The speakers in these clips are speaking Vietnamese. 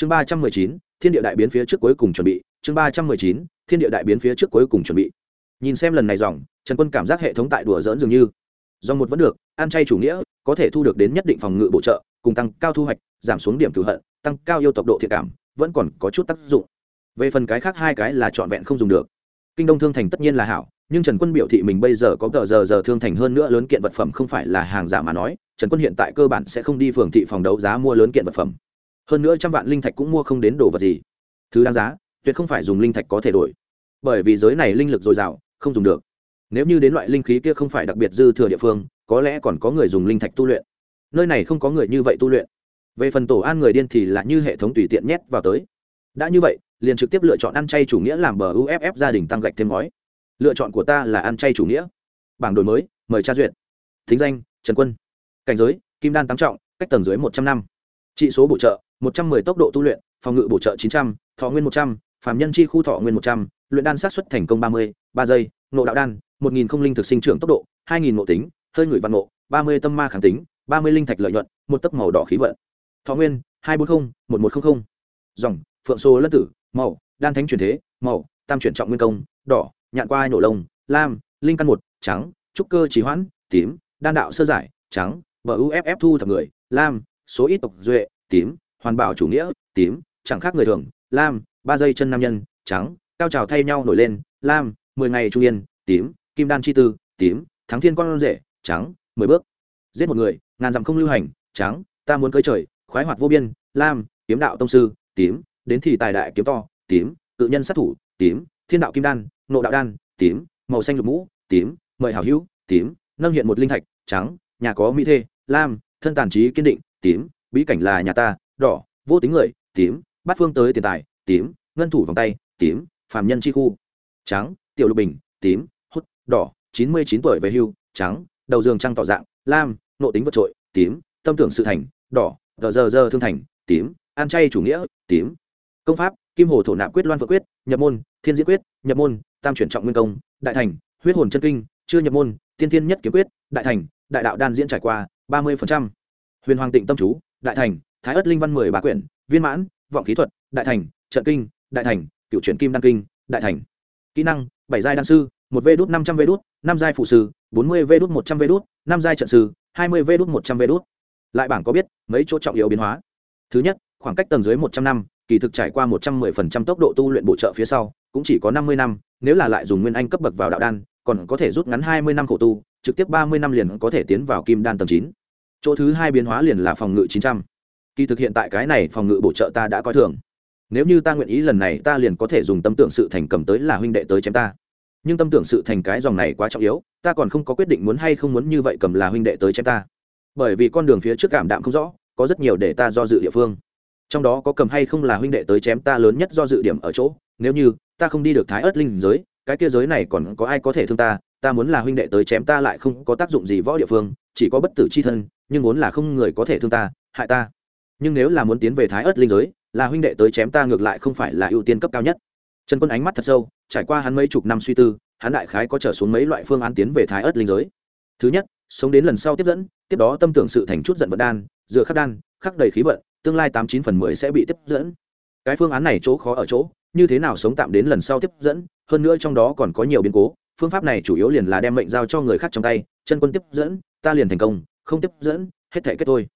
chương ba trăm mười chín, thiên địa đại biến phía trước cuối cùng chuẩn bị. Chương ba trăm mười chín, thiên địa đại biến phía trước cuối cùng chuẩn bị. Nhìn xem lần này dòng, trần quân cảm giác hệ thống tại đùa dỡn dường như. Do một vẫn được, ăn chay chủ nghĩa, có thể thu được đến nhất định phòng ngự bổ trợ, cùng tăng cao thu hoạch, giảm xuống điểm cửu hận, tăng cao yêu tộc độ thiện cảm, vẫn còn có chút tác dụng. Về phần cái khác hai cái là trọn vẹn không dùng được. Kinh đông thương thành tất nhiên là hảo, nhưng trần quân biểu thị mình bây giờ có tờ giờ giờ thương thành hơn nữa lớn kiện vật phẩm không phải là hàng giả mà nói, trần quân hiện tại cơ bản sẽ không đi phường thị phòng đấu giá mua lớn kiện vật phẩm hơn nữa trăm vạn linh thạch cũng mua không đến đồ vật gì. Thứ đáng giá, tuyệt không phải dùng linh thạch có thể đổi. Bởi vì giới này linh lực dồi dào, không dùng được. Nếu như đến loại linh khí kia không phải đặc biệt dư thừa địa phương, có lẽ còn có người dùng linh thạch tu luyện. Nơi này không có người như vậy tu luyện. Về phần tổ an người điên thì là như hệ thống tùy tiện nhét vào tới. Đã như vậy, liền trực tiếp lựa chọn ăn chay chủ nghĩa làm bờ uff gia đình tăng gạch thêm ngói. Lựa chọn của ta là ăn chay chủ nghĩa. Bảng đổi mới, mời tra duyệt. Thính danh, trần quân. Cảnh giới, kim đan tám trọng, cách tầng dưới một trăm năm. Trị số bổ trợ một trăm mười tốc độ tu luyện, phòng ngự bổ trợ chín trăm, thọ nguyên một trăm nhân chi khu thọ nguyên một trăm, luyện đan sát xuất thành công ba mươi, ba giây nộ đạo đan, một nghìn không linh thực sinh trưởng tốc độ, hai nghìn nộ tính, hơi ngửi văn nộ ba mươi tâm ma kháng tính, ba mươi linh thạch lợi nhuận, một tấc màu đỏ khí vận. Thọ nguyên, hai bốn mươi một một trăm linh dòng, phượng số lân tử, màu, đan thánh truyền thế, màu, tam chuyển trọng nguyên công, đỏ, nhạn qua ai nổ lông, lam, linh căn một, trắng, trúc cơ trì hoãn, tím, đan đạo sơ giải, trắng, bờ uff thu thập người, lam, số ít tộc duệ, tím hoàn bảo chủ nghĩa, tím, chẳng khác người thường, lam, ba giây chân nam nhân, trắng, cao trào thay nhau nổi lên, lam, mười ngày trung yên, tím, kim đan chi tư, tím, thắng thiên con rể, trắng, mười bước. Giết một người, ngàn dặm không lưu hành, trắng, ta muốn cưới trời, khoái hoạt vô biên, lam, kiếm đạo tông sư, tím, đến thì tài đại kiếm to, tím tự nhân sát thủ, tím, thiên đạo kim đan, nộ đạo đan, tím, màu xanh lục mũ, tím, mời hảo hữu, tím, nâng hiện một linh thạch, trắng, nhà có mỹ thê, lam, thân tàn trí kiên định, tím, bí cảnh là nhà ta đỏ, vô tính người, tím, bát phương tới tiền tài, tím, ngân thủ vòng tay, tím, phàm nhân chi khu. Trắng, tiểu lục bình, tím, hút, đỏ, chín mươi chín tuổi về hưu, trắng, đầu giường trăng tỏ dạng, lam, nộ tính vượt trội, tím, tâm tưởng sự thành, đỏ gờ giờ giờ thương thành, tím an chay chủ nghĩa, tím. Công pháp, kim hồ thổ nạp quyết loan vợ quyết, nhập môn, thiên diễn quyết, nhập môn, tam chuyển trọng nguyên công, đại thành, huyết hồn chân kinh, chưa nhập môn tiên thiên nhất kiếm quyết, đại thành, đại đạo đan diễn trải qua ba mươi huyền hoàng tịnh tâm chú, đại thành thái ất linh văn mười ba quyển, viên mãn, vọng khí thuật, đại thành, trận kinh, đại thành cựu chuyển kim đan kinh, đại thành. Kỹ năng, bảy giai đan sư, một v đút năm trăm v đút, năm giai phụ sư, bốn mươi v đút một trăm v đút, năm giai trận sư, hai mươi v đút một trăm v đút. Lại bảng có biết, mấy chỗ trọng yếu biến hóa. Thứ nhất, khoảng cách tầng dưới một trăm năm, kỳ thực trải qua một trăm mười phần trăm tốc độ tu luyện bổ trợ phía sau, cũng chỉ có năm mươi năm, nếu là lại dùng nguyên anh cấp bậc vào đạo đan, còn có thể rút ngắn hai mươi năm khổ tu, trực tiếp ba mươi năm liền có thể tiến vào kim đan tầng chín. Chỗ thứ hai biến hóa liền là phòng ngự chín trăm kỳ thực hiện tại cái này phòng ngự bổ trợ ta đã coi thường. Nếu như ta nguyện ý lần này, ta liền có thể dùng tâm tưởng sự thành cầm tới là huynh đệ tới chém ta. Nhưng tâm tưởng sự thành cái dòng này quá trọng yếu, ta còn không có quyết định muốn hay không muốn như vậy cầm là huynh đệ tới chém ta. Bởi vì con đường phía trước cảm đạm không rõ, có rất nhiều để ta do dự địa phương. Trong đó có cầm hay không là huynh đệ tới chém ta lớn nhất do dự điểm ở chỗ, nếu như ta không đi được thái ớt linh giới, cái kia giới này còn có ai có thể thương ta ta muốn là huynh đệ tới chém ta lại không có tác dụng gì võ địa phương, chỉ có bất tử c h i thân, nhưng vốn là không người có thể thương ta, hại ta nhưng nếu là muốn tiến về thái ớt linh giới, là huynh đệ tới chém ta ngược lại không phải là ưu tiên cấp cao nhất. Trần quân ánh mắt thật sâu, trải qua hắn mấy chục năm suy tư, hắn đại khái có trở xuống mấy loại phương án tiến về thái ớt linh giới. Thứ nhất, sống đến lần sau tiếp dẫn, tiếp đó tâm tưởng sự thành chút giận vận đan dựa khắc đan, khắc đầy khí vận, tương lai tám chín phần mười sẽ bị tiếp dẫn. Cái phương án này chỗ khó ở chỗ, như thế nào sống tạm đến lần sau tiếp dẫn, hơn nữa trong đó còn có nhiều biến cố, phương pháp này chủ yếu liền là đem mệnh giao cho người khác trong tay chân quân tiếp dẫn, ta liền thành công, không tiếp dẫn, hết thể kết thôi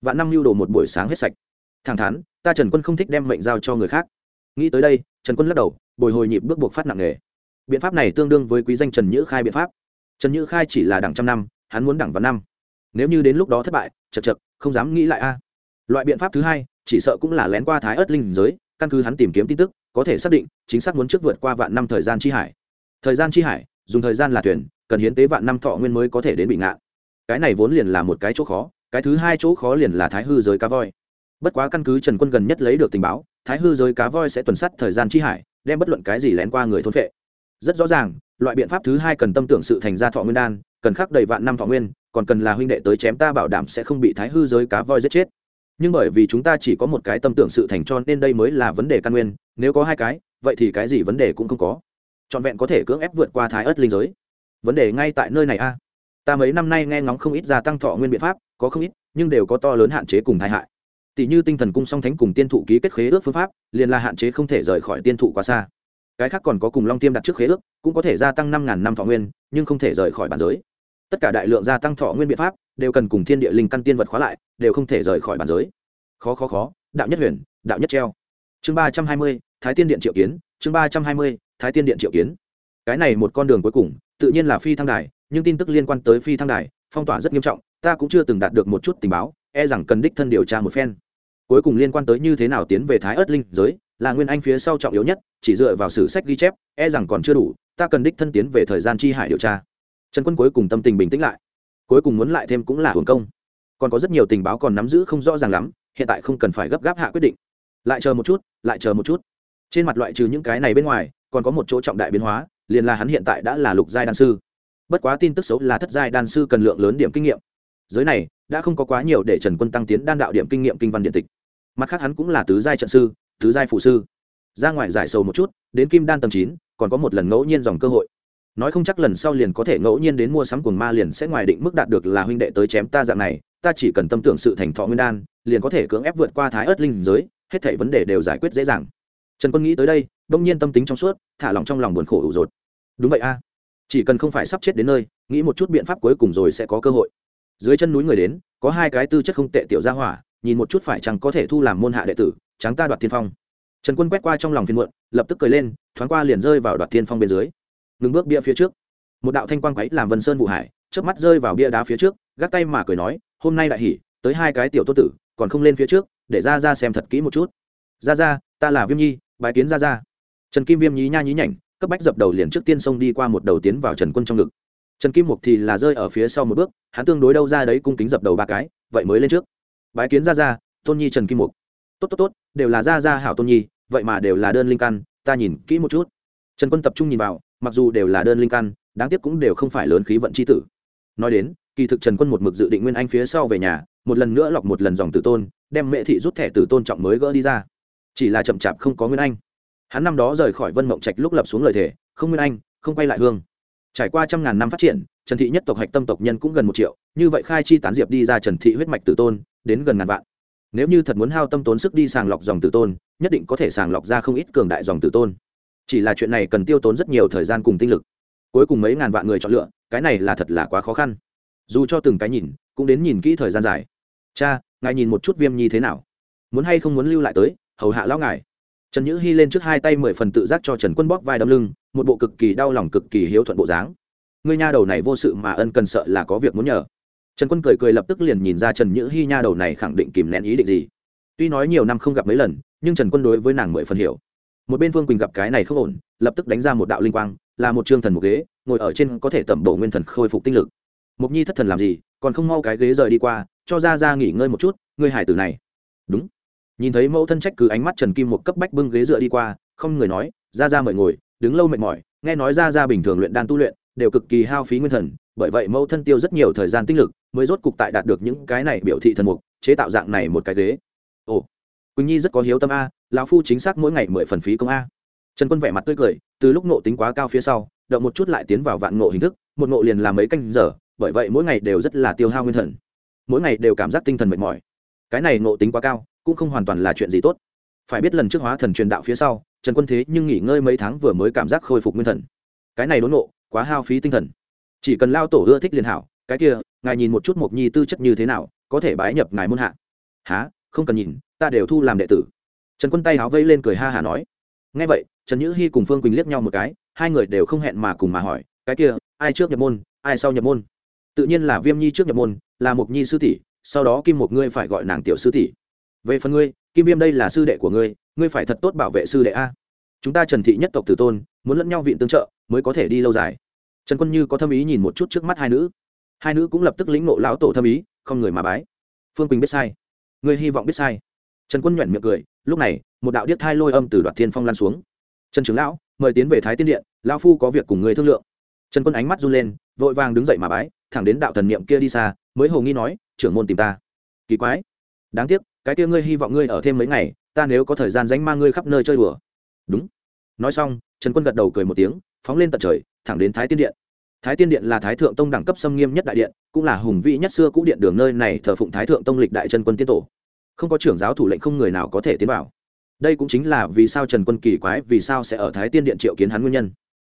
vạn năm lưu đồ một buổi sáng hết sạch. Thẳng thắn, ta trần quân không thích đem mệnh giao cho người khác. Nghĩ tới đây, trần quân lắc đầu, bồi hồi nhịp bước buộc phát nặng nề. Biện pháp này tương đương với quý danh trần nhữ khai biện pháp. Trần nhữ khai chỉ là đẳng trăm năm, hắn muốn đẳng vào năm. Nếu như đến lúc đó thất bại, chật chật, không dám nghĩ lại a. Loại biện pháp thứ hai, chỉ sợ cũng là lén qua thái ớt linh giới, căn cứ hắn tìm kiếm tin tức, có thể xác định, chính xác muốn trước vượt qua vạn năm thời gian chi hải. Thời gian chi hải, dùng thời gian là thuyền, cần hiến tế vạn năm thọ nguyên mới có thể đến bị ngạn. Cái này vốn liền là một cái chỗ khó cái thứ hai chỗ khó liền là thái hư giới cá voi. Bất quá căn cứ trần quân gần nhất lấy được tình báo, thái hư giới cá voi sẽ tuần sắt thời gian chi hải, đem bất luận cái gì lén qua người thôn phệ. Rất rõ ràng, loại biện pháp thứ hai cần tâm tưởng sự thành ra thọ nguyên đan, cần khắc đầy vạn năm thọ nguyên, còn cần là huynh đệ tới chém ta bảo đảm sẽ không bị thái hư giới cá voi giết chết. Nhưng bởi vì chúng ta chỉ có một cái tâm tưởng sự thành cho nên đây mới là vấn đề căn nguyên, nếu có hai cái, vậy thì cái gì vấn đề cũng không có. Trọn vẹn có thể cưỡng ép vượt qua thái ớt linh giới. Vấn đề ngay tại nơi này a ta mấy năm nay nghe ngóng không ít gia tăng thọ nguyên biện pháp, có không ít, nhưng đều có to lớn hạn chế cùng tai hại. Tỷ như tinh thần cung song thánh cùng tiên thụ ký kết khế ước phương pháp, liền là hạn chế không thể rời khỏi tiên thụ quá xa. Cái khác còn có cùng long tiêm đặt trước khế ước, cũng có thể gia tăng năm ngàn năm thọ nguyên, nhưng không thể rời khỏi bản giới. Tất cả đại lượng gia tăng thọ nguyên biện pháp, đều cần cùng thiên địa linh căn tiên vật khóa lại, đều không thể rời khỏi bản giới. Khó khó khó, đạo nhất huyền, đạo nhất treo. Chương ba trăm hai mươi, thái tiên điện triệu kiến, chương ba trăm hai mươi, thái tiên điện triệu kiến. Cái này một con đường cuối cùng, tự nhiên là phi thăng đài nhưng tin tức liên quan tới phi thăng đài, phong tỏa rất nghiêm trọng, ta cũng chưa từng đạt được một chút tình báo e rằng cần đích thân điều tra một phen. Cuối cùng liên quan tới như thế nào tiến về thái ớt linh giới, là nguyên anh phía sau trọng yếu nhất, chỉ dựa vào sử sách ghi chép e rằng còn chưa đủ, ta cần đích thân tiến về thời gian chi hải điều tra. Trần quân cuối cùng tâm tình bình tĩnh lại. Cuối cùng muốn lại thêm cũng là hưởng công. Còn có rất nhiều tình báo còn nắm giữ không rõ ràng lắm, hiện tại không cần phải gấp gáp hạ quyết định. Lại chờ một chút, lại chờ một chút. Trên mặt loại trừ những cái này bên ngoài, còn có một chỗ trọng đại biến hóa, liền là hắn hiện tại đã là lục giai đan sư bất quá tin tức xấu là thất giai đan sư cần lượng lớn điểm kinh nghiệm. Giới này, đã không có quá nhiều để trần quân tăng tiến đan đạo điểm kinh nghiệm kinh văn điện tịch. Mặt khác hắn cũng là tứ giai trận sư, tứ giai phụ sư. Ra ngoài giải sầu một chút, đến kim đan tầng chín, còn có một lần ngẫu nhiên dòng cơ hội. Nói không chắc lần sau liền có thể ngẫu nhiên đến mua sắm cuồng ma liền sẽ ngoài định mức đạt được là huynh đệ tới chém ta dạng này, ta chỉ cần tâm tưởng sự thành thọ nguyên đan, liền có thể cưỡng ép vượt qua thái ớt linh giới, hết thảy vấn đề đều giải quyết dễ dàng. Trần quân nghĩ tới đây, đông nhiên tâm tính trong suốt, thả lòng trong lòng buồn khổ ủ rột. Đúng vậy a chỉ cần không phải sắp chết đến nơi, nghĩ một chút biện pháp cuối cùng rồi sẽ có cơ hội. Dưới chân núi người đến, có hai cái tư chất không tệ tiểu gia hỏa, nhìn một chút phải chăng có thể thu làm môn hạ đệ tử trắng ta đoạt thiên phong. Trần quân quét qua trong lòng phiên muộn, lập tức cười lên, thoáng qua liền rơi vào đoạt thiên phong bên dưới. Ngừng bước bia phía trước. Một đạo thanh quang quấy làm vân sơn vụ hải trước mắt rơi vào bia đá phía trước, gác tay mà cười nói, hôm nay đại hỉ, tới hai cái tiểu tô tử, còn không lên phía trước, để ra ra xem thật kỹ một chút. Ra ra ta là viêm nhi bài kiến ra ra trần kim viêm nhí nha nhí nhảnh cấp bách dập đầu liền trước tiên xông đi qua một đầu tiến vào trần quân trong ngực. Trần kim mục thì là rơi ở phía sau một bước, hắn tương đối đâu ra đấy cung kính dập đầu ba cái, vậy mới lên trước. Bái kiến ra ra tôn nhi trần kim mục. Tốt tốt tốt, đều là ra ra hảo tôn nhi, vậy mà đều là đơn linh căn, ta nhìn kỹ một chút. Trần quân tập trung nhìn vào, mặc dù đều là đơn linh căn, đáng tiếc cũng đều không phải lớn khí vận c h i tử. Nói đến, kỳ thực trần quân một mực dự định nguyên anh phía sau về nhà, một lần nữa lọc một lần dòng tử tôn, đem mẹ thị rút thẻ tử tôn trọng mới gỡ đi ra. Chỉ là chậm chạp không có nguyên anh hắn năm đó rời khỏi vân mộng trạch lúc lập xuống lời thề, không nguyên anh, không quay lại hương. Trải qua trăm ngàn năm phát triển, trần thị nhất tộc hạch tâm tộc nhân cũng gần một triệu, như vậy khai chi tán diệp đi ra trần thị huyết mạch tử tôn, đến gần ngàn vạn. Nếu như thật muốn hao tâm tốn sức đi sàng lọc dòng tử tôn, nhất định có thể sàng lọc ra không ít cường đại dòng tử tôn. Chỉ là chuyện này cần tiêu tốn rất nhiều thời gian cùng tinh lực. Cuối cùng mấy ngàn vạn người chọn lựa, cái này là thật là quá khó khăn. Dù cho từng cái nhìn, cũng đến nhìn kỹ thời gian dài. Cha, ngài nhìn một chút viêm nhi thế nào? Muốn hay không muốn lưu lại tới, hầu hạ lão ngài? Trần nhữ hy lên trước hai tay mười phần tự giác cho trần quân bóp vai đâm lưng, một bộ cực kỳ đau lòng, cực kỳ hiếu thuận bộ dáng. Người nha đầu này vô sự mà ân cần sợ là có việc muốn nhờ. Trần quân cười cười lập tức liền nhìn ra trần nhữ hy nha đầu này khẳng định kìm nén ý định gì. Tuy nói nhiều năm không gặp mấy lần, nhưng trần quân đối với nàng mười phần hiểu. Một bên phương quỳnh gặp cái này không ổn, lập tức đánh ra một đạo linh quang, là một trương thần một ghế, ngồi ở trên có thể tẩm bổ nguyên thần khôi phục tinh lực. Mục nhi thất thần làm gì, còn không mau cái ghế rời đi qua, cho ra ra nghỉ ngơi một chút, ngươi hải tử này. Đúng nhìn thấy mẫu thân trách cứ ánh mắt trần kim một cấp bách bưng ghế dựa đi qua, không người nói, ra ra mời ngồi, đứng lâu mệt mỏi. Nghe nói ra ra bình thường luyện đan tu luyện, đều cực kỳ hao phí nguyên thần, bởi vậy mẫu thân tiêu rất nhiều thời gian tinh lực, mới rốt cục tại đạt được những cái này biểu thị thần mục, chế tạo dạng này một cái ghế. Ồ, quỳnh nhi rất có hiếu tâm a, lão phu chính xác mỗi ngày mười phần phí công a. Trần quân vẻ mặt tươi cười, từ lúc nộ tính quá cao phía sau, động một chút lại tiến vào vạn nộ hình thức, một nộ liền làm mấy canh giờ, bởi vậy mỗi ngày đều rất là tiêu hao nguyên thần. Mỗi ngày đều cảm giác tinh thần mệt mỏi. Cái này nộ tính quá cao cũng không hoàn toàn là chuyện gì tốt. Phải biết lần trước hóa thần truyền đạo phía sau, trần quân thế nhưng nghỉ ngơi mấy tháng vừa mới cảm giác khôi phục nguyên thần. Cái này đốn nộ, quá hao phí tinh thần. Chỉ cần lao tổ ưa thích liền hảo, cái kia, ngài nhìn một chút mộc nhi tư chất như thế nào, có thể bái nhập ngài môn hạ. Há không cần nhìn, ta đều thu làm đệ tử. Trần quân tay háo vây lên cười ha hả nói. Ngay vậy, trần nhữ hy cùng phương quỳnh liếc nhau một cái, hai người đều không hẹn mà cùng mà hỏi, cái kia, ai trước nhập môn, ai sau nhập môn? Tự nhiên là viêm nhi trước nhập môn, là mộc nhi sư tỷ, sau đó kim một ngươi phải gọi nàng tiểu sư tỷ về phần ngươi, kim viêm đây là sư đệ của ngươi ngươi phải thật tốt bảo vệ sư đệ a. Chúng ta trần thị nhất tộc tử tôn, muốn lẫn nhau viện tương trợ, mới có thể đi lâu dài. Trần quân như có thâm ý nhìn một chút trước mắt hai nữ. Hai nữ cũng lập tức lĩnh nộ lão tổ thâm ý, không người mà bái. Phương quỳnh biết sai. Ngươi hy vọng biết sai. Trần quân nhoẻn miệng cười, lúc này, một đạo điếc thai lôi âm từ đoạt thiên phong lan xuống. Trần trưởng lão, mời tiến về thái tiên điện, lão phu có việc cùng người thương lượng. Trần quân ánh mắt run lên, vội vàng đứng dậy mà bái, thẳng đến đạo thần niệm kia đi xa, mới hồ nghi nói, trưởng môn tìm ta. Kỳ quái. Đáng tiếc cái kia ngươi hy vọng ngươi ở thêm mấy ngày, ta nếu có thời gian dánh mang ngươi khắp nơi chơi đùa. Đúng. Nói xong, trần quân gật đầu cười một tiếng, phóng lên tận trời, thẳng đến thái tiên điện. Thái tiên điện là thái thượng tông đẳng cấp xâm nghiêm nhất đại điện, cũng là hùng vĩ nhất xưa cũ điện đường nơi này thờ phụng thái thượng tông lịch đại Trần quân tiên tổ. Không có trưởng giáo thủ lệnh không người nào có thể tiến vào. Đây cũng chính là vì sao trần quân kỳ quái, vì sao sẽ ở thái tiên điện triệu kiến hắn nguyên nhân.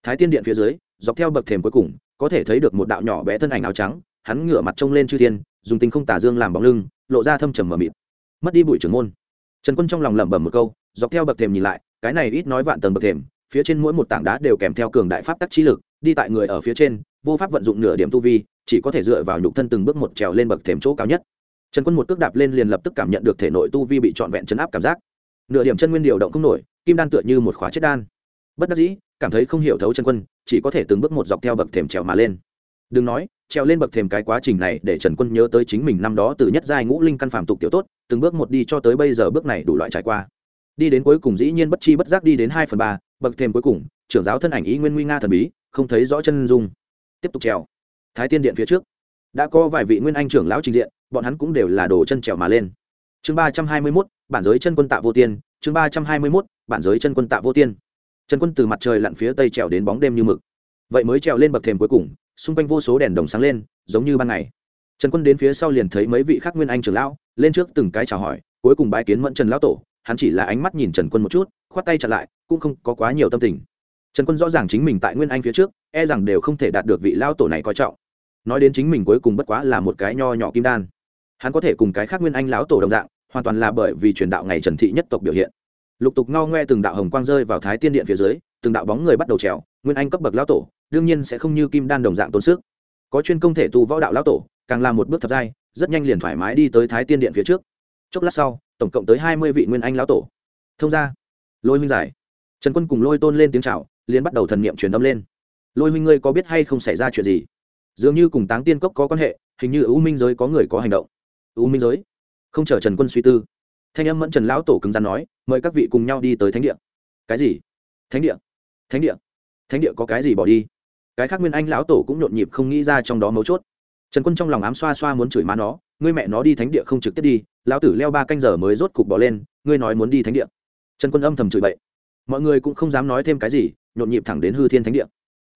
Thái tiên điện phía dưới, dọc theo bậc thềm cuối cùng, có thể thấy được một đạo nhỏ bé thân ảnh áo trắng, hắn ngửa mặt trông lên chư thiên, dùng tình không tả dương làm bóng lưng, lộ ra thâm trầm mờ mịt mất đi bụi trưởng môn. Trần quân trong lòng lẩm bẩm một câu, dọc theo bậc thềm nhìn lại, cái này ít nói vạn tầng bậc thềm, phía trên mỗi một tảng đá đều kèm theo cường đại pháp tắc trí lực, đi tại người ở phía trên, vô pháp vận dụng nửa điểm tu vi, chỉ có thể dựa vào nhục thân từng bước một trèo lên bậc thềm chỗ cao nhất. Trần quân một cước đạp lên liền lập tức cảm nhận được thể nội tu vi bị trọn vẹn chấn áp cảm giác. Nửa điểm chân nguyên điều động không nổi, kim đan tựa như một khóa chết đan. Bất đắc dĩ, cảm thấy không hiểu thấu trần quân, chỉ có thể từng bước một dọc theo bậc thềm trèo mà lên. Đừng nói, trèo lên bậc thềm cái quá trình này để trần quân nhớ tới chính mình năm đó từ nhất giai ngũ linh căn phàm tục tiểu tốt từng bước một đi cho tới bây giờ bước này đủ loại trải qua. Đi đến cuối cùng dĩ nhiên bất chi bất giác đi đến hai phần ba, bậc thềm cuối cùng, trưởng giáo thân ảnh ý nguyên nguy nga thần bí, không thấy rõ chân dung. Tiếp tục trèo. Thái tiên điện phía trước. Đã có vài vị nguyên anh trưởng lão trình diện, bọn hắn cũng đều là đồ chân trèo mà lên. Chương ba trăm hai mươi mốt, bản giới chân quân tạ vô tiên. Chương ba trăm hai mươi mốt, bản giới chân quân tạ vô tiên. Chân quân từ mặt trời lặn phía tây trèo đến bóng đêm như mực. Vậy mới trèo lên bậc thềm cuối cùng, xung quanh vô số đèn đồng sáng lên, giống như ban ngày. Trần quân đến phía sau liền thấy mấy vị khác nguyên anh trưởng lão lên trước từng cái chào hỏi, cuối cùng bãi kiến mẫn trần lão tổ, hắn chỉ là ánh mắt nhìn trần quân một chút, khoát tay chặn lại, cũng không có quá nhiều tâm tình. Trần quân rõ ràng chính mình tại nguyên anh phía trước e rằng đều không thể đạt được vị lão tổ này coi trọng. Nói đến chính mình cuối cùng bất quá là một cái nho nhỏ kim đan. Hắn có thể cùng cái khác nguyên anh lão tổ đồng dạng, hoàn toàn là bởi vì truyền đạo ngày trần thị nhất tộc biểu hiện. Lục tục ngao ngoe từng đạo hồng quang rơi vào thái tiên điện phía dưới, từng đạo bóng người bắt đầu trèo, nguyên anh cấp bậc lão tổ, đương nhiên sẽ không như kim đan đồng dạng tốn sức. Có chuyên công thể tu võ đạo lão tổ, càng là một bước thập giai rất nhanh liền thoải mái đi tới thái tiên điện phía trước. Chốc lát sau, tổng cộng tới hai mươi vị nguyên anh lão tổ. Thông ra lôi huynh giải. Trần quân cùng lôi tôn lên tiếng c h à o liền bắt đầu thần niệm truyền âm lên. Lôi huynh ngươi có biết hay không xảy ra chuyện gì? Dường như cùng táng tiên cốc có quan hệ, hình như ưu minh giới có người có hành động. Ưu minh giới? Không chờ trần quân suy tư, thanh âm mẫn trần lão tổ cứng rắn nói, mời các vị cùng nhau đi tới thánh địa. Cái gì? Thánh địa? Thánh địa? Thánh địa có cái gì bỏ đi? Cái khác nguyên anh lão tổ cũng nhộn nhịp không nghĩ ra trong đó mấu chốt trần quân trong lòng ám xoa xoa muốn chửi má nó, ngươi mẹ nó đi thánh địa không trực tiếp đi, lão tử leo ba canh giờ mới rốt cục bỏ lên, ngươi nói muốn đi thánh địa. Trần quân âm thầm chửi bậy. Mọi người cũng không dám nói thêm cái gì, nhộn nhịp thẳng đến hư thiên thánh địa.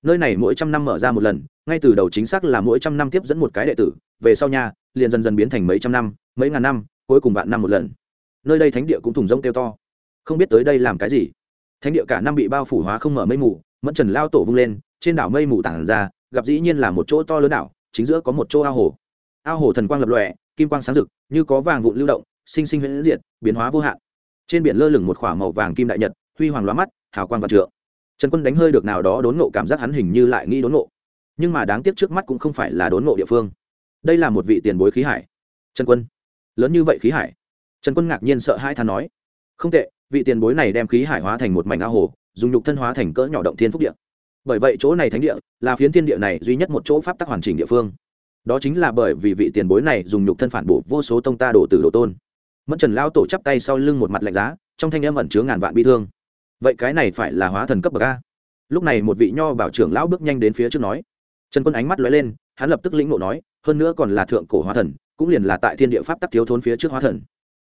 Nơi này mỗi trăm năm mở ra một lần, ngay từ đầu chính xác là mỗi trăm năm tiếp dẫn một cái đệ tử, về sau nhà liền dần dần biến thành mấy trăm năm, mấy ngàn năm, cuối cùng vạn năm một lần. Nơi đây thánh địa cũng thùng rông kêu to. Không biết tới đây làm cái gì. Thánh địa cả năm bị bao phủ hóa không mở mây mù, mẫn trần lao tổ vung lên, trên đảo mây mù tản ra, gặp dĩ nhiên là một chỗ to lớn đảo chính giữa có một chỗ ao hồ. Ao hồ thần quang lập lòe, kim quang sáng rực, như có vàng vụn lưu động, sinh sinh huyễn diệt, biến hóa vô hạn. Trên biển lơ lửng một khỏa màu vàng kim đại nhật, huy hoàng lóa mắt, hào quang vạn trượng. Trần quân đánh hơi được nào đó đốn ngộ cảm giác hắn hình như lại nghĩ đốn ngộ. Nhưng mà đáng tiếc trước mắt cũng không phải là đốn ngộ địa phương. Đây là một vị tiền bối khí hải. Trần quân, lớn như vậy khí hải? Trần quân ngạc nhiên sợ hai thán nói. Không tệ, vị tiền bối này đem khí hải hóa thành một mảnh ao hồ, dùng nhục thân hóa thành cỡ nhỏ động thiên phúc địa bởi vậy chỗ này thánh địa là phiến thiên địa này duy nhất một chỗ pháp tắc hoàn chỉnh địa phương. Đó chính là bởi vì vị tiền bối này dùng nhục thân phản bổ vô số tông ta đổ từ đồ tôn. Mẫn trần lao tổ chắp tay sau lưng một mặt lạnh giá, trong thanh âm ẩn chứa ngàn vạn bi thương. Vậy cái này phải là hóa thần cấp bậc a? Lúc này một vị nho bảo trưởng lão bước nhanh đến phía trước nói. Trần quân ánh mắt lóe lên, hắn lập tức lĩnh ngộ nói, hơn nữa còn là thượng cổ hóa thần, cũng liền là tại thiên địa pháp tắc thiếu thốn phía trước hóa thần.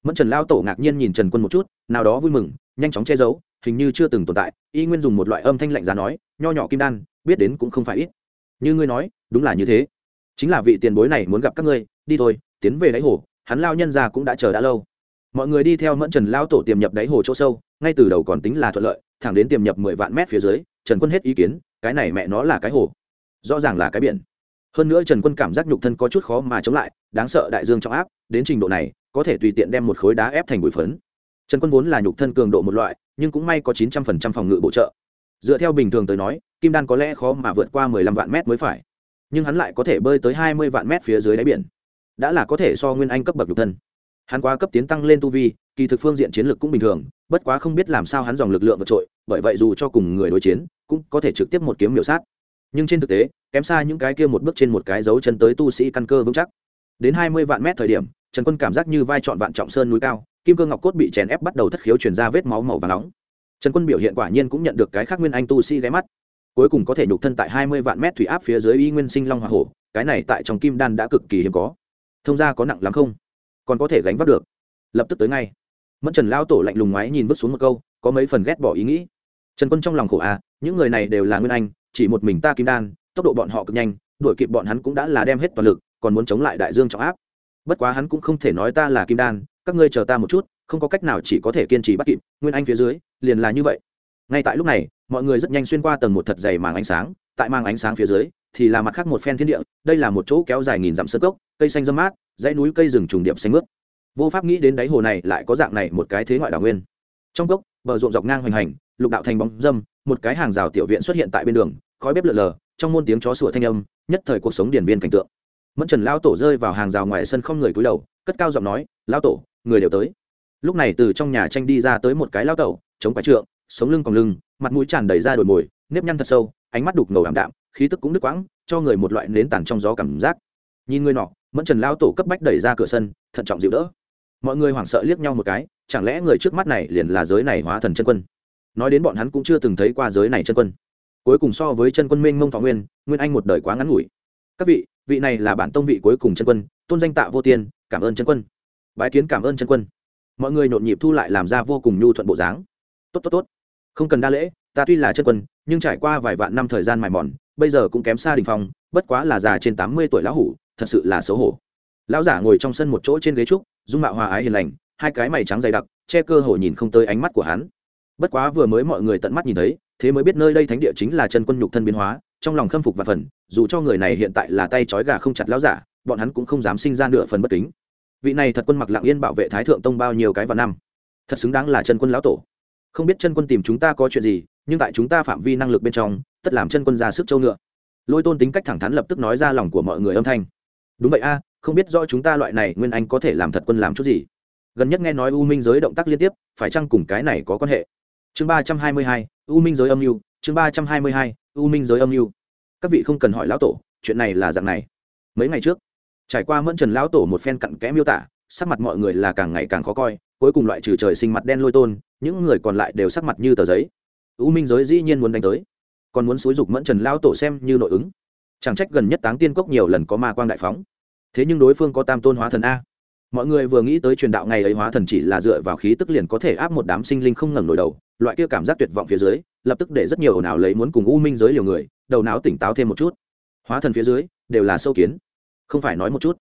Mẫn trần lao tổ ngạc nhiên nhìn trần quân một chút, nào đó vui mừng, nhanh chóng che giấu, hình như chưa từng tồn tại y nguyên dùng một loại âm thanh lạnh giá nói, nho nhỏ kim đan, biết đến cũng không phải ít. Như ngươi nói, đúng là như thế. Chính là vị tiền bối này muốn gặp các ngươi, đi thôi, tiến về đáy hồ, hắn lao nhân ra cũng đã chờ đã lâu. Mọi người đi theo mẫn trần lao tổ tiềm nhập đáy hồ chỗ sâu, ngay từ đầu còn tính là thuận lợi, thẳng đến tiềm nhập mười vạn mét phía dưới, trần quân hết ý kiến, cái này mẹ nó là cái hồ. Rõ ràng là cái biển. Hơn nữa trần quân cảm giác nhục thân có chút khó mà chống lại, đáng sợ đại dương trọng áp, đến trình độ này, có thể tùy tiện đem một khối đá ép thành bụi phấn trần quân vốn là nhục thân cường độ một loại, nhưng cũng may có chín trăm phần trăm phòng ngự bổ trợ. Dựa theo bình thường tới nói, kim đan có lẽ khó mà vượt qua mười lăm vạn mét mới phải, nhưng hắn lại có thể bơi tới hai mươi vạn mét phía dưới đáy biển. Đã là có thể so nguyên anh cấp bậc nhục thân. Hắn qua cấp tiến tăng lên tu vi, kỳ thực phương diện chiến lược cũng bình thường, bất quá không biết làm sao hắn dòng lực lượng vượt trội, bởi vậy dù cho cùng người đối chiến, cũng có thể trực tiếp một kiếm miểu sát. Nhưng trên thực tế, kém xa những cái kia một bước trên một cái dấu chân tới tu sĩ căn cơ vững chắc. Đến hai mươi vạn mét thời điểm, trần quân cảm giác như vai trọn vạn trọng sơn núi cao kim Cương ngọc cốt bị chèn ép bắt đầu thất khiếu chuyển ra vết máu màu và nóng. Trần quân biểu hiện quả nhiên cũng nhận được cái khác nguyên anh tu sĩ ghé mắt. Cuối cùng có thể nhục thân tại hai mươi vạn mét thủy áp phía dưới y nguyên sinh long hoa hổ, cái này tại trong kim đan đã cực kỳ hiếm có. Thông ra có nặng lắm không? Còn có thể gánh vác được. Lập tức tới ngay. Mẫn trần lao tổ lạnh lùng ngoái nhìn vứt xuống một câu, có mấy phần ghét bỏ ý nghĩ. Trần quân trong lòng khổ à những người này đều là nguyên anh, chỉ một mình ta kim đan, tốc độ bọn họ cực nhanh, đuổi kịp bọn hắn cũng đã là đem hết toàn lực, còn muốn chống lại đại dương trọng áp. Bất quá hắn cũng không thể nói ta là kim đan các ngươi chờ ta một chút, không có cách nào chỉ có thể kiên trì bắt kịp, nguyên anh phía dưới, liền là như vậy. Ngay tại lúc này, mọi người rất nhanh xuyên qua tầng một thật dày màng ánh sáng, tại mang ánh sáng phía dưới, thì là mặt khác một phen thiên địa, đây là một chỗ kéo dài nghìn dặm sơn cốc, cây xanh dâm mát, dãy núi cây rừng trùng điệp xanh mướt. Vô pháp nghĩ đến đáy hồ này lại có dạng này một cái thế ngoại đảo nguyên. Trong cốc, bờ ruộng dọc ngang hoành hành, lục đạo thành bóng dâm, một cái hàng rào tiểu viện xuất hiện tại bên đường, khói bếp lợn lờ, trong môn tiếng chó sủa thanh âm, nhất thời cuộc sống điển viên cảnh tượng. Mẫn trần lao tổ rơi vào hàng rào ngoài sân không người cúi đầu, cất cao giọng nói lao tổ người đều tới. Lúc này từ trong nhà tranh đi ra tới một cái lao tẩu, chống quái trượng, sống lưng còn lưng, mặt mũi tràn đầy ra đồi mồi, nếp nhăn thật sâu, ánh mắt đục ngầu ảm đạm, khí tức cũng đứt quãng, cho người một loại nến tàn trong gió cảm giác. Nhìn người nọ, mẫn trần lao tổ cấp bách đẩy ra cửa sân, thận trọng dịu đỡ. Mọi người hoảng sợ liếc nhau một cái, chẳng lẽ người trước mắt này liền là giới này hóa thần chân quân? Nói đến bọn hắn cũng chưa từng thấy qua giới này chân quân. Cuối cùng so với chân quân minh mông thọ nguyên nguyên anh một đời quá ngắn ngủi. Các vị vị này là bản tông vị cuối cùng chân quân, tôn danh tạ vô tiên, cảm ơn chân quân bái kiến cảm ơn chân quân. Mọi người nhộn nhịp thu lại làm ra vô cùng nhu thuận bộ dáng. Tốt tốt tốt. Không cần đa lễ, ta tuy là chân quân, nhưng trải qua vài vạn năm thời gian mài mòn, bây giờ cũng kém xa đình phong, bất quá là già trên tám mươi tuổi lão hủ, thật sự là xấu hổ. Lão giả ngồi trong sân một chỗ trên ghế trúc, dung mạo hòa ái hiền lành, hai cái mày trắng dày đặc, che cơ hồ nhìn không tới ánh mắt của hắn. Bất quá vừa mới mọi người tận mắt nhìn thấy, thế mới biết nơi đây thánh địa chính là chân quân nhục thân biến hóa, trong lòng khâm phục và phần, dù cho người này hiện tại là tay trói gà không chặt lão giả, bọn hắn cũng không dám sinh ra nửa phần bất kính vị này thật quân mặc lạng yên bảo vệ thái thượng tông bao nhiêu cái vào năm. Thật xứng đáng là chân quân lão tổ. Không biết chân quân tìm chúng ta có chuyện gì, nhưng tại chúng ta phạm vi năng lực bên trong, tất làm chân quân ra sức châu ngựa. Lôi tôn tính cách thẳng thắn lập tức nói ra lòng của mọi người âm thanh. Đúng vậy a, không biết do chúng ta loại này nguyên anh có thể làm thật quân làm chút gì. Gần nhất nghe nói u minh giới động tác liên tiếp, phải chăng cùng cái này có quan hệ? Chương ba trăm hai mươi hai, u minh giới âm mưu, chương ba trăm hai mươi hai, u minh giới âm mưu. Các vị không cần hỏi lão tổ, chuyện này là dạng này. Mấy ngày trước trải qua mẫn trần lão tổ một phen cặn kẽ miêu tả, sắc mặt mọi người là càng ngày càng khó coi, cuối cùng loại trừ trời sinh mặt đen lôi tôn, những người còn lại đều sắc mặt như tờ giấy. U minh giới dĩ nhiên muốn đánh tới, còn muốn xúi dục mẫn trần lão tổ xem như nội ứng. Chẳng trách gần nhất táng tiên cốc nhiều lần có ma quang đại phóng. Thế nhưng đối phương có tam tôn hóa thần a. Mọi người vừa nghĩ tới truyền đạo ngày ấy hóa thần chỉ là dựa vào khí tức liền có thể áp một đám sinh linh không ngẩng nổi đầu, loại kia cảm giác tuyệt vọng phía dưới, lập tức để rất nhiều ồn ào lấy muốn cùng u minh giới liều người, đầu não tỉnh táo thêm một chút. Hóa thần phía dưới, đều là sâu kiến không phải nói một chút.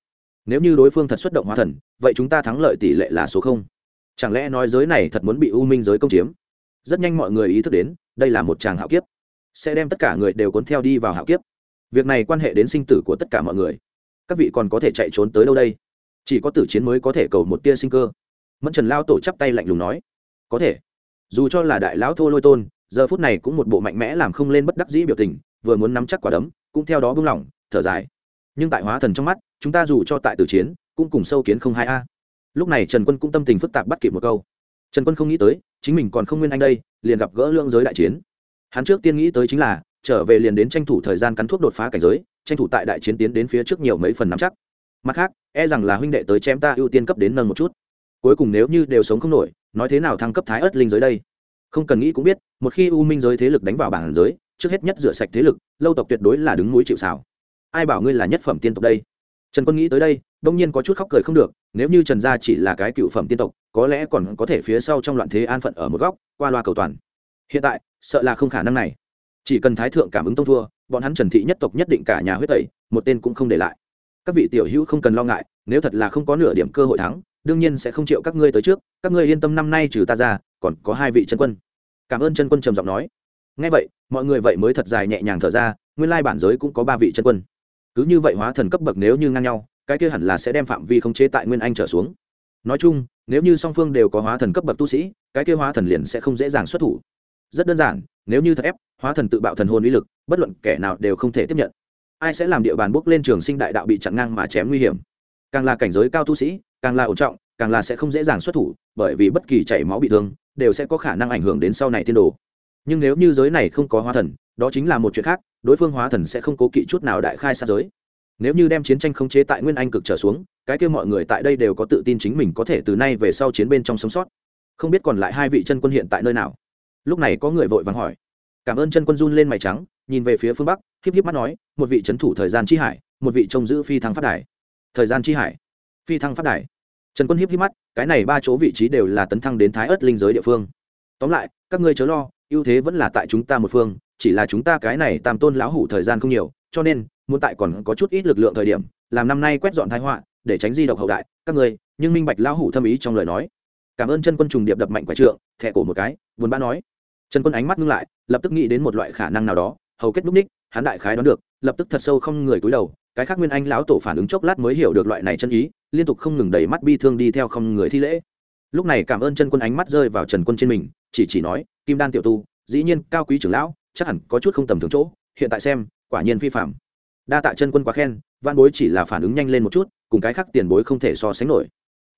Nếu như đối phương thật xuất động hóa thần, vậy chúng ta thắng lợi tỷ lệ là số không. Chẳng lẽ nói giới này thật muốn bị u minh giới công chiếm? Rất nhanh mọi người ý thức đến, đây là một tràng hạo kiếp. Sẽ đem tất cả người đều cuốn theo đi vào hạo kiếp. Việc này quan hệ đến sinh tử của tất cả mọi người. Các vị còn có thể chạy trốn tới đâu đây? Chỉ có tử chiến mới có thể cầu một tia sinh cơ. Mẫn trần lao tổ chắp tay lạnh lùng nói. Có thể. Dù cho là đại lão thô lôi tôn, giờ phút này cũng một bộ mạnh mẽ làm không lên bất đắc dĩ biểu tình, vừa muốn nắm chắc quả đấm, cũng theo đó buông lỏng, thở dài nhưng tại hóa thần trong mắt, chúng ta dù cho tại tử chiến, cũng cùng sâu kiến không hai a. Lúc này trần quân cũng tâm tình phức tạp bắt kịp một câu. Trần quân không nghĩ tới, chính mình còn không nguyên anh đây, liền gặp gỡ lương giới đại chiến. Hắn trước tiên nghĩ tới chính là, trở về liền đến tranh thủ thời gian cắn thuốc đột phá cảnh giới, tranh thủ tại đại chiến tiến đến phía trước nhiều mấy phần nắm chắc. Mặt khác e rằng là huynh đệ tới chém ta ưu tiên cấp đến nâng một chút. Cuối cùng nếu như đều sống không nổi, nói thế nào thăng cấp thái ớt linh giới đây? Không cần nghĩ cũng biết, một khi u minh giới thế lực đánh vào bảng giới, trước hết nhất rửa sạch thế lực, lâu tộc tuyệt đối là đứng núi chịu xảo ai bảo ngươi là nhất phẩm tiên tộc đây? Trần quân nghĩ tới đây, đông nhiên có chút khóc cười không được, nếu như trần gia chỉ là cái cựu phẩm tiên tộc, có lẽ còn có thể phía sau trong loạn thế an phận ở một góc, qua loa cầu toàn. Hiện tại, sợ là không khả năng này. Chỉ cần thái thượng cảm ứng tông thua, bọn hắn trần thị nhất tộc nhất định cả nhà huyết tẩy, một tên cũng không để lại. Các vị tiểu hữu không cần lo ngại, nếu thật là không có nửa điểm cơ hội thắng, đương nhiên sẽ không chịu các ngươi tới trước, các ngươi yên tâm năm nay trừ ta ra, còn có hai vị chân quân. Cảm ơn chân quân trầm giọng nói. Ngay vậy, mọi người vậy mới thật dài nhẹ nhàng thở ra, nguyên lai bản giới cũng có ba vị chân quân cứ như vậy hóa thần cấp bậc nếu như ngang nhau, cái kia hẳn là sẽ đem phạm vi không chế tại nguyên anh trở xuống. Nói chung, nếu như song phương đều có hóa thần cấp bậc tu sĩ, cái kia hóa thần liền sẽ không dễ dàng xuất thủ. Rất đơn giản, nếu như thật ép, hóa thần tự bạo thần hồn uy lực, bất luận kẻ nào đều không thể tiếp nhận. Ai sẽ làm địa bàn bước lên trường sinh đại đạo bị chặn ngang mà chém nguy hiểm? Càng là cảnh giới cao tu sĩ, càng là ổn trọng, càng là sẽ không dễ dàng xuất thủ, bởi vì bất kỳ chảy máu bị thương, đều sẽ có khả năng ảnh hưởng đến sau này tiên đồ. Nhưng nếu như giới này không có hóa thần đó chính là một chuyện khác, đối phương hóa thần sẽ không cố kỵ chút nào đại khai sát giới. Nếu như đem chiến tranh khống chế tại nguyên anh cực trở xuống, cái kia mọi người tại đây đều có tự tin chính mình có thể từ nay về sau chiến bên trong sống sót. Không biết còn lại hai vị chân quân hiện tại nơi nào? Lúc này có người vội vàng hỏi. Cảm ơn chân quân run lên mày trắng, nhìn về phía phương bắc, híp híp mắt nói, một vị trấn thủ thời gian chi hải, một vị trông giữ phi thăng phát đài. Thời gian chi hải? Phi thăng phát đài? Trần quân híp híp mắt, cái này ba chỗ vị trí đều là tấn thăng đến thái ớt linh giới địa phương. Tóm lại, các ngươi chớ lo ưu thế vẫn là tại chúng ta một phương, chỉ là chúng ta cái này tam tôn lão hủ thời gian không nhiều, cho nên, muốn tại còn có chút ít lực lượng thời điểm, làm năm nay quét dọn thái họa, để tránh di độc hậu đại, các ngươi nhưng minh bạch lão hủ thâm ý trong lời nói. Cảm ơn chân quân trùng điệp đập mạnh quái trượng, thẹ cổ một cái, buồn bã nói. Trần quân ánh mắt ngưng lại, lập tức nghĩ đến một loại khả năng nào đó, hầu kết núp ních, hắn đại khái đoán được, lập tức thật sâu không người cúi đầu, cái khác nguyên anh lão tổ phản ứng chốc lát mới hiểu được loại này chân ý, liên tục không ngừng đẩy mắt bi thương đi theo không người thi lễ. Lúc này cảm ơn chân quân ánh mắt rơi vào trần quân trên mình chỉ chỉ nói, kim đan tiểu tu, dĩ nhiên cao quý trưởng lão, chắc hẳn có chút không tầm thường chỗ, hiện tại xem, quả nhiên phi phạm đa tạ chân quân quá khen văn bối chỉ là phản ứng nhanh lên một chút, cùng cái khác tiền bối không thể so sánh nổi.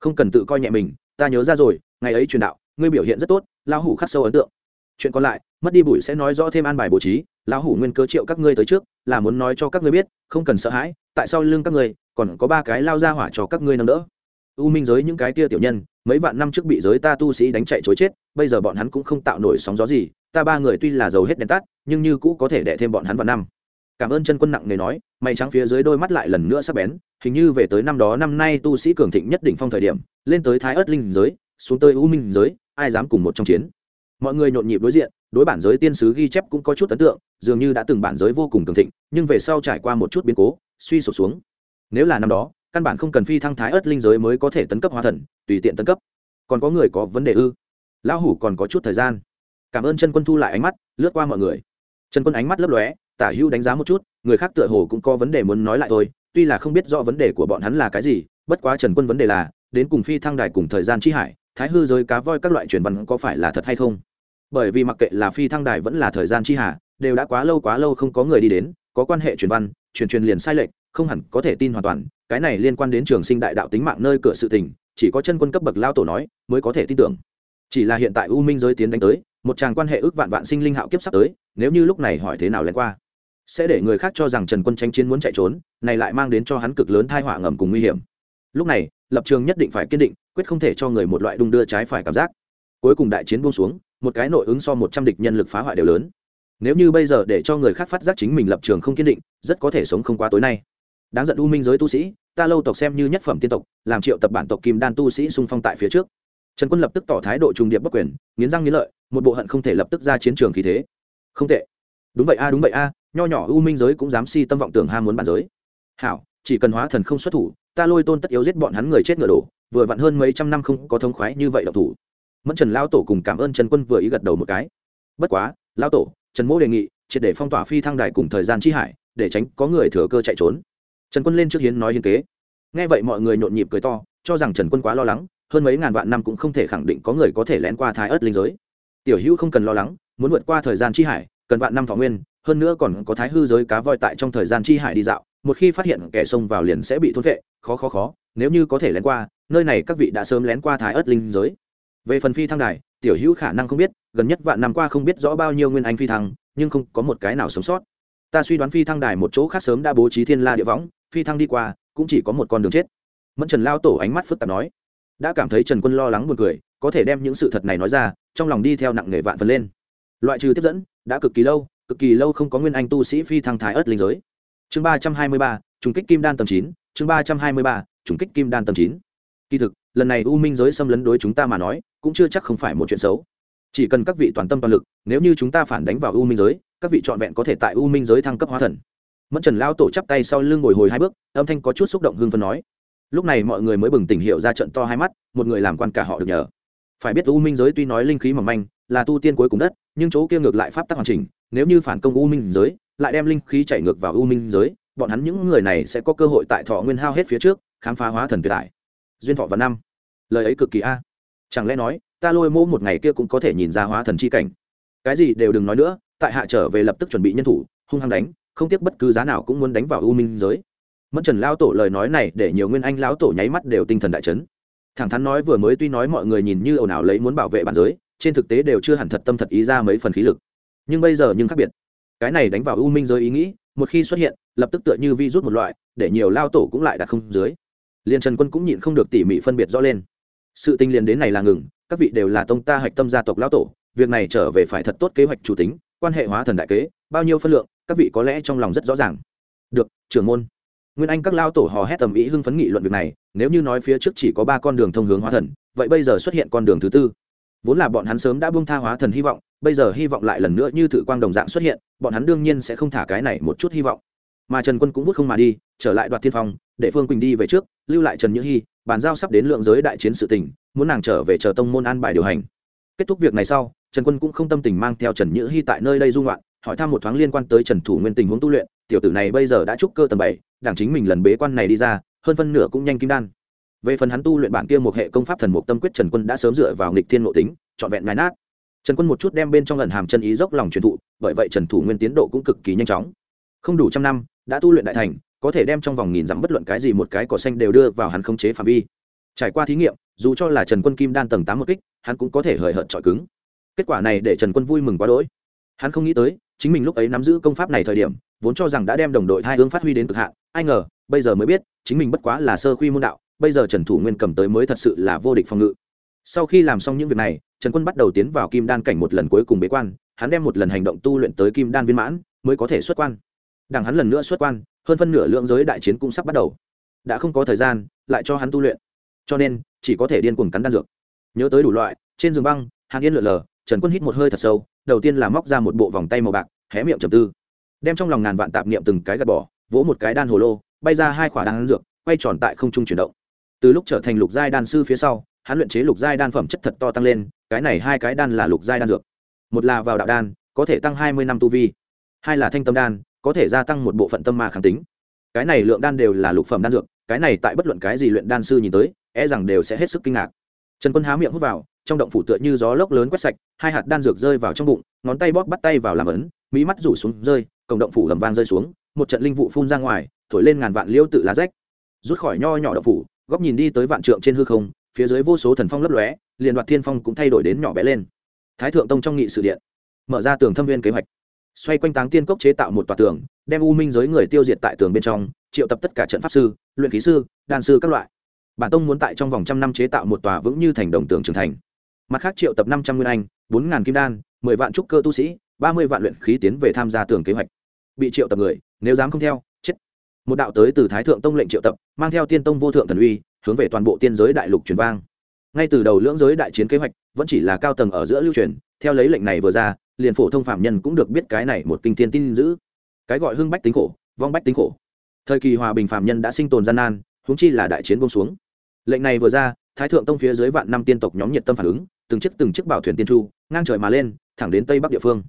Không cần tự coi nhẹ mình, ta nhớ ra rồi, ngày ấy truyền đạo, ngươi biểu hiện rất tốt, lão hủ khắc sâu ấn tượng. Chuyện còn lại, mất đi bụi sẽ nói rõ thêm an bài bố trí, lão hủ nguyên cơ triệu các ngươi tới trước, là muốn nói cho các ngươi biết, không cần sợ hãi, tại sao lưng các ngươi, còn có ba cái lao ra hỏa cho các ngươi nâng đỡ u minh giới những cái kia tiểu nhân, mấy vạn năm trước bị giới ta tu sĩ đánh chạy chối chết, bây giờ bọn hắn cũng không tạo nổi sóng gió gì, ta ba người tuy là giàu hết đèn tắt, nhưng như cũ có thể đẻ thêm bọn hắn vào năm. Cảm ơn chân quân nặng nề nói, mày trắng phía dưới đôi mắt lại lần nữa sắp bén, hình như về tới năm đó năm nay tu sĩ cường thịnh nhất đỉnh phong thời điểm, lên tới thái ớt linh giới, xuống tới u minh giới, ai dám cùng một trong chiến. Mọi người nhộn nhịp đối diện, đối bản giới tiên sứ ghi chép cũng có chút ấn tượng, dường như đã từng bản giới vô cùng cường thịnh, nhưng về sau trải qua một chút biến cố, suy sụp xuống. Nếu là năm đó căn bản không cần phi thăng thái ớt linh giới mới có thể tấn cấp hóa thần, tùy tiện tấn cấp. Còn có người có vấn đề ư? Lão hủ còn có chút thời gian. Cảm ơn chân quân thu lại ánh mắt, lướt qua mọi người. Chân quân ánh mắt lấp lóe, tả hữu đánh giá một chút, người khác tựa hồ cũng có vấn đề muốn nói lại thôi, tuy là không biết rõ vấn đề của bọn hắn là cái gì, bất quá trần quân vấn đề là, đến cùng phi thăng đài cùng thời gian chi hải, thái hư giới cá voi các loại truyền văn có phải là thật hay không? Bởi vì mặc kệ là phi thăng đài vẫn là thời gian chi hà, đều đã quá lâu quá lâu không có người đi đến, có quan hệ truyền văn, truyền truyền liền sai lệch, không hẳn có thể tin hoàn toàn cái này liên quan đến trường sinh đại đạo tính mạng nơi cửa sự tình, chỉ có chân quân cấp bậc lao tổ nói, mới có thể tin tưởng. Chỉ là hiện tại u minh giới tiến đánh tới, một tràng quan hệ ước vạn vạn sinh linh hạo kiếp sắp tới, nếu như lúc này hỏi thế nào lén qua, sẽ để người khác cho rằng trần quân tranh chiến muốn chạy trốn, này lại mang đến cho hắn cực lớn thai họa ngầm cùng nguy hiểm. Lúc này, lập trường nhất định phải kiên định, quyết không thể cho người một loại đung đưa trái phải cảm giác. Cuối cùng đại chiến buông xuống, một cái nội ứng so một trăm địch nhân lực phá hoại đều lớn. Nếu như bây giờ để cho người khác phát giác chính mình lập trường không kiên định, rất có thể sống không qua tối nay đáng giận u minh giới tu sĩ, ta lâu tộc xem như nhất phẩm tiên tộc, làm triệu tập bản tộc kim đan tu sĩ xung phong tại phía trước. Trần quân lập tức tỏ thái độ trùng điệp bất quyền, nghiến răng nghiến lợi, một bộ hận không thể lập tức ra chiến trường khí thế. Không tệ. Đúng vậy a, đúng vậy a, nho nhỏ u minh giới cũng dám si tâm vọng tưởng ham muốn bản giới. Hảo, chỉ cần hóa thần không xuất thủ, ta lôi tôn tất yếu giết bọn hắn người chết ngựa đổ, vừa vặn hơn mấy trăm năm không có thông khoái như vậy độc thủ. Mẫn trần lao tổ cùng cảm ơn trần quân vừa ý gật đầu một cái. Bất quá, lao tổ, trần mỗ đề nghị, triệt để phong tỏa phi thăng đài cùng thời gian chi hải, để tránh có người thừa cơ chạy trốn trần quân lên trước hiến nói hiến kế. Nghe vậy mọi người nhộn nhịp cười to, cho rằng trần quân quá lo lắng, hơn mấy ngàn vạn năm cũng không thể khẳng định có người có thể lén qua thái ớt linh giới. Tiểu hữu không cần lo lắng, muốn vượt qua thời gian chi hải, cần vạn năm thọ nguyên, hơn nữa còn có thái hư giới cá voi tại trong thời gian chi hải đi dạo, một khi phát hiện kẻ xông vào liền sẽ bị thôn vệ, khó khó khó, nếu như có thể lén qua, nơi này các vị đã sớm lén qua thái ớt linh giới. Về phần phi thăng đài, tiểu hữu khả năng không biết, gần nhất vạn năm qua không biết rõ bao nhiêu nguyên anh phi thăng, nhưng không có một cái nào sống sót ta suy đoán phi thăng đài một chỗ khác sớm đã bố trí thiên la địa võng, phi thăng đi qua, cũng chỉ có một con đường chết. Mẫn trần lao tổ ánh mắt phức tạp nói. Đã cảm thấy trần quân lo lắng buồn cười, có thể đem những sự thật này nói ra, trong lòng đi theo nặng nghề vạn phần lên. Loại trừ tiếp dẫn, đã cực kỳ lâu, cực kỳ lâu không có nguyên anh tu sĩ phi thăng thái ớt linh giới. Chương ba trăm hai mươi ba, trùng kích kim đan tầm chín, chương ba trăm hai mươi ba, trùng kích kim đan tầm chín. Kỳ thực, lần này u minh giới xâm lấn đối chúng ta mà nói, cũng chưa chắc không phải một chuyện xấu chỉ cần các vị toàn tâm toàn lực, nếu như chúng ta phản đánh vào u minh giới, các vị trọn vẹn có thể tại u minh giới thăng cấp hóa thần. Mẫn trần lao tổ chắp tay sau lưng ngồi hồi hai bước, âm thanh có chút xúc động hưng phân nói. Lúc này mọi người mới bừng tỉnh hiệu ra trận to hai mắt, một người làm quan cả họ được nhờ. Phải biết u minh giới tuy nói linh khí mỏng manh, là tu tiên cuối cùng đất, nhưng chỗ kia ngược lại pháp tắc hoàn chỉnh, nếu như phản công u minh giới, lại đem linh khí chạy ngược vào u minh giới, bọn hắn những người này sẽ có cơ hội tại thọ nguyên hao hết phía trước, khám phá hóa thần tuyệt đại. Duyên thọ và năm. Lời ấy cực kỳ a. Chẳng lẽ nói ta lôi mô một ngày kia cũng có thể nhìn ra hóa thần chi cảnh. Cái gì đều đừng nói nữa, tại hạ trở về lập tức chuẩn bị nhân thủ, hung hăng đánh, không tiếc bất cứ giá nào cũng muốn đánh vào u minh giới. Mẫn trần lao tổ lời nói này để nhiều nguyên anh lão tổ nháy mắt đều tinh thần đại chấn. Thẳng thắn nói vừa mới tuy nói mọi người nhìn như ồn ào lấy muốn bảo vệ bản giới, trên thực tế đều chưa hẳn thật tâm thật ý ra mấy phần khí lực. Nhưng bây giờ nhưng khác biệt. Cái này đánh vào u minh giới ý nghĩ, một khi xuất hiện, lập tức tựa như vi rút một loại, để nhiều lao tổ cũng lại đặt không dưới. Liền trần quân cũng nhịn không được tỉ mỉ phân biệt rõ lên. Sự tinh liền đến này là ngừng các vị đều là tông ta hạch tâm gia tộc lão tổ, việc này trở về phải thật tốt kế hoạch chủ tính, quan hệ hóa thần đại kế, bao nhiêu phân lượng, các vị có lẽ trong lòng rất rõ ràng. Được, trưởng môn. Nguyên anh các lao tổ hò hét tầm ý hưng phấn nghị luận việc này, nếu như nói phía trước chỉ có ba con đường thông hướng hóa thần, vậy bây giờ xuất hiện con đường thứ tư. Vốn là bọn hắn sớm đã buông tha hóa thần hy vọng, bây giờ hy vọng lại lần nữa như thử quang đồng dạng xuất hiện, bọn hắn đương nhiên sẽ không thả cái này một chút hy vọng mà trần quân cũng vút không mà đi, trở lại đoạt thiên phong, để phương quỳnh đi về trước, lưu lại trần nhữ hy, bàn giao sắp đến lượng giới đại chiến sự tình, muốn nàng trở về chờ tông môn an bài điều hành. kết thúc việc này sau, trần quân cũng không tâm tình mang theo trần nhữ hy tại nơi đây dung loạn hỏi thăm một thoáng liên quan tới trần thủ nguyên tình huống tu luyện, tiểu tử này bây giờ đã trúc cơ tầng bảy, đảng chính mình lần bế quan này đi ra, hơn phân nửa cũng nhanh kim đan. về phần hắn tu luyện bản kia một hệ công pháp thần mục tâm quyết trần quân đã sớm dựa vào nghịch thiên nội tính, trọn vẹn ngài nát. trần quân một chút đem bên trong lần hàm chân ý dốc lòng truyền thụ, bởi vậy trần thủ nguyên tiến độ cũng cực kỳ nhanh chóng. không đủ trăm năm đã tu luyện đại thành, có thể đem trong vòng nghìn dặm bất luận cái gì một cái cỏ xanh đều đưa vào hắn khống chế phạm vi. Trải qua thí nghiệm, dù cho là trần quân kim đan tầng tám một kích, hắn cũng có thể hời hợt trọi cứng. Kết quả này để trần quân vui mừng quá đỗi. Hắn không nghĩ tới, chính mình lúc ấy nắm giữ công pháp này thời điểm, vốn cho rằng đã đem đồng đội hai hướng phát huy đến cực hạn. Ai ngờ, bây giờ mới biết, chính mình bất quá là sơ khuy môn đạo, bây giờ trần thủ nguyên cầm tới mới thật sự là vô địch phòng ngự. Sau khi làm xong những việc này, trần quân bắt đầu tiến vào kim đan cảnh một lần cuối cùng bế quan, hắn đem một lần hành động tu luyện tới kim đan viên mãn, mới có thể xuất quan đằng hắn lần nữa xuất quan, hơn phân nửa lượng giới đại chiến cũng sắp bắt đầu. Đã không có thời gian lại cho hắn tu luyện. Cho nên, chỉ có thể điên cuồng cắn đan dược. Nhớ tới đủ loại, trên giường băng hàng yên lượn lờ, trần quân hít một hơi thật sâu, đầu tiên là móc ra một bộ vòng tay màu bạc, hé miệng trầm tư. Đem trong lòng ngàn vạn tạp niệm từng cái gạt bỏ, vỗ một cái đan hồ lô, bay ra hai khỏa đan dược, quay tròn tại không trung chuyển động. Từ lúc trở thành lục giai đan sư phía sau, hắn luyện chế lục giai đan phẩm chất thật to tăng lên, cái này hai cái đan là lục giai đan dược. Một là vào đạo đan, có thể tăng hai mươi năm tu vi. Hai là thanh tâm đan có thể gia tăng một bộ phận tâm ma kháng tính. Cái này lượng đan đều là lục phẩm đan dược, cái này tại bất luận cái gì luyện đan sư nhìn tới e rằng đều sẽ hết sức kinh ngạc. Trần quân há miệng hút vào, trong động phủ tựa như gió lốc lớn quét sạch, hai hạt đan dược rơi vào trong bụng, ngón tay bóp bắt tay vào làm ấn, mỹ mắt rủ xuống rơi, cổng động phủ lầm vang rơi xuống, một trận linh vụ phun ra ngoài, thổi lên ngàn vạn liêu tự lá rách. Rút khỏi nho nhỏ động phủ, góc nhìn đi tới vạn trượng trên hư không, phía dưới vô số thần phong lấp lóe, liền đoạt thiên phong cũng thay đổi đến nhỏ bé lên. Thái thượng tông trong nghị sự điện, mở ra tường thâm viên kế hoạch xoay quanh táng tiên cốc chế tạo một tòa tường, đem u minh giới người tiêu diệt tại tường bên trong, triệu tập tất cả trận pháp sư, luyện khí sư đàn sư các loại. Bản tông muốn tại trong vòng trăm năm chế tạo một tòa vững như thành đồng tường trưởng thành. Mặt khác triệu tập năm trăm nguyên anh, bốn ngàn kim đan, mười vạn trúc cơ tu sĩ, ba mươi vạn luyện khí tiến về tham gia tường kế hoạch. Bị triệu tập người, nếu dám không theo, chết. Một đạo tới từ thái thượng tông lệnh triệu tập, mang theo tiên tông vô thượng thần uy, hướng về toàn bộ tiên giới đại lục truyền vang. Ngay từ đầu lưỡng giới đại chiến kế hoạch, vẫn chỉ là cao tầng ở giữa lưu truyền theo lấy lệnh này vừa ra, liền phổ thông phạm nhân cũng được biết cái này một kinh tiên tin giữ cái gọi hưng bách tính khổ, vong bách tính khổ. Thời kỳ hòa bình phạm nhân đã sinh tồn gian nan, huống chi là đại chiến bông xuống. Lệnh này vừa ra, thái thượng tông phía dưới vạn năm tiên tộc nhóm nhiệt tâm phản ứng, từng chiếc từng chiếc bảo thuyền tiên chu ngang trời mà lên, thẳng đến tây bắc địa phương.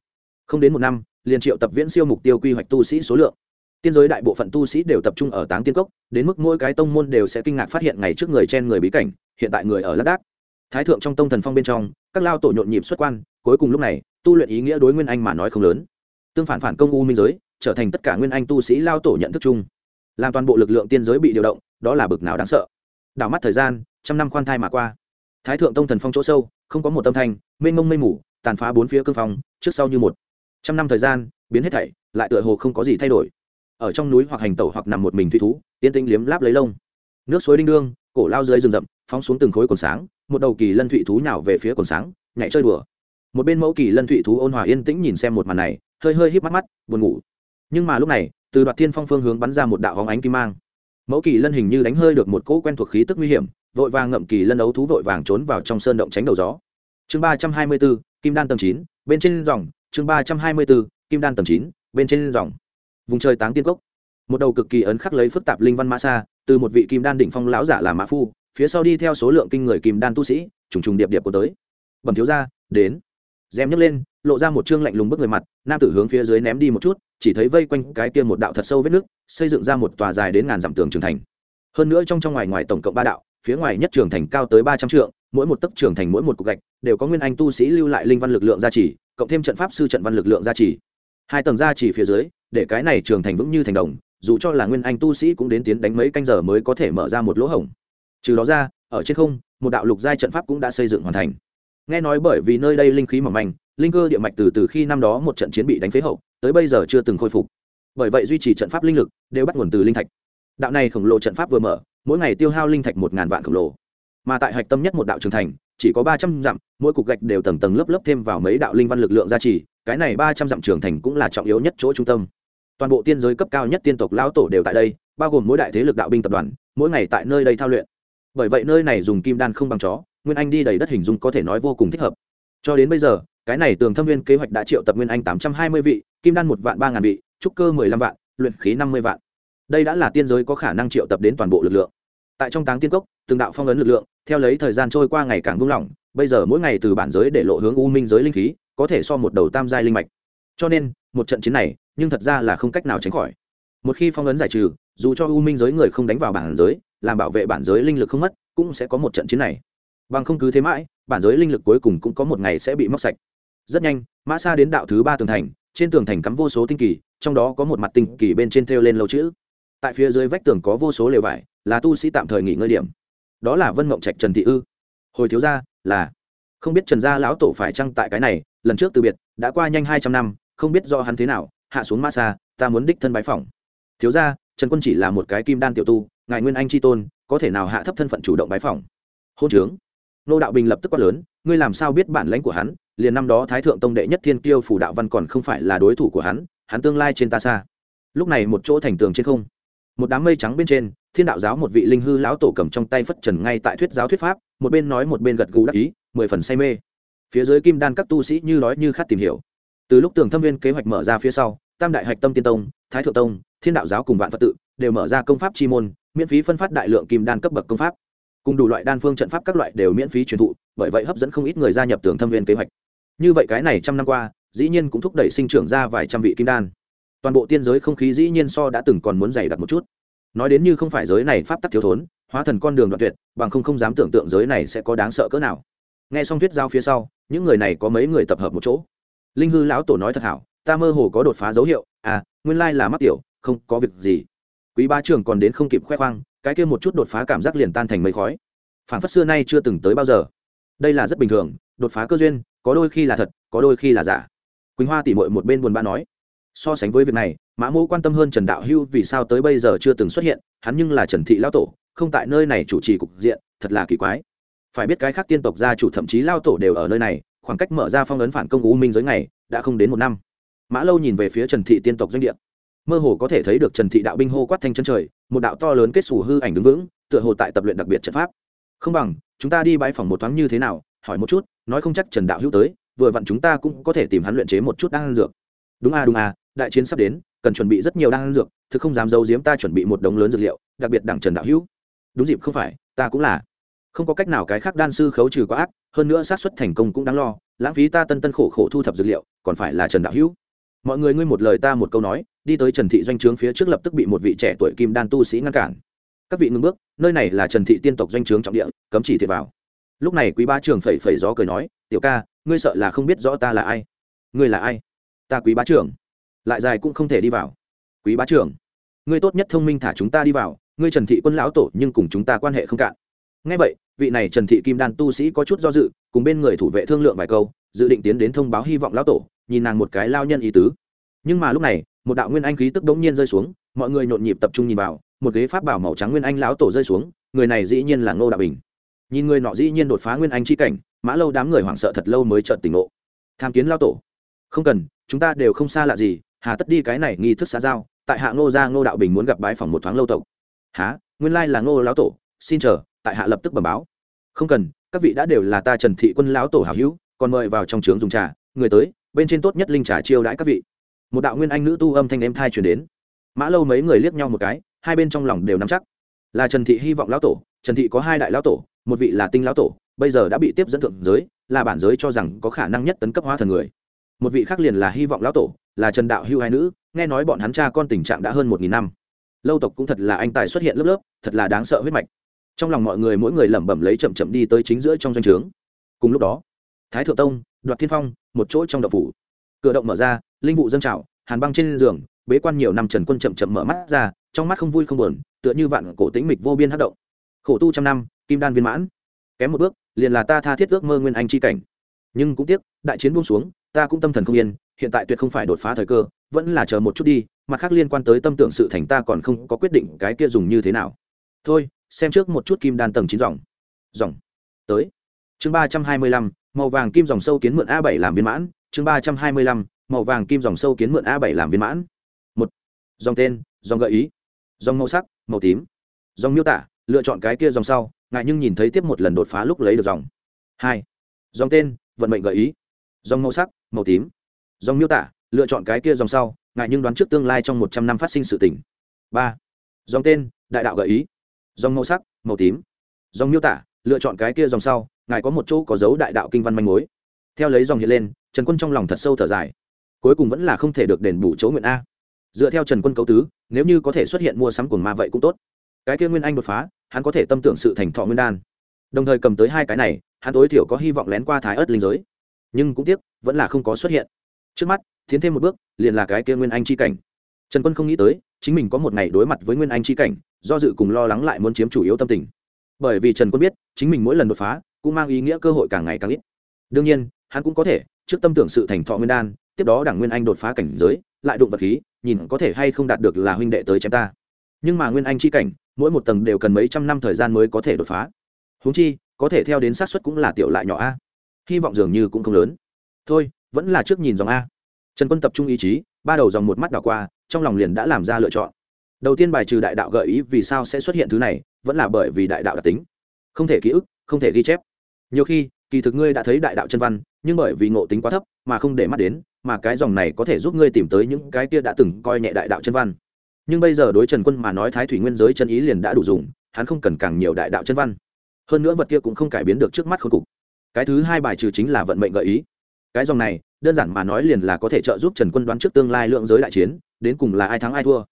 Không đến một năm, liền triệu tập viễn siêu mục tiêu quy hoạch tu sĩ số lượng. Tiên giới đại bộ phận tu sĩ đều tập trung ở táng tiên cốc, đến mức mỗi cái tông môn đều sẽ kinh ngạc phát hiện ngày trước người trên người bí cảnh, hiện tại người ở lác đác thái thượng trong tông thần phong bên trong, các lao tổ nhộn nhịp xuất quan, cuối cùng lúc này, tu luyện ý nghĩa đối nguyên anh mà nói không lớn. Tương phản phản công u minh giới, trở thành tất cả nguyên anh tu sĩ lao tổ nhận thức chung. Làm toàn bộ lực lượng tiên giới bị điều động, đó là bực nào đáng sợ. Đảo mắt thời gian, trăm năm khoan thai mà qua. Thái thượng tông thần phong chỗ sâu, không có một tâm thanh, mênh mông mây mù, tàn phá bốn phía cương phong, trước sau như một. Trăm năm thời gian, biến hết thảy, lại tựa hồ không có gì thay đổi. Ở trong núi hoặc hành tẩu hoặc nằm một mình thủy thú tiên tinh liếm láp lấy lông. Nước suối đinh đương, cổ lao dưới rừng rậm, phóng xuống từng khối cồn sáng một đầu kỳ lân thụy thú nhào về phía cồn sáng, nhảy chơi đùa. Một bên mẫu kỳ lân thụy thú ôn hòa yên tĩnh nhìn xem một màn này, hơi hơi híp mắt mắt, buồn ngủ. Nhưng mà lúc này, từ đoạt thiên phong phương hướng bắn ra một đạo hóng ánh kim mang. Mẫu kỳ lân hình như đánh hơi được một cỗ quen thuộc khí tức nguy hiểm, vội vàng ngậm kỳ lân ấu thú vội vàng trốn vào trong sơn động tránh đầu gió. Chương ba trăm hai mươi bốn, kim đan tầng chín, bên trên dòng. Chương ba trăm hai mươi bốn, kim đan tầng chín, bên trên dòng. Vùng trời táng tiên cốc. Một đầu cực kỳ ấn khắc lấy phức tạp linh văn mã xa, từ một vị kim đan đỉnh phong lão giả là mã phu phía sau đi theo số lượng kinh người kim đan tu sĩ, trùng trùng điệp điệp của tới. Bẩm thiếu ra đến. Dèm nhấc lên, lộ ra một chương lạnh lùng bức người mặt, nam tử hướng phía dưới ném đi một chút, chỉ thấy vây quanh cái kia một đạo thật sâu vết nước, xây dựng ra một tòa dài đến ngàn dặm tường trường thành. Hơn nữa trong trong ngoài ngoài tổng cộng ba đạo, phía ngoài nhất trường thành cao tới ba trăm trượng, mỗi một tấc trường thành mỗi một cục gạch, đều có nguyên anh tu sĩ lưu lại linh văn lực lượng gia trì, cộng thêm trận pháp sư trận văn lực lượng gia trì. Hai tầng gia trì phía dưới, để cái này trường thành vững như thành đồng, dù cho là nguyên anh tu sĩ cũng đến tiến đánh mấy canh giờ mới có thể mở ra một lỗ hổng trừ đó ra, ở trên không, một đạo lục giai trận pháp cũng đã xây dựng hoàn thành. Nghe nói bởi vì nơi đây linh khí mỏng manh, linh cơ địa mạch từ từ khi năm đó một trận chiến bị đánh phế hậu, tới bây giờ chưa từng khôi phục. Bởi vậy duy trì trận pháp linh lực đều bắt nguồn từ linh thạch. Đạo này khổng lồ trận pháp vừa mở, mỗi ngày tiêu hao linh thạch một ngàn vạn khổng lồ. Mà tại hạch tâm nhất một đạo trường thành, chỉ có ba trăm dặm, mỗi cục gạch đều tầng tầng lớp lớp thêm vào mấy đạo linh văn lực lượng gia trì, cái này ba trăm dặm trường thành cũng là trọng yếu nhất chỗ trung tâm. Toàn bộ tiên giới cấp cao nhất tiên tộc lão tổ đều tại đây, bao gồm mỗi đại thế lực đạo binh tập đoàn, mỗi ngày tại nơi đây thao luyện bởi vậy nơi này dùng kim đan không bằng chó, nguyên anh đi đầy đất hình dung có thể nói vô cùng thích hợp. Cho đến bây giờ, cái này tường thâm viên kế hoạch đã triệu tập nguyên anh tám trăm hai mươi vị, kim đan một vạn ba ngàn vị, trúc cơ mười lăm vạn, luyện khí năm mươi vạn. Đây đã là tiên giới có khả năng triệu tập đến toàn bộ lực lượng. Tại trong táng tiên cốc, từng đạo phong ấn lực lượng, theo lấy thời gian trôi qua ngày càng buông lỏng, bây giờ mỗi ngày từ bản giới để lộ hướng u minh giới linh khí, có thể so một đầu tam giai linh mạch. Cho nên, một trận chiến này, nhưng thật ra là không cách nào tránh khỏi. Một khi phong ấn giải trừ, dù cho u minh giới người không đánh vào bản giới làm bảo vệ bản giới linh lực không mất, cũng sẽ có một trận chiến này. Bằng không cứ thế mãi, bản giới linh lực cuối cùng cũng có một ngày sẽ bị móc sạch. Rất nhanh, mã xa đến đạo thứ ba tường thành, trên tường thành cắm vô số tinh kỳ, trong đó có một mặt tinh kỳ bên trên thêu lên lâu chữ. Tại phía dưới vách tường có vô số lều vải, là tu sĩ tạm thời nghỉ ngơi điểm. Đó là vân mộng trạch trần thị ư. Hồi thiếu gia, là. Không biết trần gia lão tổ phải chăng tại cái này, lần trước từ biệt, đã qua nhanh hai trăm năm, không biết do hắn thế nào, hạ xuống ma xa ta muốn đích thân bái phỏng. Thiếu gia, trần quân chỉ là một cái kim đan tiểu tu ngài nguyên anh c tôn, có thể nào hạ thấp thân phận chủ động bái phỏng? Hôn trướng. Nô đạo bình lập tức quát lớn, ngươi làm sao biết bản lãnh của hắn? Liền năm đó thái thượng tông đệ nhất thiên kiêu phủ đạo văn còn không phải là đối thủ của hắn hắn tương lai trên ta xa. Lúc này một chỗ thành tường trên không, một đám mây trắng bên trên, thiên đạo giáo một vị linh hư lão tổ cầm trong tay phất trần ngay tại thuyết giáo thuyết pháp, một bên nói một bên gật gù đắc ý, mười phần say mê. Phía dưới kim đan các tu sĩ như nói như khát tìm hiểu. Từ lúc tường thâm viên kế hoạch mở ra phía sau, tam đại hạch tâm tiên tông, thái thượng tông, thiên đạo giáo cùng vạn phật tự đều mở ra công pháp chi môn miễn phí phân phát đại lượng kim đan cấp bậc công pháp. Cùng đủ loại đan phương trận pháp các loại đều miễn phí truyền thụ, bởi vậy hấp dẫn không ít người gia nhập tường thâm viên kế hoạch. Như vậy cái này trăm năm qua, dĩ nhiên cũng thúc đẩy sinh trưởng ra vài trăm vị kim đan. Toàn bộ tiên giới không khí dĩ nhiên so đã từng còn muốn dày đặc một chút. Nói đến như không phải giới này pháp tắc thiếu thốn, hóa thần con đường đoạn tuyệt, bằng không không dám tưởng tượng giới này sẽ có đáng sợ cỡ nào. Nghe xong thuyết giao phía sau, những người này có mấy người tập hợp một chỗ. Linh hư lão tổ nói thật hảo, ta mơ hồ có đột phá dấu hiệu à nguyên lai là mắc tiểu, không có việc gì quý ba trường còn đến không kịp khoe khoang, cái kia một chút đột phá cảm giác liền tan thành mây khói. Phản phất xưa nay chưa từng tới bao giờ. Đây là rất bình thường, đột phá cơ duyên, có đôi khi là thật, có đôi khi là giả. Quỳnh hoa tỉ mội một bên buồn bã nói, so sánh với việc này, mã mô quan tâm hơn trần đạo hưu vì sao tới bây giờ chưa từng xuất hiện, hắn nhưng là trần thị lao tổ, không tại nơi này chủ trì cục diện, thật là kỳ quái. Phải biết cái khác tiên tộc gia chủ thậm chí lao tổ đều ở nơi này, khoảng cách mở ra phong ấn phản công u minh giới ngày đã không đến một năm. Mã lâu nhìn về phía trần thị tiên tộc doanh địa mơ hồ có thể thấy được trần thị đạo binh hô quát thanh chân trời, một đạo to lớn kết xù hư ảnh đứng vững, tựa hồ tại tập luyện đặc biệt trận pháp. Không bằng, chúng ta đi bãi phòng một thoáng như thế nào? Hỏi một chút, nói không chắc trần đạo hữu tới, vừa vặn chúng ta cũng có thể tìm hắn luyện chế một chút đan dược. Đúng à đúng à đại chiến sắp đến, cần chuẩn bị rất nhiều đan dược, thực không dám giấu giếm ta chuẩn bị một đống lớn dược liệu, đặc biệt đặng trần đạo hữu. Đúng dịp, không phải, ta cũng là. Không có cách nào cái khác đan sư khấu trừ quá ác, hơn nữa sát xuất thành công cũng đáng lo, lãng phí ta tân tân khổ khổ thu thập dược liệu, còn phải là trần đạo hữu. Mọi người ngươi một lời ta một câu nói đi tới trần thị doanh trướng phía trước lập tức bị một vị trẻ tuổi kim đan tu sĩ ngăn cản. Các vị ngưng bước, nơi này là trần thị tiên tộc doanh trướng trọng địa, cấm chỉ thiệt vào. Lúc này quý ba trường phẩy phẩy gió cười nói, tiểu ca, ngươi sợ là không biết rõ ta là ai. Ngươi là ai? Ta quý bá trưởng. Lại dài cũng không thể đi vào. Quý bá trưởng, ngươi tốt nhất thông minh thả chúng ta đi vào, ngươi trần thị quân lão tổ nhưng cùng chúng ta quan hệ không cạn. Ngay vậy, vị này trần thị kim đan tu sĩ có chút do dự, cùng bên người thủ vệ thương lượng vài câu, dự định tiến đến thông báo hy vọng lão tổ, nhìn nàng một cái lao nhân ý tứ. Nhưng mà lúc này một đạo nguyên anh khí tức đống nhiên rơi xuống, mọi người nhộn nhịp tập trung nhìn vào, một ghế pháp bảo màu trắng nguyên anh lão tổ rơi xuống, người này dĩ nhiên là ngô đạo bình. Nhìn người nọ dĩ nhiên đột phá nguyên anh chi cảnh, mã lâu đám người hoảng sợ thật lâu mới chợt tỉnh ngộ. Tham kiến lao tổ. Không cần, chúng ta đều không xa lạ gì, hà tất đi cái này nghi thức xã giao, tại hạ ngô gia ngô đạo bình muốn gặp bái phòng một thoáng lâu tộc. Há nguyên lai là ngô lão tổ, xin chờ, tại hạ lập tức bẩm báo. Không cần, các vị đã đều là ta trần thị quân lão tổ hảo hữu, còn mời vào trong trướng dùng trà, người tới, bên trên tốt nhất linh trà chiêu đãi các vị một đạo nguyên anh nữ tu âm thanh em thai chuyển đến. Mã lâu mấy người liếc nhau một cái, hai bên trong lòng đều nắm chắc. Là trần thị hy vọng lão tổ, trần thị có hai đại lão tổ, một vị là tinh lão tổ, bây giờ đã bị tiếp dẫn thượng giới, là bản giới cho rằng có khả năng nhất tấn cấp hóa thần người. Một vị khác liền là hy vọng lão tổ, là trần đạo hưu hai nữ, nghe nói bọn hắn cha con tình trạng đã hơn một nghìn năm. Lâu tộc cũng thật là anh tài xuất hiện lớp lớp, thật là đáng sợ huyết mạch. Trong lòng mọi người mỗi người lẩm bẩm lấy chậm chậm đi tới chính giữa trong doanh trướng. Cùng lúc đó, thái thượng tông, đoạt thiên phong, một chỗ trong đậu phủ cửa động mở ra, linh vụ dâng trào, hàn băng trên giường, bế quan nhiều năm trần quân chậm chậm mở mắt ra, trong mắt không vui không buồn, tựa như vạn cổ tĩnh mịch vô biên hát động. Khổ tu trăm năm, kim đan viên mãn. Kém một bước, liền là ta tha thiết ước mơ nguyên anh chi cảnh. Nhưng cũng tiếc, đại chiến buông xuống, ta cũng tâm thần không yên, hiện tại tuyệt không phải đột phá thời cơ, vẫn là chờ một chút đi, mặt khác liên quan tới tâm tưởng sự thành ta còn không có quyết định cái kia dùng như thế nào. Thôi, xem trước một chút kim đan tầng chín dòng. Dòng. Tới. Chương ba trăm hai mươi lăm, màu vàng kim dòng sâu kiến mượn a bảy làm viên mãn chương ba trăm hai mươi lăm, màu vàng kim dòng sâu kiến mượn a bảy làm viên mãn. Một, dòng tên, dòng gợi ý. Dòng màu sắc, màu tím. Dòng miêu tả, lựa chọn cái kia dòng sau, ngại nhưng nhìn thấy tiếp một lần đột phá lúc lấy được dòng. Hai, dòng tên, vận mệnh gợi ý. Dòng màu sắc, màu tím. Dòng miêu tả, lựa chọn cái kia dòng sau ngài nhưng đoán trước tương lai trong một trăm năm phát sinh sự tỉnh ba, dòng tên, đại đạo gợi ý. Dòng màu sắc, màu tím. Dòng miêu tả, lựa chọn cái kia dòng sau, ngài có một chỗ có dấu đại đạo kinh văn manh mối theo lấy dòng hiện lên, trần quân trong lòng thật sâu thở dài. Cuối cùng vẫn là không thể được đền bù chỗ nguyện a. Dựa theo trần quân cấu tứ, nếu như có thể xuất hiện mua sắm cuồng ma vậy cũng tốt. Cái kia nguyên anh đột phá, hắn có thể tâm tưởng sự thành thọ nguyên đan. Đồng thời cầm tới hai cái này, hắn tối thiểu có hy vọng lén qua thái ớt linh giới. Nhưng cũng tiếc, vẫn là không có xuất hiện. Trước mắt, tiến thêm một bước, liền là cái kia nguyên anh c h i cảnh. Trần quân không nghĩ tới, chính mình có một ngày đối mặt với nguyên anh c h i cảnh, do dự cùng lo lắng lại muốn chiếm chủ yếu tâm tình. Bởi vì trần quân biết, chính mình mỗi lần đột phá, cũng mang ý nghĩa cơ hội càng ngày càng ít. Đương nhiên hắn cũng có thể, trước tâm tưởng sự thành thọ nguyên đan, tiếp đó đảng nguyên anh đột phá cảnh giới, lại đụng vật khí, nhìn có thể hay không đạt được là huynh đệ tới chém ta. Nhưng mà nguyên anh c h i cảnh, mỗi một tầng đều cần mấy trăm năm thời gian mới có thể đột phá. Húng chi, có thể theo đến sát suất cũng là tiểu lại nhỏ a. Hy vọng dường như cũng không lớn. Thôi, vẫn là trước nhìn dòng a. Trần quân tập trung ý chí, ba đầu dòng một mắt đảo qua, trong lòng liền đã làm ra lựa chọn. Đầu tiên bài trừ đại đạo gợi ý vì sao sẽ xuất hiện thứ này, vẫn là bởi vì đại đạo đặc tính. Không thể ký ức, không thể ghi chép. Nhiều khi kỳ thực ngươi đã thấy đại đạo chân văn, nhưng bởi vì ngộ tính quá thấp mà không để mắt đến, mà cái dòng này có thể giúp ngươi tìm tới những cái kia đã từng coi nhẹ đại đạo chân văn. Nhưng bây giờ đối trần quân mà nói thái thủy nguyên giới chân ý liền đã đủ dùng, hắn không cần càng nhiều đại đạo chân văn. Hơn nữa vật kia cũng không cải biến được trước mắt khôi cục. Cái thứ hai bài trừ chính là vận mệnh gợi ý. Cái dòng này, đơn giản mà nói liền là có thể trợ giúp trần quân đoán trước tương lai lượng giới đại chiến, đến cùng là ai thắng ai thua.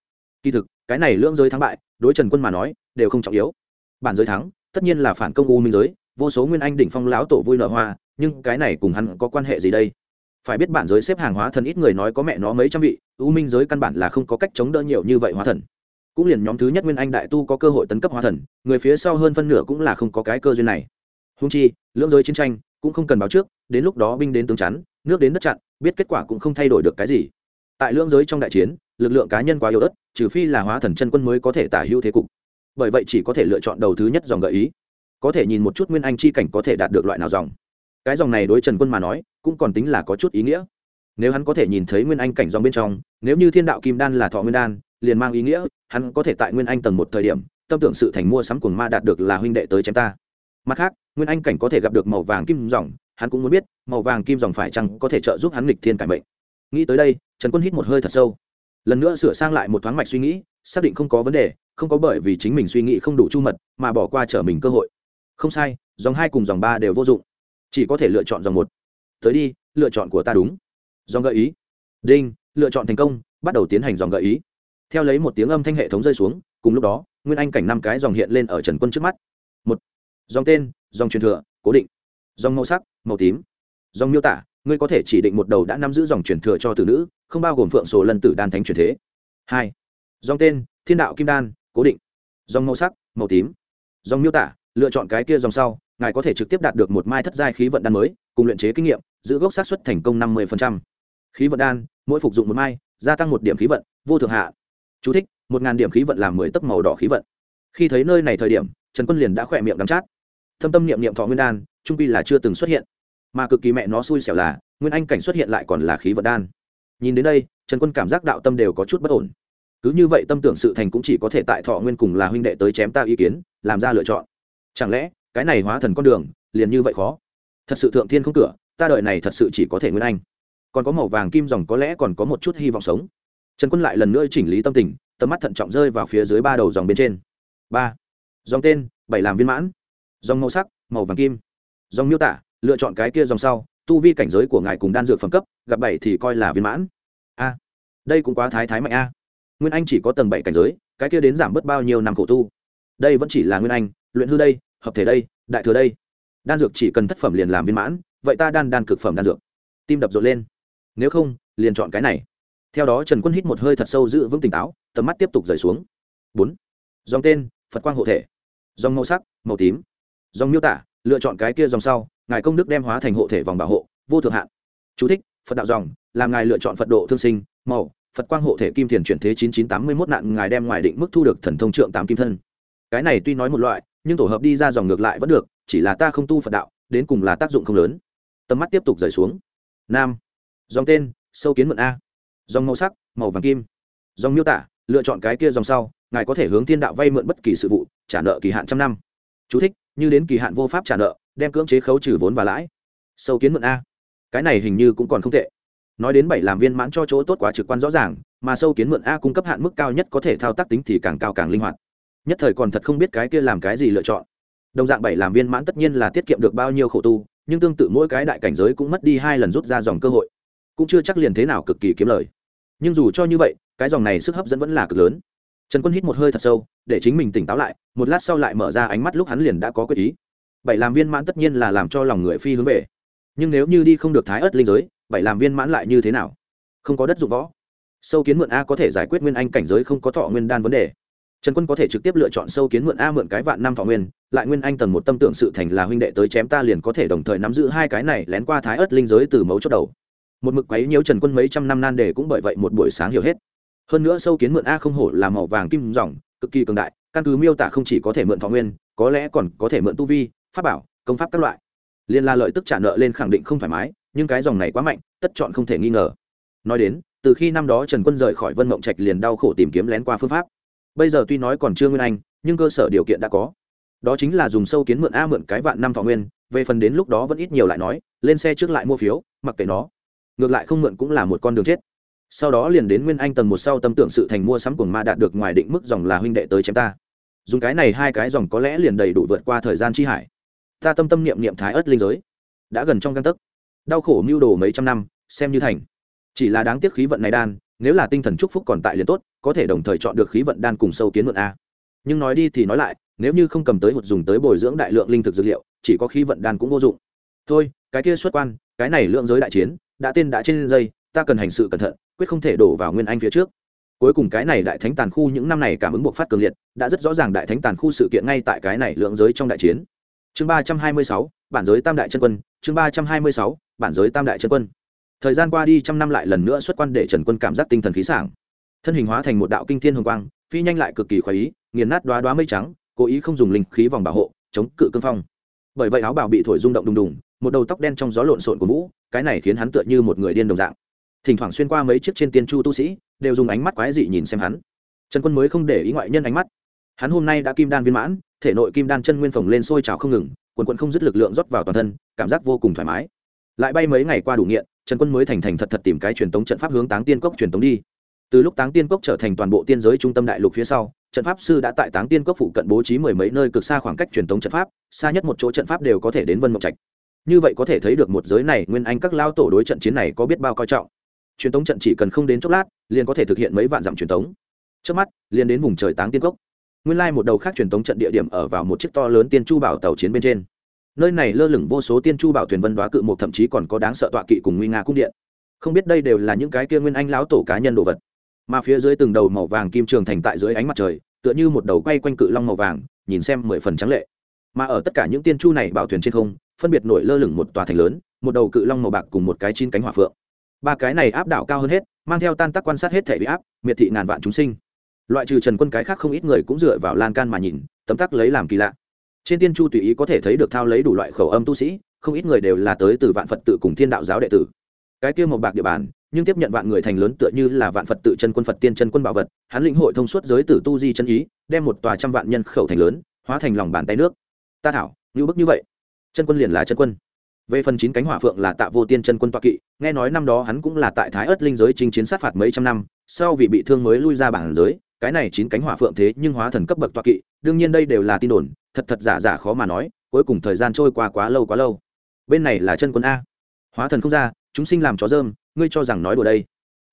Kỳ thực, cái này lượng giới thắng bại, đối trần quân mà nói, đều không trọng yếu. Bản giới thắng, tất nhiên là phản công u minh giới vô số nguyên anh đỉnh phong lão tổ vui nở hoa, nhưng cái này cùng hắn có quan hệ gì đây? Phải biết bản giới xếp hàng hóa thần ít người nói có mẹ nó mấy trăm vị, u minh giới căn bản là không có cách chống đỡ nhiều như vậy hóa thần. Cũng liền nhóm thứ nhất nguyên anh đại tu có cơ hội tấn cấp hóa thần, người phía sau hơn phân nửa cũng là không có cái cơ duyên này. Húng chi, lưỡng giới chiến tranh cũng không cần báo trước, đến lúc đó binh đến tướng chắn, nước đến đất chặn, biết kết quả cũng không thay đổi được cái gì. Tại lưỡng giới trong đại chiến, lực lượng cá nhân quá yếu ớt, trừ phi là hóa thần chân quân mới có thể tả hữu thế cục. Bởi vậy chỉ có thể lựa chọn đầu thứ nhất dòng gợi ý có thể nhìn một chút nguyên anh chi cảnh có thể đạt được loại nào dòng. Cái dòng này đối trần quân mà nói, cũng còn tính là có chút ý nghĩa. Nếu hắn có thể nhìn thấy nguyên anh cảnh dòng bên trong, nếu như thiên đạo kim đan là thọ nguyên đan, liền mang ý nghĩa, hắn có thể tại nguyên anh tầng một thời điểm, tâm tưởng sự thành mua sắm cuồng ma đạt được là huynh đệ tới chém ta. Mặt khác, nguyên anh cảnh có thể gặp được màu vàng kim dòng, hắn cũng muốn biết, màu vàng kim dòng phải chăng có thể trợ giúp hắn nghịch thiên cải mệnh. Nghĩ tới đây, trần quân hít một hơi thật sâu. Lần nữa sửa sang lại một thoáng mạch suy nghĩ, xác định không có vấn đề, không có bởi vì chính mình suy nghĩ không đủ chu mật, mà bỏ qua trở mình cơ hội không sai, dòng hai cùng dòng ba đều vô dụng. Chỉ có thể lựa chọn dòng một. Tới đi, lựa chọn của ta đúng. Dòng gợi ý. Đinh, lựa chọn thành công, bắt đầu tiến hành dòng gợi ý. Theo lấy một tiếng âm thanh hệ thống rơi xuống, cùng lúc đó, nguyên anh cảnh năm cái dòng hiện lên ở trần quân trước mắt. Một. Dòng tên, dòng truyền thừa, cố định. Dòng màu sắc, màu tím. Dòng miêu tả, ngươi có thể chỉ định một đầu đã nắm giữ dòng truyền thừa cho tử nữ, không bao gồm phượng sổ lần tử đan thánh truyền thế. Hai. Dòng tên, thiên đạo kim đan, cố định. Dòng màu sắc, màu tím. Dòng miêu tả lựa chọn cái kia dòng sau ngài có thể trực tiếp đạt được một mai thất giai khí vận đan mới cùng luyện chế kinh nghiệm giữ gốc sát xuất thành công năm mươi khí vận đan mỗi phục dụng một mai gia tăng một điểm khí vận vô thượng hạ. Chú thích, một ngàn điểm khí vận làm mười tấc màu đỏ khí vận. Khi thấy nơi này thời điểm trần quân liền đã khỏe miệng đắm chát. Thâm tâm niệm niệm thọ nguyên đan trung pi là chưa từng xuất hiện. Mà cực kỳ mẹ nó xui xẻo là nguyên anh cảnh xuất hiện lại còn là khí vận đan. Nhìn đến đây trần quân cảm giác đạo tâm đều có chút bất ổn. Cứ như vậy tâm tưởng sự thành cũng chỉ có thể tại thọ nguyên cùng là huynh đệ tới chém ta ý kiến làm ra lựa chọn chẳng lẽ, cái này hóa thần con đường, liền như vậy khó? Thật sự thượng thiên không cửa, ta đợi này thật sự chỉ có thể nguyên anh. Còn có màu vàng kim dòng có lẽ còn có một chút hy vọng sống. Trần quân lại lần nữa chỉnh lý tâm tình, tầm mắt thận trọng rơi vào phía dưới ba đầu dòng bên trên. Ba. Dòng tên, bảy làm viên mãn. Dòng màu sắc, màu vàng kim. Dòng miêu tả, lựa chọn cái kia dòng sau, tu vi cảnh giới của ngài cùng đan dược phẩm cấp, gặp bảy thì coi là viên mãn. A. Đây cũng quá thái thái mạnh a. Nguyên anh chỉ có tầng bảy cảnh giới, cái kia đến giảm bớt bao nhiêu năm khổ tu? Đây vẫn chỉ là nguyên anh luyện hư đây hợp thể đây đại thừa đây. Đan dược chỉ cần thất phẩm liền làm viên mãn vậy ta đan đan cực phẩm đan dược. Tim đập rộn lên. Nếu không liền chọn cái này. Theo đó trần quân hít một hơi thật sâu giữ vững tỉnh táo tầm mắt tiếp tục rời xuống. Bốn. Dòng tên phật quang hộ thể. Dòng màu sắc màu tím. Dòng miêu tả lựa chọn cái kia dòng sau ngài công đức đem hóa thành hộ thể vòng bảo hộ vô thượng hạn. Chú thích, phật đạo dòng làm ngài lựa chọn phật độ thương sinh màu phật quang hộ thể kim thiền chuyển thế chín chín tám mươi mốt nạn ngài đem ngoài định mức thu được thần thông trượng tám kim thân cái này tuy nói một loại nhưng tổ hợp đi ra dòng ngược lại vẫn được chỉ là ta không tu phật đạo đến cùng là tác dụng không lớn. Tầm mắt tiếp tục rời xuống. Nam. Dòng tên sâu kiến mượn a. Dòng màu sắc màu vàng kim. Dòng miêu tả lựa chọn cái kia dòng sau ngài có thể hướng thiên đạo vay mượn bất kỳ sự vụ trả nợ kỳ hạn trăm năm. Chú thích, như đến kỳ hạn vô pháp trả nợ đem cưỡng chế khấu trừ vốn và lãi. Sâu kiến mượn a. Cái này hình như cũng còn không tệ. Nói đến bảy làm viên mãn cho chỗ tốt quá trực quan rõ ràng mà sâu kiến mượn a cung cấp hạn mức cao nhất có thể thao tác tính thì càng cao càng linh hoạt nhất thời còn thật không biết cái kia làm cái gì lựa chọn. Đồng dạng bảy làm viên mãn tất nhiên là tiết kiệm được bao nhiêu khổ tu, nhưng tương tự mỗi cái đại cảnh giới cũng mất đi hai lần rút ra dòng cơ hội. Cũng chưa chắc liền thế nào cực kỳ kiếm lời. Nhưng dù cho như vậy, cái dòng này sức hấp dẫn vẫn là cực lớn. Trần quân hít một hơi thật sâu, để chính mình tỉnh táo lại, một lát sau lại mở ra ánh mắt lúc hắn liền đã có quyết ý. Bảy làm viên mãn tất nhiên là làm cho lòng người phi hướng về. Nhưng nếu như đi không được thái ớt linh giới, bảy làm viên mãn lại như thế nào? Không có đất dụng võ. Sâu kiến mượn a có thể giải quyết nguyên anh cảnh giới không có thọ nguyên đan vấn đề trần quân có thể trực tiếp lựa chọn sâu kiến mượn a mượn cái vạn năm thọ nguyên, lại nguyên anh tầng một tâm tưởng sự thành là huynh đệ tới chém ta liền có thể đồng thời nắm giữ hai cái này lén qua thái ớt linh giới từ mấu chốt đầu. Một mực quấy nhiễu trần quân mấy trăm năm nan đề cũng bởi vậy một buổi sáng hiểu hết. Hơn nữa sâu kiến mượn a không hổ là màu vàng kim dòng, cực kỳ cường đại, căn cứ miêu tả không chỉ có thể mượn thọ nguyên, có lẽ còn có thể mượn tu vi, pháp bảo, công pháp các loại. Liên la lợi tức trả nợ lên khẳng định không thoải mái, nhưng cái dòng này quá mạnh, tất chọn không thể nghi ngờ. Nói đến, từ khi năm đó trần quân rời khỏi vân mộng trạch liền đau khổ tìm kiếm lén qua phương pháp bây giờ tuy nói còn chưa nguyên anh, nhưng cơ sở điều kiện đã có. Đó chính là dùng sâu kiến mượn a mượn cái vạn năm thọ nguyên, về phần đến lúc đó vẫn ít nhiều lại nói, lên xe trước lại mua phiếu, mặc kệ nó. Ngược lại không mượn cũng là một con đường chết. Sau đó liền đến nguyên anh tầng một sau tâm tưởng sự thành mua sắm của ma đạt được ngoài định mức dòng là huynh đệ tới chém ta. Dùng cái này hai cái dòng có lẽ liền đầy đủ vượt qua thời gian chi hải. Ta tâm tâm niệm niệm thái ớt linh giới. Đã gần trong căn tấc. Đau khổ mưu đồ mấy trăm năm, xem như thành. Chỉ là đáng tiếc khí vận này đan, nếu là tinh thần chúc phúc còn tại liền tốt có thể đồng thời chọn được khí vận đan cùng sâu kiến mượn a. Nhưng nói đi thì nói lại, nếu như không cầm tới hụt dùng tới bồi dưỡng đại lượng linh thực dược liệu, chỉ có khí vận đan cũng vô dụng. Thôi, cái kia xuất quan, cái này lượng giới đại chiến, đã tên đã trên dây, ta cần hành sự cẩn thận, quyết không thể đổ vào nguyên anh phía trước. Cuối cùng cái này đại thánh tàn khu những năm này cảm ứng bộc phát cường liệt, đã rất rõ ràng đại thánh tàn khu sự kiện ngay tại cái này lượng giới trong đại chiến. Chương ba trăm hai mươi sáu, bản giới tam đại chân quân, chương ba trăm hai mươi sáu, bản giới tam đại chân quân. Thời gian qua đi trăm năm lại lần nữa xuất quan để trần quân cảm giác tinh thần khí sảng thân hình hóa thành một đạo kinh thiên hồng quang, phi nhanh lại cực kỳ khoái ý, nghiền nát đoá đoá mây trắng, cố ý không dùng linh khí vòng bảo hộ, chống cự cương phong. Bởi vậy áo bảo bị thổi rung động đùng đùng, một đầu tóc đen trong gió lộn xộn của vũ, cái này khiến hắn tựa như một người điên đồng dạng. Thỉnh thoảng xuyên qua mấy chiếc trên tiên chu tu sĩ, đều dùng ánh mắt quái dị nhìn xem hắn. Trần quân mới không để ý ngoại nhân ánh mắt. Hắn hôm nay đã kim đan viên mãn, thể nội kim đan chân nguyên phồng lên sôi trào không ngừng, quần quận không dứt lực lượng rót vào toàn thân, cảm giác vô cùng thoải mái. Lại bay mấy ngày qua đủ nghiện, trần quân mới thành thành thật thật tìm cái truyền tống trận pháp hướng táng tiên cốc truyền tống đi từ lúc táng tiên cốc trở thành toàn bộ tiên giới trung tâm đại lục phía sau, trận pháp sư đã tại táng tiên cốc phụ cận bố trí mười mấy nơi cực xa khoảng cách truyền tống trận pháp, xa nhất một chỗ trận pháp đều có thể đến vân mộng trạch. Như vậy có thể thấy được một giới này, nguyên anh các lao tổ đối trận chiến này có biết bao coi trọng. Truyền tống trận chỉ cần không đến chốc lát, liền có thể thực hiện mấy vạn dặm truyền tống. Trước mắt, liền đến vùng trời táng tiên cốc. Nguyên lai một đầu khác truyền tống trận địa điểm ở vào một chiếc to lớn tiên chu bảo tàu chiến bên trên. Nơi này lơ lửng vô số tiên chu bảo thuyền vân đoá cự một thậm chí còn có đáng sợ tọa kỵ cùng nguy nga cung điện. Không biết đây đều là những cái kia nguyên anh lão tổ cá nhân đồ vật mà phía dưới từng đầu màu vàng kim trường thành tại dưới ánh mặt trời, tựa như một đầu quay quanh cự long màu vàng, nhìn xem mười phần trắng lệ. Mà ở tất cả những tiên chu này bảo thuyền trên không, phân biệt nổi lơ lửng một tòa thành lớn, một đầu cự long màu bạc cùng một cái chín cánh hỏa phượng. Ba cái này áp đảo cao hơn hết, mang theo tan tác quan sát hết thể bị áp, miệt thị ngàn vạn chúng sinh. Loại trừ trần quân cái khác không ít người cũng dựa vào lan can mà nhìn, tấm tắc lấy làm kỳ lạ. Trên tiên chu tùy ý có thể thấy được thao lấy đủ loại khẩu âm tu sĩ, không ít người đều là tới từ vạn phật tự cùng thiên đạo giáo đệ tử. Cái kia một bạc địa bàn nhưng tiếp nhận vạn người thành lớn tựa như là vạn phật tự chân quân phật tiên chân quân bảo vật, hắn lĩnh hội thông suốt giới tử tu di chân ý, đem một tòa trăm vạn nhân khẩu thành lớn, hóa thành lòng bàn tay nước. Ta thảo, như bức như vậy. Chân quân liền là chân quân. Về phần chín cánh hỏa phượng là tạ vô tiên chân quân toa kỵ, nghe nói năm đó hắn cũng là tại thái ớt linh giới chinh chiến sát phạt mấy trăm năm, sau vì bị thương mới lui ra bản giới, cái này chín cánh hỏa phượng thế nhưng hóa thần cấp bậc toa kỵ, đương nhiên đây đều là tin đồn, thật thật giả giả khó mà nói, cuối cùng thời gian trôi qua quá lâu quá lâu. Bên này là chân quân a. Hóa thần không ra chúng sinh làm chó dơm, ngươi cho rằng nói đùa đây.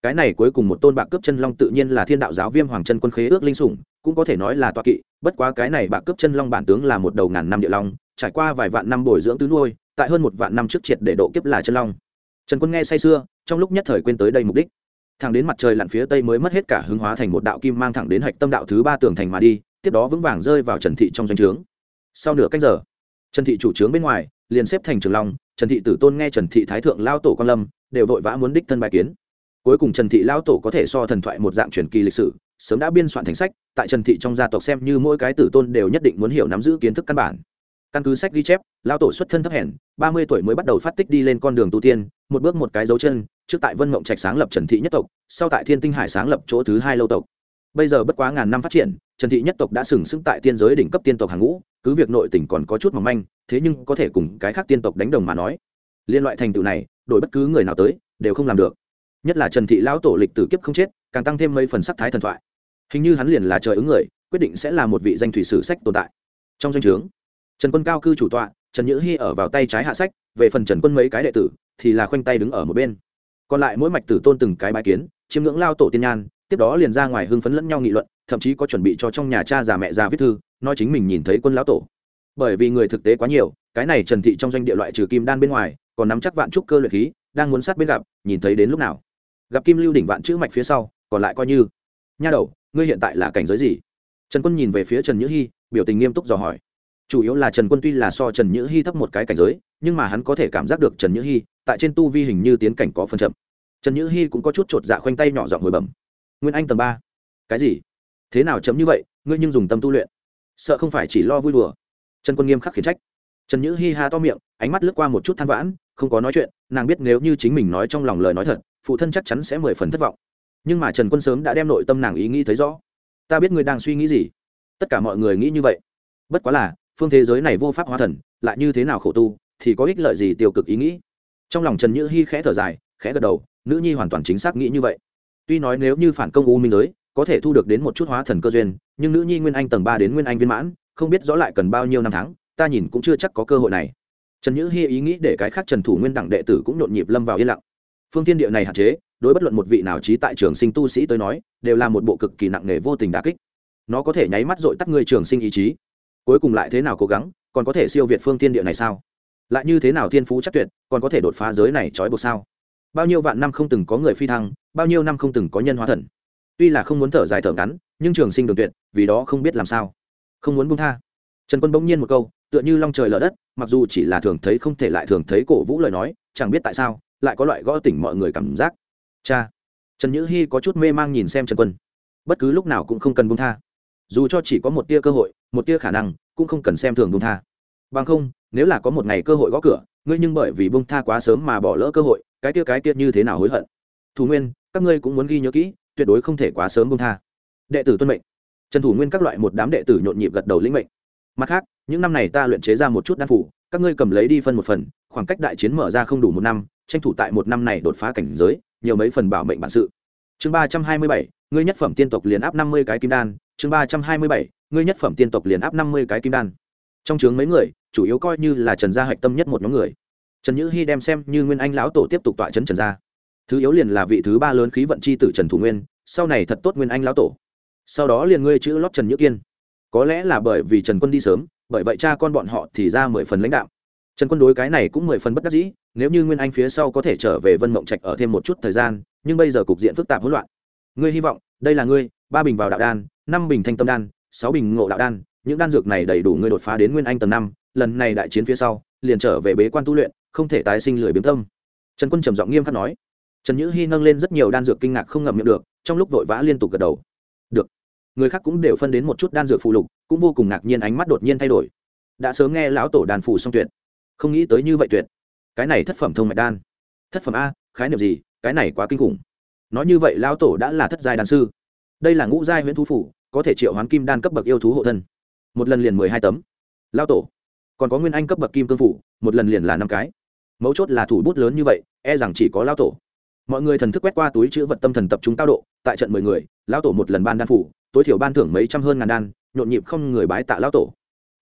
Cái này cuối cùng một tôn bạc cướp chân long tự nhiên là thiên đạo giáo viêm hoàng chân quân khế ước linh sủng, cũng có thể nói là toa kỵ, bất quá cái này bạc cướp chân long bản tướng là một đầu ngàn năm địa long, trải qua vài vạn năm bồi dưỡng tứ nuôi, tại hơn một vạn năm trước triệt để độ kiếp là chân long. Trần quân nghe say sưa, trong lúc nhất thời quên tới đây mục đích. Thẳng đến mặt trời lặn phía tây mới mất hết cả hứng hóa thành một đạo kim mang thẳng đến hạch tâm đạo thứ ba tường thành mà đi, tiếp đó vững vàng rơi vào trần thị trong doanh trướng. Sau nửa cách giờ, trần thị chủ trướng bên ngoài liền xếp thành trường long, trần thị tử tôn nghe trần thị thái thượng lao tổ quan lâm, đều vội vã muốn đích thân bài kiến. Cuối cùng trần thị lao tổ có thể so thần thoại một dạng truyền kỳ lịch sử, sớm đã biên soạn thành sách, tại trần thị trong gia tộc xem như mỗi cái tử tôn đều nhất định muốn hiểu nắm giữ kiến thức căn bản. Căn cứ sách ghi chép, lao tổ xuất thân thấp hèn, ba mươi tuổi mới bắt đầu phát tích đi lên con đường tu tiên, một bước một cái dấu chân, trước tại vân mộng trạch sáng lập trần thị nhất tộc, sau tại thiên tinh hải sáng lập chỗ thứ hai lâu tộc. Bây giờ bất quá ngàn năm phát triển, trần thị nhất tộc đã sừng sững tại tiên giới đỉnh cấp tiên tộc hàng ngũ cứ việc nội tình còn có chút mỏng manh, thế nhưng có thể cùng cái khác tiên tộc đánh đồng mà nói. Liên loại thành tựu này, đổi bất cứ người nào tới, đều không làm được. Nhất là trần thị lão tổ lịch tử kiếp không chết, càng tăng thêm mấy phần sắc thái thần thoại. Hình như hắn liền là trời ứng người, quyết định sẽ là một vị danh thủy sử sách tồn tại. Trong danh o trướng, trần quân cao cư chủ tọa, trần nhữ hy ở vào tay trái hạ sách, về phần trần quân mấy cái đệ tử, thì là khoanh tay đứng ở một bên. Còn lại mỗi mạch tử tôn từng cái bái kiến, chiêm ngưỡng lao tổ tiên nhan tiếp đó liền ra ngoài hưng phấn lẫn nhau nghị luận, thậm chí có chuẩn bị cho trong nhà cha già mẹ già viết thư, nói chính mình nhìn thấy quân lão tổ. Bởi vì người thực tế quá nhiều, cái này trần thị trong doanh địa loại trừ kim đan bên ngoài, còn nắm chắc vạn trúc cơ luyện khí, đang muốn sát bên gặp, nhìn thấy đến lúc nào. Gặp kim lưu đỉnh vạn chữ mạch phía sau, còn lại coi như, nha đầu, ngươi hiện tại là cảnh giới gì? Trần quân nhìn về phía trần nhữ hy biểu tình nghiêm túc dò hỏi. Chủ yếu là trần quân tuy là so trần nhữ hy thấp một cái cảnh giới, nhưng mà hắn có thể cảm giác được trần nhữ hy tại trên tu vi hình như tiến cảnh có phần chậm. Trần nhữ hy cũng có chút chột dạ khoanh tay nhỏ giọng hồi bẩm nguyên anh tầng ba. Cái gì? Thế nào chấm như vậy? Ngươi nhưng dùng tâm tu luyện. Sợ không phải chỉ lo vui đùa. Trần quân nghiêm khắc khiển trách. Trần nhữ hi ha to miệng, ánh mắt lướt qua một chút than vãn, không có nói chuyện, nàng biết nếu như chính mình nói trong lòng lời nói thật, phụ thân chắc chắn sẽ mười phần thất vọng. Nhưng mà trần quân sớm đã đem nội tâm nàng ý nghĩ thấy rõ. Ta biết ngươi đang suy nghĩ gì. Tất cả mọi người nghĩ như vậy. Bất quá là, phương thế giới này vô pháp hóa thần, lại như thế nào khổ tu, thì có ích lợi gì tiêu cực ý nghĩ? Trong lòng trần nhữ Hi khẽ thở dài, khẽ gật đầu, nữ nhi hoàn toàn chính xác nghĩ như vậy tuy nói nếu như phản công u minh giới, có thể thu được đến một chút hóa thần cơ duyên, nhưng nữ nhi nguyên anh tầng ba đến nguyên anh viên mãn, không biết rõ lại cần bao nhiêu năm tháng, ta nhìn cũng chưa chắc có cơ hội này. Trần nhữ hy ý nghĩ để cái khác trần thủ nguyên đẳng đệ tử cũng nhộn nhịp lâm vào yên lặng. Phương tiên địa này hạn chế, đối bất luận một vị nào trí tại trường sinh tu sĩ tới nói, đều là một bộ cực kỳ nặng nề vô tình đà kích. Nó có thể nháy mắt dội tắt người trường sinh ý chí. Cuối cùng lại thế nào cố gắng, còn có thể siêu việt phương tiên địa này sao? Lại như thế nào thiên phú chắc tuyệt, còn có thể đột phá giới này trói buộc sao? Bao nhiêu vạn năm không từng có người phi thăng, bao nhiêu năm không từng có nhân hóa thần. Tuy là không muốn thở dài thở ngắn, nhưng trường sinh đường tuyệt, vì đó không biết làm sao. Không muốn buông tha. Trần quân bỗng nhiên một câu, tựa như long trời lở đất, mặc dù chỉ là thường thấy không thể lại thường thấy cổ vũ lời nói, chẳng biết tại sao, lại có loại gõ tỉnh mọi người cảm giác. Cha! Trần nhữ hy có chút mê mang nhìn xem trần quân. Bất cứ lúc nào cũng không cần buông tha. Dù cho chỉ có một tia cơ hội, một tia khả năng, cũng không cần xem thường buông tha. Bằng không nếu là có một ngày cơ hội gõ cửa, ngươi nhưng bởi vì bông tha quá sớm mà bỏ lỡ cơ hội, cái kia cái kia như thế nào hối hận? Thủ nguyên, các ngươi cũng muốn ghi nhớ kỹ, tuyệt đối không thể quá sớm bông tha. Đệ tử tuân mệnh. Trần thủ nguyên các loại một đám đệ tử nhộn nhịp gật đầu lĩnh mệnh. Mặt khác, những năm này ta luyện chế ra một chút đan phủ, các ngươi cầm lấy đi phân một phần, khoảng cách đại chiến mở ra không đủ một năm, tranh thủ tại một năm này đột phá cảnh giới, nhiều mấy phần bảo mệnh bản sự. Chương ba trăm hai mươi bảy, ngươi nhất phẩm tiên tộc liền áp năm mươi cái kim đan. Chương ba trăm hai mươi bảy, ngươi nhất phẩm tiên tộc liền áp năm mươi cái kim đan. Trong chướng mấy người chủ yếu coi như là trần gia hạch tâm nhất một nhóm người. Trần nhữ hy đem xem như nguyên anh lão tổ tiếp tục tọa chấn trần gia. Thứ yếu liền là vị thứ ba lớn khí vận c h i tử trần thủ nguyên, sau này thật tốt nguyên anh lão tổ. Sau đó liền ngươi chữ lót trần nhữ kiên. Có lẽ là bởi vì trần quân đi sớm, bởi vậy cha con bọn họ thì ra mười phần lãnh đạo. Trần quân đối cái này cũng mười phần bất đắc dĩ, nếu như nguyên anh phía sau có thể trở về vân mộng trạch ở thêm một chút thời gian, nhưng bây giờ cục diện phức tạp hỗn loạn. Ngươi hy vọng, đây là ngươi, ba bình vào đạo đan, năm bình thanh tâm đan, sáu bình ngộ đạo đan, những đan dược này đầy đủ ngươi đột phá đến nguyên anh tầng năm lần này đại chiến phía sau, liền trở về bế quan tu luyện, không thể tái sinh lười biếng tâm. Trần quân trầm giọng nghiêm khắc nói. Trần nhữ hy nâng lên rất nhiều đan dược kinh ngạc không ngậm miệng được, trong lúc vội vã liên tục gật đầu. Được. Người khác cũng đều phân đến một chút đan dược phụ lục, cũng vô cùng ngạc nhiên ánh mắt đột nhiên thay đổi. Đã sớm nghe lão tổ đàn phủ xong tuyệt. Không nghĩ tới như vậy tuyệt. Cái này thất phẩm thông mạch đan. Thất phẩm a, khái niệm gì? Cái này quá kinh khủng. Nói như vậy lão tổ đã là thất giai đan sư. Đây là ngũ giai huyễn thú phủ có thể triệu hoán kim đan cấp bậc yêu thú hộ thân. Một lần liền mười hai tấm. Lão tổ còn có nguyên anh cấp bậc kim cương phủ, một lần liền là năm cái. Mấu chốt là thủ bút lớn như vậy e rằng chỉ có lão tổ. Mọi người thần thức quét qua túi chữ vật tâm thần tập trung cao độ, tại trận mười người, lão tổ một lần ban đan phủ, tối thiểu ban thưởng mấy trăm hơn ngàn đan, nhộn nhịp không người bái tạ lão tổ.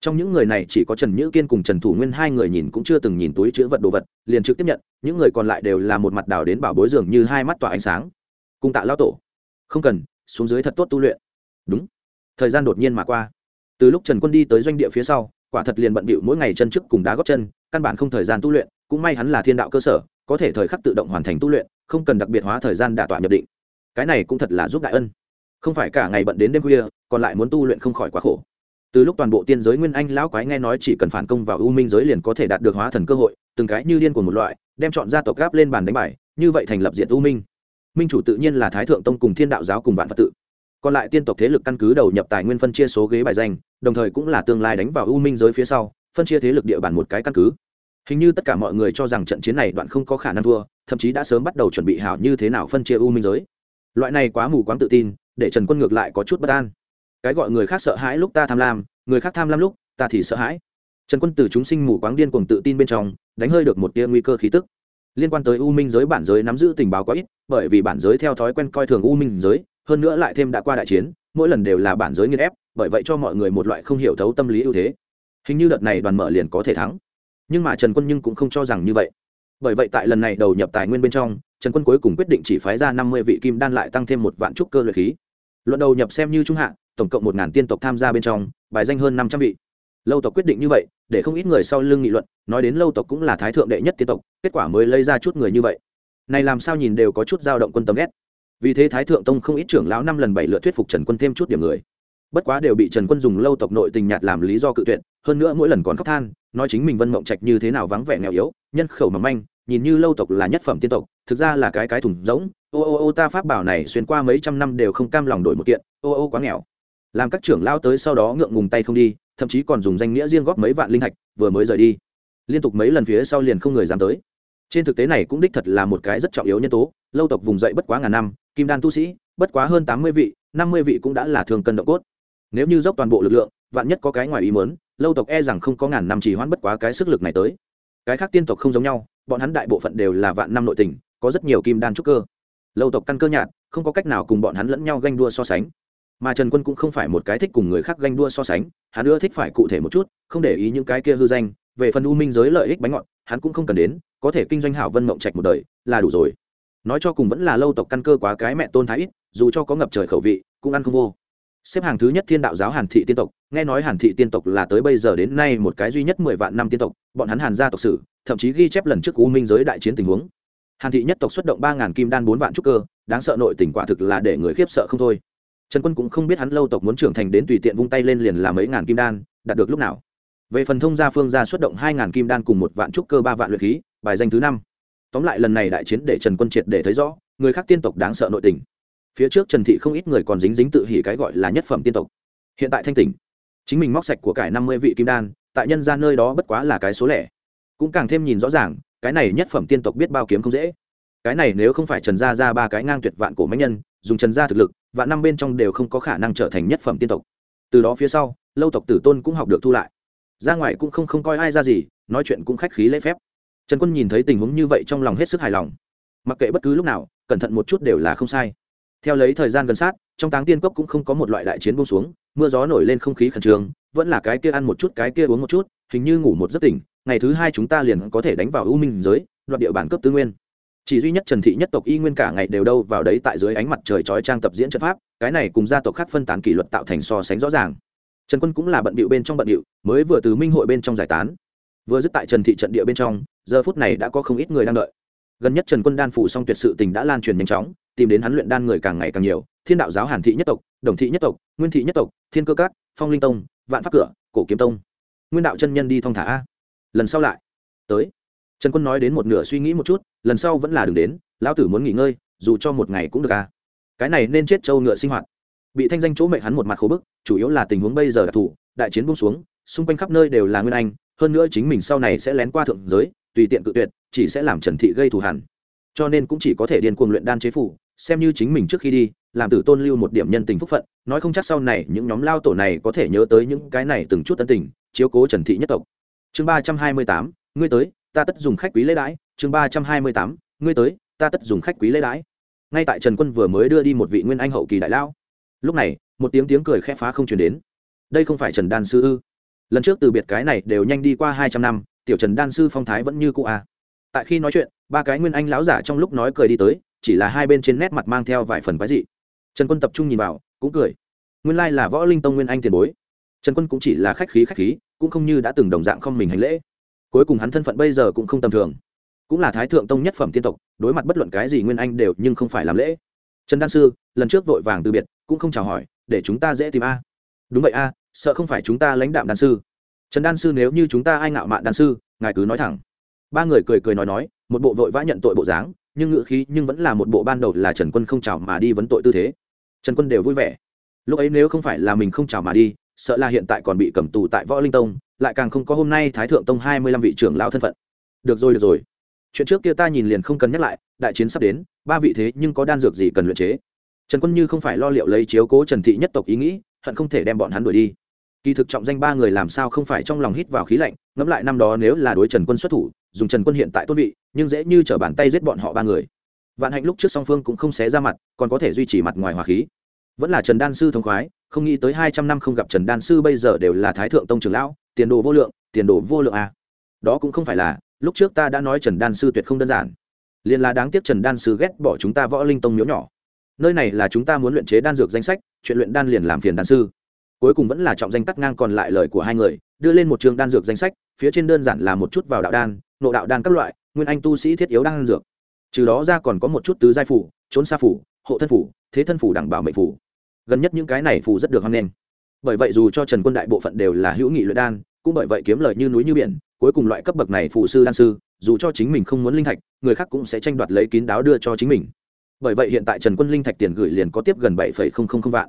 Trong những người này chỉ có trần nhữ kiên cùng trần thủ nguyên hai người nhìn cũng chưa từng nhìn túi chữ vật đồ vật, liền trực tiếp nhận, những người còn lại đều là một mặt đào đến bảo bối dường như hai mắt tỏa ánh sáng. Cùng tạ lão tổ. Không cần, xuống dưới thật tốt tu luyện. Đúng. Thời gian đột nhiên mà qua. Từ lúc trần quân đi tới doanh địa phía sau quả thật liền bận bịu mỗi ngày chân trước cùng đá góp chân, căn bản không thời gian tu luyện, cũng may hắn là thiên đạo cơ sở, có thể thời khắc tự động hoàn thành tu luyện, không cần đặc biệt hóa thời gian đả tọa nhập định. Cái này cũng thật là giúp đại ân. Không phải cả ngày bận đến đêm khuya, còn lại muốn tu luyện không khỏi quá khổ. Từ lúc toàn bộ tiên giới nguyên anh lão quái nghe nói chỉ cần phản công vào u minh giới liền có thể đạt được hóa thần cơ hội, từng cái như điên của một loại, đem chọn gia tộc gáp lên bàn đánh bài, như vậy thành lập diện u minh. Minh chủ tự nhiên là thái thượng tông cùng thiên đạo giáo cùng vạn phật tự còn lại tiên tộc thế lực căn cứ đầu nhập tài nguyên phân chia số ghế bài danh, đồng thời cũng là tương lai đánh vào u minh giới phía sau, phân chia thế lực địa bàn một cái căn cứ. Hình như tất cả mọi người cho rằng trận chiến này đoạn không có khả năng thua, thậm chí đã sớm bắt đầu chuẩn bị hảo như thế nào phân chia u minh giới. Loại này quá mù quáng tự tin, để trần quân ngược lại có chút bất an. Cái gọi người khác sợ hãi lúc ta tham lam, người khác tham lam lúc ta thì sợ hãi. Trần quân từ chúng sinh mù quáng điên cuồng tự tin bên trong, đánh hơi được một tia nguy cơ khí tức. Liên quan tới u minh giới bản giới nắm giữ tình báo quá ít, bởi vì bản giới theo thói quen coi thường u minh giới hơn nữa lại thêm đã qua đại chiến, mỗi lần đều là bản giới nghiên ép, bởi vậy cho mọi người một loại không hiểu thấu tâm lý ưu thế. Hình như đợt này đoàn mở liền có thể thắng. Nhưng mà trần quân nhưng cũng không cho rằng như vậy. Bởi vậy tại lần này đầu nhập tài nguyên bên trong, trần quân cuối cùng quyết định chỉ phái ra năm mươi vị kim đan lại tăng thêm một vạn trúc cơ luyện khí. Luận đầu nhập xem như trung hạ, tổng cộng một ngàn tiên tộc tham gia bên trong, bài danh hơn năm trăm vị. Lâu tộc quyết định như vậy, để không ít người sau lưng nghị luận, nói đến lâu tộc cũng là thái thượng đệ nhất tiên tộc, kết quả mới lấy ra chút người như vậy. Này làm sao nhìn đều có chút dao động quân tâm ghét vì thế thái thượng tông không ít trưởng lão năm lần bảy lượt thuyết phục trần quân thêm chút điểm người bất quá đều bị trần quân dùng lâu tộc nội tình nhạt làm lý do cự tuyệt hơn nữa mỗi lần còn khóc than nói chính mình vân mộng trạch như thế nào vắng vẻ nghèo yếu nhân khẩu mỏng manh nhìn như lâu tộc là nhất phẩm tiên tộc thực ra là cái cái thùng rỗng ô ô ô ta pháp bảo này xuyên qua mấy trăm năm đều không cam lòng đổi một kiện ô ô quá nghèo làm các trưởng lao tới sau đó ngượng ngùng tay không đi thậm chí còn dùng danh nghĩa riêng góp mấy vạn linh thạch vừa mới rời đi liên tục mấy lần phía sau liền không người dám tới trên thực tế này cũng đích thật là một cái rất trọng yếu nhân tố lâu tộc vùng dậy bất quá ngàn năm, kim đan tu sĩ, bất quá hơn tám mươi vị, năm mươi vị cũng đã là thường cân động cốt. Nếu như dốc toàn bộ lực lượng, vạn nhất có cái ngoài ý mớn lâu tộc e rằng không có ngàn năm chỉ hoãn bất quá cái sức lực này tới. Cái khác tiên tộc không giống nhau, bọn hắn đại bộ phận đều là vạn năm nội tình, có rất nhiều kim đan trúc cơ. Lâu tộc căn cơ nhạt, không có cách nào cùng bọn hắn lẫn nhau ganh đua so sánh. Mà trần quân cũng không phải một cái thích cùng người khác ganh đua so sánh, hắn ưa thích phải cụ thể một chút, không để ý những cái kia hư danh, về phần u minh giới lợi ích bánh ngọt, hắn cũng không cần đến, có thể kinh doanh hảo vân mộng trạch một đời, là đủ rồi nói cho cùng vẫn là lâu tộc căn cơ quá cái mẹ tôn thái ít, dù cho có ngập trời khẩu vị, cũng ăn không vô. Xếp hàng thứ nhất thiên đạo giáo hàn thị tiên tộc, nghe nói hàn thị tiên tộc là tới bây giờ đến nay một cái duy nhất mười vạn năm tiên tộc, bọn hắn hàn gia tộc sử, thậm chí ghi chép lần trước u minh giới đại chiến tình huống. Hàn thị nhất tộc xuất động ba ngàn kim đan bốn vạn trúc cơ, đáng sợ nội tình quả thực là để người khiếp sợ không thôi. Trần quân cũng không biết hắn lâu tộc muốn trưởng thành đến tùy tiện vung tay lên liền là mấy ngàn kim đan, đạt được lúc nào. Về phần thông gia phương gia xuất động hai ngàn kim đan cùng một vạn trúc cơ ba vạn luyện khí, bài danh thứ năm tóm lại lần này đại chiến để trần quân triệt để thấy rõ, người khác tiên tộc đáng sợ nội tình. Phía trước trần thị không ít người còn dính dính tự hỉ cái gọi là nhất phẩm tiên tộc. Hiện tại thanh tỉnh. Chính mình móc sạch của cải năm mươi vị kim đan, tại nhân ra nơi đó bất quá là cái số lẻ. Cũng càng thêm nhìn rõ ràng, cái này nhất phẩm tiên tộc biết bao kiếm không dễ. Cái này nếu không phải trần gia ra ba cái ngang tuyệt vạn cổ máy nhân, dùng trần gia thực lực, vạn năm bên trong đều không có khả năng trở thành nhất phẩm tiên tộc. Từ đó phía sau, lâu tộc tử tôn cũng học được thu lại. Ra ngoài cũng không không coi ai ra gì, nói chuyện cũng khách khí lễ phép trần quân nhìn thấy tình huống như vậy trong lòng hết sức hài lòng. Mặc kệ bất cứ lúc nào, cẩn thận một chút đều là không sai. Theo lấy thời gian gần sát, trong táng tiên cốc cũng không có một loại đại chiến bông xuống, mưa gió nổi lên không khí khẩn trương, vẫn là cái kia ăn một chút, cái kia uống một chút, hình như ngủ một giấc tỉnh, ngày thứ hai chúng ta liền có thể đánh vào u minh giới, đoạt địa bàn cấp tư nguyên. Chỉ duy nhất trần thị nhất tộc y nguyên cả ngày đều đâu vào đấy tại dưới ánh mặt trời chói trang tập diễn trận pháp, cái này cùng gia tộc khác phân tán kỷ luật tạo thành so sánh rõ ràng. Trần quân cũng là bận bịu bên trong bận bịu mới vừa từ minh hội bên trong giải tán vừa dứt tại trần thị trận địa bên trong, giờ phút này đã có không ít người đang đợi. Gần nhất trần quân đan phủ xong tuyệt sự tình đã lan truyền nhanh chóng, tìm đến hắn luyện đan người càng ngày càng nhiều, thiên đạo giáo hàn thị nhất tộc, đồng thị nhất tộc, nguyên thị nhất tộc, thiên cơ cát phong linh tông, vạn pháp cửa, cổ kiếm tông. Nguyên đạo chân nhân đi thong thả. A lần sau lại. Tới. Trần quân nói đến một nửa suy nghĩ một chút, lần sau vẫn là đừng đến, lão tử muốn nghỉ ngơi, dù cho một ngày cũng được a cái này nên chết trâu ngựa sinh hoạt. Bị thanh danh chỗ mệnh hắn một mặt khổ bức, chủ yếu là tình huống bây giờ đặc thù đại chiến buông xuống, xung quanh khắp nơi đều là nguyên anh hơn nữa chính mình sau này sẽ lén qua thượng giới, tùy tiện cự tuyệt, chỉ sẽ làm trần thị gây thù hẳn cho nên cũng chỉ có thể điên cuồng luyện đan chế phủ, xem như chính mình trước khi đi, làm tử tôn lưu một điểm nhân tình phúc phận, nói không chắc sau này những nhóm lao tổ này có thể nhớ tới những cái này từng chút tân tình, chiếu cố trần thị nhất tộc. Chương ba trăm hai mươi tám, ngươi tới, ta tất dùng khách quý lễ đãi. Chương ba trăm hai mươi tám, ngươi tới, ta tất dùng khách quý lễ đãi. Ngay tại trần quân vừa mới đưa đi một vị nguyên anh hậu kỳ đại lao. Lúc này, một tiếng tiếng cười khẽ phá không chuyển đến. Đây không phải trần đan sư ư? Lần trước từ biệt cái này đều nhanh đi qua hai trăm năm, tiểu trần đan sư phong thái vẫn như cũ à. tại khi nói chuyện, ba cái nguyên anh lão giả trong lúc nói cười đi tới, chỉ là hai bên trên nét mặt mang theo vài phần quái dị. Trần quân tập trung nhìn vào, cũng cười. Nguyên lai là võ linh tông nguyên anh tiền bối. Trần quân cũng chỉ là khách khí khách khí, cũng không như đã từng đồng dạng không mình hành lễ. Cuối cùng hắn thân phận bây giờ cũng không tầm thường. Cũng là thái thượng tông nhất phẩm tiên tộc, đối mặt bất luận cái gì nguyên anh đều nhưng không phải làm lễ. Trần đan sư, lần trước vội vàng từ biệt, cũng không chào hỏi, để chúng ta dễ tìm a. Đúng vậy a sợ không phải chúng ta lãnh đạm đan sư. Trần đan sư nếu như chúng ta ai ngạo mạn đan sư, ngài cứ nói thẳng. Ba người cười cười nói nói, một bộ vội vã nhận tội bộ dáng, nhưng ngữ khí nhưng vẫn là một bộ ban đầu là trần quân không chào mà đi vấn tội tư thế. Trần quân đều vui vẻ. Lúc ấy nếu không phải là mình không chào mà đi, sợ là hiện tại còn bị cầm tù tại võ linh tông, lại càng không có hôm nay thái thượng tông hai mươi lăm vị trưởng lao thân phận. Được rồi được rồi. Chuyện trước kia ta nhìn liền không cần nhắc lại, đại chiến sắp đến, ba vị thế nhưng có đan dược gì cần luyện chế? Trần quân như không phải lo liệu lấy chiếu cố trần thị nhất tộc ý nghĩ, hận không thể đem bọn hắn đuổi đi kỳ thực trọng danh ba người làm sao không phải trong lòng hít vào khí lạnh, ngẫm lại năm đó nếu là đối trần quân xuất thủ, dùng trần quân hiện tại tốt vị, nhưng dễ như t r ở bàn tay giết bọn họ ba người. Vạn hạnh lúc trước song phương cũng không xé ra mặt, còn có thể duy trì mặt ngoài hòa khí. Vẫn là trần đan sư thông khoái, không nghĩ tới hai trăm năm không gặp trần đan sư bây giờ đều là thái thượng tông trưởng lão, tiền đồ vô lượng, tiền đồ vô lượng à. đó cũng không phải là, lúc trước ta đã nói trần đan sư tuyệt không đơn giản. Liền là đáng tiếc trần đan sư ghét bỏ chúng ta võ linh tông miếu nhỏ. Nơi này là chúng ta muốn luyện chế đan dược danh sách, chuyện luyện đan liền làm phiền đan sư cuối cùng vẫn là trọng danh cắt ngang còn lại lời của hai người, đưa lên một trường đan dược danh sách, phía trên đơn giản là một chút vào đạo đan, nộ đạo đan các loại, nguyên anh tu sĩ thiết yếu đan dược. Trừ đó ra còn có một chút tứ giai phủ, trốn xa phủ, hộ thân phủ, thế thân phủ đẳng bảo mệnh phủ. Gần nhất những cái này phủ rất được hoan nghênh. Bởi vậy dù cho trần quân đại bộ phận đều là hữu nghị luyện đan, cũng bởi vậy kiếm lời như núi như biển, cuối cùng loại cấp bậc này phụ sư đan sư, dù cho chính mình không muốn linh thạch, người khác cũng sẽ tranh đoạt lấy kín đáo đưa cho chính mình. Bởi vậy hiện tại trần quân linh thạch tiền gửi liền có tiếp gần bảy vạn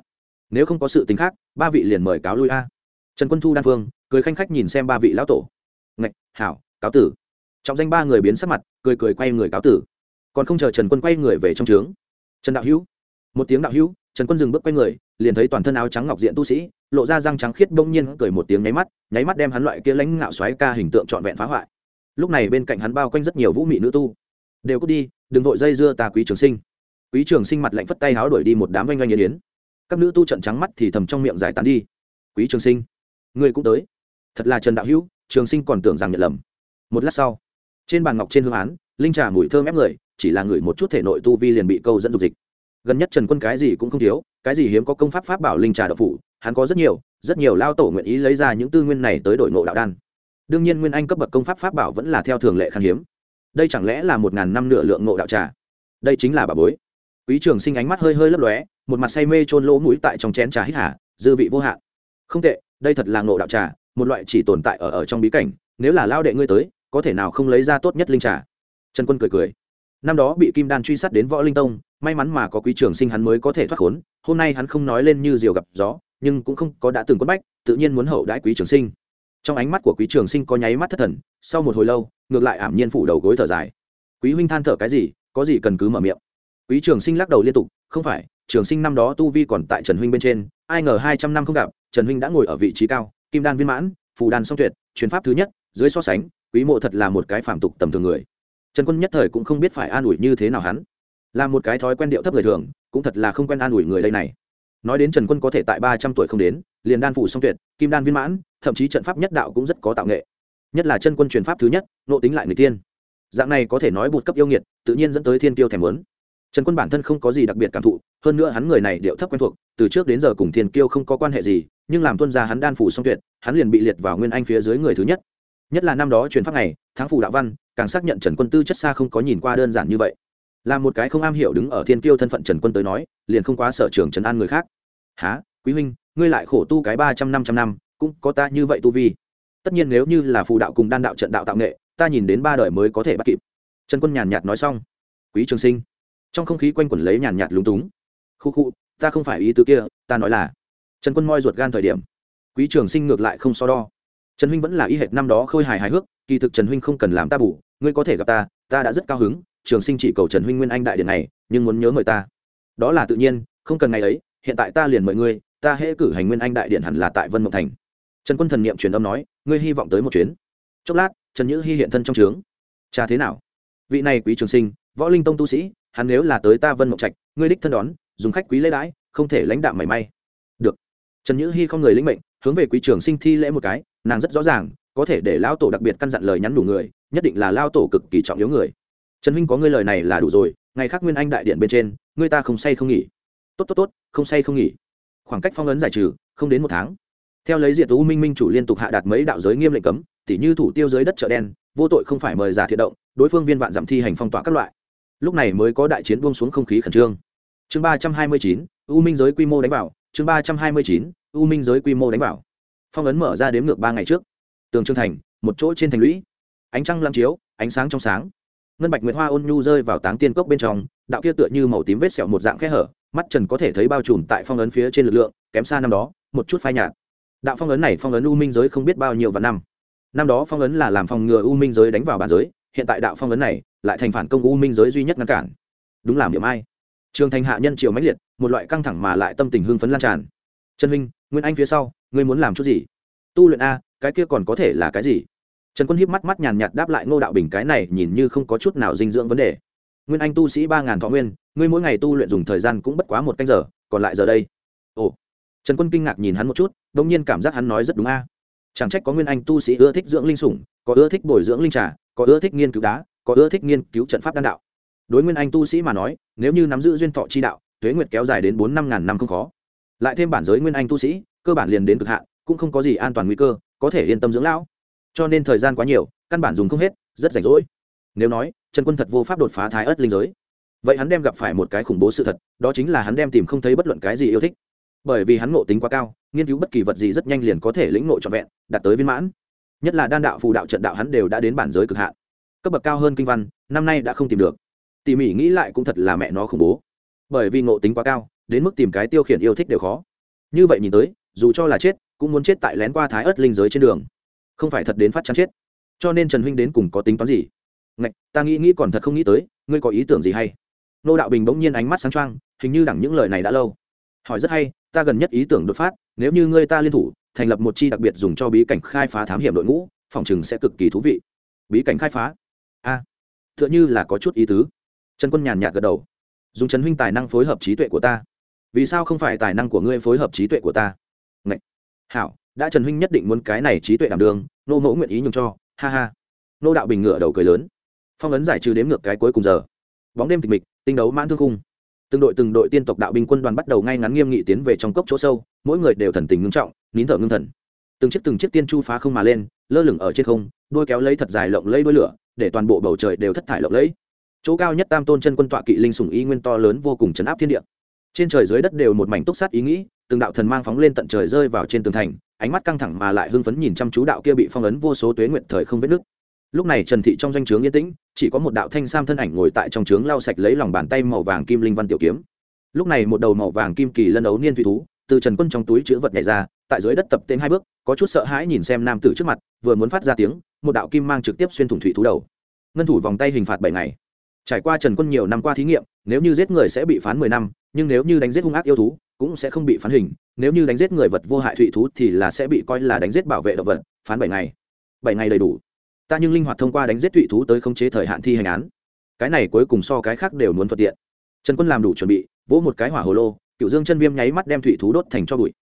nếu không có sự tính khác, ba vị liền mời cáo lui a. Trần quân thu đan phương, cười khanh khách nhìn xem ba vị lão tổ. Ngạch, hảo, cáo tử. Trọng danh ba người biến sắc mặt, cười cười quay người cáo tử. Còn không chờ trần quân quay người về trong trướng. Trần đạo hữu. Một tiếng đạo hữu, trần quân dừng bước quay người, liền thấy toàn thân áo trắng ngọc diện tu sĩ, lộ ra răng trắng khiết bỗng nhiên cười một tiếng nháy mắt nháy mắt đem hắn loại kia lãnh ngạo xoáy ca hình tượng trọn vẹn phá hoại. Lúc này bên cạnh hắn bao quanh rất nhiều vũ mị nữ tu. Đều cút đi, đừng vội dây dưa ta quý trường sinh. Quý trường sinh mặt lạnh phất tay háo đuổi đi một đám oanh oanh yên yến các nữ tu trận trắng mắt thì thầm trong miệng giải tán đi. Quý trường sinh, ngươi cũng tới. Thật là trần đạo hữu, trường sinh còn tưởng rằng nhận lầm. Một lát sau, trên bàn ngọc trên hương án, linh trà mùi thơm ép người, chỉ là ngửi một chút thể nội tu vi liền bị câu dẫn dục dịch. Gần nhất trần quân cái gì cũng không thiếu, cái gì hiếm có công pháp pháp bảo linh trà đậu phủ, hắn có rất nhiều rất nhiều lao tổ nguyện ý lấy ra những tư nguyên này tới đổi ngộ đạo đan. Đương nhiên nguyên anh cấp bậc công pháp pháp bảo vẫn là theo thường lệ khan hiếm. Đây chẳng lẽ là một ngàn năm nửa lượng ngộ đạo trà? Đây chính là bà bối. Quý trường sinh ánh mắt hơi hơi lấp lóe một mặt say mê trôn lỗ mũi tại trong chén trà hít hà, dư vị vô hạn. Không tệ, đây thật là ngộ đạo trà, một loại chỉ tồn tại ở ở trong bí cảnh, nếu là lao đệ ngươi tới, có thể nào không lấy ra tốt nhất linh trà? Trần quân cười cười. Năm đó bị kim đan truy sát đến võ linh tông, may mắn mà có quý trường sinh hắn mới có thể thoát khốn, hôm nay hắn không nói lên như diều gặp gió, nhưng cũng không có đã từng quất bách, tự nhiên muốn hậu đãi quý trường sinh. Trong ánh mắt của quý trường sinh có nháy mắt thất thần, sau một hồi lâu, ngược lại ảm nhiên phủ đầu gối thở dài. Quý huynh than thở cái gì, có gì cần cứ mở miệng. Quý trường sinh lắc đầu liên tục, không phải trường sinh năm đó tu vi còn tại trần huynh bên trên, ai ngờ hai trăm năm không gặp, trần huynh đã ngồi ở vị trí cao, kim đan viên mãn, phù đan song tuyệt chuyến pháp thứ nhất, dưới so sánh, quý mộ thật là một cái phạm tục tầm thường người. Trần quân nhất thời cũng không biết phải an ủi như thế nào hắn. Là một cái thói quen điệu thấp người thường, cũng thật là không quen an ủi người đây này. Nói đến trần quân có thể tại ba trăm tuổi không đến, liền đan phủ song tuyệt, kim đan viên mãn, thậm chí trận pháp nhất đạo cũng rất có tạo nghệ. Nhất là chân quân truyền pháp thứ nhất, nộ tính lại người tiên. Dạng này có thể nói bụt cấp yêu nghiệt, tự nhiên dẫn tới thiên tiêu thèm lớn trần quân bản thân không có gì đặc biệt cảm thụ, hơn nữa hắn người này điệu thấp quen thuộc, từ trước đến giờ cùng thiên kiêu không có quan hệ gì, nhưng làm tuân ra hắn đan phủ song tuyệt, hắn liền bị liệt vào nguyên anh phía dưới người thứ nhất. Nhất là năm đó truyền pháp này tháng phủ đạo văn, càng xác nhận trần quân tư chất xa không có nhìn qua đơn giản như vậy. Là một cái không am hiểu đứng ở thiên kiêu thân phận trần quân tới nói, liền không quá sở trường trần an người khác. Há quý huynh, ngươi lại khổ tu cái ba trăm năm trăm năm, cũng có ta như vậy tu vi. Tất nhiên nếu như là phù đạo cùng đan đạo trận đạo tạo nghệ, ta nhìn đến ba đời mới có thể bắt kịp. Trần quân nhàn nhạt nói xong. Quý trường sinh trong không khí quanh quẩn lấy nhàn nhạt lúng túng. Khu khu, ta không phải ý tứ kia, ta nói là, trần quân moi ruột gan thời điểm, quý trường sinh ngược lại không so đo. Trần huynh vẫn là y hệt năm đó khôi hài hài hước, kỳ thực trần huynh không cần làm ta bủ ngươi có thể gặp ta ta đã rất cao hứng, trường sinh chỉ cầu trần huynh nguyên anh đại điện này, nhưng muốn nhớ mời ta. Đó là tự nhiên, không cần ngày ấy, hiện tại ta liền mời ngươi, ta hễ cử hành nguyên anh đại điện hẳn là tại vân mộng thành. Trần quân thần n i ệ m truyền âm nói, ngươi hy vọng tới một chuyến. Chốc lát, trần nhữ hy hiện thân trong trướng. Cha thế nào? Vị này quý trường sinh, võ linh tông tu sĩ hắn nếu là tới ta vân mộng trạch, ngươi đích thân đón, dùng khách quý lễ đãi, không thể lãnh đạm mảy may. Được. Trần nhữ hy không người lĩnh mệnh, hướng về quý trường sinh thi lễ một cái, nàng rất rõ ràng, có thể để lao tổ đặc biệt căn dặn lời nhắn đủ người, nhất định là lao tổ cực kỳ trọng yếu người. Trần huynh có ngươi lời này là đủ rồi, ngày khác nguyên anh đại điện bên trên, ngươi ta không say không nghỉ. Tốt tốt tốt, không say không nghỉ. Khoảng cách phong ấn giải trừ, không đến một tháng. Theo lấy diệt u minh minh chủ liên tục hạ đạt mấy đạo giới nghiêm lệnh cấm, tỉ như thủ tiêu giới đất chợ đen, vô tội không phải mời giả thiện động, đối phương viên vạn giảm thi hành phong tỏa các loại lúc này mới có đại chiến buông xuống không khí khẩn trương. Chương ba trăm hai mươi chín, u minh giới quy mô đánh vào. Chương ba trăm hai mươi chín, u minh giới quy mô đánh vào. Phong ấn mở ra đếm ngược ba ngày trước. Tường trương thành, một chỗ trên thành lũy. Ánh trăng lăng chiếu, ánh sáng trong sáng. Ngân bạch nguyệt hoa ôn nhu rơi vào táng tiên cốc bên trong, đạo kia tựa như màu tím vết sẹo một dạng khe hở, mắt trần có thể thấy bao trùm tại phong ấn phía trên lực lượng, kém xa năm đó, một chút phai nhạt. Đạo phong ấn này phong ấn u minh giới không biết bao nhiêu vạn năm. Năm đó phong ấn là làm phòng ngừa u minh giới đánh vào bản giới, hiện tại đạo phong ấn này lại thành phản công u minh giới duy nhất ngăn cản. Đúng làm điểm ai. Trường thành hạ nhân triều mãnh liệt, một loại căng thẳng mà lại tâm tình hưng phấn lan tràn. Trần huynh, nguyên anh phía sau, ngươi muốn làm chút gì? Tu luyện a, cái kia còn có thể là cái gì? Trần quân hiếp mắt mắt nhàn nhạt đáp lại ngô đạo bình cái này nhìn như không có chút nào dinh dưỡng vấn đề. Nguyên anh tu sĩ ba ngàn thọ nguyên, ngươi mỗi ngày tu luyện dùng thời gian cũng bất quá một canh giờ, còn lại giờ đây. Ồ. Trần quân kinh ngạc nhìn hắn một chút đ ỗ n g nhiên cảm giác hắn nói rất đúng a. Chẳng trách có nguyên anh tu sĩ ưa thích dưỡng linh sủng, có ưa thích bồi dưỡng linh trà, có ưa thích nghiên cứu đá có ưa thích nghiên cứu trận pháp đan đạo. Đối nguyên anh tu sĩ mà nói, nếu như nắm giữ duyên thọ chi đạo thuế nguyệt kéo dài đến bốn năm ngàn năm không khó. Lại thêm bản giới nguyên anh tu sĩ, cơ bản liền đến cực hạn, cũng không có gì an toàn nguy cơ, có thể yên tâm dưỡng lão. Cho nên thời gian quá nhiều, căn bản dùng không hết, rất rảnh rỗi. Nếu nói, trần quân thật vô pháp đột phá thái ớt linh giới. Vậy hắn đem gặp phải một cái khủng bố sự thật, đó chính là hắn đem tìm không thấy bất luận cái gì yêu thích. Bởi vì hắn ngộ tính quá cao, nghiên cứu bất kỳ vật gì rất nhanh liền có thể lĩnh ngộ trọn vẹn, đạt tới viên mãn. Nhất là đan đạo phù đạo trận đạo hắn đều đã đến bản giới cực hạn cấp bậc cao hơn kinh văn, năm nay đã không tìm được. Tỉ mỉ nghĩ lại cũng thật là mẹ nó khủng bố. Bởi vì ngộ tính quá cao, đến mức tìm cái tiêu khiển yêu thích đều khó. Như vậy nhìn tới, dù cho là chết, cũng muốn chết tại lén qua thái ớt linh giới trên đường. Không phải thật đến phát chán chết. Cho nên trần huynh đến cùng có tính toán gì? Ngạch, ta nghĩ nghĩ còn thật không nghĩ tới, ngươi có ý tưởng gì hay? Nô đạo bình bỗng nhiên ánh mắt sáng trăng hình như đẳng những lời này đã lâu. Hỏi rất hay, ta gần nhất ý tưởng đột phát, nếu như ngươi ta liên thủ, thành lập một chi đặc biệt dùng cho bí cảnh khai phá thám hiểm đội ngũ, phòng chừng sẽ cực kỳ thú vị. Bí cảnh khai phá? Tựa như là có chút ý tứ. Trần quân nhàn nhạt gật đầu. Dùng trần huynh tài năng phối hợp trí tuệ của ta. Vì sao không phải tài năng của ngươi phối hợp trí tuệ của ta? Ngậy! hảo, đã trần huynh nhất định muốn cái này trí tuệ đảm đường nô mẫu nguyện ý nhường cho. Ha ha. Nô đạo bình ngựa đầu cười lớn. Phong ấn giải trừ đếm ngược cái cuối cùng giờ. Bóng đêm tịch mịch, tinh đấu mãn thương cung từng đội từng đội tiên tộc đạo binh quân đoàn bắt đầu ngay ngắn nghiêm nghị tiến về trong cốc chỗ sâu, mỗi người đều thần tình ngưng trọng, nín thở ngưng thần. Từng chiếc từng chiếc tiên chu phá không mà lên lơ lửng ở trên không, đuôi kéo lấy thật dài lộng lấy đuôi lửa, để toàn bộ bầu trời đều thất thải lộng lẫy. Chỗ cao nhất tam tôn chân quân tọa kỵ linh sùng y nguyên to lớn vô cùng chấn áp thiên địa. Trên trời dưới đất đều một mảnh túc sát ý nghĩ, từng đạo thần mang phóng lên tận trời rơi vào trên tường thành, ánh mắt căng thẳng mà lại hưng phấn nhìn chăm chú đạo kia bị phong ấn vô số tuế nguyện thời không vết nước. Lúc này trần thị trong doanh trướng yên tĩnh, chỉ có một đạo thanh sam thân ảnh ngồi tại trong trướng lau sạch lấy lòng bàn tay màu vàng kim linh văn tiểu kiếm. Lúc này một đầu màu vàng kim kỳ lân ấu niên thủy thú, từ trần quân trong túi chữ vật nhảy ra tại dưới đất tập tên hai bước, có chút sợ hãi nhìn xem nam tử trước mặt, vừa muốn phát ra tiếng, một đạo kim mang trực tiếp xuyên thủng thủy thú đầu. Ngân thủ vòng tay hình phạt bảy ngày. Trải qua trần quân nhiều năm qua thí nghiệm, nếu như giết người sẽ bị phán mười năm, nhưng nếu như đánh giết hung ác yêu thú, cũng sẽ không bị phán hình. Nếu như đánh giết người vật vô hại thủy thú thì là sẽ bị coi là đánh giết bảo vệ động vật, phán bảy ngày. Bảy ngày đầy đủ. Ta nhưng linh hoạt thông qua đánh giết thủy thú tới khống chế thời hạn thi hành án. Cái này cuối cùng so cái khác đều muốn thuận tiện. Trần quân làm đủ chuẩn bị, vỗ một cái hỏa hồ lô cựu dương chân viêm nháy mắt đem thủy thú đốt thành cho bụi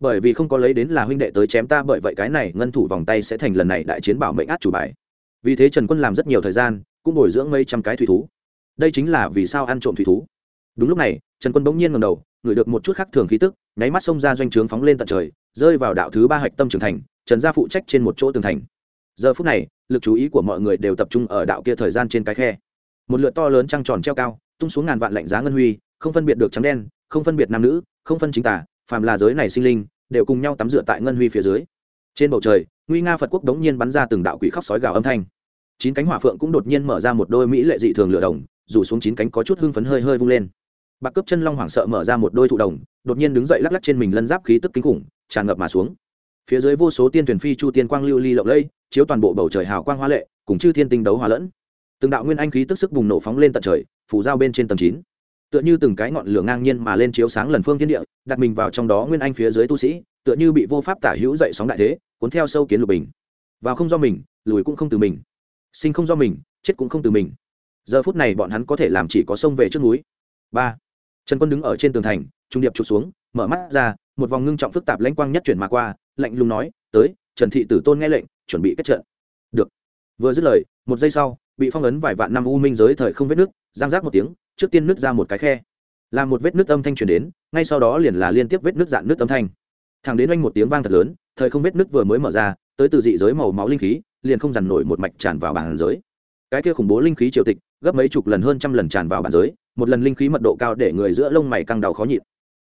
bởi vì không có lấy đến là huynh đệ tới chém ta, bởi vậy cái này ngân thủ vòng tay sẽ thành lần này đại chiến bảo mệnh át chủ bài. Vì thế trần quân làm rất nhiều thời gian, cũng bồi dưỡng mấy trăm cái thủy thú. Đây chính là vì sao ăn trộm thủy thú. Đúng lúc này, trần quân bỗng nhiên ngầm đầu, ngửi được một chút khác thường khí tức, nháy mắt xông ra doanh trướng phóng lên tận trời, rơi vào đạo thứ ba hạch tâm trưởng thành, trần gia phụ trách trên một chỗ tường thành. Giờ phút này, lực chú ý của mọi người đều tập trung ở đạo kia thời gian trên cái khe. Một lượt to lớn trăng tròn treo cao, tung xuống ngàn vạn lạnh giá ngân huy, không phân biệt được trắng đen, không phân biệt nam nữ, không phân chính tả phàm là giới này sinh linh đều cùng nhau tắm rửa tại ngân huy phía dưới. Trên bầu trời nguy nga phật quốc đống nhiên bắn ra từng đạo quỷ khóc sói gào âm thanh. Chín cánh hỏa phượng cũng đột nhiên mở ra một đôi mỹ lệ dị thường lửa đồng rủ xuống chín cánh có chút hưng phấn hơi hơi vung lên. Bạc cấp chân long hoảng sợ mở ra một đôi thụ đồng đột nhiên đứng dậy lắc lắc trên mình lân giáp khí tức kinh khủng tràn ngập mà xuống. Phía dưới vô số tiên thuyền phi chu tiên quang lưu ly lộng lây, chiếu toàn bộ bầu trời hào quang hoa lệ cùng chư thiên tinh đấu hòa lẫn. Từng đạo nguyên anh khí tức sức bùng nổ phóng lên tận trời phủ giao bên trên tầng chín tựa như từng cái ngọn lửa ngang nhiên mà lên chiếu sáng lần phương thiên địa, đặt mình vào trong đó nguyên anh phía dưới tu sĩ, tựa như bị vô pháp tả hữu dậy sóng đại thế, cuốn theo sâu kiến lục bình. Vào không do mình, lùi cũng không từ mình. Sinh không do mình, chết cũng không từ mình. Giờ phút này bọn hắn có thể làm chỉ có sông về trước núi. Ba. Trần quân đứng ở trên tường thành, trung điệp trụt xuống, mở mắt ra, một vòng ngưng trọng phức tạp lãnh quang nhất chuyển mà qua, lạnh lùng nói, tới, trần thị tử tôn nghe lệnh, chuẩn bị kết trận. Được. Vừa dứt lời, một giây sau, bị phong ấn vài vạn năm u minh giới thời không vết nước, giang rác một tiếng trước tiên nứt ra một cái khe. Làm một vết nứt âm thanh truyền đến, ngay sau đó liền là liên tiếp vết nứt dạn nứt âm thanh. Thẳng đến oanh một tiếng vang thật lớn, thời không vết nứt vừa mới mở ra, tới từ dị giới màu máu linh khí, liền không dằn nổi một mạch tràn vào bản giới. Cái kia khủng bố linh khí triều tịch, gấp mấy chục lần hơn trăm lần tràn vào bản giới, một lần linh khí mật độ cao để người giữa lông mày căng đầu khó nhịn.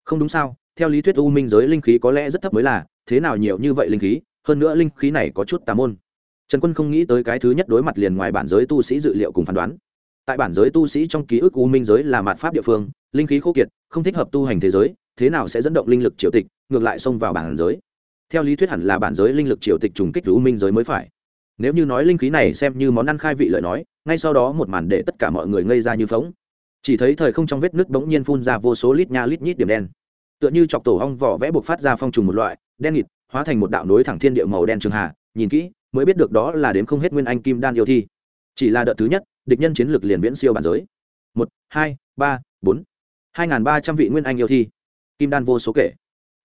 Không đúng sao, theo lý thuyết u minh giới linh khí có lẽ rất thấp mới là, thế nào nhiều như vậy linh khí, hơn nữa linh khí này có chút tà môn. Trần quân không nghĩ tới cái thứ nhất đối mặt liền ngoài bản giới tu sĩ dự liệu cùng phán đoán tại bản giới tu sĩ trong ký ức u minh giới là mạt pháp địa phương, linh khí khô kiệt, không thích hợp tu hành thế giới, thế nào sẽ dẫn động linh lực triều tịch, ngược lại xông vào bản giới. Theo lý thuyết hẳn là bản giới linh lực triều tịch trùng kích u minh giới mới phải. Nếu như nói linh khí này xem như món ăn khai vị lời nói, ngay sau đó một màn để tất cả mọi người ngây ra như phóng chỉ thấy thời không trong vết nước bỗng nhiên phun ra vô số lít nha lít nhít điểm đen. Tựa như chọc tổ hong vỏ vẽ buộc phát ra phong trùng một loại, đen nghịt, hóa thành một đạo nối thẳng thiên địa màu đen trường hà, nhìn kỹ, mới biết được đó là đếm không hết nguyên anh kim đan yêu thi. Chỉ là đợt thứ nhất địch nhân chiến lược liền viễn siêu bản giới. Hai, ba, bốn. hai n g h n ba trăm vị nguyên anh yêu thi. Kim đan vô số kể.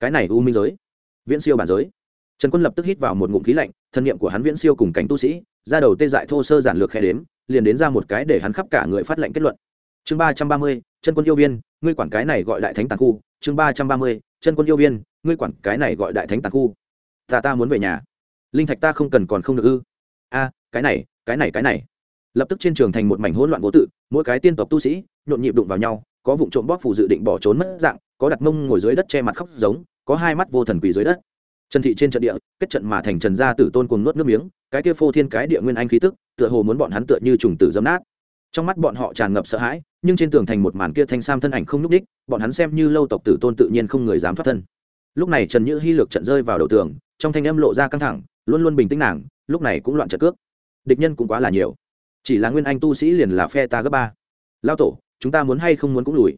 Cái này u minh giới. Viễn siêu bản giới. Trần quân lập tức hít vào một ngụm khí lạnh, thân nhiệm của hắn viễn siêu cùng cảnh tu sĩ, ra đầu tê dại thô sơ giản lược khe đếm, liền đến ra một cái để hắn khắp cả người phát lệnh kết luận. Chương ba trăm ba mươi chân quân yêu viên, ngươi quản cái này gọi đại thánh tàn khu. Chương ba trăm ba mươi chân quân yêu viên, ngươi quản cái này gọi đại thánh tàn khu. Ta ta muốn về nhà. Linh thạch ta không cần còn không được ư? A, cái này cái này cái này lập tức trên trường thành một mảnh hỗn loạn vô tự, mỗi cái tiên tộc tu sĩ, nhộn nhịp đụng vào nhau, có vụ trộm bóp phủ dự định bỏ trốn mất dạng, có đặt mông ngồi dưới đất che mặt khóc giống, có hai mắt vô thần quỳ dưới đất. Trần thị trên trận địa, kết trận mà thành trần gia tử tôn cùng nuốt nước miếng, cái kia phô thiên cái địa nguyên anh khí tức, tựa hồ muốn bọn hắn tựa như trùng tử dấm nát. Trong mắt bọn họ tràn ngập sợ hãi, nhưng trên tường thành một màn kia thanh sam thân ảnh không nhúc ních bọn hắn xem như lâu tộc tử tôn tự nhiên không người dám thoát thân. Lúc này trần nhữ hy lược trận rơi vào đầu tường, trong thanh âm lộ ra căng thẳng, luôn luôn bình tĩnh nàng, lúc này cũng loạn trận cước. Địch nhân cũng quá là nhiều chỉ là nguyên anh tu sĩ liền là phe ta gấp ba. Lao tổ, chúng ta muốn hay không muốn cũng lùi.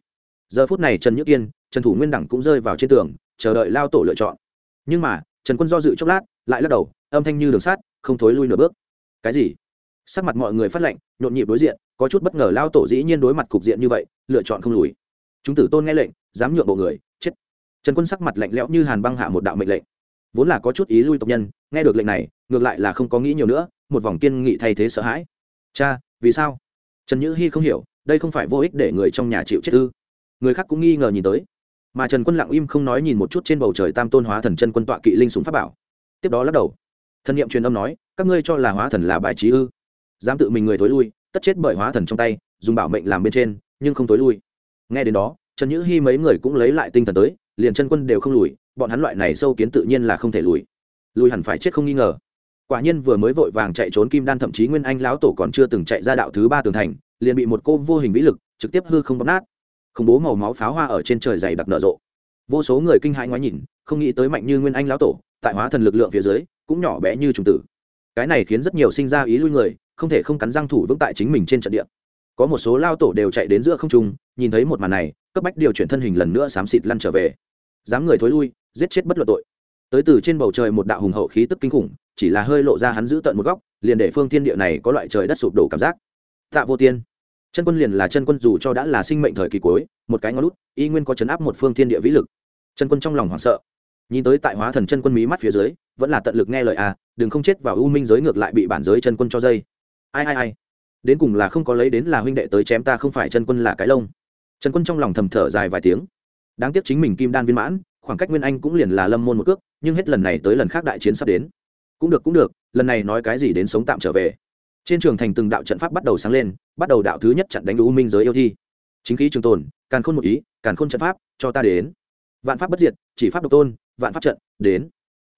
Giờ phút này trần nhữ kiên, trần thủ nguyên đẳng cũng rơi vào trên tường, chờ đợi lao tổ lựa chọn. Nhưng mà, trần quân do dự chốc lát, lại lắc đầu, âm thanh như đường sát không thối lui nửa bước. Cái gì? Sắc mặt mọi người phát lệnh, nhộn nhịp đối diện, có chút bất ngờ lao tổ dĩ nhiên đối mặt cục diện như vậy, lựa chọn không lùi. Chúng tử tôn nghe lệnh, dám nhượng bộ người, chết. Trần quân sắc mặt lạnh lẽo như hàn băng hạ một đạo mệnh lệnh. Vốn là có chút ý lui tộc nhân, nghe được lệnh này, ngược lại là không có nghĩ nhiều nữa, một vòng kiên nghị thay thế sợ hãi cha, vì sao? Trần nhữ hy không hiểu, đây không phải vô ích để người trong nhà chịu chết ư? Người khác cũng nghi ngờ nhìn tới. Mà trần quân lặng im không nói nhìn một chút trên bầu trời tam tôn hóa thần chân quân tọa kỵ linh súng pháp bảo. Tiếp đó lắc đầu. Thân nhiệm truyền âm nói, các ngươi cho là hóa thần là bài trí ư? Dám tự mình người thối lui, tất chết bởi hóa thần trong tay, dùng bảo mệnh làm bên trên, nhưng không thối lui. Nghe đến đó, trần nhữ hy mấy người cũng lấy lại tinh thần tới, liền chân quân đều không lùi, bọn hắn loại này sâu kiến tự nhiên là không thể lùi. Lùi hẳn phải chết không nghi ngờ quả nhiên vừa mới vội vàng chạy trốn kim đan thậm chí nguyên anh lão tổ còn chưa từng chạy ra đạo thứ ba tường thành, liền bị một cô vô hình vĩ lực trực tiếp hư không bóp nát. Khủng bố màu máu pháo hoa ở trên trời dày đặc nở rộ. Vô số người kinh hãi ngoái nhìn, không nghĩ tới mạnh như nguyên anh lão tổ, tại hóa thần lực lượng phía dưới, cũng nhỏ bé như trùng tử. Cái này khiến rất nhiều sinh ra ý lui người, không thể không cắn răng thủ vững tại chính mình trên trận địa. Có một số lao tổ đều chạy đến giữa không trung, nhìn thấy một màn này, cấp bách điều chuyển thân hình lần nữa xám xịt lăn trở về. Dám người thối lui, giết chết bất luận tội. Tới từ trên bầu trời một đạo hùng hậu khí tức kinh khủng chỉ là hơi lộ ra hắn giữ tận một góc, liền để phương thiên địa này có loại trời đất sụp đổ cảm giác. Tạ vô tiên, chân quân liền là chân quân dù cho đã là sinh mệnh thời kỳ cuối, một cái ngón lút y nguyên có chấn áp một phương thiên địa vĩ lực. Chân quân trong lòng hoảng sợ. Nhìn tới tại hóa thần chân quân mí mắt phía dưới, vẫn là tận lực nghe lời à đừng không chết vào u minh giới ngược lại bị bản giới chân quân cho dây. Ai ai ai? Đến cùng là không có lấy đến là huynh đệ tới chém ta không phải chân quân là cái lông. Chân quân trong lòng thầm thở dài vài tiếng. Đáng tiếc chính mình kim đan viên mãn, khoảng cách nguyên anh cũng liền là lâm môn một cước, nhưng hết lần này tới lần khác đại chiến sắp đến cũng được cũng được, lần này nói cái gì đến sống tạm trở về. Trên trường thành từng đạo trận pháp bắt đầu sáng lên, bắt đầu đạo thứ nhất trận đánh u minh giới yêu thi. Chính khí trường tồn, càn khôn một ý, càn khôn trận pháp, cho ta đến. Vạn pháp bất diệt, chỉ pháp độc tôn, vạn pháp trận, đến.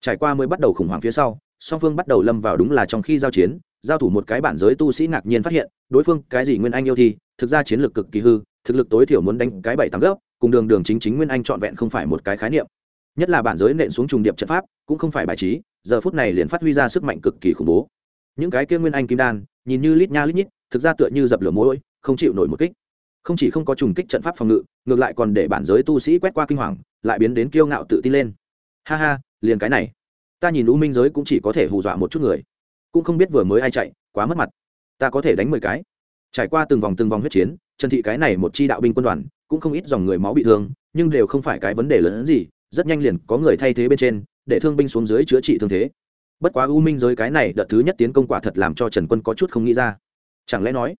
Trải qua mới bắt đầu khủng hoảng phía sau, song phương bắt đầu lâm vào đúng là trong khi giao chiến, giao thủ một cái bản giới tu sĩ ngạc nhiên phát hiện, đối phương cái gì nguyên anh yêu thi, thực ra chiến lược cực kỳ hư, thực lực tối thiểu muốn đánh cái bảy tám gốc, cùng đường đường chính chính nguyên anh trọn vẹn không phải một cái khái niệm. Nhất là bản giới nện xuống trùng điệp trận pháp, cũng không phải bài trí giờ phút này liền phát huy ra sức mạnh cực kỳ khủng bố. Những cái kia nguyên anh kim đan, nhìn như lít nha lít nhít, thực ra tựa như dập lửa mối không chịu nổi một kích. Không chỉ không có trùng kích trận pháp phòng ngự, ngược lại còn để bản giới tu sĩ quét qua kinh hoàng, lại biến đến kiêu ngạo tự tin lên. Ha ha, liền cái này. Ta nhìn u minh giới cũng chỉ có thể hù dọa một chút người. Cũng không biết vừa mới ai chạy, quá mất mặt. Ta có thể đánh mười cái. Trải qua từng vòng từng vòng huyết chiến, trần thị cái này một chi đạo binh quân đoàn, cũng không ít dòng người máu bị thương, nhưng đều không phải cái vấn đề lớn hơn gì, rất nhanh liền có người thay thế bên trên để thương binh xuống dưới chữa trị thương thế. Bất quá u minh giới cái này đợt thứ nhất tiến công quả thật làm cho trần quân có chút không nghĩ ra. Chẳng lẽ nói,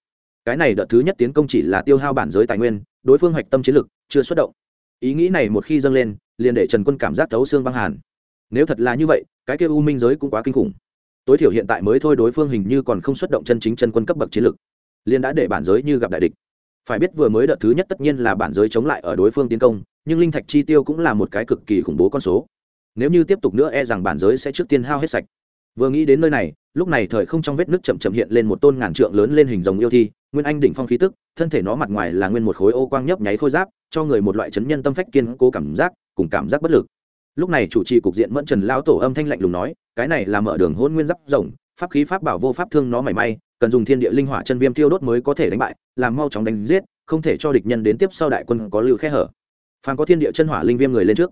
cái này đợt thứ nhất tiến công chỉ là tiêu hao bản giới tài nguyên, đối phương hoạch tâm chiến lực chưa xuất động. Ý nghĩ này một khi dâng lên, liền để trần quân cảm giác thấu xương băng hàn. Nếu thật là như vậy, cái kêu u minh giới cũng quá kinh khủng. Tối thiểu hiện tại mới thôi đối phương hình như còn không xuất động chân chính chân quân cấp bậc chiến lực, liền đã để bản giới như gặp đại địch. Phải biết vừa mới đợt thứ nhất tất nhiên là bản giới chống lại ở đối phương tiến công, nhưng linh thạch chi tiêu cũng là một cái cực kỳ khủng bố con số nếu như tiếp tục nữa e rằng bản giới sẽ trước tiên hao hết sạch. Vừa nghĩ đến nơi này, lúc này thời không trong vết nước chậm chậm hiện lên một tôn ngàn trượng lớn lên hình rồng yêu thi, nguyên anh đỉnh phong khí tức, thân thể nó mặt ngoài là nguyên một khối ô quang nhấp nháy khôi giáp, cho người một loại chấn nhân tâm phách kiên cố cảm giác, cùng cảm giác bất lực. Lúc này chủ trì cục diện mẫn trần lão tổ âm thanh lạnh lùng nói, cái này là mở đường hôn nguyên giáp rồng, pháp khí pháp bảo vô pháp thương nó mảy may, cần dùng thiên địa linh hỏa chân viêm tiêu đốt mới có thể đánh bại, làm mau chóng đánh giết, không thể cho địch nhân đến tiếp sau đại quân có lưu khe hở. Phan có thiên địa chân hỏa linh viêm người lên trước.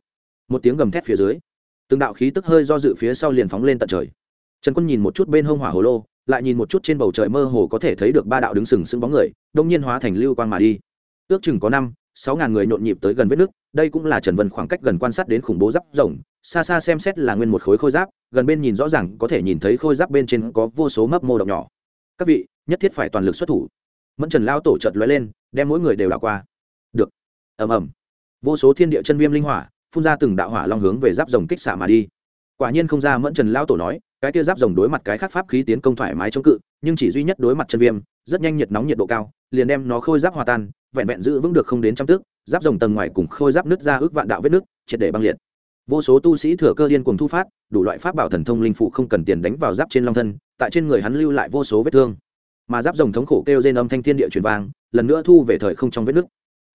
Một tiếng gầm thét phía dưới từng đạo khí tức hơi do dự phía sau liền phóng lên tận trời. Trần quân nhìn một chút bên hông hỏa hồ lô, lại nhìn một chút trên bầu trời mơ hồ có thể thấy được ba đạo đứng sừng sững bóng người, đông nhiên hóa thành lưu quang mà đi. Ước chừng có năm, sáu ngàn người nhộn nhịp tới gần vết nước đây cũng là trần vân khoảng cách gần quan sát đến khủng bố giáp rồng, xa xa xem xét là nguyên một khối khôi giáp, gần bên nhìn rõ ràng có thể nhìn thấy khôi giáp bên trên có vô số mấp mô động nhỏ. Các vị, nhất thiết phải toàn lực xuất thủ. Mẫn trần lao tổ chợt lóe lên, đem mỗi người đều đảo qua. Được. Ầm ầm. Vô số thiên địa chân viêm linh hỏa phun ra từng đạo hỏa long hướng về giáp rồng kích xạ mà đi. Quả nhiên không ra mẫn trần lao tổ nói, cái kia giáp rồng đối mặt cái khác pháp khí tiến công thoải mái chống cự, nhưng chỉ duy nhất đối mặt chân viêm, rất nhanh nhiệt nóng nhiệt độ cao, liền đem nó khôi giáp hòa tan, vẹn vẹn giữ vững được không đến trăm tước giáp rồng tầng ngoài cùng khôi giáp nứt ra ước vạn đạo vết nứt, triệt để băng liệt. Vô số tu sĩ thừa cơ điên cuồng thu phát, đủ loại pháp bảo thần thông linh phụ không cần tiền đánh vào giáp trên long thân, tại trên người hắn lưu lại vô số vết thương. Mà giáp rồng thống khổ kêu rên âm thanh thiên địa truyền vang, lần nữa thu về thời không trong vết nứt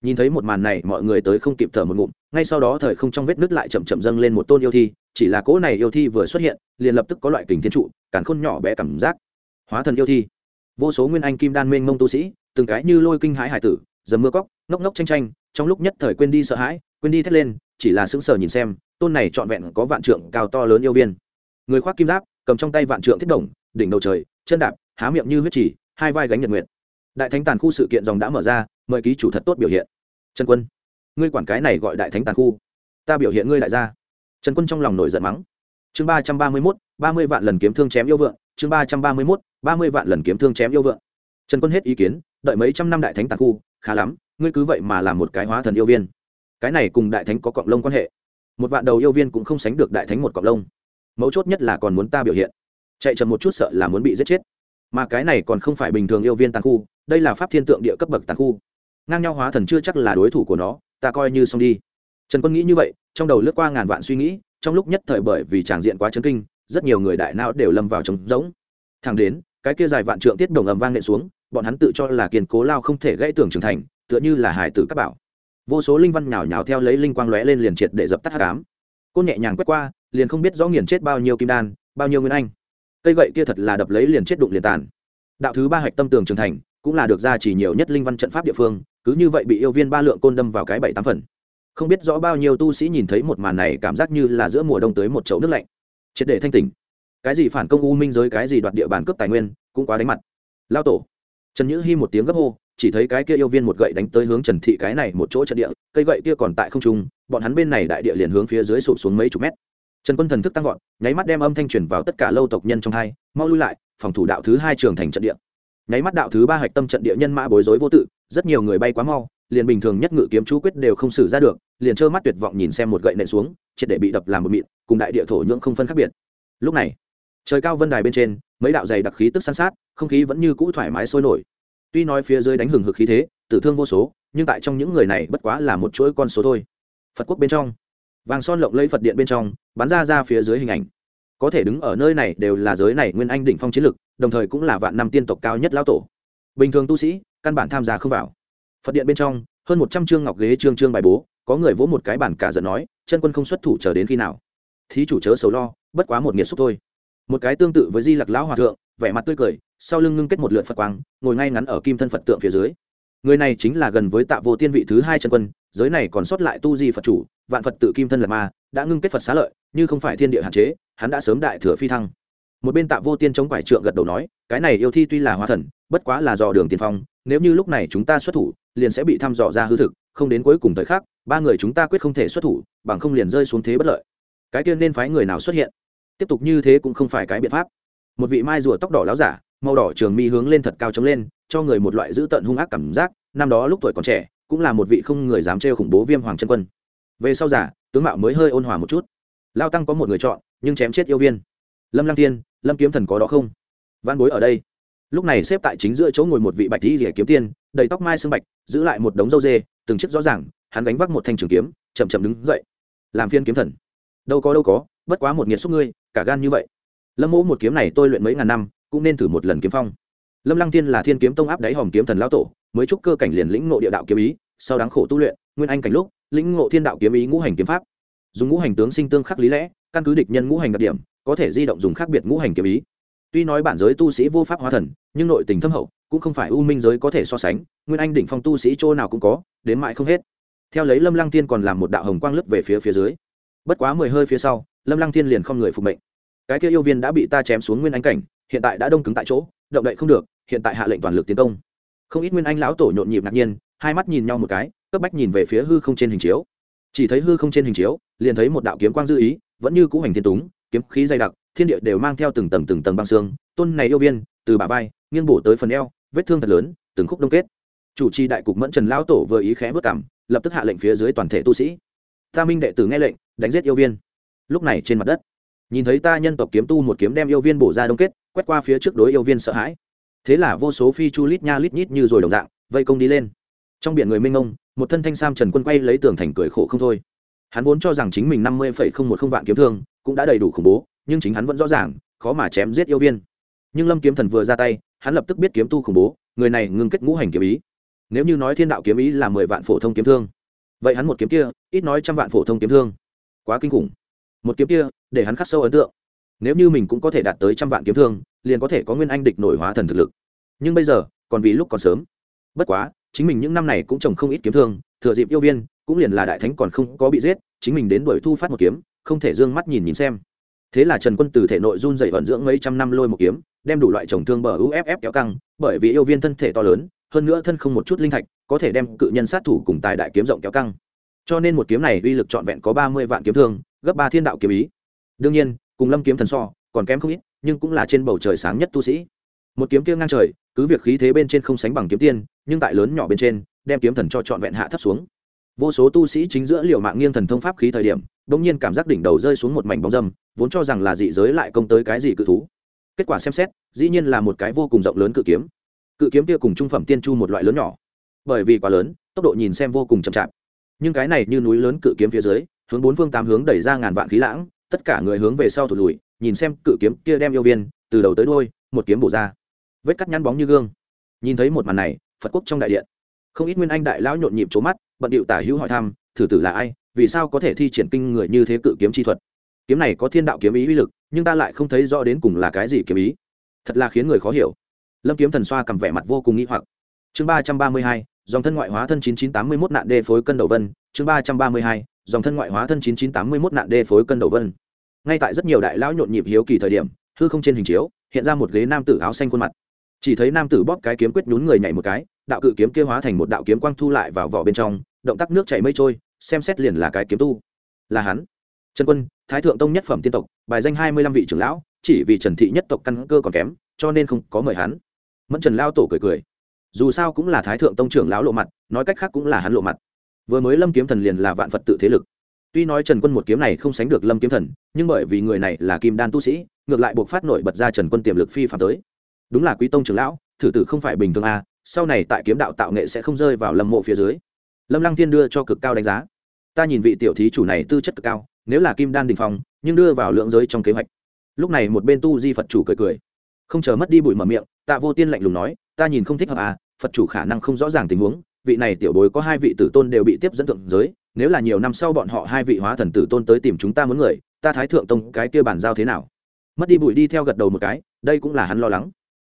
nhìn thấy một màn này, mọi người tới không kịp thở một ngụm, ngay sau đó thời không trong vết nứt lại chậm chậm dâng lên một tôn yêu thi, chỉ là cỗ này yêu thi vừa xuất hiện, liền lập tức có loại kình thiên trụ cản khôn nhỏ bé cảm giác. Hóa thần yêu thi. Vô số nguyên anh kim đan mênh mông tu sĩ, từng cái như lôi kinh hãi hải tử, dầm mưa cóc, ngốc ngốc tranh tranh trong lúc nhất thời quên đi sợ hãi, quên đi thét lên, chỉ là sững sờ nhìn xem, tôn này trọn vẹn có vạn trượng cao to lớn yêu viên. Người khoác kim giáp, cầm trong tay vạn trượng thiết đồng, đỉnh đầu trời, chân đạp, há miệng như huyết chỉ hai vai gánh nhật nguyện đại thánh tàn khu sự kiện dòng đã mở ra, mời ký chủ thật tốt biểu hiện trần quân, ngươi quản cái này gọi đại thánh tàn khu. Ta biểu hiện ngươi đại gia. Trần quân trong lòng nổi giận mắng. Chương ba trăm ba mươi mốt, ba mươi vạn lần kiếm thương chém yêu vượng. Chương ba trăm ba mươi mốt, ba mươi vạn lần kiếm thương chém yêu vượng. Trần quân hết ý kiến, đợi mấy trăm năm đại thánh tàn khu, khá lắm, ngươi cứ vậy mà làm một cái hóa thần yêu viên. Cái này cùng đại thánh có cọng lông quan hệ. Một vạn đầu yêu viên cũng không sánh được đại thánh một cọng lông. Mấu chốt nhất là còn muốn ta biểu hiện. Chạy chậm một chút sợ là muốn bị giết chết. Mà cái này còn không phải bình thường yêu viên tàn khu, đây là pháp thiên tượng địa cấp bậc tàn khu ngang nhau hóa thần chưa chắc là đối thủ của nó, ta coi như xong đi. Trần quân nghĩ như vậy, trong đầu lướt qua ngàn vạn suy nghĩ, trong lúc nhất thời bởi vì tràng diện quá chấn kinh, rất nhiều người đại não đều lâm vào trống rỗng. Thẳng đến, cái kia dài vạn trượng tiết đồng ầm vang nện xuống, bọn hắn tự cho là kiên cố lao không thể gãy tưởng trưởng thành, tựa như là hải tử các bảo. Vô số linh văn nhào nhào theo lấy linh quang lóe lên liền triệt để dập tắt hát cám côn nhẹ nhàng quét qua, liền không biết rõ nghiền chết bao nhiêu kim đan, bao nhiêu nguyên anh. Cây gậy kia thật là đập lấy liền chết đụng liền tàn. Đạo thứ ba hạch tâm tường trưởng thành cũng là được ra chỉ nhiều nhất linh văn trận pháp địa phương, cứ như vậy bị yêu viên ba lượng côn đâm vào cái bảy tám phần. Không biết rõ bao nhiêu tu sĩ nhìn thấy một màn này cảm giác như là giữa mùa đông tới một chậu nước lạnh. Triệt để thanh tỉnh. Cái gì phản công u minh giới, cái gì đoạt địa bàn cướp tài nguyên, cũng quá đánh mặt. Lao tổ. Trần nhữ hy một tiếng gấp hô, chỉ thấy cái kia yêu viên một gậy đánh tới hướng trần thị cái này một chỗ trận địa, cây gậy kia còn tại không trung, bọn hắn bên này đại địa liền hướng phía dưới sụp xuống mấy chục mét. Trần quân thần thức tăng vọt, nháy mắt đem âm thanh truyền vào tất cả lâu tộc nhân trong hai, mau lui lại, phòng thủ đạo thứ hai trường thành trận địa nháy mắt đạo thứ ba hạch tâm trận địa nhân mã bối rối vô tự, rất nhiều người bay quá mau, liền bình thường nhất ngự kiếm chú quyết đều không xử ra được, liền trơ mắt tuyệt vọng nhìn xem một gậy nện xuống, triệt để bị đập làm một mịn, cùng đại địa thổ nhưỡng không phân khác biệt. Lúc này, trời cao vân đài bên trên, mấy đạo dày đặc khí tức san sát, không khí vẫn như cũ thoải mái sôi nổi. Tuy nói phía dưới đánh hừng hực khí thế, tử thương vô số, nhưng tại trong những người này bất quá là một chuỗi con số thôi. Phật quốc bên trong, vàng son lộng lấy phật điện bên trong, bắn ra ra phía dưới hình ảnh có thể đứng ở nơi này đều là giới này nguyên anh đỉnh phong chiến lực, đồng thời cũng là vạn năm tiên tộc cao nhất lão tổ. Bình thường tu sĩ, căn bản tham gia không vào. Phật điện bên trong, hơn một trăm chương ngọc ghế trương trương bài bố, có người vỗ một cái bản cả giận nói, chân quân không xuất thủ chờ đến khi nào? Thí chủ chớ sầu lo, bất quá một nghiệt xúc thôi. Một cái tương tự với di lặc lão hòa thượng, vẻ mặt tươi cười, sau lưng ngưng kết một lượt phật quang, ngồi ngay ngắn ở kim thân phật tượng phía dưới người này chính là gần với tạ vô tiên vị thứ hai chân quân, giới này còn sót lại tu di phật chủ, vạn phật tự kim thân lật ma, đã ngưng kết phật xá lợi, như không phải thiên địa hạn chế, hắn đã sớm đại thừa phi thăng. Một bên tạ vô tiên chống quải trượng gật đầu nói, cái này yêu thi tuy là hóa thần, bất quá là dò đường tiền phong, nếu như lúc này chúng ta xuất thủ, liền sẽ bị thăm dò ra hư thực, không đến cuối cùng thời khắc, ba người chúng ta quyết không thể xuất thủ, bằng không liền rơi xuống thế bất lợi. Cái tiên nên phái người nào xuất hiện? Tiếp tục như thế cũng không phải cái biện pháp. Một vị mai rùa tóc đỏ láo giả, màu đỏ trường mi hướng lên thật cao chống lên cho người một loại dữ tợn hung ác cảm giác, năm đó lúc tuổi còn trẻ, cũng là một vị không người dám trêu khủng bố viêm hoàng chân quân. Về sau giả tướng mạo mới hơi ôn hòa một chút. Lao tăng có một người chọn, nhưng chém chết yêu viên. Lâm lăng tiên, lâm kiếm thần có đó không? Văn bối ở đây. Lúc này xếp tại chính giữa chỗ ngồi một vị bạch đi rỉa kiếm tiên, đầy tóc mai sưng bạch, giữ lại một đống dâu dê, từng chiếc rõ ràng, hắn gánh vác một thanh trường kiếm, chậm chậm đứng dậy. Làm phiên kiếm thần. Đâu có đâu có, bất quá một nghiệt xúc ngươi, cả gan như vậy. Lâm mỗ một kiếm này tôi luyện mấy ngàn năm, cũng nên thử một lần kiếm phong lâm lăng Thiên là thiên kiếm tông áp đáy hòm kiếm thần lao tổ, mới chúc cơ cảnh liền lĩnh ngộ địa đạo kiếm ý, sau đáng khổ tu luyện, nguyên anh cảnh lúc, lĩnh ngộ thiên đạo kiếm ý ngũ hành kiếm pháp. Dùng ngũ hành tướng sinh tương khắc lý lẽ, căn cứ địch nhân ngũ hành đặc điểm, có thể di động dùng khác biệt ngũ hành kiếm ý. Tuy nói bản giới tu sĩ vô pháp hóa thần, nhưng nội tình thâm hậu, cũng không phải u minh giới có thể so sánh, nguyên anh đỉnh phong tu sĩ chỗ nào cũng có, đến mãi không hết. Theo lấy lâm lăng tiên còn làm một đạo hồng quang lướt về phía phía dưới. Bất quá mười hơi phía sau, lâm lăng tiên liền không người phục mệnh. Cái kia yêu viên đã bị ta chém xuống nguyên anh cảnh, hiện tại đã đông cứng tại chỗ, động đậy không được hiện tại hạ lệnh toàn lực tiến công. Không ít nguyên anh lão tổ nhộn nhịp ngạc nhiên, hai mắt nhìn nhau một cái, cấp bách nhìn về phía hư không trên hình chiếu. Chỉ thấy hư không trên hình chiếu, liền thấy một đạo kiếm quang dư ý, vẫn như cũ hành thiên túng, kiếm khí dày đặc, thiên địa đều mang theo từng tầng từng tầng băng xương. Tôn này yêu viên, từ bả vai, nghiêng bổ tới phần eo, vết thương thật lớn, từng khúc đông kết. Chủ trì đại cục mẫn trần lão tổ vừa ý khẽ vất cảm, lập tức hạ lệnh phía dưới toàn thể tu sĩ. Ta minh đệ tử nghe lệnh, đánh giết yêu viên. Lúc này trên mặt đất, nhìn thấy ta nhân tộc kiếm tu một kiếm đem yêu viên bổ ra đông kết, quét qua phía trước đối yêu viên sợ hãi thế là vô số phi chu lít nha lít nhít như rồi đồng dạng, vây công đi lên. Trong biển người mênh mông, một thân thanh sam trần quân quay lấy tường thành cười khổ không thôi. Hắn vốn cho rằng chính mình năm mươi không một không vạn kiếm thương cũng đã đầy đủ khủng bố, nhưng chính hắn vẫn rõ ràng, khó mà chém giết yêu viên. Nhưng lâm kiếm thần vừa ra tay, hắn lập tức biết kiếm tu khủng bố, người này ngưng kết ngũ hành kiếm ý. Nếu như nói thiên đạo kiếm ý là mười vạn phổ thông kiếm thương, vậy hắn một kiếm kia, ít nói trăm vạn phổ thông kiếm thương. Quá kinh khủng. Một kiếm kia, để hắn khắc sâu ấn tượng nếu như mình cũng có thể đạt tới trăm vạn kiếm thương, liền có thể có nguyên anh địch nổi hóa thần thực lực. Nhưng bây giờ, còn vì lúc còn sớm. Bất quá, chính mình những năm này cũng trồng không ít kiếm thương, thừa dịp yêu viên, cũng liền là đại thánh còn không có bị giết, chính mình đến đuổi thu phát một kiếm, không thể d ư ơ n g mắt nhìn nhìn xem. Thế là trần quân từ thể nội run dậy vận dưỡng mấy trăm năm lôi một kiếm, đem đủ loại trồng thương bờ uff kéo căng, bởi vì yêu viên thân thể to lớn, hơn nữa thân không một chút linh thạch, có thể đem cự nhân sát thủ cùng tài đại kiếm rộng kéo căng. Cho nên một kiếm này uy lực trọn vẹn có ba mươi vạn kiếm thương, gấp ba thiên đạo kiếm ý. Đương nhiên cùng lâm kiếm thần so, còn kém không ít, nhưng cũng là trên bầu trời sáng nhất tu sĩ. Một kiếm kia ngang trời, cứ việc khí thế bên trên không sánh bằng kiếm tiên, nhưng tại lớn nhỏ bên trên, đem kiếm thần cho trọn vẹn hạ thấp xuống. Vô số tu sĩ chính giữa liều mạng nghiêng thần thông pháp khí thời điểm, bỗng nhiên cảm giác đỉnh đầu rơi xuống một mảnh bóng dâm, vốn cho rằng là dị giới lại công tới cái gì cự thú. Kết quả xem xét, dĩ nhiên là một cái vô cùng rộng lớn cự kiếm. Cự kiếm kia cùng trung phẩm tiên chu một loại lớn nhỏ. Bởi vì quá lớn, tốc độ nhìn xem vô cùng chậm chạp. Nhưng cái này như núi lớn cự kiếm phía dưới, hướng bốn phương tám hướng đẩy ra ngàn vạn khí lãng tất cả người hướng về sau thụt lùi, nhìn xem cự kiếm kia đem yêu viên, từ đầu tới đôi một kiếm bổ ra. Vết cắt nhăn bóng như gương. Nhìn thấy một màn này, phật quốc trong đại điện. Không ít nguyên anh đại lão nhộn nhịp trố mắt, bận điệu tả hữu hỏi thăm, thử tử là ai? Vì sao có thể thi triển kinh người như thế cự kiếm chi thuật? Kiếm này có thiên đạo kiếm ý uy lực, nhưng ta lại không thấy rõ đến cùng là cái gì kiếm ý. Thật là khiến người khó hiểu. Lâm kiếm thần xoa cầm vẻ mặt vô cùng nghĩ hoặc. Chương ba trăm ba mươi hai, dòng thân ngoại hóa thân chín chín tám mươi mốt nạn đê phối cân đầu vân. Chương ba trăm ba mươi hai, dòng thân ngoại hóa thân chín chín tám mươi mốt nạn đê phối cân đầu vân ngay tại rất nhiều đại lão nhộn nhịp hiếu kỳ thời điểm, hư không trên hình chiếu, hiện ra một ghế nam tử áo xanh khuôn mặt. Chỉ thấy nam tử bóp cái kiếm quyết nhún người nhảy một cái, đạo cự kiếm kia hóa thành một đạo kiếm quang thu lại vào vỏ bên trong, động tác nước chảy mây trôi, xem xét liền là cái kiếm tu. Là hắn. Trần quân, thái thượng tông nhất phẩm tiên tộc, bài danh hai mươi lăm vị trưởng lão, chỉ vì trần thị nhất tộc căn cơ còn kém, cho nên không có mời hắn. Mẫn trần lao tổ cười cười. Dù sao cũng là thái thượng tông trưởng lão lộ mặt, nói cách khác cũng là hắn lộ mặt. Vừa mới lâm kiếm thần liền là vạn phật tự thế lực tuy nói trần quân một kiếm này không sánh được lâm kiếm thần, nhưng bởi vì người này là kim đan tu sĩ, ngược lại buộc phát nổi bật ra trần quân tiềm lực phi phạm tới. Đúng là quý tông trưởng lão, thử tử không phải bình thường à sau này tại kiếm đạo tạo nghệ sẽ không rơi vào lâm mộ phía dưới. Lâm lăng thiên đưa cho cực cao đánh giá. Ta nhìn vị tiểu thí chủ này tư chất cực cao, nếu là kim đan đình phong, nhưng đưa vào lượng giới trong kế hoạch. Lúc này một bên tu di phật chủ cười cười. Không chờ mất đi bụi mở miệng, tạ vô tiên lạnh lùng nói, ta nhìn không thích hợp à phật chủ khả năng không rõ ràng tình huống, vị này tiểu bối có hai vị tử tôn đều bị tiếp dẫn thượng giới nếu là nhiều năm sau bọn họ hai vị hóa thần tử tôn tới tìm chúng ta muốn người, ta thái thượng tông cái kia bàn giao thế nào? Mất đi bụi đi theo gật đầu một cái, đây cũng là hắn lo lắng.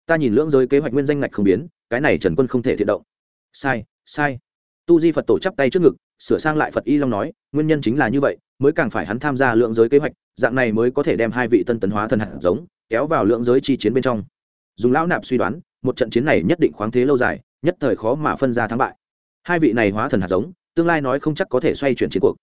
Ta nhìn lưỡng giới kế hoạch nguyên danh ngạch không biến, cái này trần quân không thể thiện động. Sai sai. Tu di phật tổ chắp tay trước ngực, sửa sang lại phật y long nói, nguyên nhân chính là như vậy, mới càng phải hắn tham gia lượng giới kế hoạch, dạng này mới có thể đem hai vị tân tấn hóa thần hạt giống kéo vào lượng giới chi chiến bên trong. Dùng lão nạp suy đoán, một trận chiến này nhất định khoáng thế lâu dài, nhất thời khó mà phân ra thắng bại. Hai vị này hóa thần hạt giống tương lai nói không chắc có thể xoay chuyển chiến cuộc.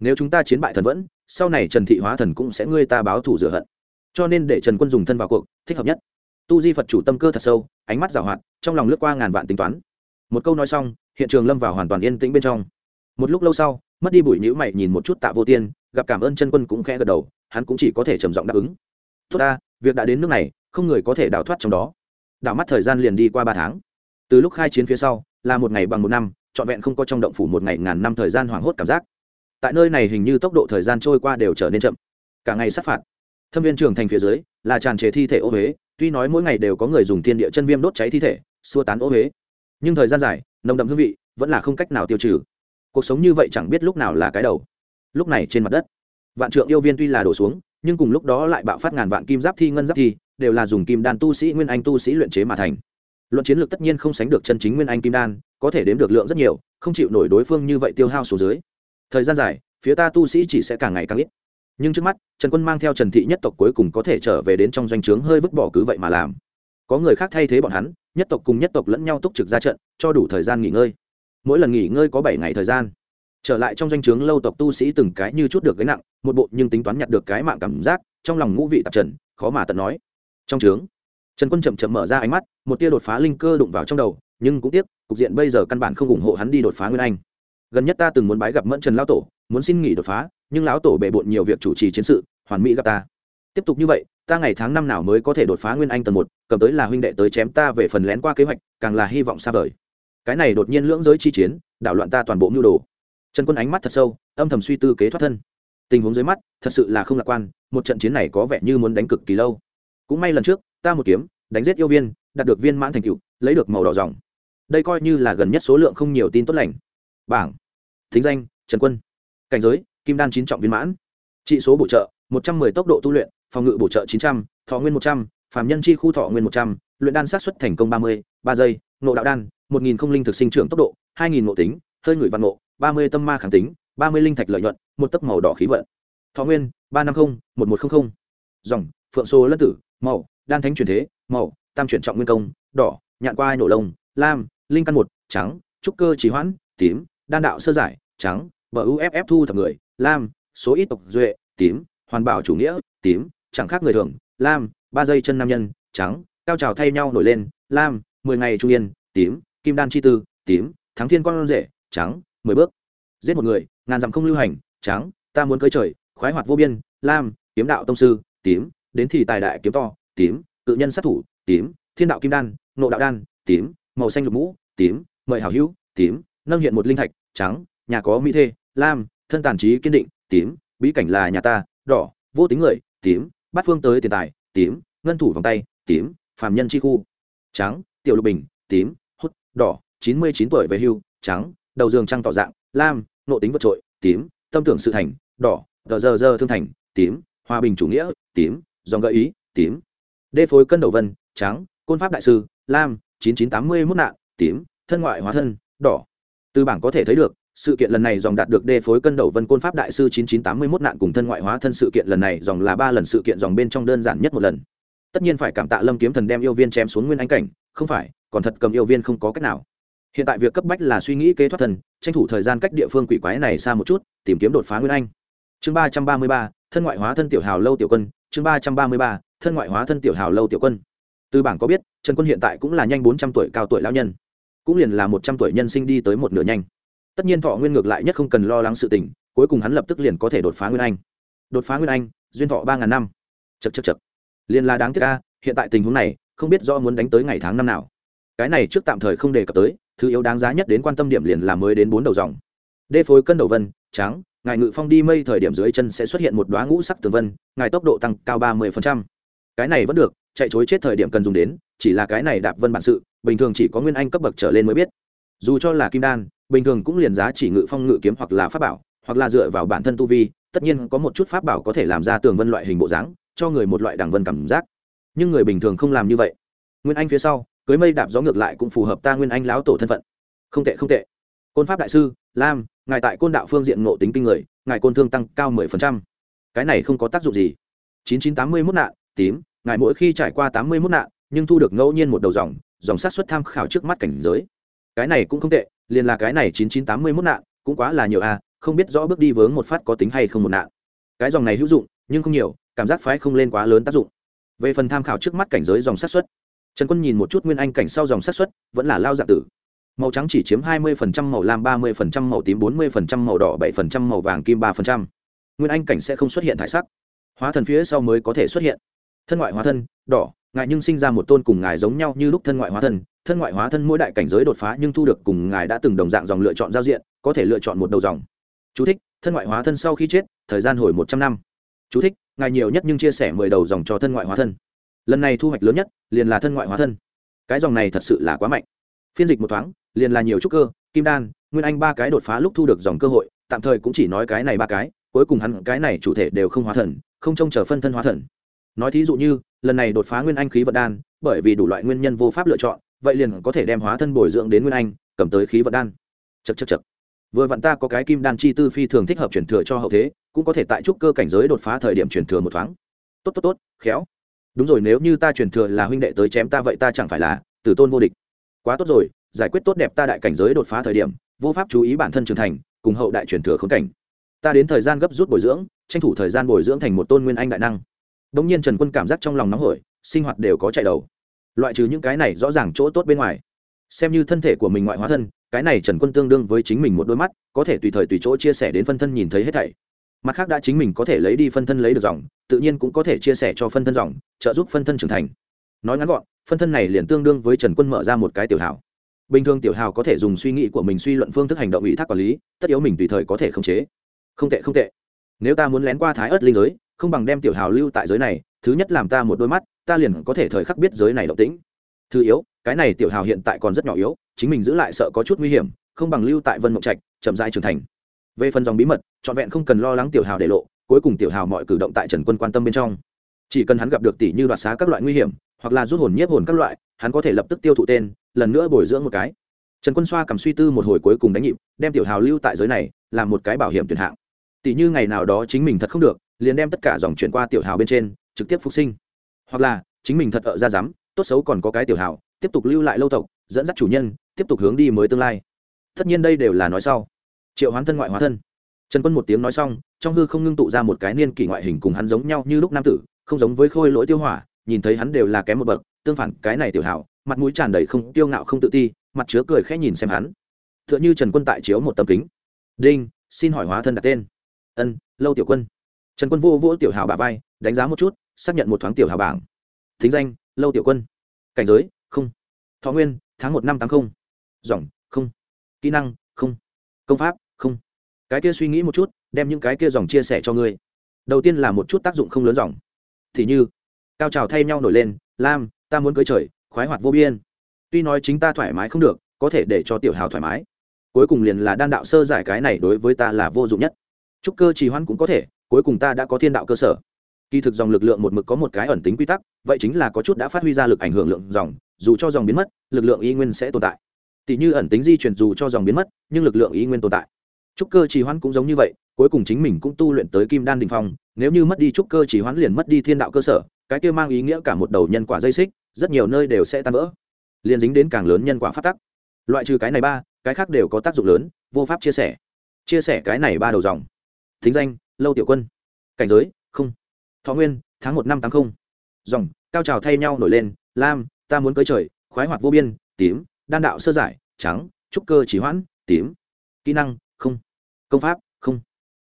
Nếu chúng ta chiến bại thần vẫn, sau này trần thị hóa thần cũng sẽ ngươi ta báo thù rửa hận. Cho nên để trần quân dùng thân vào cuộc, thích hợp nhất. Tu di phật chủ tâm cơ thật sâu, ánh mắt giảo hoạt, trong lòng lướt qua ngàn vạn tính toán. Một câu nói xong, hiện trường lâm vào hoàn toàn yên tĩnh bên trong. Một lúc lâu sau, mất đi bụi nhữ mày nhìn một chút tạ vô tiên, gặp cảm ơn chân quân cũng khẽ gật đầu, hắn cũng chỉ có thể trầm giọng đáp ứng. Tốt ta, việc đã đến nước này, không người có thể đào thoát trong đó. Đảo mắt thời gian liền đi qua ba tháng. Từ lúc khai chiến phía sau, là một ngày bằng một năm trọn vẹn không có trong động phủ một ngày ngàn năm thời gian hoảng hốt cảm giác. Tại nơi này hình như tốc độ thời gian trôi qua đều trở nên chậm. Cả ngày sát phạt. Thâm viên trường thành phía dưới, là tràn trề thi thể ô huế, tuy nói mỗi ngày đều có người dùng thiên địa chân viêm đốt cháy thi thể, xua tán ô huế. Nhưng thời gian dài, nồng đậm hương vị vẫn là không cách nào tiêu trừ. Cuộc sống như vậy chẳng biết lúc nào là cái đầu. Lúc này trên mặt đất, vạn trượng yêu viên tuy là đổ xuống, nhưng cùng lúc đó lại bạo phát ngàn vạn kim giáp thi, ngân giáp thi, đều là dùng kim đan tu sĩ, nguyên anh tu sĩ luyện chế mà thành luận chiến lược tất nhiên không sánh được chân chính nguyên anh kim đan, có thể đếm được lượng rất nhiều, không chịu nổi đối phương như vậy tiêu hao số dưới. Thời gian dài, phía ta tu sĩ chỉ sẽ càng ngày càng ít. Nhưng trước mắt, trần quân mang theo trần thị nhất tộc cuối cùng có thể trở về đến trong doanh trướng hơi vứt bỏ cứ vậy mà làm. Có người khác thay thế bọn hắn, nhất tộc cùng nhất tộc lẫn nhau túc trực ra trận, cho đủ thời gian nghỉ ngơi. Mỗi lần nghỉ ngơi có bảy ngày thời gian. Trở lại trong doanh trướng lâu tộc tu sĩ từng cái như chút được gánh nặng, một bộ nhưng tính toán nhặt được cái mạng cảm giác, trong lòng ngũ vị tạp trần, khó mà tận nói. Trong trướng trần quân chậm chậm mở ra ánh mắt, một tia đột phá linh cơ đụng vào trong đầu, nhưng cũng tiếc, cục diện bây giờ căn bản không ủng hộ hắn đi đột phá nguyên anh. Gần nhất ta từng muốn bái gặp mẫn trần lão tổ, muốn xin nghỉ đột phá, nhưng lão tổ bề bộn nhiều việc chủ trì chiến sự, hoàn mỹ gặp ta. Tiếp tục như vậy, ta ngày tháng năm nào mới có thể đột phá nguyên anh tầng một, cầm tới là huynh đệ tới chém ta về phần lén qua kế hoạch, càng là hy vọng xa vời. Cái này đột nhiên lưỡng giới chi chiến, đảo loạn ta toàn bộ mưu đồ. Trần quân ánh mắt thật sâu, âm thầm suy tư kế thoát thân. Tình huống dưới mắt, thật sự là không lạc quan, một trận chiến này có vẻ như muốn đánh cực kỳ lâu. Cũng may lần trước ta một kiếm, đánh giết yêu viên, đạt được viên mãn thành cựu lấy được màu đỏ dòng đây coi như là gần nhất số lượng không nhiều tin tốt lành. Bảng. Thính danh, trần quân. Cảnh giới, kim đan chín trọng viên mãn. Trị số bổ trợ, một trăm 110 tốc độ tu luyện, phòng ngự bổ trợ chín trăm, thọ nguyên một trăm, phàm nhân chi khu thọ nguyên một trăm, luyện đan sát xuất thành công ba mươi, ba giây nộ đạo đan, một nghìn không linh thực sinh trưởng tốc độ, hai nghìn ngộ tính, hơi ngửi văn ngộ, ba mươi tâm ma kháng tính, ba mươi linh thạch lợi nhuận, một tấc màu đỏ khí vận. Thọ nguyên, ba năm mươi một một trăm linh dòng phượng số lân tử, màu đan thánh truyền thế, màu, tam chuyển trọng nguyên công, đỏ, nhạn qua ai nổ lông, lam, linh căn một, trắng, trúc cơ trì hoãn, tím, đan đạo sơ giải, trắng, bờ uff thu thập người, lam, số ít tộc duệ, tím, hoàn bảo chủ nghĩa, tím, chẳng khác người thường, lam, ba dây chân nam nhân, trắng, cao trào thay nhau nổi lên, lam, mười ngày trung yên, tím, kim đan chi tư, tím, thắng thiên con rể, trắng, mười bước. Giết một người, ngàn dặm không lưu hành, trắng, ta muốn cưới trời, khoái hoạt vô biên, lam, kiếm đạo tông sư, tím, đến thì tài đại kiếm to tím, cự nhân sát thủ, tím, thiên đạo kim đan, nộ đạo đan, tím, màu xanh lục mũ, tím, mời hảo hữu, tím, nâng hiện một linh thạch, trắng, nhà có mỹ thê, lam, thân tàn trí kiên định, tím, bí cảnh là nhà ta, đỏ, vô tính người, tím, bát phương tới tiền tài, tím, ngân thủ vòng tay, tím, phàm nhân chi khu. Trắng, tiểu lục bình, tím, hút, đỏ, chín mươi chín tuổi về hưu, trắng, đầu giường trăng tỏ dạng, lam, nộ tính vượt trội, tím, tâm tưởng sự thành, đỏ, tờ giờ giờ thương thành, tím, hòa bình chủ nghĩa, tím, dòng gợi ý, tím đê phối cân đầu vân, trắng, côn pháp đại sư, lam, chín chín tám mươi mốt nạn, tím, thân ngoại hóa thân, đỏ. Từ bảng có thể thấy được, sự kiện lần này dòng đạt được đê phối cân đầu vân côn pháp đại sư 9981 nạn cùng thân ngoại hóa thân sự kiện lần này dòng là ba lần sự kiện dòng bên trong đơn giản nhất một lần. Tất nhiên phải cảm tạ lâm kiếm thần đem yêu viên chém xuống nguyên anh cảnh, không phải, còn thật cầm yêu viên không có cách nào. Hiện tại việc cấp bách là suy nghĩ kế thoát thần, tranh thủ thời gian cách địa phương quỷ quái này xa một chút, tìm kiếm đột phá nguyên anh. Chương ba trăm ba mươi ba thân ngoại hóa thân tiểu hào lâu tiểu quân, chương ba trăm ba mươi ba, thân ngoại hóa thân tiểu hào lâu tiểu quân. Từ bảng có biết, trần quân hiện tại cũng là nhanh bốn trăm tuổi cao tuổi lão nhân, cũng liền là một trăm tuổi nhân sinh đi tới một nửa nhanh. Tất nhiên thọ nguyên ngược lại nhất không cần lo lắng sự tình, cuối cùng hắn lập tức liền có thể đột phá nguyên anh. Đột phá nguyên anh, duyên thọ ba ngàn năm. Chật chật chật liền là đáng tiếc ca hiện tại tình huống này, không biết do muốn đánh tới ngày tháng năm nào. Cái này trước tạm thời không đề cập tới, thứ yếu đáng giá nhất đến quan tâm điểm liền là mới đến bốn đầu dòng. Đê phối cân đầu vân, trắng ngài ngự phong đi mây thời điểm dưới chân sẽ xuất hiện một đoá ngũ sắc tường vân, ngài tốc độ tăng cao ba mươi cái này vẫn được, chạy chối chết thời điểm cần dùng đến, chỉ là cái này đạp vân bản sự, bình thường chỉ có nguyên anh cấp bậc trở lên mới biết. Dù cho là kim đan, bình thường cũng liền giá chỉ ngự phong ngự kiếm hoặc là pháp bảo, hoặc là dựa vào bản thân tu vi, tất nhiên có một chút pháp bảo có thể làm ra tường vân loại hình bộ dáng, cho người một loại đẳng vân cảm giác. Nhưng người bình thường không làm như vậy. Nguyên anh phía sau, cưới mây đạp gió ngược lại cũng phù hợp ta nguyên anh lão tổ thân phận. Không tệ không tệ. Côn pháp đại sư, lam ngài tại côn đạo phương diện ngộ tính kinh người, ngài côn thương tăng cao mười phần trăm. Cái này không có tác dụng gì. chín chín tám mươi mốt nạn, tím, ngài mỗi khi trải qua tám mươi mốt nạn, nhưng thu được ngẫu nhiên một đầu dòng dòng sát xuất tham khảo trước mắt cảnh giới. Cái này cũng không tệ, liền là cái này chín chín tám mươi mốt nạn, cũng quá là nhiều a không biết rõ bước đi vướng một phát có tính hay không một nạn. Cái dòng này hữu dụng, nhưng không nhiều, cảm giác phái không lên quá lớn tác dụng. Về phần tham khảo trước mắt cảnh giới dòng sát xuất trần quân nhìn một chút nguyên anh cảnh sau dòng sát xuất vẫn là lao dạng tử màu trắng chỉ chiếm 20%, màu lam 30%, màu tím 40%, màu đỏ 7%, màu vàng kim 3%. nguyên anh cảnh sẽ không xuất hiện thải sắc. Hóa thần phía sau mới có thể xuất hiện. Thân ngoại hóa thân đỏ ngài nhưng sinh ra một tôn cùng ngài giống nhau như lúc thân ngoại hóa thân thân ngoại hóa thân mỗi đại cảnh giới đột phá nhưng thu được cùng ngài đã từng đồng dạng dòng lựa chọn giao diện có thể lựa chọn một đầu dòng. Chú thích, thân ngoại hóa thân sau khi chết thời gian hồi một trăm năm. Chú thích, ngài nhiều nhất nhưng chia sẻ mười đầu dòng cho thân ngoại hóa thân. Lần này thu hoạch lớn nhất liền là thân ngoại hóa thân. Cái dòng này thật sự là quá mạnh. Phiên dịch một thoáng liền là nhiều trúc cơ, kim đan, nguyên anh ba cái đột phá lúc thu được dòng cơ hội, tạm thời cũng chỉ nói cái này ba cái, cuối cùng hắn cái này chủ thể đều không hóa thần, không trông chờ phân thân hóa thần. Nói thí dụ như, lần này đột phá nguyên anh khí vận đan, bởi vì đủ loại nguyên nhân vô pháp lựa chọn, vậy liền có thể đem hóa thân bồi dưỡng đến nguyên anh, cầm tới khí vận đan. Chật chật chật vừa vặn ta có cái kim đan chi tư phi thường thích hợp chuyển thừa cho hậu thế, cũng có thể tại trúc cơ cảnh giới đột phá thời điểm chuyển thừa một thoáng. Tốt tốt tốt, khéo. Đúng rồi, nếu như ta chuyển thừa là huynh đệ tới chém ta vậy ta chẳng phải là tử tôn vô địch. Quá tốt rồi giải quyết tốt đẹp ta đại cảnh giới đột phá thời điểm, vô pháp chú ý bản thân trưởng thành, cùng hậu đại truyền thừa khốn cảnh. Ta đến thời gian gấp rút bồi dưỡng, tranh thủ thời gian bồi dưỡng thành một tôn nguyên anh đại năng. Đống nhiên trần quân cảm giác trong lòng nóng hổi, sinh hoạt đều có chạy đầu. Loại trừ những cái này rõ ràng chỗ tốt bên ngoài. Xem như thân thể của mình ngoại hóa thân, cái này trần quân tương đương với chính mình một đôi mắt, có thể tùy thời tùy chỗ chia sẻ đến phân thân nhìn thấy hết thảy. Mặt khác đã chính mình có thể lấy đi phân thân lấy được dòng, tự nhiên cũng có thể chia sẻ cho phân thân dòng, trợ giúp phân thân trưởng thành. Nói ngắn gọn, phân thân này liền tương đương với trần quân mở ra một cái tiểu hảo bình thường tiểu hào có thể dùng suy nghĩ của mình suy luận phương thức hành động ủy thác quản lý, tất yếu mình tùy thời có thể khống chế. Không tệ không tệ. Nếu ta muốn lén qua thái ớt linh giới, không bằng đem tiểu hào lưu tại giới này, thứ nhất làm ta một đôi mắt, ta liền có thể thời khắc biết giới này động tĩnh. Thứ yếu, cái này tiểu hào hiện tại còn rất nhỏ yếu, chính mình giữ lại sợ có chút nguy hiểm, không bằng lưu tại vân mộng trạch, chậm dại trưởng thành. Về phần dòng bí mật, trọn vẹn không cần lo lắng tiểu hào để lộ, cuối cùng tiểu hào mọi cử động tại trần quân quan tâm bên trong. Chỉ cần hắn gặp được tỷ như đoạt xá các loại nguy hiểm, hoặc là rút hồn nhiếp hồn các loại hắn có thể lập tức tiêu thụ tên, lần nữa bồi dưỡng một cái. Trần quân xoa cầm suy tư một hồi cuối cùng đánh nhịp, đem tiểu hào lưu tại giới này, làm một cái bảo hiểm tuyển hạng. Tỷ như ngày nào đó chính mình thật không được, liền đem tất cả dòng chuyển qua tiểu hào bên trên, trực tiếp phục sinh. Hoặc là, chính mình thật ở ra dám, tốt xấu còn có cái tiểu hào, tiếp tục lưu lại lâu tộc, dẫn dắt chủ nhân, tiếp tục hướng đi mới tương lai. Tất nhiên đây đều là nói sau. Triệu hoán thân ngoại hóa thân. Trần quân một tiếng nói xong, trong hư không ngưng tụ ra một cái niên kỷ ngoại hình cùng hắn giống nhau như lúc nam tử, không giống với khôi lỗi tiêu hỏa, nhìn thấy hắn đều là kém một bậc tương phản, cái này tiểu hảo, mặt mũi tràn đầy không tiêu ngạo không tự ti, mặt chứa cười khẽ nhìn xem hắn. T h ư ợ n h ư trần quân tại chiếu một tấm kính. Đinh, xin hỏi hóa thân đặt tên. Ân, lâu tiểu quân. Trần quân vô vỗ tiểu hào bà vai, đánh giá một chút, xác nhận một thoáng tiểu hào bảng. Thính danh, lâu tiểu quân. Cảnh giới, không. Thọ nguyên, tháng một năm tám không. Dòng, không. Kỹ năng, không. Công pháp, không. Cái kia suy nghĩ một chút, đem những cái kia dòng chia sẻ cho ngươi. Đầu tiên là một chút tác dụng không lớn dòng. Thì như, cao trào thay nhau nổi lên, lam ta muốn cưới trời, khoái hoạt vô biên. Tuy nói chính ta thoải mái không được, có thể để cho tiểu hào thoải mái. Cuối cùng liền là đan đạo sơ giải cái này đối với ta là vô dụng nhất. Trúc cơ trì hoãn cũng có thể, cuối cùng ta đã có thiên đạo cơ sở. Kỳ thực dòng lực lượng một mực có một cái ẩn tính quy tắc, vậy chính là có chút đã phát huy ra lực ảnh hưởng lượng dòng, dù cho dòng biến mất, lực lượng y nguyên sẽ tồn tại. Tỷ như ẩn tính di chuyển dù cho dòng biến mất, nhưng lực lượng y nguyên tồn tại. Trúc cơ trì hoãn cũng giống như vậy cuối cùng chính mình cũng tu luyện tới kim đan đình phong, nếu như mất đi trúc cơ Chỉ hoãn liền mất đi thiên đạo cơ sở, cái kia mang ý nghĩa cả một đầu nhân quả dây xích, rất nhiều nơi đều sẽ tan vỡ. Liền dính đến càng lớn nhân quả phát tắc. Loại trừ cái này ba, cái khác đều có tác dụng lớn, vô pháp chia sẻ. Chia sẻ cái này ba đầu dòng. Thính danh, lâu tiểu quân. Cảnh giới, không. Thọ nguyên, tháng một năm tám không. Dòng, cao trào thay nhau nổi lên, lam, ta muốn cưới trời, khoái hoạt vô biên, tím, đan đạo sơ giải, trắng, trúc cơ chỉ hoãn, tím. Kỹ năng, không. Công pháp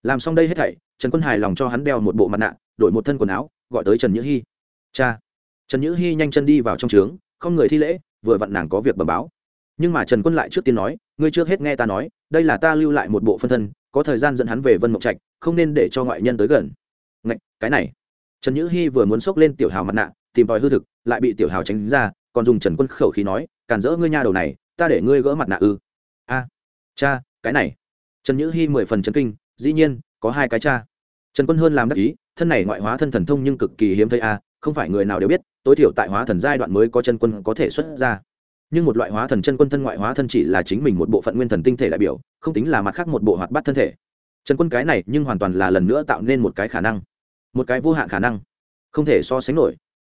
làm xong đây hết thảy trần quân hài lòng cho hắn đeo một bộ mặt nạ đổi một thân quần áo gọi tới trần nhữ hy cha. Trần nhữ hy nhanh chân đi vào trong trướng không người thi lễ vừa vặn nàng có việc bẩm báo. Nhưng mà trần quân lại trước tiên nói ngươi trước hết nghe ta nói đây là ta lưu lại một bộ phân thân có thời gian dẫn hắn về vân mộng trạch không nên để cho ngoại nhân tới gần. Ngậy, cái này. Trần nhữ hy vừa muốn xốc lên tiểu hào mặt nạ tìm tòi hư thực lại bị tiểu hào tránh ra còn dùng trần quân khẩu khí nói cản rỡ ngươi nha đầu này ta để ngươi gỡ mặt nạ ư. A cha cái này. Trần nhữ hy mười phần trần kinh dĩ nhiên, có hai cái cha. Trần quân hơn làm đắc ý, thân này ngoại hóa thân thần thông nhưng cực kỳ hiếm thấy a không phải người nào đều biết, tối thiểu tại hóa thần giai đoạn mới có chân quân có thể xuất ra. Nhưng một loại hóa thần chân quân thân ngoại hóa thân chỉ là chính mình một bộ phận nguyên thần tinh thể đại biểu, không tính là mặt khác một bộ hoạt bát thân thể. Trần quân cái này nhưng hoàn toàn là lần nữa tạo nên một cái khả năng. Một cái vô hạn khả năng. Không thể so sánh nổi.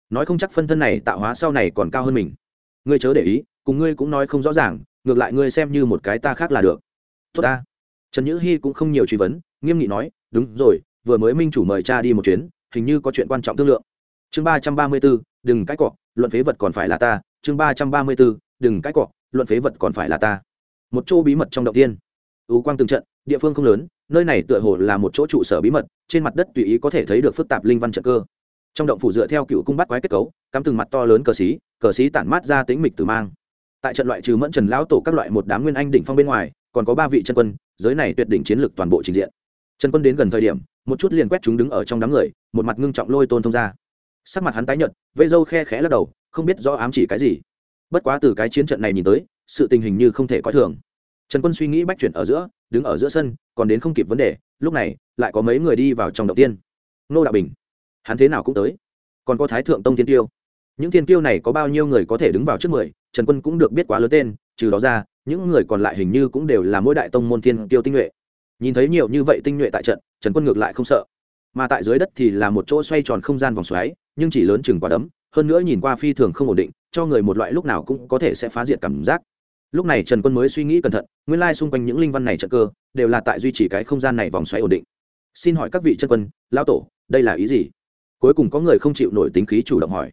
Nói không chắc phân thân này tạo hóa sau này còn cao hơn mình. Ngươi chớ để ý, cùng ngươi cũng nói không rõ ràng, ngược lại ngươi xem như một cái ta khác là được. Tốt ta trần nhữ hy cũng không nhiều truy vấn, nghiêm nghị nói, đúng rồi, vừa mới minh chủ mời cha đi một chuyến, hình như có chuyện quan trọng thương lượng. Chương ba trăm ba mươi b ố đừng cãi cọ, luận phế vật còn phải là ta. Chương ba trăm ba mươi b ố đừng cãi cọ, luận phế vật còn phải là ta. Một chỗ bí mật trong động tiên ưu quang từng trận, địa phương không lớn, nơi này tựa hồ là một chỗ trụ sở bí mật, trên mặt đất tùy ý có thể thấy được phức tạp linh văn trợ cơ. Trong động phủ dựa theo cựu cung bắt quái kết cấu, cắm từng mặt to lớn cờ xí cờ xí tản mát ra tính mịch tử mang. Tại trận loại trừ mẫn trần lão tổ các loại một đám nguyên anh đỉnh phong bên ngoài còn có ba vị chân quân, giới này tuyệt đỉnh chiến lược toàn bộ trình diện. Chân quân đến gần thời điểm, một chút liền quét chúng đứng ở trong đám người, một mặt ngưng trọng lôi tôn thông ra. Sắc mặt hắn tái nhợt vây dâu khe khẽ lắc đầu, không biết rõ ám chỉ cái gì. Bất quá từ cái chiến trận này nhìn tới, sự tình hình như không thể coi thường. Trần quân suy nghĩ bách chuyển ở giữa, đứng ở giữa sân, còn đến không kịp vấn đề, lúc này, lại có mấy người đi vào trong đầu tiên. Nô đạo bình, hắn thế nào cũng tới. Còn có thái thượng tông thiên tiêu những thiên tiêu này có bao nhiêu người có thể đứng vào trước mười, trần quân cũng được biết quá lớn tên, trừ đó ra những người còn lại hình như cũng đều là mỗi đại tông môn thiên tiêu tinh nhuệ. Nhìn thấy nhiều như vậy tinh nhuệ tại trận, trần quân ngược lại không sợ. Mà tại dưới đất thì là một chỗ xoay tròn không gian vòng xoáy, nhưng chỉ lớn chừng quả đấm, hơn nữa nhìn qua phi thường không ổn định, cho người một loại lúc nào cũng có thể sẽ phá diệt cảm giác. Lúc này trần quân mới suy nghĩ cẩn thận, nguyên lai xung quanh những linh văn này trận cơ, đều là tại duy trì cái không gian này vòng xoáy ổn định. Xin hỏi các vị chân quân, lão tổ, đây là ý gì? Cuối cùng có người không chịu nổi tính khí chủ động hỏi.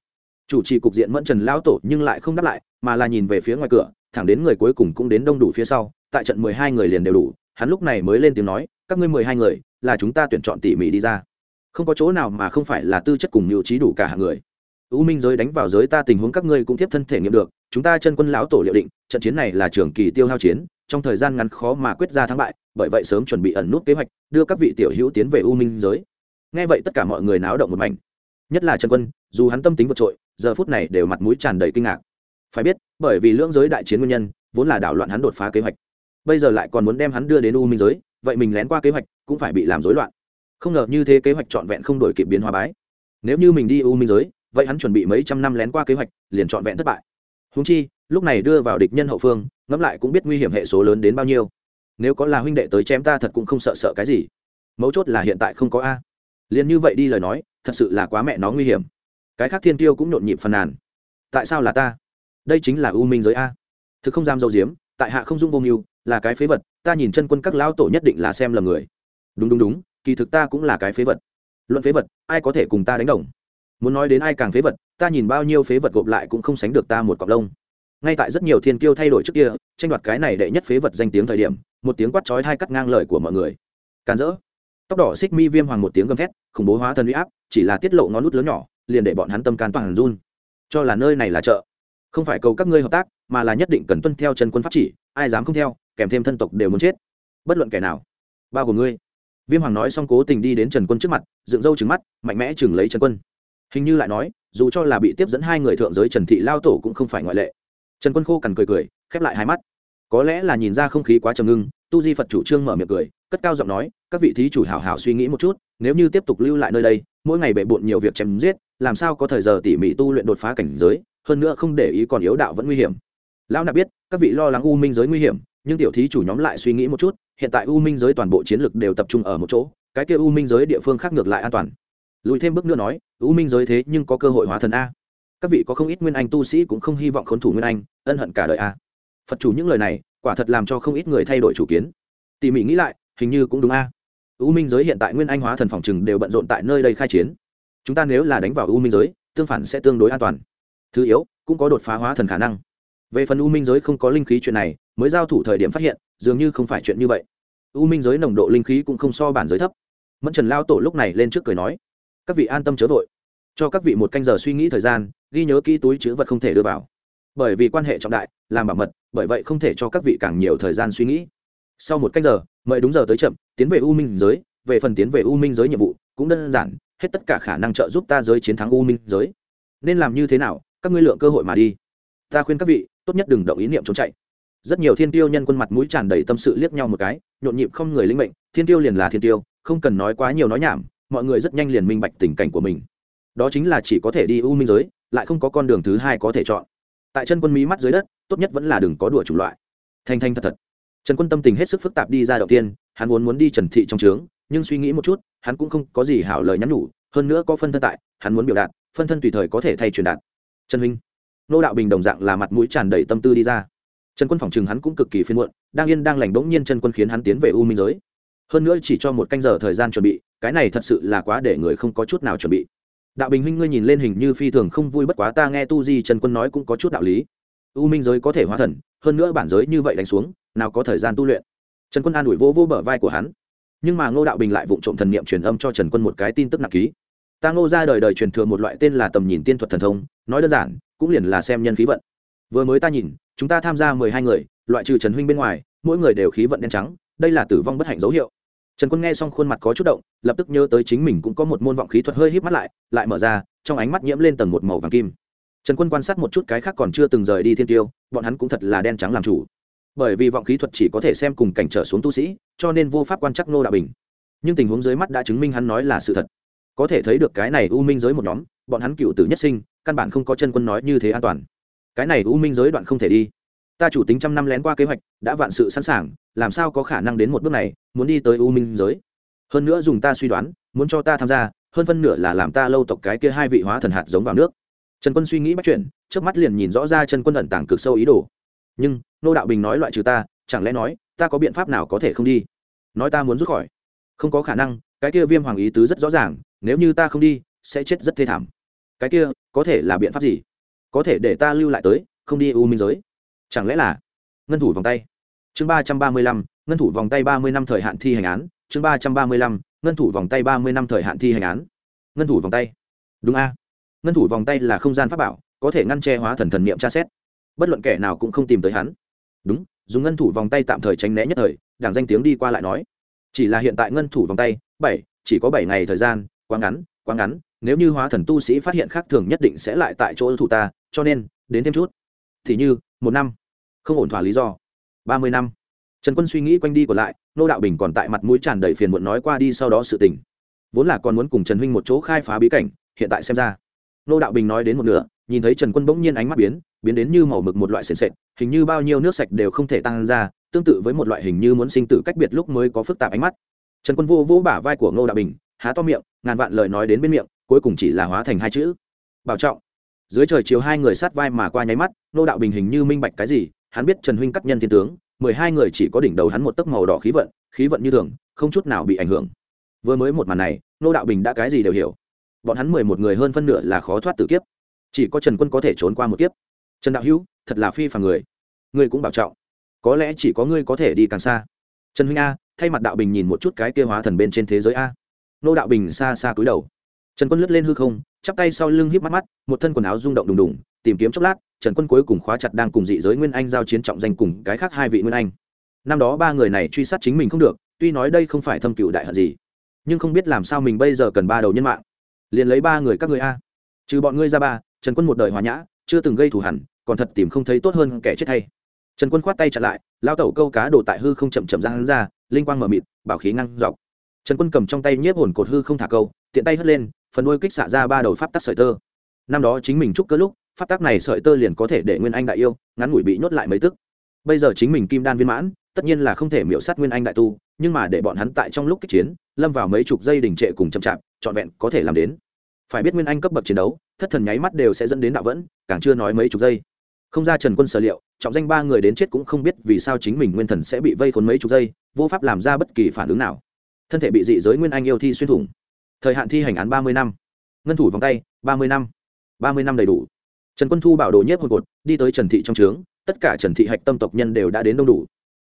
Chủ trì cục diện mẫn trần lão tổ nhưng lại không đáp lại, mà là nhìn về phía ngoài cửa thẳng đến người cuối cùng cũng đến đông đủ phía sau, tại trận mười hai người liền đều đủ, hắn lúc này mới lên tiếng nói, các ngươi mười hai người, là chúng ta tuyển chọn tỉ mỉ đi ra. Không có chỗ nào mà không phải là tư chất cùng mưu trí đủ cả hạng người. U minh giới đánh vào giới ta tình huống các ngươi cũng tiếp thân thể nghiệm được, chúng ta chân quân lão tổ liệu định, trận chiến này là trường kỳ tiêu hao chiến, trong thời gian ngắn khó mà quyết ra thắng bại, bởi vậy sớm chuẩn bị ẩn nút kế hoạch, đưa các vị tiểu hữu tiến về u minh giới. Nghe vậy tất cả mọi người náo động một mảnh. Nhất là trần quân, dù hắn tâm tính vượt trội, giờ phút này đều mặt mũi tràn đầy kinh ngạc phải biết, bởi vì lưỡng giới đại chiến nguyên nhân, vốn là đảo loạn hắn đột phá kế hoạch. Bây giờ lại còn muốn đem hắn đưa đến u minh giới, vậy mình lén qua kế hoạch cũng phải bị làm rối loạn. Không ngờ như thế kế hoạch trọn vẹn không đổi kịp biến hóa bái. Nếu như mình đi u minh giới, vậy hắn chuẩn bị mấy trăm năm lén qua kế hoạch, liền trọn vẹn thất bại. Húng chi, lúc này đưa vào địch nhân hậu phương, ngẫm lại cũng biết nguy hiểm hệ số lớn đến bao nhiêu. Nếu có là huynh đệ tới chém ta thật cũng không sợ sợ cái gì. Mấu chốt là hiện tại không có a. Liền như vậy đi lời nói, thật sự là quá mẹ nó nguy hiểm. Cái khác thiên tiêu cũng nhộn nhịp phàn nàn. Tại sao là ta? Đây chính là u minh giới a. Thực không dám dâu diếm, tại hạ không dung vô mưu, là cái phế vật, ta nhìn chân quân các lão tổ nhất định là xem là người. Đúng đúng đúng, kỳ thực ta cũng là cái phế vật. Luận phế vật, ai có thể cùng ta đánh đồng? Muốn nói đến ai càng phế vật, ta nhìn bao nhiêu phế vật gộp lại cũng không sánh được ta một cọc lông. Ngay tại rất nhiều thiên kiêu thay đổi trước kia, tranh đoạt cái này đệ nhất phế vật danh tiếng thời điểm, một tiếng quát chói thai cắt ngang lời của mọi người. Càn rỡ. Tóc đỏ xích mi viêm hoàng một tiếng gầm thét, khủng bố hóa thần uy áp, chỉ là tiết lộ ngón nút lớn nhỏ, liền để bọn hắn tâm can toàn run. Cho là nơi này là chợ không phải cầu các ngươi hợp tác, mà là nhất định cần tuân theo chân quân pháp chỉ, ai dám không theo, kèm thêm thân tộc đều muốn chết. Bất luận kẻ nào, bao gồm ngươi. Viêm hoàng nói xong cố tình đi đến trần quân trước mặt, dựng râu trứng mắt, mạnh mẽ chừng lấy trần quân. Hình như lại nói, dù cho là bị tiếp dẫn hai người thượng giới trần thị lao tổ cũng không phải ngoại lệ. Trần quân khô cằn cười cười, khép lại hai mắt. Có lẽ là nhìn ra không khí quá trầm ngưng, tu di phật chủ trương mở miệng cười, cất cao giọng nói, các vị thí chủ hảo hảo suy nghĩ một chút nếu như tiếp tục lưu lại nơi đây, mỗi ngày bệ bộn nhiều việc chém giết, làm sao có thời giờ tỉ mỉ tu luyện đột phá cảnh giới, hơn nữa không để ý còn yếu đạo vẫn nguy hiểm. Lão nạp biết, các vị lo lắng u minh giới nguy hiểm, nhưng tiểu thí chủ nhóm lại suy nghĩ một chút, hiện tại u minh giới toàn bộ chiến lực đều tập trung ở một chỗ, cái kia u minh giới địa phương khác ngược lại an toàn. Lùi thêm bước nữa nói, u minh giới thế nhưng có cơ hội hóa thần a. Các vị có không ít nguyên anh tu sĩ cũng không hy vọng khốn thủ nguyên anh, ân hận cả đời a. Phật chủ những lời này, quả thật làm cho không ít người thay đổi chủ kiến. Tỉ mỉ nghĩ lại, hình như cũng đúng a u minh giới hiện tại nguyên anh hóa thần phòng trừng đều bận rộn tại nơi đây khai chiến. Chúng ta nếu là đánh vào u minh giới, tương phản sẽ tương đối an toàn. Thứ yếu, cũng có đột phá hóa thần khả năng. Về phần u minh giới không có linh khí chuyện này, mới giao thủ thời điểm phát hiện, dường như không phải chuyện như vậy. U minh giới nồng độ linh khí cũng không so bản giới thấp. Mẫn trần lao tổ lúc này lên trước cười nói, các vị an tâm chớ vội. Cho các vị một canh giờ suy nghĩ thời gian, ghi nhớ kỹ túi chữ vật không thể đưa vào. Bởi vì quan hệ trọng đại, làm bảo mật, bởi vậy không thể cho các vị càng nhiều thời gian suy nghĩ. Sau một canh giờ mời đúng giờ tới chậm, tiến về u minh giới, về phần tiến về u minh giới nhiệm vụ, cũng đơn giản, hết tất cả khả năng trợ giúp ta giới chiến thắng u minh giới. Nên làm như thế nào, các ngươi lượng cơ hội mà đi. Ta khuyên các vị, tốt nhất đừng động ý niệm trốn chạy. Rất nhiều thiên tiêu nhân quân mặt mũi tràn đầy tâm sự liếc nhau một cái, nhộn nhịp không người linh mệnh, thiên tiêu liền là thiên tiêu, không cần nói quá nhiều nói nhảm, mọi người rất nhanh liền minh bạch tình cảnh của mình. Đó chính là chỉ có thể đi u minh giới, lại không có con đường thứ hai có thể chọn. Tại chân quân mỹ mắt dưới đất, tốt nhất vẫn là đừng có đùa chủng loại. Thanh thanh thật thật trần quân tâm tình hết sức phức tạp đi ra đầu tiên, hắn vốn muốn đi trần thị trong trướng, nhưng suy nghĩ một chút, hắn cũng không có gì hảo lời nhắn nhủ, hơn nữa có phân thân tại, hắn muốn biểu đạt, phân thân tùy thời có thể thay truyền đạt. Trần huynh, nô đạo bình đồng dạng là mặt mũi tràn đầy tâm tư đi ra. Trần quân phòng chừng hắn cũng cực kỳ phiên muộn, đang yên đang lành bỗng nhiên trần quân khiến hắn tiến về u minh giới. Hơn nữa chỉ cho một canh giờ thời gian chuẩn bị, cái này thật sự là quá để người không có chút nào chuẩn bị. Đạo bình huynh ngươi nhìn lên hình như phi thường không vui bất quá ta nghe tu di trần quân nói cũng có chút đạo lý. U minh giới có thể hóa thần, hơn nữa bản giới như vậy đánh xuống nào có thời gian tu luyện. Trần quân an ủi vô vô bờ vai của hắn. Nhưng mà ngô đạo bình lại vụng trộm thần niệm truyền âm cho trần quân một cái tin tức nặng ký. Ta ngô ra đời đời truyền thừa một loại tên là tầm nhìn tiên thuật thần thông, nói đơn giản, cũng liền là xem nhân khí vận. Vừa mới ta nhìn, chúng ta tham gia mười hai người, loại trừ trần huynh bên ngoài, mỗi người đều khí vận đen trắng, đây là tử vong bất hạnh dấu hiệu. Trần quân nghe xong khuôn mặt có chút động, lập tức nhớ tới chính mình cũng có một môn vọng khí thuật hơi híp mắt lại lại mở ra, trong ánh mắt nhiễm lên tầng một màu vàng kim. Trần quân quan sát một chút cái khác còn chưa từng rời đi thiên tiêu, bọn hắn cũng thật là đen trắng làm chủ bởi vì vọng khí thuật chỉ có thể xem cùng cảnh trở xuống tu sĩ, cho nên vô pháp quan chắc nô đạo bình. Nhưng tình huống dưới mắt đã chứng minh hắn nói là sự thật. Có thể thấy được cái này u minh giới một nhóm, bọn hắn cựu tử nhất sinh, căn bản không có chân quân nói như thế an toàn. Cái này u minh giới đoạn không thể đi. Ta chủ tính trăm năm lén qua kế hoạch, đã vạn sự sẵn sàng, làm sao có khả năng đến một bước này, muốn đi tới u minh giới? Hơn nữa dùng ta suy đoán, muốn cho ta tham gia, hơn phân nửa là làm ta lâu tộc cái kia hai vị hóa thần hạt giống vào nước. Trần quân suy nghĩ bắt chuyện trước mắt liền nhìn rõ ra chân quân ẩn tàng cực sâu ý đồ nhưng nô đạo bình nói loại trừ ta, chẳng lẽ nói ta có biện pháp nào có thể không đi? Nói ta muốn rút khỏi. Không có khả năng, cái kia viêm hoàng ý tứ rất rõ ràng, nếu như ta không đi, sẽ chết rất thê thảm. Cái kia, có thể là biện pháp gì? Có thể để ta lưu lại tới, không đi u minh giới. Chẳng lẽ là ngân thủ vòng tay? Chương ba trăm ba mươi lăm, ngân thủ vòng tay ba mươi năm thời hạn thi hành án. Chương ba trăm ba mươi lăm, ngân thủ vòng tay ba mươi năm thời hạn thi hành án. Ngân thủ vòng tay. Đúng a. Ngân thủ vòng tay là không gian pháp bảo, có thể ngăn che hóa thần thần niệm tra xét bất luận kẻ nào cũng không tìm tới hắn. Đúng, dùng ngân thủ vòng tay tạm thời tránh né nhất thời, đảng danh tiếng đi qua lại nói. Chỉ là hiện tại ngân thủ vòng tay, bảy, chỉ có bảy ngày thời gian, quá ngắn quá ngắn, nếu như hóa thần tu sĩ phát hiện khác thường nhất định sẽ lại tại chỗ thủ ta, cho nên, đến thêm chút. Thì như, một năm. Không ổn thỏa lý do. Ba mươi năm. Trần quân suy nghĩ quanh đi còn lại, nô đạo bình còn tại mặt mũi tràn đầy phiền muộn nói qua đi sau đó sự tình. Vốn là còn muốn cùng trần huynh một chỗ khai phá bí cảnh, hiện tại xem ra nô đạo bình nói đến một nửa, nhìn thấy trần quân bỗng nhiên ánh mắt biến biến đến như màu mực một loại sền sệt, hình như bao nhiêu nước sạch đều không thể tăng ra, tương tự với một loại hình như muốn sinh tử cách biệt lúc mới có phức tạp ánh mắt. Trần quân vô vô bả vai của ngô đạo bình, há to miệng, ngàn vạn lời nói đến bên miệng, cuối cùng chỉ là hóa thành hai chữ. Bảo trọng. Dưới trời chiều hai người sát vai mà qua nháy mắt ngô đạo bình hình như minh bạch cái gì, hắn biết trần huynh cắt nhân thiên tướng, mười hai người chỉ có đỉnh đầu hắn một tấc màu đỏ khí vận khí vận như thường, không chút nào bị ảnh hưởng. Vừa mới một màn này ngô đạo bình đã cái gì đều hiểu bọn hắn mười một người hơn phân nửa là khó thoát tử kiếp. Chỉ có trần quân có thể trốn qua một kiếp. Trần đạo hữu, thật là phi phàm người. Ngươi cũng bảo trọng. Có lẽ chỉ có ngươi có thể đi càng xa. Trần huynh a, thay mặt đạo bình nhìn một chút cái kia hóa thần bên trên thế giới a. Nô đạo bình xa xa cúi đầu. Trần quân lướt lên hư không, chắp tay sau lưng híp mắt mắt, một thân quần áo rung động đùng đùng, tìm kiếm chốc lát, trần quân cuối cùng khóa chặt đang cùng dị giới nguyên anh giao chiến trọng danh cùng cái khác hai vị nguyên anh. Năm đó ba người này truy sát chính mình không được, tuy nói đây không phải thâm cựu đại hận gì, nhưng không biết làm sao mình bây giờ cần ba đầu nhân mạng liền lấy ba người các người a. Trừ bọn ngươi ra ba, trần quân một đời hòa nhã, chưa từng gây thù hẳn còn thật tìm không thấy tốt hơn kẻ chết hay. Trần quân khoát tay chặt lại, lao tẩu câu cá đổ tại hư không chậm chậm ra hắn ra, linh quang mờ mịt, bảo khí ngăn dọc. Trần quân cầm trong tay nhiếp hồn cột hư không thả câu, tiện tay hất lên, phần đuôi kích xạ ra ba đầu pháp tắc sợi tơ. Năm đó chính mình chúc cơ lúc, pháp tắc này sợi tơ liền có thể để nguyên anh đại yêu, ngắn ngủi bị nhốt lại mấy tức. Bây giờ chính mình kim đan viên mãn, tất nhiên là không thể miễu sát nguyên anh đại tu, nhưng mà để bọn hắn tại trong lúc kích chiến, lâm vào mấy chục giây đình trệ cùng chậm chạp trọn vẹn có thể làm đến. Phải biết nguyên anh cấp bậc chiến đấu, thất thần nháy mắt đều sẽ dẫn đến đạo vẫn, càng chưa nói mấy chục giây. Không ra trần quân sở liệu, trọng danh ba người đến chết cũng không biết vì sao chính mình nguyên thần sẽ bị vây khốn mấy chục giây, vô pháp làm ra bất kỳ phản ứng nào. Thân thể bị dị giới nguyên anh yêu thi xuyên thủng. Thời hạn thi hành án ba mươi năm. Ngân thủ vòng tay, ba mươi năm. Ba mươi năm đầy đủ. Trần quân thu bảo đồ nhất hồn cột, đi tới trần thị trong trướng, tất cả trần thị hạch tâm tộc nhân đều đã đến đông đủ.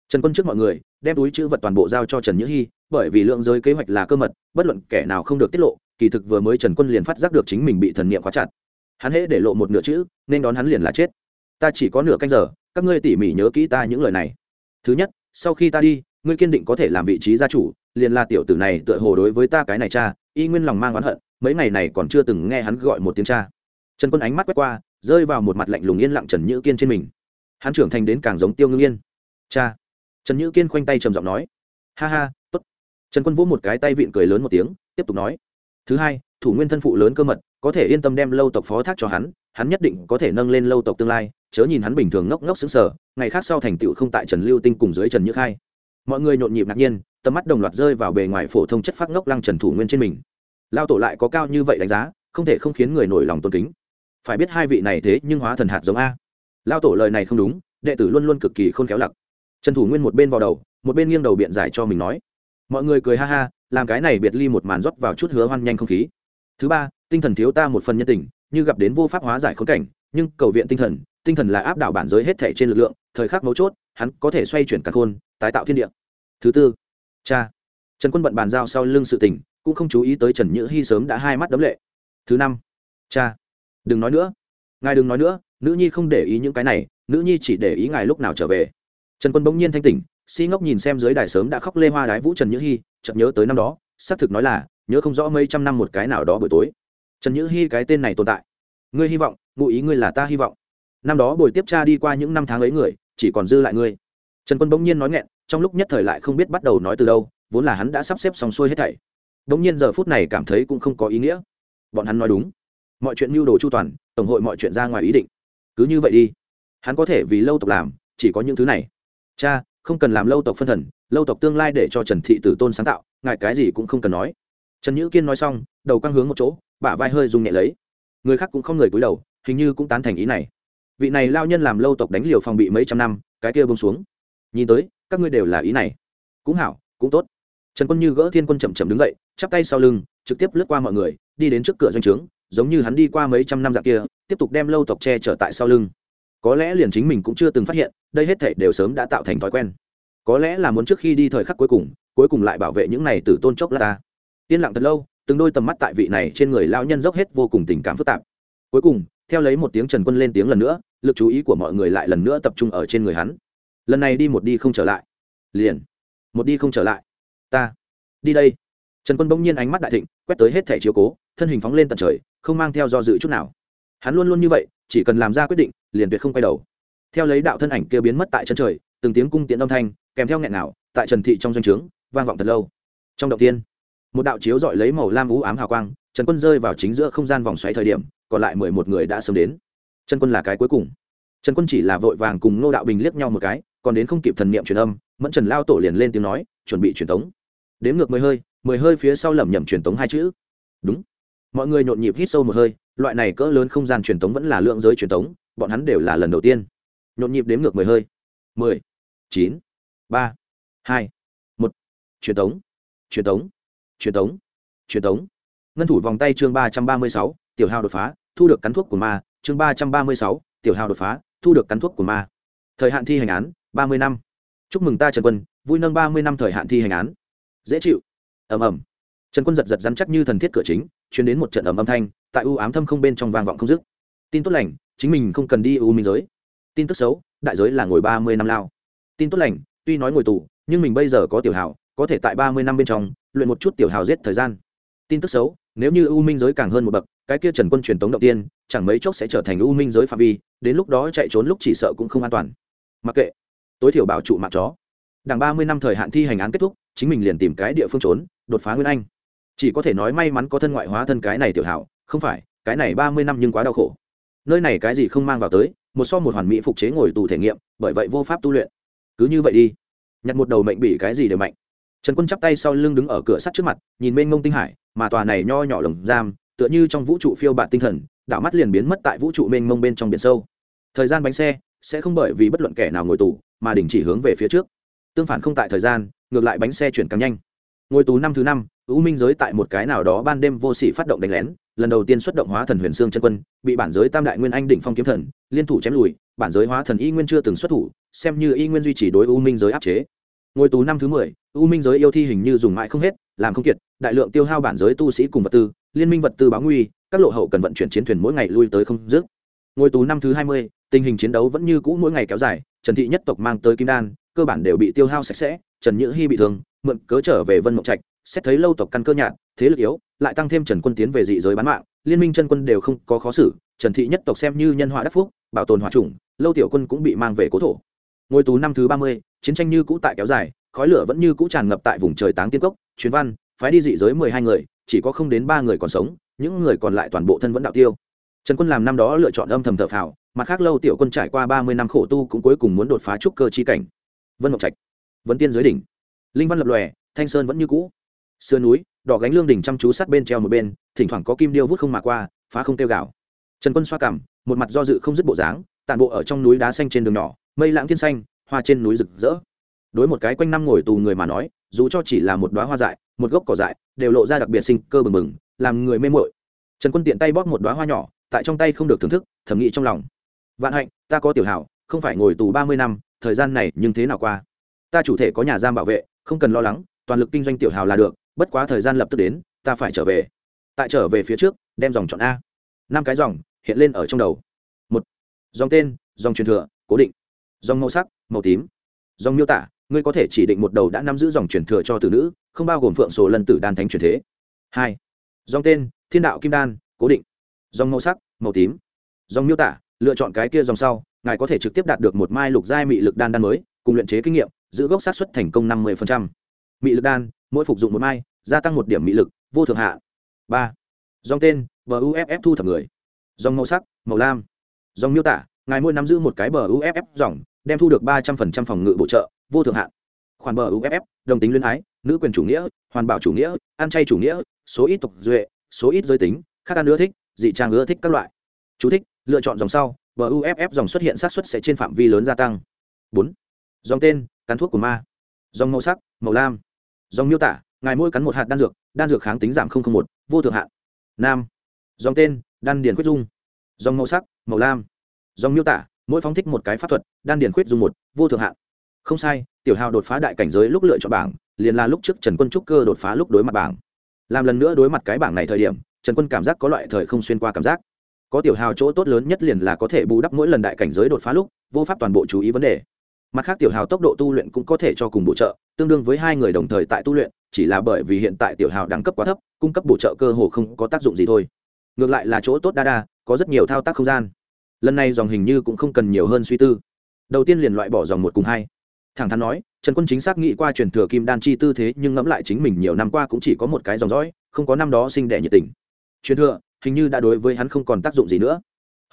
Trần quân trước mọi người đem túi chữ vật toàn bộ giao cho trần nhữ hy, bởi vì lượng giới kế hoạch là cơ mật, bất luận kẻ nào không được tiết lộ, kỳ thực vừa mới trần quân liền phát giác được chính mình bị thần niệm khóa chặt. Hắn hễ để lộ một nửa chữ, nên đón hắn liền là chết. Ta chỉ có nửa canh giờ, các ngươi tỉ mỉ nhớ kỹ ta những lời này. Thứ nhất, sau khi ta đi, ngươi kiên định có thể làm vị trí gia chủ, liền là tiểu tử này tựa hồ đối với ta cái này cha, y nguyên lòng mang oán hận, mấy ngày này còn chưa từng nghe hắn gọi một tiếng cha. Trần quân ánh mắt quét qua, rơi vào một mặt lạnh lùng yên lặng trần nhữ kiên trên mình. Hắn trưởng thành đến càng giống tiêu ngưng yên. Cha trần nhữ kiên khoanh tay trầm giọng nói, ha ha t ố t trần quân vỗ một cái tay vịn cười lớn một tiếng, tiếp tục nói, thứ hai, thủ nguyên thân phụ lớn cơ mật, có thể yên tâm đem lâu tộc phó thác cho hắn hắn nhất định có thể nâng lên lâu tộc tương lai, chớ nhìn hắn bình thường ngốc ngốc xứng sở ngày khác sau thành tựu không tại trần lưu tinh cùng dưới trần nhữ khai. Mọi người nhộn nhịp ngạc nhiên, tầm mắt đồng loạt rơi vào bề ngoài phổ thông chất phát ngốc lăng trần thủ nguyên trên mình. Lao tổ lại có cao như vậy đánh giá, không thể không khiến người nổi lòng tôn kính. Phải biết hai vị này thế nhưng hóa thần hạt giống a. Lao tổ lời này không đúng, đệ tử luôn luôn cực kỳ khôn khéo lặc trần thủ nguyên một bên vào đầu, một bên nghiêng đầu biện giải cho mình nói. Mọi người cười ha ha, làm cái này biệt ly một màn rót vào chút hứa hoan nhanh không khí. Thứ ba, tinh thần thiếu ta một phần nhân tình, như gặp đến vô pháp hóa giải khốn cảnh, nhưng cầu viện tinh thần tinh thần là áp đảo bản giới hết thể trên lực lượng, thời khắc mấu chốt, hắn có thể xoay chuyển cả khôn, tái tạo thiên địa. Thứ tư, cha. Trần quân bận bàn giao sau lưng sự tình, cũng không chú ý tới trần nhữ hy sớm đã hai mắt đấm lệ. Thứ năm, cha. Đừng nói nữa. Ngài đừng nói nữa, nữ nhi không để ý những cái này, nữ nhi chỉ để ý ngài lúc nào trở về trần quân bỗng nhiên thanh tỉnh, si ngốc nhìn xem dưới đài sớm đã khóc lê hoa đái vũ trần nhữ hy chợt nhớ tới năm đó, xác thực nói là, nhớ không rõ mấy trăm năm một cái nào đó buổi tối. Trần nhữ hy cái tên này tồn tại. Ngươi hy vọng, ngụ ý ngươi là ta hy vọng. Năm đó buổi tiếp cha đi qua những năm tháng ấy người, chỉ còn dư lại ngươi. Trần quân bỗng nhiên nói nghẹn, trong lúc nhất thời lại không biết bắt đầu nói từ đâu, vốn là hắn đã sắp xếp xong xuôi hết thảy. Bỗng nhiên giờ phút này cảm thấy cũng không có ý nghĩa. Bọn hắn nói đúng. Mọi chuyện mưu đồ chu toàn, tổng hội mọi chuyện ra ngoài ý định. Cứ như vậy đi. Hắn có thể vì lâu tộc làm, chỉ có những thứ này cha, không cần làm lâu tộc phân thần, lâu tộc tương lai để cho trần thị tử tôn sáng tạo ngại cái gì cũng không cần nói. Trần nhữ kiên nói xong, đầu căng hướng một chỗ, bả vai hơi dùng nhẹ lấy. Người khác cũng không người cúi đầu, hình như cũng tán thành ý này. Vị này lao nhân làm lâu tộc đánh liều phòng bị mấy trăm năm, cái kia bông xuống. Nhìn tới, các ngươi đều là ý này. Cũng hảo, cũng tốt. Trần quân như gỡ thiên quân chậm chậm đứng dậy, chắp tay sau lưng, trực tiếp lướt qua mọi người, đi đến trước cửa doanh trướng, giống như hắn đi qua mấy trăm năm dạng kia, tiếp tục đem lâu tộc che trở tại sau lưng có lẽ liền chính mình cũng chưa từng phát hiện, đây hết thể đều sớm đã tạo thành thói quen. Có lẽ là muốn trước khi đi thời khắc cuối cùng cuối cùng lại bảo vệ những này từ tôn chốc là ta. Yên lặng thật lâu, từng đôi tầm mắt tại vị này trên người lão nhân dốc hết vô cùng tình cảm phức tạp. Cuối cùng, theo lấy một tiếng trần quân lên tiếng lần nữa, lực chú ý của mọi người lại lần nữa tập trung ở trên người hắn. Lần này đi một đi không trở lại. Liền. Một đi không trở lại. Ta. Đi đây. Trần quân bỗng nhiên ánh mắt đại thịnh, quét tới hết thẻ chiếu cố, thân hình phóng lên tận trời, không mang theo do dự chút nào hắn luôn luôn như vậy, chỉ cần làm ra quyết định, liền tuyệt không quay đầu. Theo lấy đạo thân ảnh kia biến mất tại chân trời, từng tiếng cung tiễn âm thanh, kèm theo nghẹn nào tại trần thị trong doanh trướng, vang vọng thật lâu. Trong động tiên, một đạo chiếu dọi lấy màu lam ú ám hào quang, trần quân rơi vào chính giữa không gian vòng xoáy thời điểm, còn lại mười một người đã sớm đến. Trần quân là cái cuối cùng. Trần quân chỉ là vội vàng cùng ngô đạo bình liếc nhau một cái, còn đến không kịp thần niệm truyền âm, mẫn trần lao tổ liền lên tiếng nói, chuẩn bị truyền tống. Đếm ngược mười hơi mười hơi phía sau lẩm nhẩm truyền tống hai chữ. Đúng mọi người nhộn nhịp hít sâu một hơi, loại này cỡ lớn không gian truyền thống vẫn là lượng giới truyền thống bọn hắn đều là lần đầu tiên. Nhộn nhịp đếm ngược mười hơi. Mười, chín, ba, hai, một. Truyền thống truyền thống truyền thống truyền thống ngân thủ vòng tay chương ba trăm ba mươi sáu, tiểu hào đột phá, thu được cắn thuốc của ma. Chương ba trăm ba mươi sáu, tiểu hào đột phá, thu được cắn thuốc của ma. Thời hạn thi hành án, ba mươi năm. Chúc mừng ta trần quân, vui nâng ba mươi năm thời hạn thi hành án. Dễ chịu. Ầm ầm. Trần quân giật giật dám chắc như thần thiết cửa chính chuyến đến một trận ầm âm thanh, tại u ám thâm không bên trong vang vọng không dứt. Tin tốt lành, chính mình không cần đi u minh giới. Tin tức xấu, đại giới là ngồi ba mươi năm lao. Tin tốt lành, tuy nói ngồi tù, nhưng mình bây giờ có tiểu hào, có thể tại ba mươi năm bên trong, luyện một chút tiểu hào giết thời gian. Tin tức xấu, nếu như u minh giới càng hơn một bậc, cái kia trần quân truyền tống đầu tiên, chẳng mấy chốc sẽ trở thành u minh giới phạm vi, đến lúc đó chạy trốn lúc chỉ sợ cũng không an toàn. Mặc kệ, tối thiểu bảo trụ mạng chó. Đằng ba mươi năm thời hạn thi hành án kết thúc, chính mình liền tìm cái địa phương trốn, đột phá nguyên anh chỉ có thể nói may mắn có thân ngoại hóa thân cái này tiểu hảo, không phải, cái này ba mươi năm nhưng quá đau khổ. Nơi này cái gì không mang vào tới, một so một hoàn mỹ phục chế ngồi tù thể nghiệm, bởi vậy vô pháp tu luyện. Cứ như vậy đi. Nhặt một đầu mệnh bị cái gì đều mạnh. Trần quân chắp tay sau lưng đứng ở cửa sắt trước mặt, nhìn mênh mông tinh hải, mà tòa này nho nhỏ lồng giam, tựa như trong vũ trụ phiêu bạt tinh thần, đảo mắt liền biến mất tại vũ trụ mênh mông bên trong biển sâu. Thời gian bánh xe, sẽ không bởi vì bất luận kẻ nào ngồi tù, mà đình chỉ hướng về phía trước. Tương phản không tại thời gian, ngược lại bánh xe chuyển càng nhanh ngồi tù năm thứ năm, u minh giới tại một cái nào đó ban đêm vô sỉ phát động đánh lén, lần đầu tiên xuất động hóa thần huyền xương chân quân, bị bản giới tam đại nguyên anh đỉnh phong kiếm thần, liên thủ chém lùi, bản giới hóa thần y nguyên chưa từng xuất thủ, xem như y nguyên duy trì đối u minh giới áp chế. Ngồi tù năm thứ mười, u minh giới yêu thi hình như dùng mãi không hết, làm không kiệt, đại lượng tiêu hao bản giới tu sĩ cùng vật tư, liên minh vật tư báo nguy, các lộ hậu cần vận chuyển chiến thuyền mỗi ngày lui tới không dứt. Ngồi tù năm thứ hai mươi, tình hình chiến đấu vẫn như cũ mỗi ngày kéo dài, trần thị nhất tộc mang tới kim đan, cơ bản đều bị tiêu hao sạch sẽ, trần nhữ hy bị thương mượn cớ trở về vân mộng trạch, xét thấy lâu tộc căn cơ nhạt, thế lực yếu, lại tăng thêm trần quân tiến về dị giới bán mạng, liên minh chân quân đều không có khó xử, trần thị nhất tộc xem như nhân họa đắc phúc, bảo tồn hòa trùng lâu tiểu quân cũng bị mang về cố thổ. Ngôi tù năm thứ ba mươi, chiến tranh như cũ tại kéo dài, khói lửa vẫn như cũ tràn ngập tại vùng trời táng tiên cốc chuyến văn, phái đi dị giới mười hai người, chỉ có không đến ba người còn sống, những người còn lại toàn bộ thân vẫn đạo tiêu. Trần quân làm năm đó lựa chọn âm thầm thờ phào, mặt khác lâu tiểu quân trải qua ba mươi năm khổ tu cũng cuối cùng muốn đột phá trúc cơ chi cảnh. Vân mộng trạch vấn tiên giới đỉnh linh văn lập lòe, thanh sơn vẫn như cũ. Sườn núi, đỏ gánh lương đỉnh chăm chú sát bên treo một bên, thỉnh thoảng có kim điêu vút không mà qua, phá không tiêu gạo. Trần quân xoa cảm, một mặt do dự không dứt bộ dáng tàn bộ ở trong núi đá xanh trên đường nhỏ, mây lãng thiên xanh, hoa trên núi rực rỡ. Đối một cái quanh năm ngồi tù người mà nói, dù cho chỉ là một đoá hoa dại, một gốc cỏ dại, đều lộ ra đặc biệt sinh cơ bừng bừng, làm người mê mội trần quân tiện tay bóp một đoá hoa nhỏ, tại trong tay không được thưởng thức, thẩm nghĩ trong lòng. Vạn hạnh, ta có tiểu hảo, không phải ngồi tù ba mươi năm, thời gian này nhưng thế nào qua? Ta chủ thể có nhà giam bảo vệ không cần lo lắng, toàn lực kinh doanh tiểu hào là được, bất quá thời gian lập tức đến, ta phải trở về. Tại trở về phía trước, đem dòng chọn a. Năm cái dòng, hiện lên ở trong đầu. Một, dòng tên, dòng truyền thừa, cố định. Dòng màu sắc, màu tím. Dòng miêu tả, ngươi có thể chỉ định một đầu đã nắm giữ dòng truyền thừa cho tử nữ, không bao gồm phượng sổ lần tử đan thánh truyền thế. Hai, dòng tên, thiên đạo kim đan, cố định. Dòng màu sắc, màu tím. Dòng miêu tả, lựa chọn cái kia dòng sau, ngài có thể trực tiếp đạt được một mai lục giai mị lực đan đan mới, cùng luyện chế kinh nghiệm giữ gốc sát xuất thành công năm mươi mị lực đan, mỗi phục dụng một mai, gia tăng một điểm mị lực, vô thượng hạ. Ba. Dòng tên buff thu thập người. Dòng màu sắc, màu lam. Dòng miêu tả, ngài mỗi nắm giữ một cái bờ uff dòng, đem thu được ba trăm phần trăm phòng ngự bổ trợ, vô thượng hạn khoản bờ uff đồng tính luyến ái, nữ quyền chủ nghĩa, hoàn bảo chủ nghĩa, ăn chay chủ nghĩa, số ít tục duệ, số ít giới tính, khác ăn ưa thích, dị trang ưa thích các loại. Chú thích, lựa chọn dòng sau buff dòng xuất hiện xác suất sẽ trên phạm vi lớn gia tăng. Bốn. Dòng tên cắn thuốc của ma. Dòng màu sắc, màu lam. Dòng miêu tả, ngài môi cắn một hạt đan dược đan dược kháng tính giảm một, vô thượng hạn. Nam. Dòng tên, đan điền quyết dung. Dòng màu sắc, màu lam. Dòng miêu tả, mỗi phóng thích một cái pháp thuật, đan điền quyết dung một, vô thượng hạn. Không sai, tiểu hào đột phá đại cảnh giới lúc lựa chọn bảng, liền là lúc trước trần quân trúc cơ đột phá lúc đối mặt bảng. Làm lần nữa đối mặt cái bảng này thời điểm, trần quân cảm giác có loại thời không xuyên qua cảm giác. Có tiểu hào chỗ tốt lớn nhất liền là có thể bù đắp mỗi lần đại cảnh giới đột phá lúc, vô pháp toàn bộ chú ý vấn đề mặt khác tiểu hào tốc độ tu luyện cũng có thể cho cùng bổ trợ, tương đương với hai người đồng thời tại tu luyện, chỉ là bởi vì hiện tại tiểu hào đẳng cấp quá thấp, cung cấp bổ trợ cơ hồ không có tác dụng gì thôi. Ngược lại là chỗ tốt đa đa, có rất nhiều thao tác không gian. Lần này dòng hình như cũng không cần nhiều hơn suy tư. Đầu tiên liền loại bỏ dòng một cùng hai. Thẳng thắn nói, trần quân chính xác nghĩ qua truyền thừa kim đan chi tư thế, nhưng ngẫm lại chính mình nhiều năm qua cũng chỉ có một cái dòng dõi, không có năm đó sinh đẻ nhiệt tình. Truyền thừa, hình như đã đối với hắn không còn tác dụng gì nữa.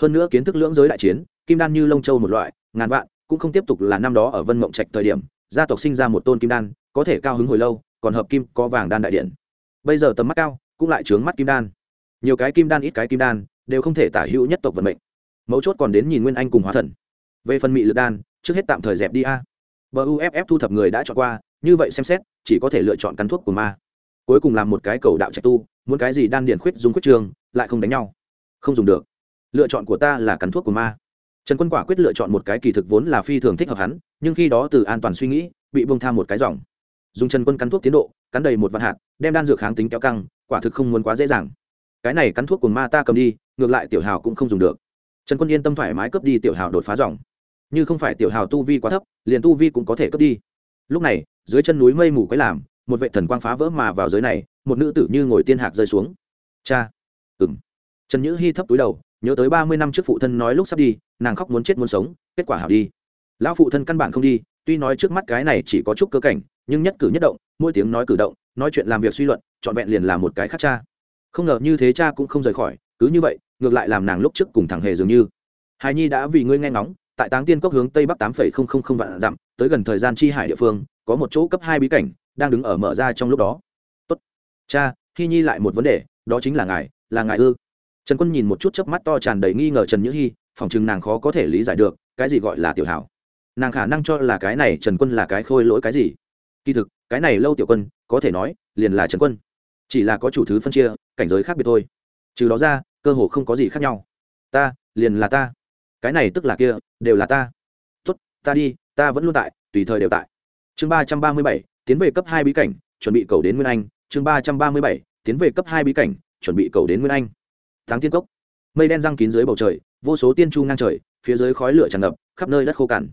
Hơn nữa kiến thức lưỡng giới đại chiến, kim đan như lông châu một loại, ngàn vạn cũng không tiếp tục là năm đó ở vân mộng trạch thời điểm, gia tộc sinh ra một tôn kim đan, có thể cao hứng hồi lâu, còn hợp kim, có vàng đan đại điện. Bây giờ tầm mắt cao, cũng lại trướng mắt kim đan. Nhiều cái kim đan, ít cái kim đan, đều không thể tả hữu nhất tộc vận mệnh. Mấu chốt còn đến nhìn nguyên anh cùng hóa thần. Về phần mị lực đan, trước hết tạm thời dẹp đi a. Bờ uff thu thập người đã chọn qua, như vậy xem xét, chỉ có thể lựa chọn cắn thuốc của ma. Cuối cùng làm một cái cầu đạo trạch tu, muốn cái gì đan điền khuyết dùng khuyết trường, lại không đánh nhau. Không dùng được. Lựa chọn của ta là cắn thuốc của ma trần quân quả quyết lựa chọn một cái kỳ thực vốn là phi thường thích hợp hắn, nhưng khi đó từ an toàn suy nghĩ, bị bông tham một cái dòng. Dùng trần quân cắn thuốc tiến độ, cắn đầy một vạn hạt, đem đan dược kháng tính kéo căng, quả thực không muốn quá dễ dàng. Cái này cắn thuốc của ma ta cầm đi, ngược lại tiểu hào cũng không dùng được. Trần quân yên tâm thoải mái cướp đi tiểu hào đột phá dòng. Như không phải tiểu hào tu vi quá thấp, liền tu vi cũng có thể cướp đi. Lúc này, dưới chân núi mây mù quấy làm, một vệ thần quang phá vỡ mà vào giới này, một nữ tử như ngồi tiên hạc rơi xuống. Cha. Ừng trần nhữ hy thấp túi đầu nhớ tới ba mươi năm trước phụ thân nói lúc sắp đi, nàng khóc muốn chết muốn sống, kết quả hảo đi. Lão phụ thân căn bản không đi, tuy nói trước mắt cái này chỉ có chút cơ cảnh, nhưng nhất cử nhất động, mỗi tiếng nói cử động, nói chuyện làm việc suy luận, trọn vẹn liền là một cái khác cha. Không ngờ như thế cha cũng không rời khỏi, cứ như vậy, ngược lại làm nàng lúc trước cùng thằng hề dường như. Hài nhi đã vì ngươi nghe ngóng, tại táng tiên cốc hướng tây bắc tám phẩy không không không vạn dặm, tới gần thời gian chi hải địa phương, có một chỗ cấp hai bí cảnh, đang đứng ở mở ra trong lúc đó. Tốt. Cha hy nhi lại một vấn đề, đó chính là ngài là ngài ư? Trần quân nhìn một chút chớp mắt to tràn đầy nghi ngờ trần nhữ hy phòng chừng nàng khó có thể lý giải được, cái gì gọi là tiểu hảo. Nàng khả năng cho là cái này trần quân là cái khôi lỗi cái gì. Kỳ thực, cái này lâu tiểu quân, có thể nói, liền là trần quân. Chỉ là có chủ thứ phân chia, cảnh giới khác biệt thôi. Trừ đó ra, cơ hồ không có gì khác nhau. Ta, liền là ta. Cái này tức là kia, đều là ta. Tốt, ta đi, ta vẫn luôn tại, tùy thời đều tại. Chương ba trăm ba mươi bảy, tiến về cấp hai bí cảnh, chuẩn bị cầu đến nguyên anh. Chương ba trăm ba mươi bảy, tiến về cấp hai bí cảnh, chuẩn bị cầu đến nguyên anh tháng tiên cốc. Mây đen răng kín dưới bầu trời, vô số tiên chu ngang trời, phía dưới khói lửa tràn ngập, khắp nơi đất khô cằn.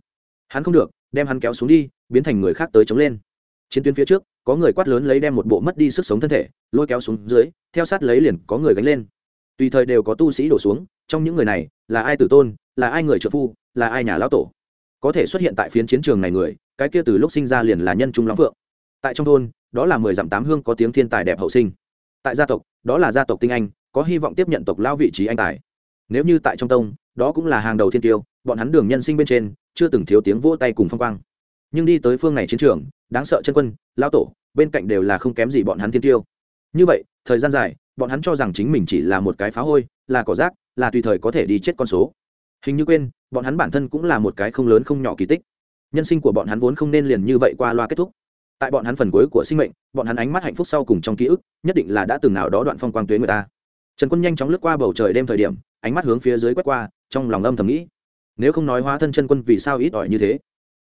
Hắn không được, đem hắn kéo xuống đi, biến thành người khác tới chống lên. Chiến tuyến phía trước, có người quát lớn lấy đem một bộ mất đi sức sống thân thể, lôi kéo xuống dưới, theo sát lấy liền có người gánh lên. Tùy thời đều có tu sĩ đổ xuống, trong những người này, là ai tử tôn, là ai người trợ phu, là ai nhà lão tổ? Có thể xuất hiện tại phiến chiến trường này người, cái kia từ lúc sinh ra liền là nhân trung lắm phượng. Tại trong thôn, đó là mười dặm tám hương có tiếng thiên tài đẹp hậu sinh. Tại gia tộc, đó là gia tộc tinh anh có hy vọng tiếp nhận tộc lao vị trí anh tài. Nếu như tại trong tông, đó cũng là hàng đầu thiên tiêu bọn hắn đường nhân sinh bên trên, chưa từng thiếu tiếng vỗ tay cùng phong quang. Nhưng đi tới phương này chiến trường, đáng sợ chân quân, lao tổ, bên cạnh đều là không kém gì bọn hắn thiên tiêu như vậy, thời gian dài, bọn hắn cho rằng chính mình chỉ là một cái phá hôi, là cỏ rác, là tùy thời có thể đi chết con số. Hình như quên, bọn hắn bản thân cũng là một cái không lớn không nhỏ kỳ tích. Nhân sinh của bọn hắn vốn không nên liền như vậy qua loa kết thúc. Tại bọn hắn phần cuối của sinh mệnh, bọn hắn ánh mắt hạnh phúc sau cùng trong ký ức, nhất định là đã từng nào đó đoạn phong quang tuế người ta trần quân nhanh chóng lướt qua bầu trời đêm thời điểm, ánh mắt hướng phía dưới quét qua, trong lòng âm thầm nghĩ, nếu không nói hóa thân chân quân vì sao ít ỏi như thế?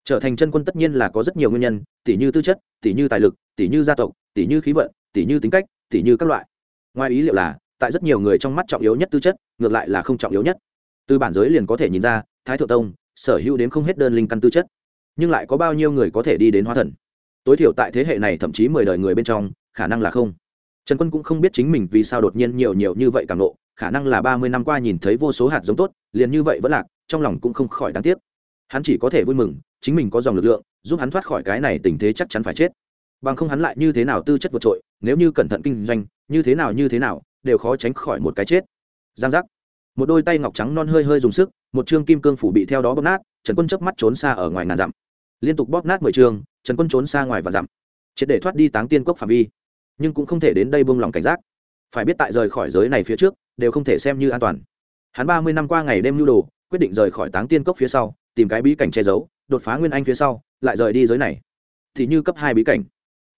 Trở thành chân quân tất nhiên là có rất nhiều nguyên nhân, tỉ như tư chất, tỉ như tài lực, tỉ như gia tộc, tỉ như khí vận, tỉ như tính cách, tỉ như các loại. Ngoài ý liệu là, tại rất nhiều người trong mắt trọng yếu nhất tư chất, ngược lại là không trọng yếu nhất. Từ bản giới liền có thể nhìn ra, thái thượng tông, sở hữu đến không hết đơn linh căn tư chất, nhưng lại có bao nhiêu người có thể đi đến hóa thần? Tối thiểu tại thế hệ này thậm chí mười đời người bên trong, khả năng là không trần quân cũng không biết chính mình vì sao đột nhiên nhiều nhiều như vậy càng lộ khả năng là ba mươi năm qua nhìn thấy vô số hạt giống tốt, liền như vậy vẫn lạc, trong lòng cũng không khỏi đáng tiếc. Hắn chỉ có thể vui mừng, chính mình có dòng lực lượng, giúp hắn thoát khỏi cái này tình thế chắc chắn phải chết. Bằng không hắn lại như thế nào tư chất vượt trội, nếu như cẩn thận kinh doanh, như thế nào như thế nào, đều khó tránh khỏi một cái chết. Giang giác. Một đôi tay ngọc trắng non hơi hơi dùng sức, một chương kim cương phủ bị theo đó bóp nát, trần quân chớp mắt trốn xa ở ngoài ngàn dặm. Liên tục bóp nát mười chương trần quân trốn xa ngoài và dặm. Triệt để thoát đi táng tiên cốc phạm vi nhưng cũng không thể đến đây buông lòng cảnh giác. Phải biết tại rời khỏi giới này phía trước, đều không thể xem như an toàn. Hắn ba mươi năm qua ngày đêm nhu đồ, quyết định rời khỏi táng tiên cốc phía sau, tìm cái bí cảnh che giấu, đột phá nguyên anh phía sau, lại rời đi giới này. Thì như cấp hai bí cảnh.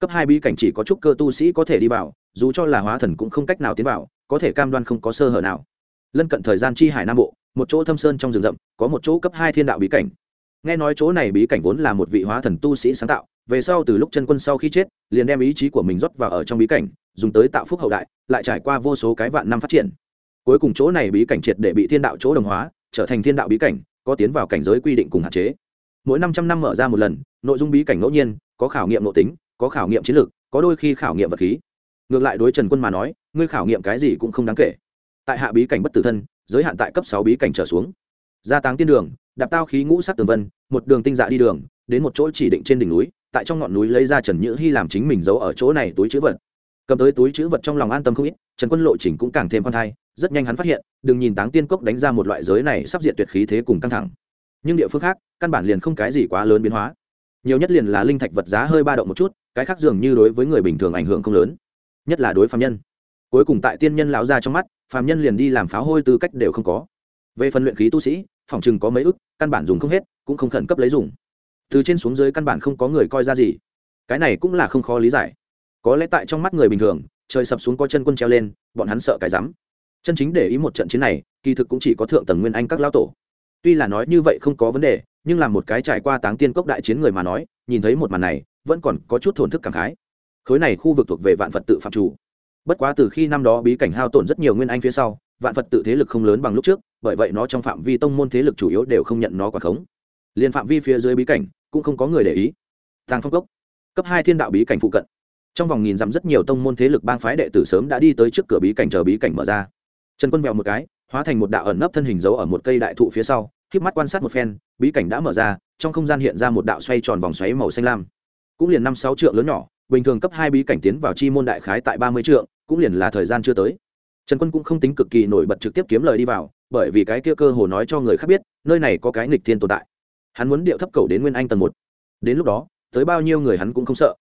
Cấp hai bí cảnh chỉ có chút cơ tu sĩ có thể đi vào, dù cho là hóa thần cũng không cách nào tiến vào, có thể cam đoan không có sơ hở nào. Lân cận thời gian chi hải nam bộ, một chỗ thâm sơn trong rừng rậm, có một chỗ cấp hai thiên đạo bí cảnh. Nghe nói chỗ này bí cảnh vốn là một vị hóa thần tu sĩ sáng tạo về sau từ lúc chân quân sau khi chết, liền đem ý chí của mình rót vào ở trong bí cảnh, dùng tới tạo phúc hậu đại, lại trải qua vô số cái vạn năm phát triển. Cuối cùng chỗ này bí cảnh triệt để bị thiên đạo chỗ đồng hóa, trở thành thiên đạo bí cảnh, có tiến vào cảnh giới quy định cùng hạn chế. Mỗi năm trăm năm mở ra một lần, nội dung bí cảnh ngẫu nhiên, có khảo nghiệm nội tính, có khảo nghiệm chiến lược, có đôi khi khảo nghiệm vật khí. Ngược lại đối trần quân mà nói, ngươi khảo nghiệm cái gì cũng không đáng kể. Tại hạ bí cảnh bất tử thân, giới hạn tại cấp sáu bí cảnh trở xuống. Gia táng tiên đường, đạp tao khí ngũ sắc tường vân, một đường tinh dạ đi đường, đến một chỗ chỉ định trên đỉnh núi tại trong ngọn núi lấy ra trần nhữ hy làm chính mình giấu ở chỗ này túi chữ vật. Cầm tới túi chữ vật trong lòng an tâm không ít, trần quân lộ trình cũng càng thêm con thai, rất nhanh hắn phát hiện, đừng nhìn táng tiên cốc đánh ra một loại giới này sắp diện tuyệt khí thế cùng căng thẳng. Nhưng địa phương khác, căn bản liền không cái gì quá lớn biến hóa. Nhiều nhất liền là linh thạch vật giá hơi ba động một chút, cái khác dường như đối với người bình thường ảnh hưởng không lớn. Nhất là đối phạm nhân. Cuối cùng tại tiên nhân lão ra trong mắt phạm nhân liền đi làm pháo hôi tư cách đều không có. Về phần luyện khí tu sĩ, phòng chừng có mấy ức, căn bản dùng không hết, cũng không khẩn cấp lấy dùng từ trên xuống dưới căn bản không có người coi ra gì. Cái này cũng là không khó lý giải. Có lẽ tại trong mắt người bình thường, trời sập xuống có chân quân treo lên, bọn hắn sợ cái rắm. Chân chính để ý một trận chiến này, kỳ thực cũng chỉ có thượng tầng nguyên anh các lão tổ. Tuy là nói như vậy không có vấn đề, nhưng là một cái trải qua táng tiên cốc đại chiến người mà nói, nhìn thấy một màn này, vẫn còn có chút thổn thức cảm khái. Khối này khu vực thuộc về vạn phật tự phạm chủ. Bất quá từ khi năm đó bí cảnh hao tổn rất nhiều nguyên anh phía sau, vạn phật tự thế lực không lớn bằng lúc trước, bởi vậy nó trong phạm vi tông môn thế lực chủ yếu đều không nhận nó quả khống. Liền phạm vi phía dưới bí cảnh cũng không có người để ý. Tàng phong cốc, cấp hai thiên đạo bí cảnh phụ cận. Trong vòng nghìn dặm rất nhiều tông môn thế lực bang phái đệ tử sớm đã đi tới trước cửa bí cảnh chờ bí cảnh mở ra. Trần quân vẹo một cái, hóa thành một đạo ẩn nấp thân hình giấu ở một cây đại thụ phía sau khiếp mắt quan sát một phen, bí cảnh đã mở ra, trong không gian hiện ra một đạo xoay tròn vòng xoáy màu xanh lam. Cũng liền năm sáu trượng lớn nhỏ, bình thường cấp hai bí cảnh tiến vào chi môn đại khái tại ba mươi trượng, cũng liền là thời gian chưa tới. Trần quân cũng không tính cực kỳ nổi bật trực tiếp kiếm lời đi vào, bởi vì cái kia cơ hồ nói cho người khác biết, nơi này có cái nghịch thiên tồn tại hắn muốn điệu thấp cầu đến nguyên anh tầng một. Đến lúc đó, tới bao nhiêu người hắn cũng không sợ.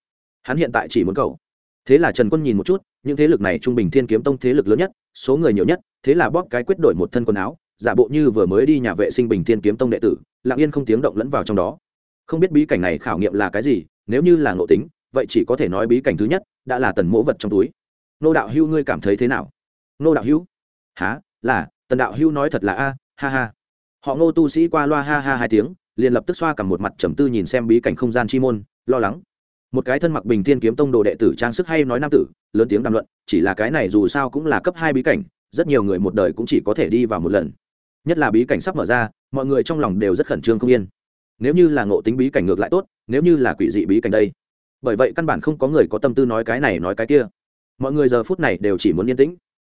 Hắn hiện tại chỉ muốn cầu. Thế là trần quân nhìn một chút, những thế lực này trung bình thiên kiếm tông thế lực lớn nhất, số người nhiều nhất, thế là bóp cái quyết đổi một thân quần áo, giả bộ như vừa mới đi nhà vệ sinh bình thiên kiếm tông đệ tử, lặng yên không tiếng động lẫn vào trong đó. Không biết bí cảnh này khảo nghiệm là cái gì, nếu như là ngộ tính, vậy chỉ có thể nói bí cảnh thứ nhất, đã là tần mỗ vật trong túi. Nô đạo hưu ngươi cảm thấy thế nào? Nô đạo hưu há là, tần đạo hưu nói thật là a, ha ha. Họ ngô tu sĩ qua loa ha ha hai tiếng liền lập tức xoa cả một mặt trầm tư nhìn xem bí cảnh không gian chi môn, lo lắng. Một cái thân mặc bình thiên kiếm tông đồ đệ tử trang sức hay nói nam tử, lớn tiếng đàm luận, chỉ là cái này dù sao cũng là cấp hai bí cảnh, rất nhiều người một đời cũng chỉ có thể đi vào một lần. Nhất là bí cảnh sắp mở ra, mọi người trong lòng đều rất khẩn trương không yên. Nếu như là ngộ tính bí cảnh ngược lại tốt, nếu như là quỷ dị bí cảnh đây. Bởi vậy căn bản không có người có tâm tư nói cái này nói cái kia. Mọi người giờ phút này đều chỉ muốn yên tĩnh.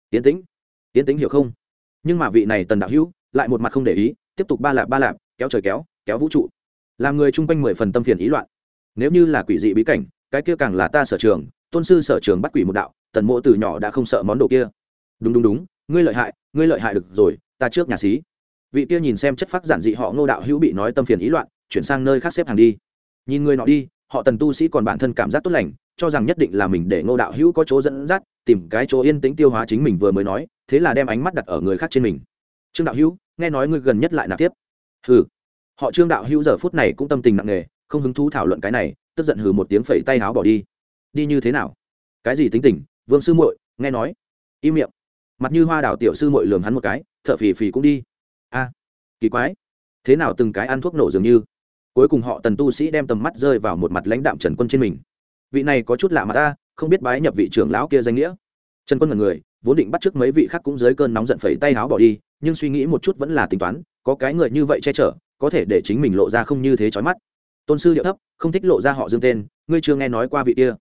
Yên tĩnh? Yên tĩnh hiểu không? Nhưng mà vị này tần đạo hữu lại một mặt không để ý, tiếp tục ba lạp ba lạp, kéo trời kéo kéo vũ trụ, làm người chung quanh mười phần tâm phiền ý loạn. Nếu như là quỷ dị bí cảnh, cái kia càng là ta sở trường, tôn sư sở trường bắt quỷ một đạo, tần mộ từ nhỏ đã không sợ món đồ kia. Đúng đúng đúng, ngươi lợi hại, ngươi lợi hại được rồi, ta trước nhà xí. Vị kia nhìn xem chất phác giản dị họ ngô đạo hữu bị nói tâm phiền ý loạn, chuyển sang nơi khác xếp hàng đi. Nhìn người nọ đi, họ tần tu sĩ còn bản thân cảm giác tốt lành, cho rằng nhất định là mình để ngô đạo hữu có chỗ dẫn dắt, tìm cái chỗ yên tĩnh tiêu hóa chính mình vừa mới nói, thế là đem ánh mắt đặt ở người khác trên mình. Trương đạo hữu, nghe nói ngươi gần nhất lại nạp tiếp. Hừ họ trương đạo hữu giờ phút này cũng tâm tình nặng nề, không hứng thú thảo luận cái này, tức giận hừ một tiếng phẩy tay háo bỏ đi. Đi như thế nào? Cái gì tính tình? Vương sư muội, nghe nói. Im miệng. Mặt như hoa đảo tiểu sư muội lườm hắn một cái thợ phì phì cũng đi. A, kỳ quái. Thế nào từng cái ăn thuốc nổ dường như? Cuối cùng họ tần tu sĩ đem tầm mắt rơi vào một mặt lãnh đạm trần quân trên mình. Vị này có chút lạ mà ta, không biết bái nhập vị trưởng lão kia danh nghĩa. Trần quân là người, vốn định bắt trước mấy vị khác cũng dưới cơn nóng giận phẩy tay áo bỏ đi, nhưng suy nghĩ một chút vẫn là tính toán, có cái người như vậy che chở có thể để chính mình lộ ra không như thế chói mắt. Tôn sư điệu thấp, không thích lộ ra họ dương tên, ngươi chưa nghe nói qua vị kia.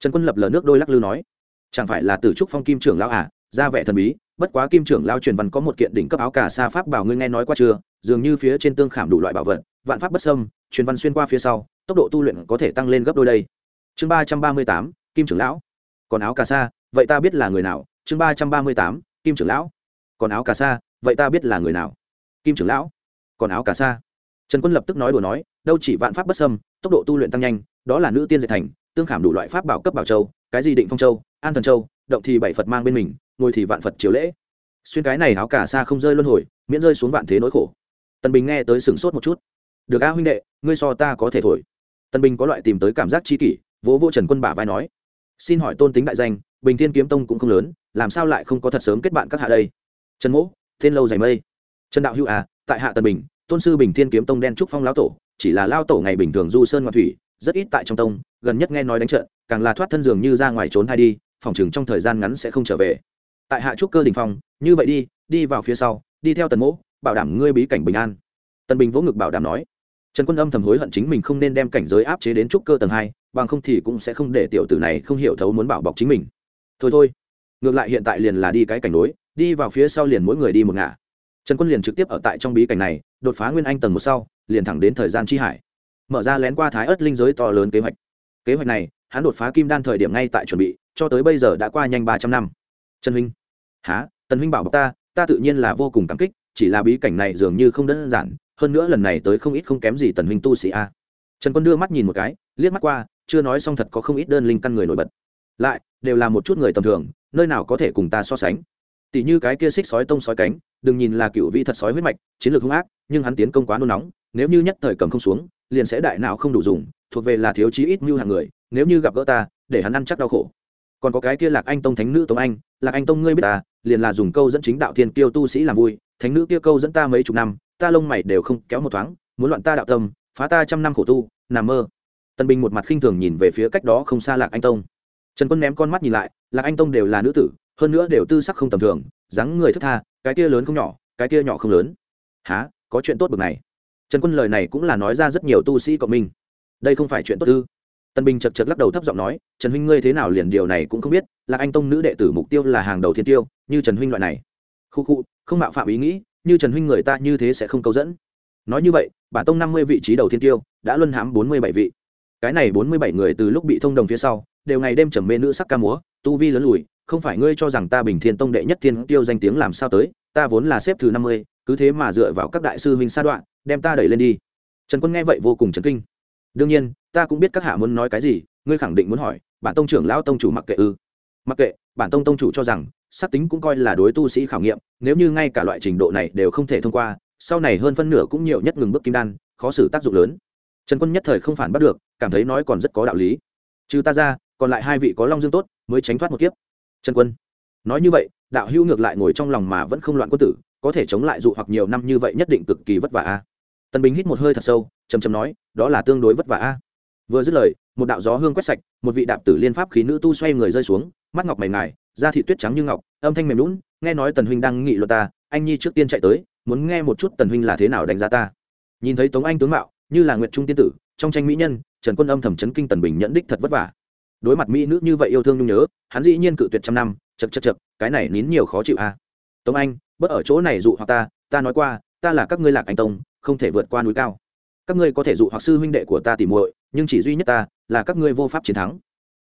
Trần quân lập lờ nước đôi lắc lư nói, chẳng phải là từ trúc phong kim trưởng lão à ra vẻ thần bí, bất quá kim trưởng lao truyền văn có một kiện đỉnh cấp áo cà sa pháp bảo ngươi nghe nói qua chưa? Dường như phía trên tương khảm đủ loại bảo vật, vạn pháp bất xâm, truyền văn xuyên qua phía sau, tốc độ tu luyện có thể tăng lên gấp đôi đây. Chương ba trăm ba mươi tám, kim trưởng lão. Còn áo cà sa, vậy ta biết là người nào? Chương ba trăm ba mươi tám, kim trưởng lão. Còn áo cà sa, vậy ta biết là người nào? Kim trưởng lão. Còn áo cà sa trần quân lập tức nói đùa nói, đâu chỉ vạn pháp bất sâm tốc độ tu luyện tăng nhanh, đó là nữ tiên dệt thành, tương khảm đủ loại pháp bảo cấp bảo châu, cái gì định phong châu, an thần châu, động thì bảy phật mang bên mình, ngồi thì vạn phật chiếu lễ. Xuyên cái này áo cả sa không rơi luân hồi, miễn rơi xuống vạn thế nỗi khổ. Tần bình nghe tới sửng sốt một chút. Được a huynh đệ, ngươi so ta có thể thổi. Tần bình có loại tìm tới cảm giác chi kỷ, vỗ vỗ trần quân bả vai nói, xin hỏi tôn tính đại danh, bình thiên kiếm tông cũng không lớn, làm sao lại không có thật sớm kết bạn các hạ đây? Trần mỗ, tên lâu dày mây. Trần đạo hữu à tại hạ tần bình tôn sư bình thiên kiếm tông đen trúc phong lão tổ, chỉ là lao tổ ngày bình thường du sơn ngoại thủy, rất ít tại trong tông, gần nhất nghe nói đánh trận, càng là thoát thân giường như ra ngoài trốn hay đi, phòng chừng trong thời gian ngắn sẽ không trở về. Tại hạ trúc cơ đình phong, như vậy đi đi vào phía sau, đi theo tần mỗ, bảo đảm ngươi bí cảnh bình an. Tần bình vỗ ngực bảo đảm nói. Trần quân âm thầm hối hận chính mình không nên đem cảnh giới áp chế đến trúc cơ tầng hai, bằng không thì cũng sẽ không để tiểu tử này không hiểu thấu muốn bảo bọc chính mình. Thôi thôi. Ngược lại hiện tại liền là đi cái cảnh đối, đi vào phía sau liền mỗi người đi một ngả. Trần quân liền trực tiếp ở tại trong bí cảnh này đột phá nguyên anh tầng một sau, liền thẳng đến thời gian chi hải. Mở ra lén qua thái ớt linh giới to lớn kế hoạch. Kế hoạch này, hắn đột phá kim đan thời điểm ngay tại chuẩn bị, cho tới bây giờ đã qua nhanh ba trăm năm. Trần huynh. Há tần huynh bảo bọc ta ta tự nhiên là vô cùng cảm kích, chỉ là bí cảnh này dường như không đơn giản, hơn nữa lần này tới không ít không kém gì tần huynh tu sĩ a. Trần quân đưa mắt nhìn một cái, liếc mắt qua, chưa nói xong thật có không ít đơn linh căn người nổi bật. Lại, đều là một chút người tầm thường, nơi nào có thể cùng ta so sánh? Tỷ như cái kia xích sói tông sói cánh, đừng nhìn là cựu vị thật sói huyết mạch, chiến lược hung ác, nhưng hắn tiến công quá nôn nóng, nếu như nhất thời cầm không xuống, liền sẽ đại não không đủ dùng, thuộc về là thiếu chí ít mưu hàng người, nếu như gặp gỡ ta, để hắn ăn chắc đau khổ. Còn có cái kia lạc anh tông thánh nữ tống anh, lạc anh tông ngươi biết ta, liền là dùng câu dẫn chính đạo thiên kiêu tu sĩ làm vui, thánh nữ kia câu dẫn ta mấy chục năm, ta lông mày đều không kéo một thoáng, muốn loạn ta đạo tâm, phá ta trăm năm khổ tu, nằm mơ. Tân bình một mặt khinh thường nhìn về phía cách đó không xa lạc anh tông. Trần quân ném con mắt nhìn lại, lạc anh tông đều là nữ tử hơn nữa đều tư sắc không tầm thường, dáng người thức tha, cái kia lớn không nhỏ, cái kia nhỏ không lớn. Há có chuyện tốt bực này. Trần quân lời này cũng là nói ra rất nhiều tu sĩ cộng minh. Đây không phải chuyện tốt ư? Tân bình chật chật lắc đầu thấp giọng nói, trần huynh ngươi thế nào liền điều này cũng không biết là anh tông nữ đệ tử mục tiêu là hàng đầu thiên tiêu, như trần huynh loại này. Khu khu, không mạo phạm ý nghĩ, như trần huynh người ta như thế sẽ không câu dẫn. Nói như vậy, bản tông năm mươi vị trí đầu thiên tiêu, đã luân hãm bốn mươi bảy vị. Cái này bốn mươi bảy người từ lúc bị thông đồng phía sau, đều ngày đêm trầm mê nữ sắc ca múa, tu vi lớn lùi không phải ngươi cho rằng ta bình thiên tông đệ nhất thiên tiêu danh tiếng làm sao tới, ta vốn là xếp thứ năm mươi, cứ thế mà dựa vào các đại sư huynh sa đoạn, đem ta đẩy lên đi. Trần quân nghe vậy vô cùng chấn kinh. Đương nhiên, ta cũng biết các hạ muốn nói cái gì, ngươi khẳng định muốn hỏi, bản tông trưởng lão tông chủ mặc kệ ư? Mặc kệ, bản tông tông chủ cho rằng sắc tính cũng coi là đối tu sĩ khảo nghiệm, nếu như ngay cả loại trình độ này đều không thể thông qua, sau này hơn phân nửa cũng nhiều nhất ngừng bước kim đan, khó xử tác dụng lớn. Trần quân nhất thời không phản bắt được, cảm thấy nói còn rất có đạo lý. Trừ ta ra, còn lại hai vị có long dương tốt, mới tránh thoát một kiếp trần quân. Nói như vậy, đạo hữu ngược lại ngồi trong lòng mà vẫn không loạn quân tử, có thể chống lại dụ hoặc nhiều năm như vậy nhất định cực kỳ vất vả a. Tần bình hít một hơi thật sâu chầm chầm nói, đó là tương đối vất vả a. Vừa dứt lời, một đạo gió hương quét sạch, một vị đạp tử liên pháp khí nữ tu xoay người rơi xuống, mắt ngọc mày ngài, da thị tuyết trắng như ngọc, âm thanh mềm lún nghe nói tần huynh đang nghị luật ta, anh nhi trước tiên chạy tới, muốn nghe một chút tần huynh là thế nào đánh giá ta. Nhìn thấy tống anh tướng mạo, như là nguyệt trung tiên tử, trong tranh mỹ nhân, trần quân âm thầm chấn kinh tần bình nhẫn đích thật vất vả đối mặt mỹ nữ như vậy yêu thương nhung nhớ, hắn dĩ nhiên cự tuyệt trăm năm chật chật chật cái này nín nhiều khó chịu a tống anh, bớt ở chỗ này dụ hoặc ta ta nói qua, ta là các ngươi lạc anh tông, không thể vượt qua núi cao. Các ngươi có thể dụ hoặc sư huynh đệ của ta tỉ muội, nhưng chỉ duy nhất ta là các ngươi vô pháp chiến thắng.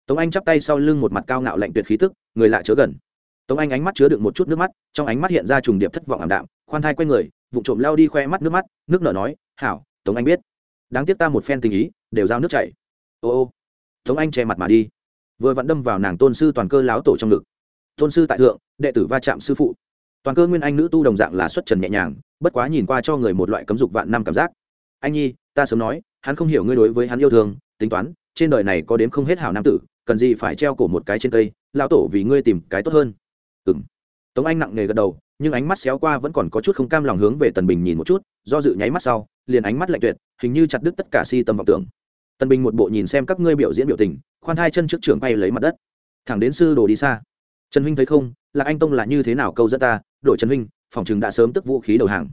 Tống anh chắp tay sau lưng một mặt cao ngạo lạnh tuyệt khí tức, người lạ chớ gần. Tống anh ánh mắt chứa đựng một chút nước mắt, trong ánh mắt hiện ra trùng điệp thất vọng ảm đạm, khoan thai quay người vụ trộm lao đi khoe mắt nước mắt, nước nở nói, hảo, tống anh biết. Đáng tiếc ta một phen tình ý, đều giao nước chảy. Ô ô tống anh che mặt mà đi. Vừa vặn đâm vào nàng tôn sư toàn cơ láo tổ trong ngực. Tôn sư tại thượng, đệ tử va chạm sư phụ. Toàn cơ nguyên anh nữ tu đồng dạng là xuất trần nhẹ nhàng, bất quá nhìn qua cho người một loại cấm dục vạn năm cảm giác. Anh nhi, ta sớm nói, hắn không hiểu ngươi đối với hắn yêu thương, tính toán, trên đời này có đếm không hết hảo nam tử, cần gì phải treo cổ một cái trên cây, lão tổ vì ngươi tìm cái tốt hơn. Ừng tống anh nặng nề gật đầu, nhưng ánh mắt xéo qua vẫn còn có chút không cam lòng hướng về tần bình nhìn một chút, do dự nháy mắt sau, liền ánh mắt lạnh tuyệt, hình như chặt đứt tất cả si tâm vọng tưởng. Tân bình một bộ nhìn xem các ngươi biểu diễn biểu tình, khoan hai chân trước trường bay lấy mặt đất. Thẳng đến sư đồ đi xa. Trần huynh thấy không là anh tông là như thế nào câu dẫn ta? Đội trần huynh, phòng chừng đã sớm tức vũ khí đầu hàng.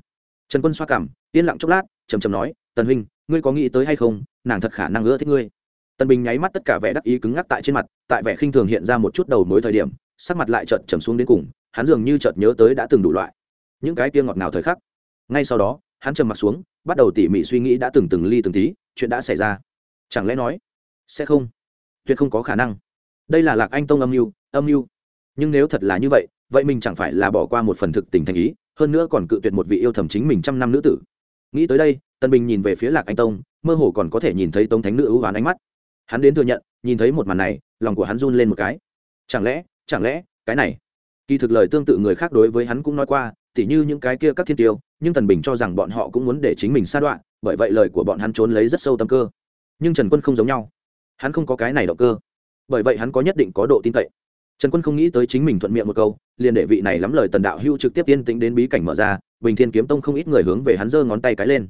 Trần quân xoa cảm, yên lặng chốc lát trầm trầm nói, tần huynh, ngươi có nghĩ tới hay không? Nàng thật khả năng ưa thích ngươi. Tần bình nháy mắt tất cả vẻ đắc ý cứng ngắc tại trên mặt, tại vẻ khinh thường hiện ra một chút đầu mối thời điểm, sắc mặt lại chợt trầm xuống đến cùng, hắn dường như chợt nhớ tới đã từng đủ loại. Những cái kia ngọt nào thời khắc. Ngay sau đó, hắn trầm mặt xuống, bắt đầu tỉ mỉ suy nghĩ đã từng từng ly từng tí, chuyện đã xảy ra chẳng lẽ nói, sẽ không? Tuyệt không có khả năng. Đây là lạc anh tông âm mưu âm mưu. Nhưng nếu thật là như vậy vậy mình chẳng phải là bỏ qua một phần thực tình thành ý, hơn nữa còn cự tuyệt một vị yêu thầm chính mình trăm năm nữ tử. Nghĩ tới đây, tân bình nhìn về phía lạc anh tông, mơ hồ còn có thể nhìn thấy tống thánh nữ ưu hoán ánh mắt. Hắn đến thừa nhận, nhìn thấy một màn này, lòng của hắn run lên một cái. Chẳng lẽ chẳng lẽ, cái này? Kỳ thực lời tương tự người khác đối với hắn cũng nói qua, tỉ như những cái kia các thiên tiêu, nhưng tần bình cho rằng bọn họ cũng muốn để chính mình sa đoạn bởi vậy lời của bọn hắn trốn lấy rất sâu tâm cơ nhưng trần quân không giống nhau hắn không có cái này động cơ bởi vậy hắn có nhất định có độ tin cậy trần quân không nghĩ tới chính mình thuận miệng một câu liền để vị này lắm lời tần đạo hưu trực tiếp tiên tính đến bí cảnh mở ra bình thiên kiếm tông không ít người hướng về hắn giơ ngón tay cái lên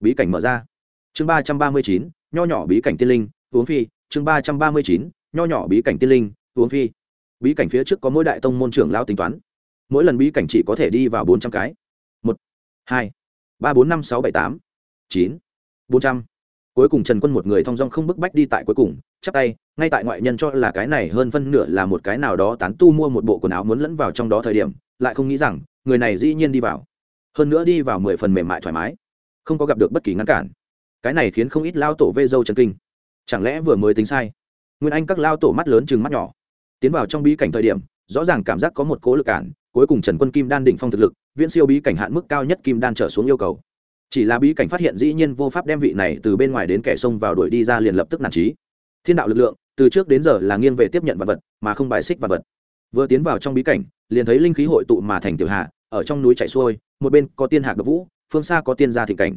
bí cảnh mở ra chương ba trăm ba mươi chín nho nhỏ bí cảnh tiên linh uống phi chương ba trăm ba mươi chín nho nhỏ bí cảnh tiên linh uống phi bí cảnh phía trước có mỗi đại tông môn trưởng lao tính toán mỗi lần bí cảnh chỉ có thể đi vào bốn trăm cái một hai ba bốn năm sáu bảy tám chín bốn trăm cuối cùng trần quân một người thong dong không bức bách đi tại cuối cùng, chắp tay, ngay tại ngoại nhân cho là cái này hơn phân nửa là một cái nào đó tán tu mua một bộ quần áo muốn lẫn vào trong đó thời điểm, lại không nghĩ rằng, người này dĩ nhiên đi vào. Hơn nữa đi vào mười phần mềm mại thoải mái, không có gặp được bất kỳ ngăn cản. Cái này khiến không ít lao tổ vê dâu chân kinh. Chẳng lẽ vừa mới tính sai? Nguyên anh các lao tổ mắt lớn chừng mắt nhỏ. Tiến vào trong bí cảnh thời điểm, rõ ràng cảm giác có một cố lực cản, cuối cùng trần quân kim đan đỉnh phong thực lực, viễn siêu bí cảnh hạn mức cao nhất kim đan trở xuống yêu cầu chỉ là bí cảnh phát hiện dĩ nhiên vô pháp đem vị này từ bên ngoài đến kẻ xông vào đuổi đi ra liền lập tức nản trí. Thiên đạo lực lượng, từ trước đến giờ là nghiêng về tiếp nhận vật vật, mà không bài xích vật vật. Vừa tiến vào trong bí cảnh, liền thấy linh khí hội tụ mà thành tiểu hạ, ở trong núi chạy xuôi, một bên có tiên hạc độc vũ, phương xa có tiên gia thịnh cảnh.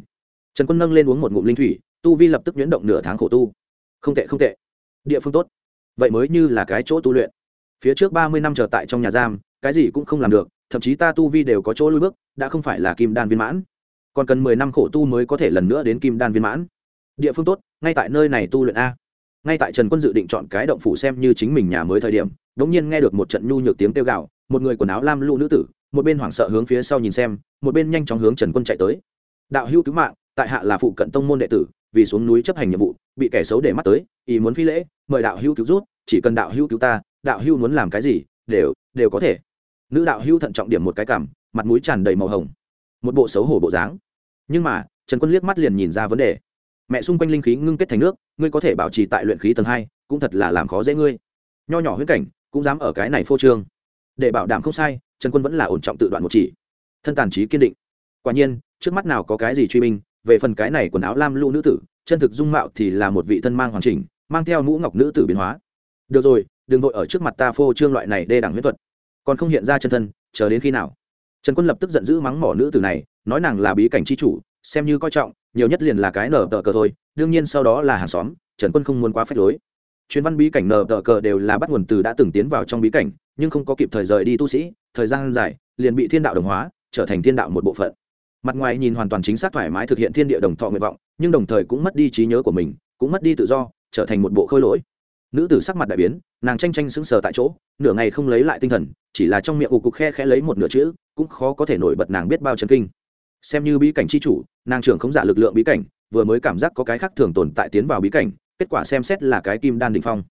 Trần quân nâng lên uống một ngụm linh thủy, tu vi lập tức nhuyễn động nửa tháng khổ tu. Không tệ không tệ. Địa phương tốt. Vậy mới như là cái chỗ tu luyện. Phía trước ba mươi năm chờ tại trong nhà giam, cái gì cũng không làm được, thậm chí ta tu vi đều có chỗ lui bước, đã không phải là kim đan viên mãn còn cần mười năm khổ tu mới có thể lần nữa đến kim đan viên mãn. Địa phương tốt, ngay tại nơi này tu luyện a. Ngay tại trần quân dự định chọn cái động phủ xem như chính mình nhà mới thời điểm đ ỗ n g nhiên nghe được một trận nhu nhược tiếng kêu gạo một người quần áo lam lũ nữ tử, một bên hoảng sợ hướng phía sau nhìn xem, một bên nhanh chóng hướng trần quân chạy tới. Đạo hữu cứu mạng, tại hạ là phụ cận tông môn đệ tử, vì xuống núi chấp hành nhiệm vụ, bị kẻ xấu để mắt tới, ý muốn phi lễ, mời đạo hữu cứu rút, chỉ cần đạo hữu cứu ta, đạo hữu muốn làm cái gì, đều đều có thể. Nữ đạo hữu thận trọng điểm một cái cảm, mặt mũi tràn đầy màu hồng. Một bộ xấu hổ bộ dáng nhưng mà, trần quân liếc mắt liền nhìn ra vấn đề. Mẹ xung quanh linh khí ngưng kết thành nước, ngươi có thể bảo trì tại luyện khí tầng hai, cũng thật là làm khó dễ ngươi. Nho nhỏ huyết cảnh, cũng dám ở cái này phô trương. Để bảo đảm không sai, trần quân vẫn là ổn trọng tự đoạn một chỉ. Thân tàn trí kiên định. Quả nhiên, trước mắt nào có cái gì truy minh về phần cái này quần áo lam lũ nữ tử, chân thực dung mạo thì là một vị thân mang hoàn chỉnh, mang theo mũ ngọc nữ tử biến hóa. Được rồi, đừng vội ở trước mặt ta phô trương loại này đê đẳng huyết thuật. Còn không hiện ra chân thân, chờ đến khi nào? Trần quân lập tức giận dữ mắng mỏ nữ tử này nói nàng là bí cảnh c h i chủ, xem như coi trọng, nhiều nhất liền là cái nở tờ cờ thôi, đương nhiên sau đó là hàng xóm, trần quân không muốn quá phép lối. Chuyến văn bí cảnh nở tờ cờ đều là bắt nguồn từ đã từng tiến vào trong bí cảnh, nhưng không có kịp thời rời đi tu sĩ, thời gian dài, liền bị thiên đạo đồng hóa, trở thành thiên đạo một bộ phận. Mặt ngoài nhìn hoàn toàn chính xác thoải mái thực hiện thiên địa đồng thọ nguyện vọng, nhưng đồng thời cũng mất đi trí nhớ của mình, cũng mất đi tự do, trở thành một bộ khôi lỗi. Nữ tử sắc mặt đại biến, nàng tranh tranh sững sờ tại chỗ, nửa ngày không lấy lại tinh thần, chỉ là trong miệng ù cục khe khẽ lấy một nửa chữ, cũng khó có thể nổi bật nàng biết bao chân kinh xem như bí cảnh c h i chủ, nàng trưởng không giả lực lượng bí cảnh, vừa mới cảm giác có cái khác thường tồn tại tiến vào bí cảnh, kết quả xem xét là cái kim đan định phong.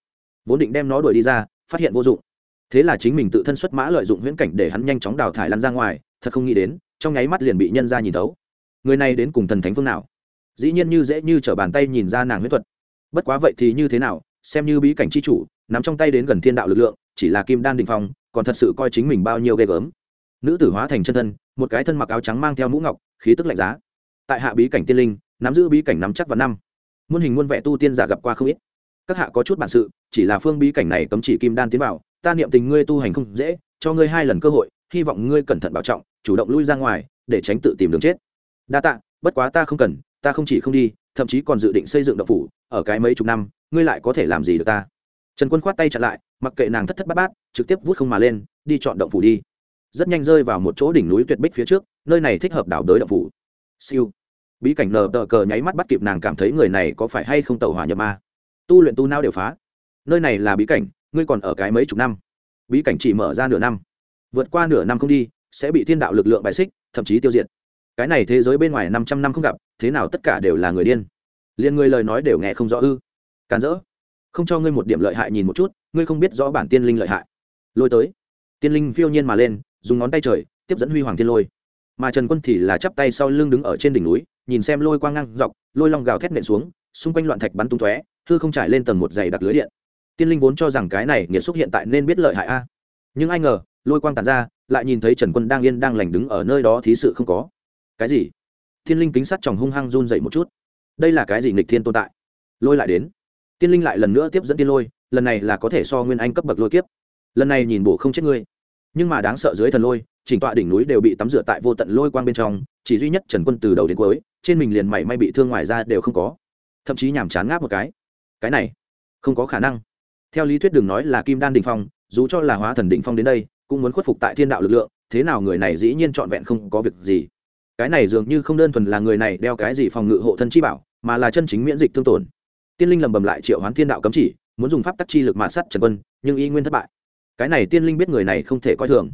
Vốn định đem nó đuổi đi ra, phát hiện vô dụng. Thế là chính mình tự thân xuất mã lợi dụng huyễn cảnh để hắn nhanh chóng đào thải lăn ra ngoài, thật không nghĩ đến, trong nháy mắt liền bị nhân ra nhìn thấu. Người này đến cùng thần thánh phương nào? Dĩ nhiên như dễ như t r ở bàn tay nhìn ra nàng huyết thuật. Bất quá vậy thì như thế nào, xem như bí cảnh c h i chủ, nắm trong tay đến gần thiên đạo lực lượng, chỉ là kim đan định phong, còn thật sự coi chính mình bao nhiêu ghê gớm nữ tử hóa thành chân thân, một cái thân mặc áo trắng mang theo mũ ngọc, khí tức lạnh giá. Tại hạ bí cảnh tiên linh, nắm giữ bí cảnh nắm chắc vào năm. Muôn hình muôn vẻ tu tiên giả gặp qua không ít. Các hạ có chút bản sự, chỉ là phương bí cảnh này cấm chỉ kim đan tiến vào, ta niệm tình ngươi tu hành không dễ, cho ngươi hai lần cơ hội, hy vọng ngươi cẩn thận bảo trọng, chủ động lui ra ngoài, để tránh tự tìm đường chết. Đa tạ, bất quá ta không cần, ta không chỉ không đi, thậm chí còn dự định xây dựng động phủ, ở cái mấy chục năm, ngươi lại có thể làm gì được ta? Trần quân khoát tay chặn lại, mặc kệ nàng thất thất bát bát, trực tiếp vút không mà lên, đi chọn động phủ đi rất nhanh rơi vào một chỗ đỉnh núi tuyệt bích phía trước, nơi này thích hợp đảo đới động phủ. Siêu. Bí cảnh nờ tờ cờ nháy mắt bắt kịp nàng cảm thấy người này có phải hay không tàu hỏa nhập ma. Tu luyện tu nao đều phá. Nơi này là bí cảnh, ngươi còn ở cái mấy chục năm? Bí cảnh chỉ mở ra nửa năm. Vượt qua nửa năm không đi, sẽ bị thiên đạo lực lượng bài xích, thậm chí tiêu diệt. Cái này thế giới bên ngoài năm trăm năm không gặp, thế nào tất cả đều là người điên. Liền người lời nói đều nghe không rõ ư. Càn rỡ. Không cho ngươi một điểm lợi hại nhìn một chút, ngươi không biết rõ bản tiên linh lợi hại. Lôi tới. Tiên linh phiêu nhiên mà lên dùng ngón tay trời, tiếp dẫn huy hoàng thiên lôi. Mà trần quân thì là chắp tay sau lưng đứng ở trên đỉnh núi, nhìn xem lôi quang ngang dọc, lôi long gào thét nện xuống, xung quanh loạn thạch bắn tung tóe, hư không trải lên tầng một dày đặc lưới điện. Tiên linh vốn cho rằng cái này nghiệt xúc hiện tại nên biết lợi hại a. Nhưng ai ngờ, lôi quang tàn ra, lại nhìn thấy trần quân đang yên đang lành đứng ở nơi đó thí sự không có. Cái gì? Thiên linh kính sắt tròng hung hăng run dậy một chút. Đây là cái gì nghịch thiên tồn tại? Lôi lại đến. Tiên linh lại lần nữa tiếp dẫn tiên lôi, lần này là có thể so nguyên anh cấp bậc lôi kiếp. Lần này nhìn bổ không chết ngươi nhưng mà đáng sợ dưới thần lôi, chỉnh tọa đỉnh núi đều bị tắm rửa tại vô tận lôi quang bên trong, chỉ duy nhất trần quân từ đầu đến cuối, trên mình liền mảy may bị thương ngoài ra đều không có. Thậm chí nhàm chán ngáp một cái. Cái này, không có khả năng. Theo lý thuyết đừng nói là kim đan đình phong, dù cho là hóa thần định phong đến đây, cũng muốn khuất phục tại thiên đạo lực lượng, thế nào người này dĩ nhiên trọn vẹn không có việc gì. Cái này dường như không đơn thuần là người này đeo cái gì phòng ngự hộ thân chi bảo, mà là chân chính miễn dịch thương tổn. Tiên linh lầm bầm lại triệu hoán thiên đạo cấm chỉ, muốn dùng pháp tắc chi lực mạt sắt trần quân, nhưng y nguyên thất bại cái này tiên linh biết người này không thể coi thường.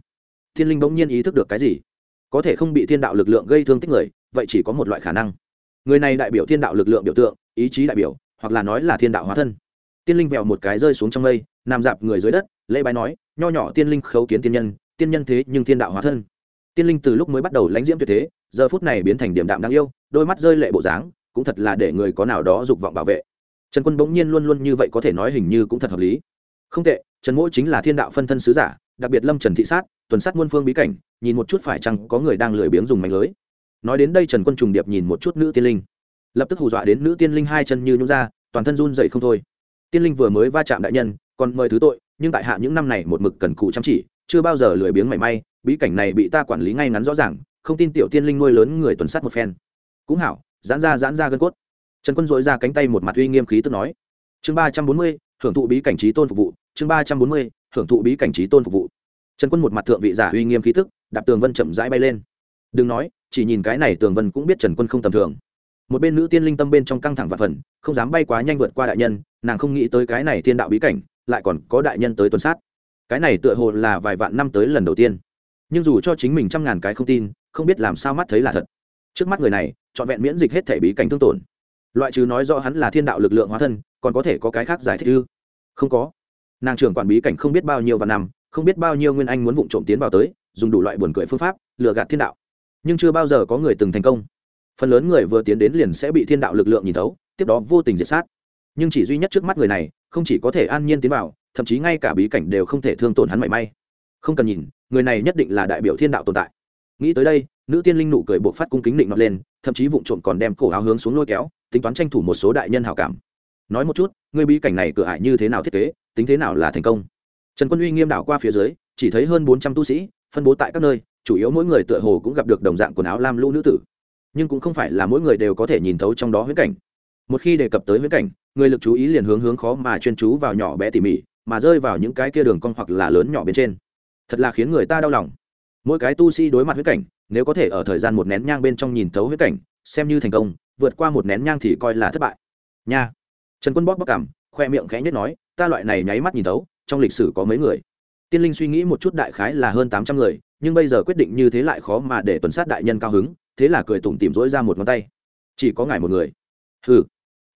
Tiên linh bỗng nhiên ý thức được cái gì? Có thể không bị thiên đạo lực lượng gây thương tích người, vậy chỉ có một loại khả năng. Người này đại biểu thiên đạo lực lượng biểu tượng, ý chí đại biểu, hoặc là nói là thiên đạo hóa thân. Tiên linh vẹo một cái rơi xuống trong mây, nằm dạp người dưới đất, lễ bái nói, nho nhỏ tiên linh khấu kiến tiên nhân tiên nhân thế nhưng thiên đạo hóa thân. Tiên linh từ lúc mới bắt đầu lãnh diễm tuyệt thế, giờ phút này biến thành điểm đạm đáng yêu, đôi mắt rơi lệ bộ dáng, cũng thật là để người có nào đó dục vọng bảo vệ. Trần quân bỗng nhiên luôn luôn như vậy có thể nói hình như cũng thật hợp lý. Không tệ trần mỗi chính là thiên đạo phân thân sứ giả, đặc biệt lâm trần thị sát, tuần sát muôn phương bí cảnh, nhìn một chút phải chăng có người đang lười biếng dùng mảnh lưới. Nói đến đây trần quân trùng điệp nhìn một chút nữ tiên linh. Lập tức hù dọa đến nữ tiên linh hai chân như nhún ra, toàn thân run dậy không thôi. Tiên linh vừa mới va chạm đại nhân, còn mời thứ tội, nhưng tại hạ những năm này một mực cần cụ chăm chỉ, chưa bao giờ lười biếng mảy may, bí cảnh này bị ta quản lý ngay ngắn rõ ràng, không tin tiểu tiên linh nuôi lớn người tuần sát một phen. Cũng hảo, giãn ra giãn ra gân cốt. Trần quân dội ra cánh tay một mặt uy nghiêm khí tức nói. Chương ba trăm bốn mươi, hưởng thụ bí cảnh trí tôn phục vụ chương ba trăm bốn mươi, hưởng thụ bí cảnh trí tôn phục vụ. Trần quân một mặt thượng vị giả uy nghiêm khí tức, đạp tường vân chậm rãi bay lên. Đừng nói, chỉ nhìn cái này tường vân cũng biết trần quân không tầm thường. Một bên nữ tiên linh tâm bên trong căng thẳng và phần, không dám bay quá nhanh vượt qua đại nhân, nàng không nghĩ tới cái này thiên đạo bí cảnh, lại còn có đại nhân tới tuần sát. Cái này tựa hồ là vài vạn năm tới lần đầu tiên. Nhưng dù cho chính mình trăm ngàn cái không tin, không biết làm sao mắt thấy là thật. Trước mắt người này, trọn vẹn miễn dịch hết thể bí cảnh thương tổn. Loại trừ nói rõ hắn là thiên đạo lực lượng hóa thân, còn có thể có cái khác giải thích ư? Không có nàng trưởng quản bí cảnh không biết bao nhiêu và năm, không biết bao nhiêu nguyên anh muốn vụ trộm tiến vào tới, dùng đủ loại buồn cười phương pháp, lừa gạt thiên đạo. Nhưng chưa bao giờ có người từng thành công. Phần lớn người vừa tiến đến liền sẽ bị thiên đạo lực lượng nhìn thấu, tiếp đó vô tình diệt sát. Nhưng chỉ duy nhất trước mắt người này, không chỉ có thể an nhiên tiến vào, thậm chí ngay cả bí cảnh đều không thể thương tổn hắn mảy may. Không cần nhìn, người này nhất định là đại biểu thiên đạo tồn tại. Nghĩ tới đây, nữ tiên linh nụ cười buộc phát cung kính định nọt lên, thậm chí vụ trộm còn đem cổ áo hướng xuống lôi kéo, tính toán tranh thủ một số đại nhân hào cảm. Nói một chút người bí cảnh này cửa ải như thế nào thiết kế, tính thế nào là thành công? Trần quân uy nghiêm đảo qua phía dưới, chỉ thấy hơn bốn trăm tu sĩ, phân bố tại các nơi, chủ yếu mỗi người tựa hồ cũng gặp được đồng dạng quần áo lam lũ nữ tử. Nhưng cũng không phải là mỗi người đều có thể nhìn thấu trong đó huyễn cảnh. Một khi đề cập tới huyễn cảnh, người lực chú ý liền hướng hướng khó mà chuyên chú vào nhỏ bé tỉ mỉ, mà rơi vào những cái kia đường cong hoặc là lớn nhỏ bên trên. Thật là khiến người ta đau lòng. Mỗi cái tu sĩ đối mặt huyễn cảnh, nếu có thể ở thời gian một nén nhang bên trong nhìn thấu huyễn cảnh, xem như thành công, vượt qua một nén nhang thì coi là thất bại. Nha trần quân bóp bóp cảm khoe miệng khẽ nhất nói, ta loại này nháy mắt nhìn thấu, trong lịch sử có mấy người. Tiên linh suy nghĩ một chút đại khái là hơn tám trăm người, nhưng bây giờ quyết định như thế lại khó mà để tuần sát đại nhân cao hứng, thế là cười tủm tỉm rỗi ra một ngón tay. Chỉ có ngài một người. Hừ.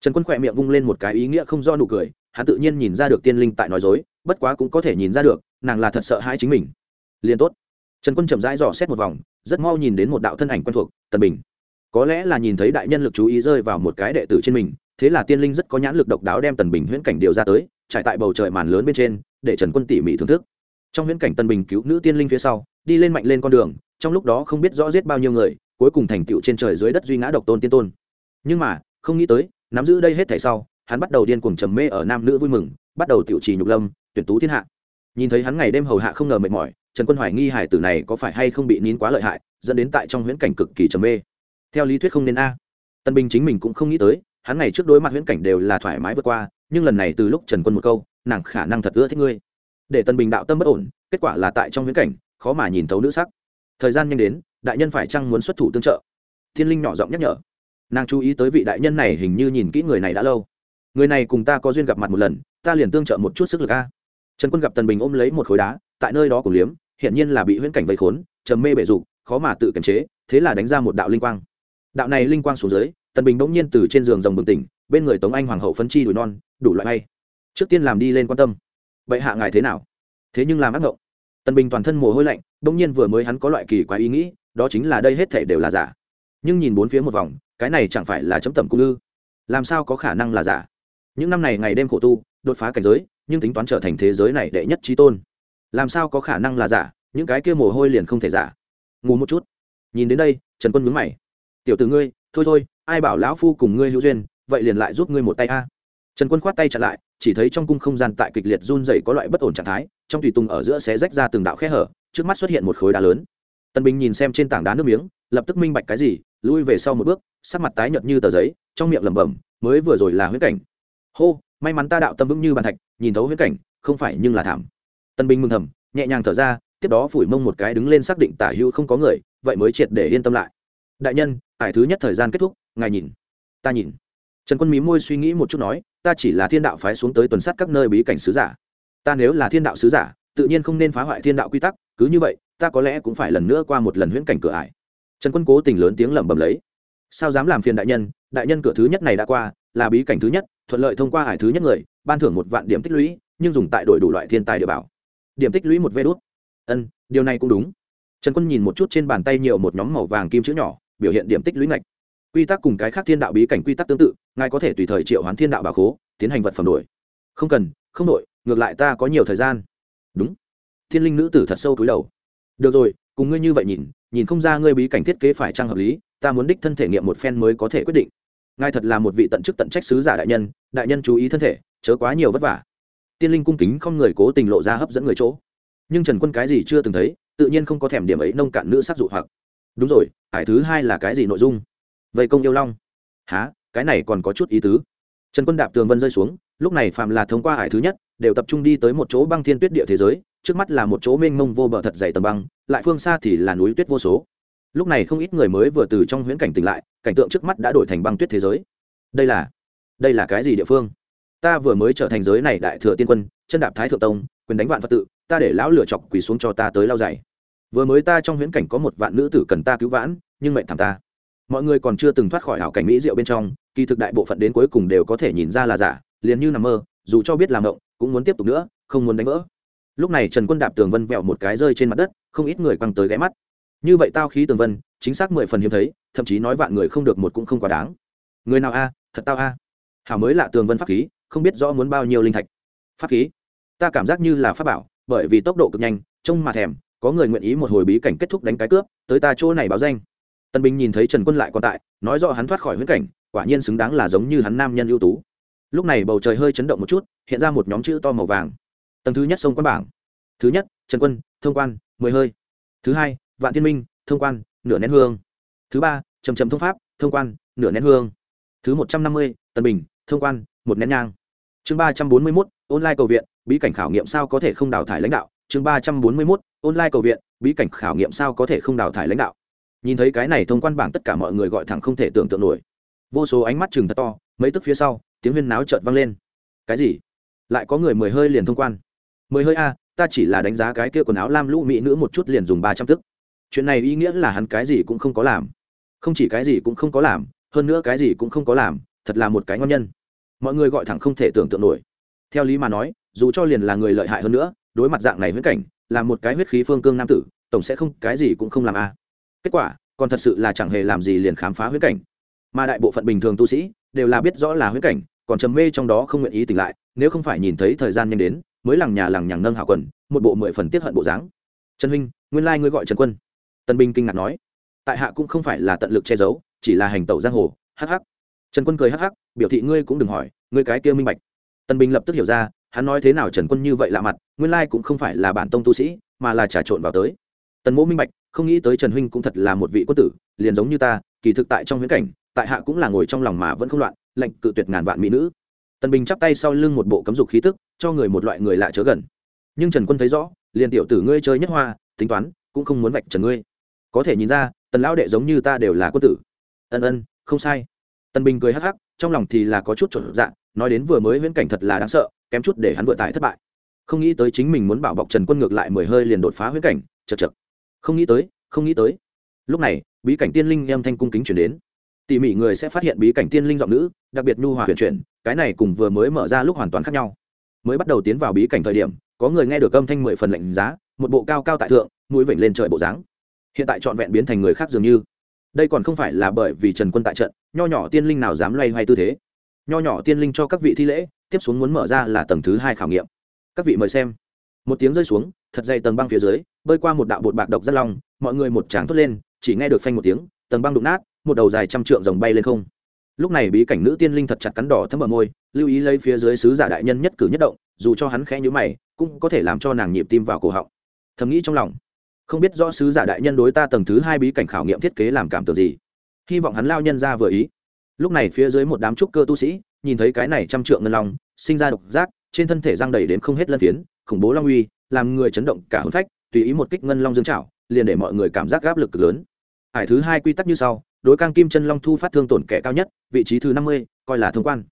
Trần quân khỏe miệng vung lên một cái ý nghĩa không do nụ cười, hắn tự nhiên nhìn ra được tiên linh tại nói dối, bất quá cũng có thể nhìn ra được, nàng là thật sợ hãi chính mình. Liền tốt. Trần quân chậm rãi dò xét một vòng, rất mau nhìn đến một đạo thân ảnh quen thuộc, tần bình. Có lẽ là nhìn thấy đại nhân lực chú ý rơi vào một cái đệ tử trên mình thế là tiên linh rất có nhãn lực độc đáo đem tần bình huyễn cảnh điều ra tới, trải tại bầu trời màn lớn bên trên, để trần quân tỉ mỉ thưởng thức. Trong huyễn cảnh tần bình cứu nữ tiên linh phía sau, đi lên mạnh lên con đường, trong lúc đó không biết rõ giết bao nhiêu người, cuối cùng thành tựu trên trời dưới đất duy ngã độc tôn tiên tôn. Nhưng mà, không nghĩ tới, nắm giữ đây hết thảy sau, hắn bắt đầu điên cuồng trầm mê ở nam nữ vui mừng, bắt đầu tiểu trì nhục lâm, tuyển tú thiên hạ. Nhìn thấy hắn ngày đêm hầu hạ không ngờ mệt mỏi, trần quân hoài nghi hải tử này có phải hay không bị nín quá lợi hại, dẫn đến tại trong huyễn cảnh cực kỳ trầm mê. Theo lý thuyết không nên a. Tân bình chính mình cũng không nghĩ tới hắn ngày trước đối mặt huyễn cảnh đều là thoải mái vượt qua, nhưng lần này từ lúc trần quân một câu, nàng khả năng thật ưa thích ngươi. Để tân bình đạo tâm bất ổn, kết quả là tại trong huyễn cảnh, khó mà nhìn thấu nữ sắc. Thời gian nhanh đến, đại nhân phải chăng muốn xuất thủ tương trợ? Thiên linh nhỏ giọng nhắc nhở. Nàng chú ý tới vị đại nhân này hình như nhìn kỹ người này đã lâu. Người này cùng ta có duyên gặp mặt một lần, ta liền tương trợ một chút sức lực a. Trần quân gặp tần bình ôm lấy một khối đá, tại nơi đó của liếm hiện nhiên là bị huyễn cảnh vây khốn, trầm mê bể dục, khó mà tự kiềm chế, thế là đánh ra một đạo linh quang. Đạo này linh quang xuống dưới tần bình bỗng nhiên từ trên giường rồng bừng tỉnh, bên người tống anh hoàng hậu phấn chi đùi non, đủ loại hay. Trước tiên làm đi lên quan tâm. Vậy hạ ngài thế nào? Thế nhưng làm ác ngộng. Tần bình toàn thân mồ hôi lạnh, bỗng nhiên vừa mới hắn có loại kỳ quái ý nghĩ, đó chính là đây hết thể đều là giả. Nhưng nhìn bốn phía một vòng, cái này chẳng phải là chấm tẩm cung ư? Làm sao có khả năng là giả? Những năm này ngày đêm khổ tu, đột phá cảnh giới, nhưng tính toán trở thành thế giới này đệ nhất trí tôn. Làm sao có khả năng là giả? Những cái kia mồ hôi liền không thể giả. Ngủ một chút. Nhìn đến đây, trần quân mướn mày. Tiểu t ử ngươi, thôi thôi ai bảo lão phu cùng ngươi hữu duyên, vậy liền lại giúp ngươi một tay a. Trần quân khoát tay chặn lại, chỉ thấy trong cung không gian tại kịch liệt run dày có loại bất ổn trạng thái, trong tùy tùng ở giữa xé rách ra từng đạo khe hở, trước mắt xuất hiện một khối đá lớn. Tân bình nhìn xem trên tảng đá nước miếng, lập tức minh bạch cái gì, lui về sau một bước, sắc mặt tái nhợt như tờ giấy, trong miệng lẩm bẩm, mới vừa rồi là huyết cảnh. Hô, may mắn ta đạo tâm vững như bàn thạch, nhìn thấu huyết cảnh, không phải nhưng là thảm. Tân binh mừng thầm, nhẹ nhàng thở ra, tiếp đó phủi mông một cái đứng lên xác định tả hữu không có người, vậy mới triệt để yên tâm lại. Đại nhân, ải thứ nhất thời gian kết thúc ngài nhìn, ta nhìn. Trần quân mí môi suy nghĩ một chút nói, ta chỉ là thiên đạo phái xuống tới tuần sát các nơi bí cảnh sứ giả. Ta nếu là thiên đạo sứ giả, tự nhiên không nên phá hoại thiên đạo quy tắc, cứ như vậy, ta có lẽ cũng phải lần nữa qua một lần huyễn cảnh cửa ải. Trần quân cố tình lớn tiếng lẩm bẩm lấy. Sao dám làm phiền đại nhân đại nhân cửa thứ nhất này đã qua, là bí cảnh thứ nhất, thuận lợi thông qua ải thứ nhất người, ban thưởng một vạn điểm tích lũy, nhưng dùng tại đổi đủ loại thiên tài địa bảo. Điểm tích lũy một vê đốt ân, điều này cũng đúng. Trần quân nhìn một chút trên bàn tay nhiều một nhóm màu vàng kim chữ nhỏ, biểu hiện điểm tích lũy ngạch quy tắc cùng cái khác thiên đạo bí cảnh quy tắc tương tự, ngài có thể tùy thời triệu hoán thiên đạo bảo khố, tiến hành vật phẩm đổi. Không cần, không đổi, ngược lại ta có nhiều thời gian. Đúng. Thiên linh nữ tử thật sâu túi đầu. Được rồi, cùng ngươi như vậy nhìn nhìn không ra ngươi bí cảnh thiết kế phải trang hợp lý, ta muốn đích thân thể nghiệm một phen mới có thể quyết định. Ngài thật là một vị tận chức tận trách sứ giả đại nhân đại nhân chú ý thân thể, chớ quá nhiều vất vả. Tiên linh cung kính không người cố tình lộ ra hấp dẫn người chỗ. Nhưng trần quân cái gì chưa từng thấy, tự nhiên không có thèm điểm ấy nông cạn nữ sắc dụ hoặc. Đúng rồi, ải thứ hai là cái gì nội dung? Vây công yêu long. Há cái này còn có chút ý tứ. Trần quân đạp tường vân rơi xuống, lúc này phạm là thông qua hải thứ nhất, đều tập trung đi tới một chỗ băng thiên tuyết địa thế giới, trước mắt là một chỗ mênh mông vô bờ thật dày tầm băng, lại phương xa thì là núi tuyết vô số. Lúc này không ít người mới vừa từ trong huyễn cảnh tỉnh lại, cảnh tượng trước mắt đã đổi thành băng tuyết thế giới. Đây là đây là cái gì địa phương? Ta vừa mới trở thành giới này đại thừa tiên quân, chân đạp thái thượng tông, quyền đánh vạn phật tự, ta để lão lửa chọc quỳ xuống cho ta tới lao dày vừa mới ta trong huyễn cảnh có một vạn nữ tử cần ta cứu vãn, nhưng mệnh thảm ta mọi người còn chưa từng thoát khỏi hảo cảnh mỹ rượu bên trong, kỳ thực đại bộ phận đến cuối cùng đều có thể nhìn ra là giả, liền như nằm mơ, dù cho biết làm động, cũng muốn tiếp tục nữa, không muốn đánh vỡ. Lúc này trần quân đạp tường vân vẹo một cái rơi trên mặt đất, không ít người quăng tới ghé mắt. Như vậy tao khí tường vân, chính xác mười phần hiếm thấy, thậm chí nói vạn người không được một cũng không quá đáng. Người nào a, thật tao a. Hảo mới lạ tường vân pháp khí, không biết rõ muốn bao nhiêu linh thạch. Pháp khí? Ta cảm giác như là pháp bảo, bởi vì tốc độ cực nhanh, trông mà thèm, có người nguyện ý một hồi bí cảnh kết thúc đánh cái cướp, tới ta chỗ này báo danh tân bình nhìn thấy trần quân lại còn tại, nói rõ hắn thoát khỏi huyết cảnh, quả nhiên xứng đáng là giống như hắn nam nhân ưu tú. Lúc này bầu trời hơi chấn động một chút, hiện ra một nhóm chữ to màu vàng. Tầng thứ nhất sông quan bảng. Thứ nhất, trần quân, thông quan, mười hơi. Thứ hai, vạn thiên minh, thông quan, nửa nén hương. Thứ ba, trầm trầm thông pháp, thông quan, nửa nén hương. Thứ một trăm năm mươi, tân bình, thông quan, một nén nhang. Chương ba trăm bốn mươi mốt, online cầu viện, bí cảnh khảo nghiệm sao có thể không đào thải lãnh đạo. Chương ba trăm bốn mươi mốt, online cầu viện, bí cảnh khảo nghiệm sao có thể không đào thải lãnh đạo nhìn thấy cái này thông quan bảng tất cả mọi người gọi thẳng không thể tưởng tượng nổi. Vô số ánh mắt chừng thật to, mấy tức phía sau, tiếng huyên náo chợt vang lên. Cái gì? Lại có người mười hơi liền thông quan. Mười hơi a, ta chỉ là đánh giá cái kia quần áo lam lũ mỹ nữ một chút liền dùng ba trăm tức. Chuyện này ý nghĩa là hắn cái gì cũng không có làm. Không chỉ cái gì cũng không có làm, hơn nữa cái gì cũng không có làm, thật là một cái ngon nhân. Mọi người gọi thẳng không thể tưởng tượng nổi. Theo lý mà nói, dù cho liền là người lợi hại hơn nữa, đối mặt dạng này huyết cảnh, là một cái huyết khí phương cương nam tử, tổng sẽ không, cái gì cũng không làm a kết quả, còn thật sự là chẳng hề làm gì liền khám phá huyết cảnh. Mà đại bộ phận bình thường tu sĩ đều là biết rõ là huyết cảnh, còn trầm mê trong đó không nguyện ý tỉnh lại, nếu không phải nhìn thấy thời gian nhanh đến, mới lằng nhà lằng nhằng nâng hạ quần, một bộ mười phần tiết hận bộ dáng. Trần huynh, nguyên lai ngươi gọi trần quân. Tân binh kinh ngạc nói. Tại hạ cũng không phải là tận lực che giấu, chỉ là hành tẩu giang hồ hh trần quân cười hh biểu thị ngươi cũng đừng hỏi, ngươi cái kia minh bạch. Tân binh lập tức hiểu ra, hắn nói thế nào trần quân như vậy lạ mặt, nguyên lai cũng không phải là bản tông tu sĩ, mà là trà trộn vào tới. Tần mỗ minh bạch không nghĩ tới trần huynh cũng thật là một vị quân tử, liền giống như ta, kỳ thực tại trong huyễn cảnh, tại hạ cũng là ngồi trong lòng mà vẫn không loạn lệnh cự tuyệt ngàn vạn mỹ nữ. Tần bình chắp tay sau lưng một bộ cấm dục khí tức, cho người một loại người lạ chớ gần. Nhưng trần quân thấy rõ, liền tiểu tử ngươi chơi nhất hoa, tính toán, cũng không muốn vạch trần ngươi. Có thể nhìn ra, tần lão đệ giống như ta đều là quân tử. Ân ân, không sai. Tần bình cười hắc hắc, trong lòng thì là có chút trộn dạng nói đến vừa mới viễn cảnh thật là đáng sợ, kém chút để hắn vừa tải thất bại. Không nghĩ tới chính mình muốn bảo bọc trần quân ngược lại mười hơi liền đột phá huyễn cảnh, chật chật không nghĩ tới, không nghĩ tới. Lúc này, bí cảnh tiên linh em thanh cung kính chuyển đến. Tỉ mỉ người sẽ phát hiện bí cảnh tiên linh giọng nữ, đặc biệt nhu hòa huyền chuyển, cái này cùng vừa mới mở ra lúc hoàn toàn khác nhau. Mới bắt đầu tiến vào bí cảnh thời điểm, có người nghe được âm thanh mười phần lệnh giá, một bộ cao cao tại thượng, mũi vểnh lên trời bộ dáng. Hiện tại trọn vẹn biến thành người khác dường như. Đây còn không phải là bởi vì trần quân tại trận, nho nhỏ tiên linh nào dám loay hoay tư thế. Nho nhỏ tiên linh cho các vị thi lễ, tiếp xuống muốn mở ra là tầng thứ hai khảo nghiệm. Các vị mời xem. Một tiếng rơi xuống, thật dày tầng băng phía dưới bơi qua một đạo bột bạc độc rất long, mọi người một tráng thốt lên, chỉ nghe được phanh một tiếng, tầng băng đụng nát, một đầu dài trăm trượng rồng bay lên không. Lúc này bí cảnh nữ tiên linh thật chặt cắn đỏ thấm ở môi, lưu ý lấy phía dưới sứ giả đại nhân nhất cử nhất động, dù cho hắn khẽ nhíu mày, cũng có thể làm cho nàng nhịp tim vào cổ họng. Thầm nghĩ trong lòng, không biết rõ sứ giả đại nhân đối ta tầng thứ hai bí cảnh khảo nghiệm thiết kế làm cảm tưởng gì. Hy vọng hắn lao nhân ra vừa ý. Lúc này phía dưới một đám trúc cơ tu sĩ, nhìn thấy cái này trăm trượng ngân long, sinh ra độc giác, trên thân thể giang đầy đến không hết lân phiến, khủng bố long uy, làm người chấn động cả hôn phách tùy ý một kích ngân long dương trảo liền để mọi người cảm giác áp lực cực lớn. Hải thứ hai quy tắc như sau, đối cang kim chân long thu phát thương tổn kẻ cao nhất, vị trí thứ năm mươi, coi là thông quan.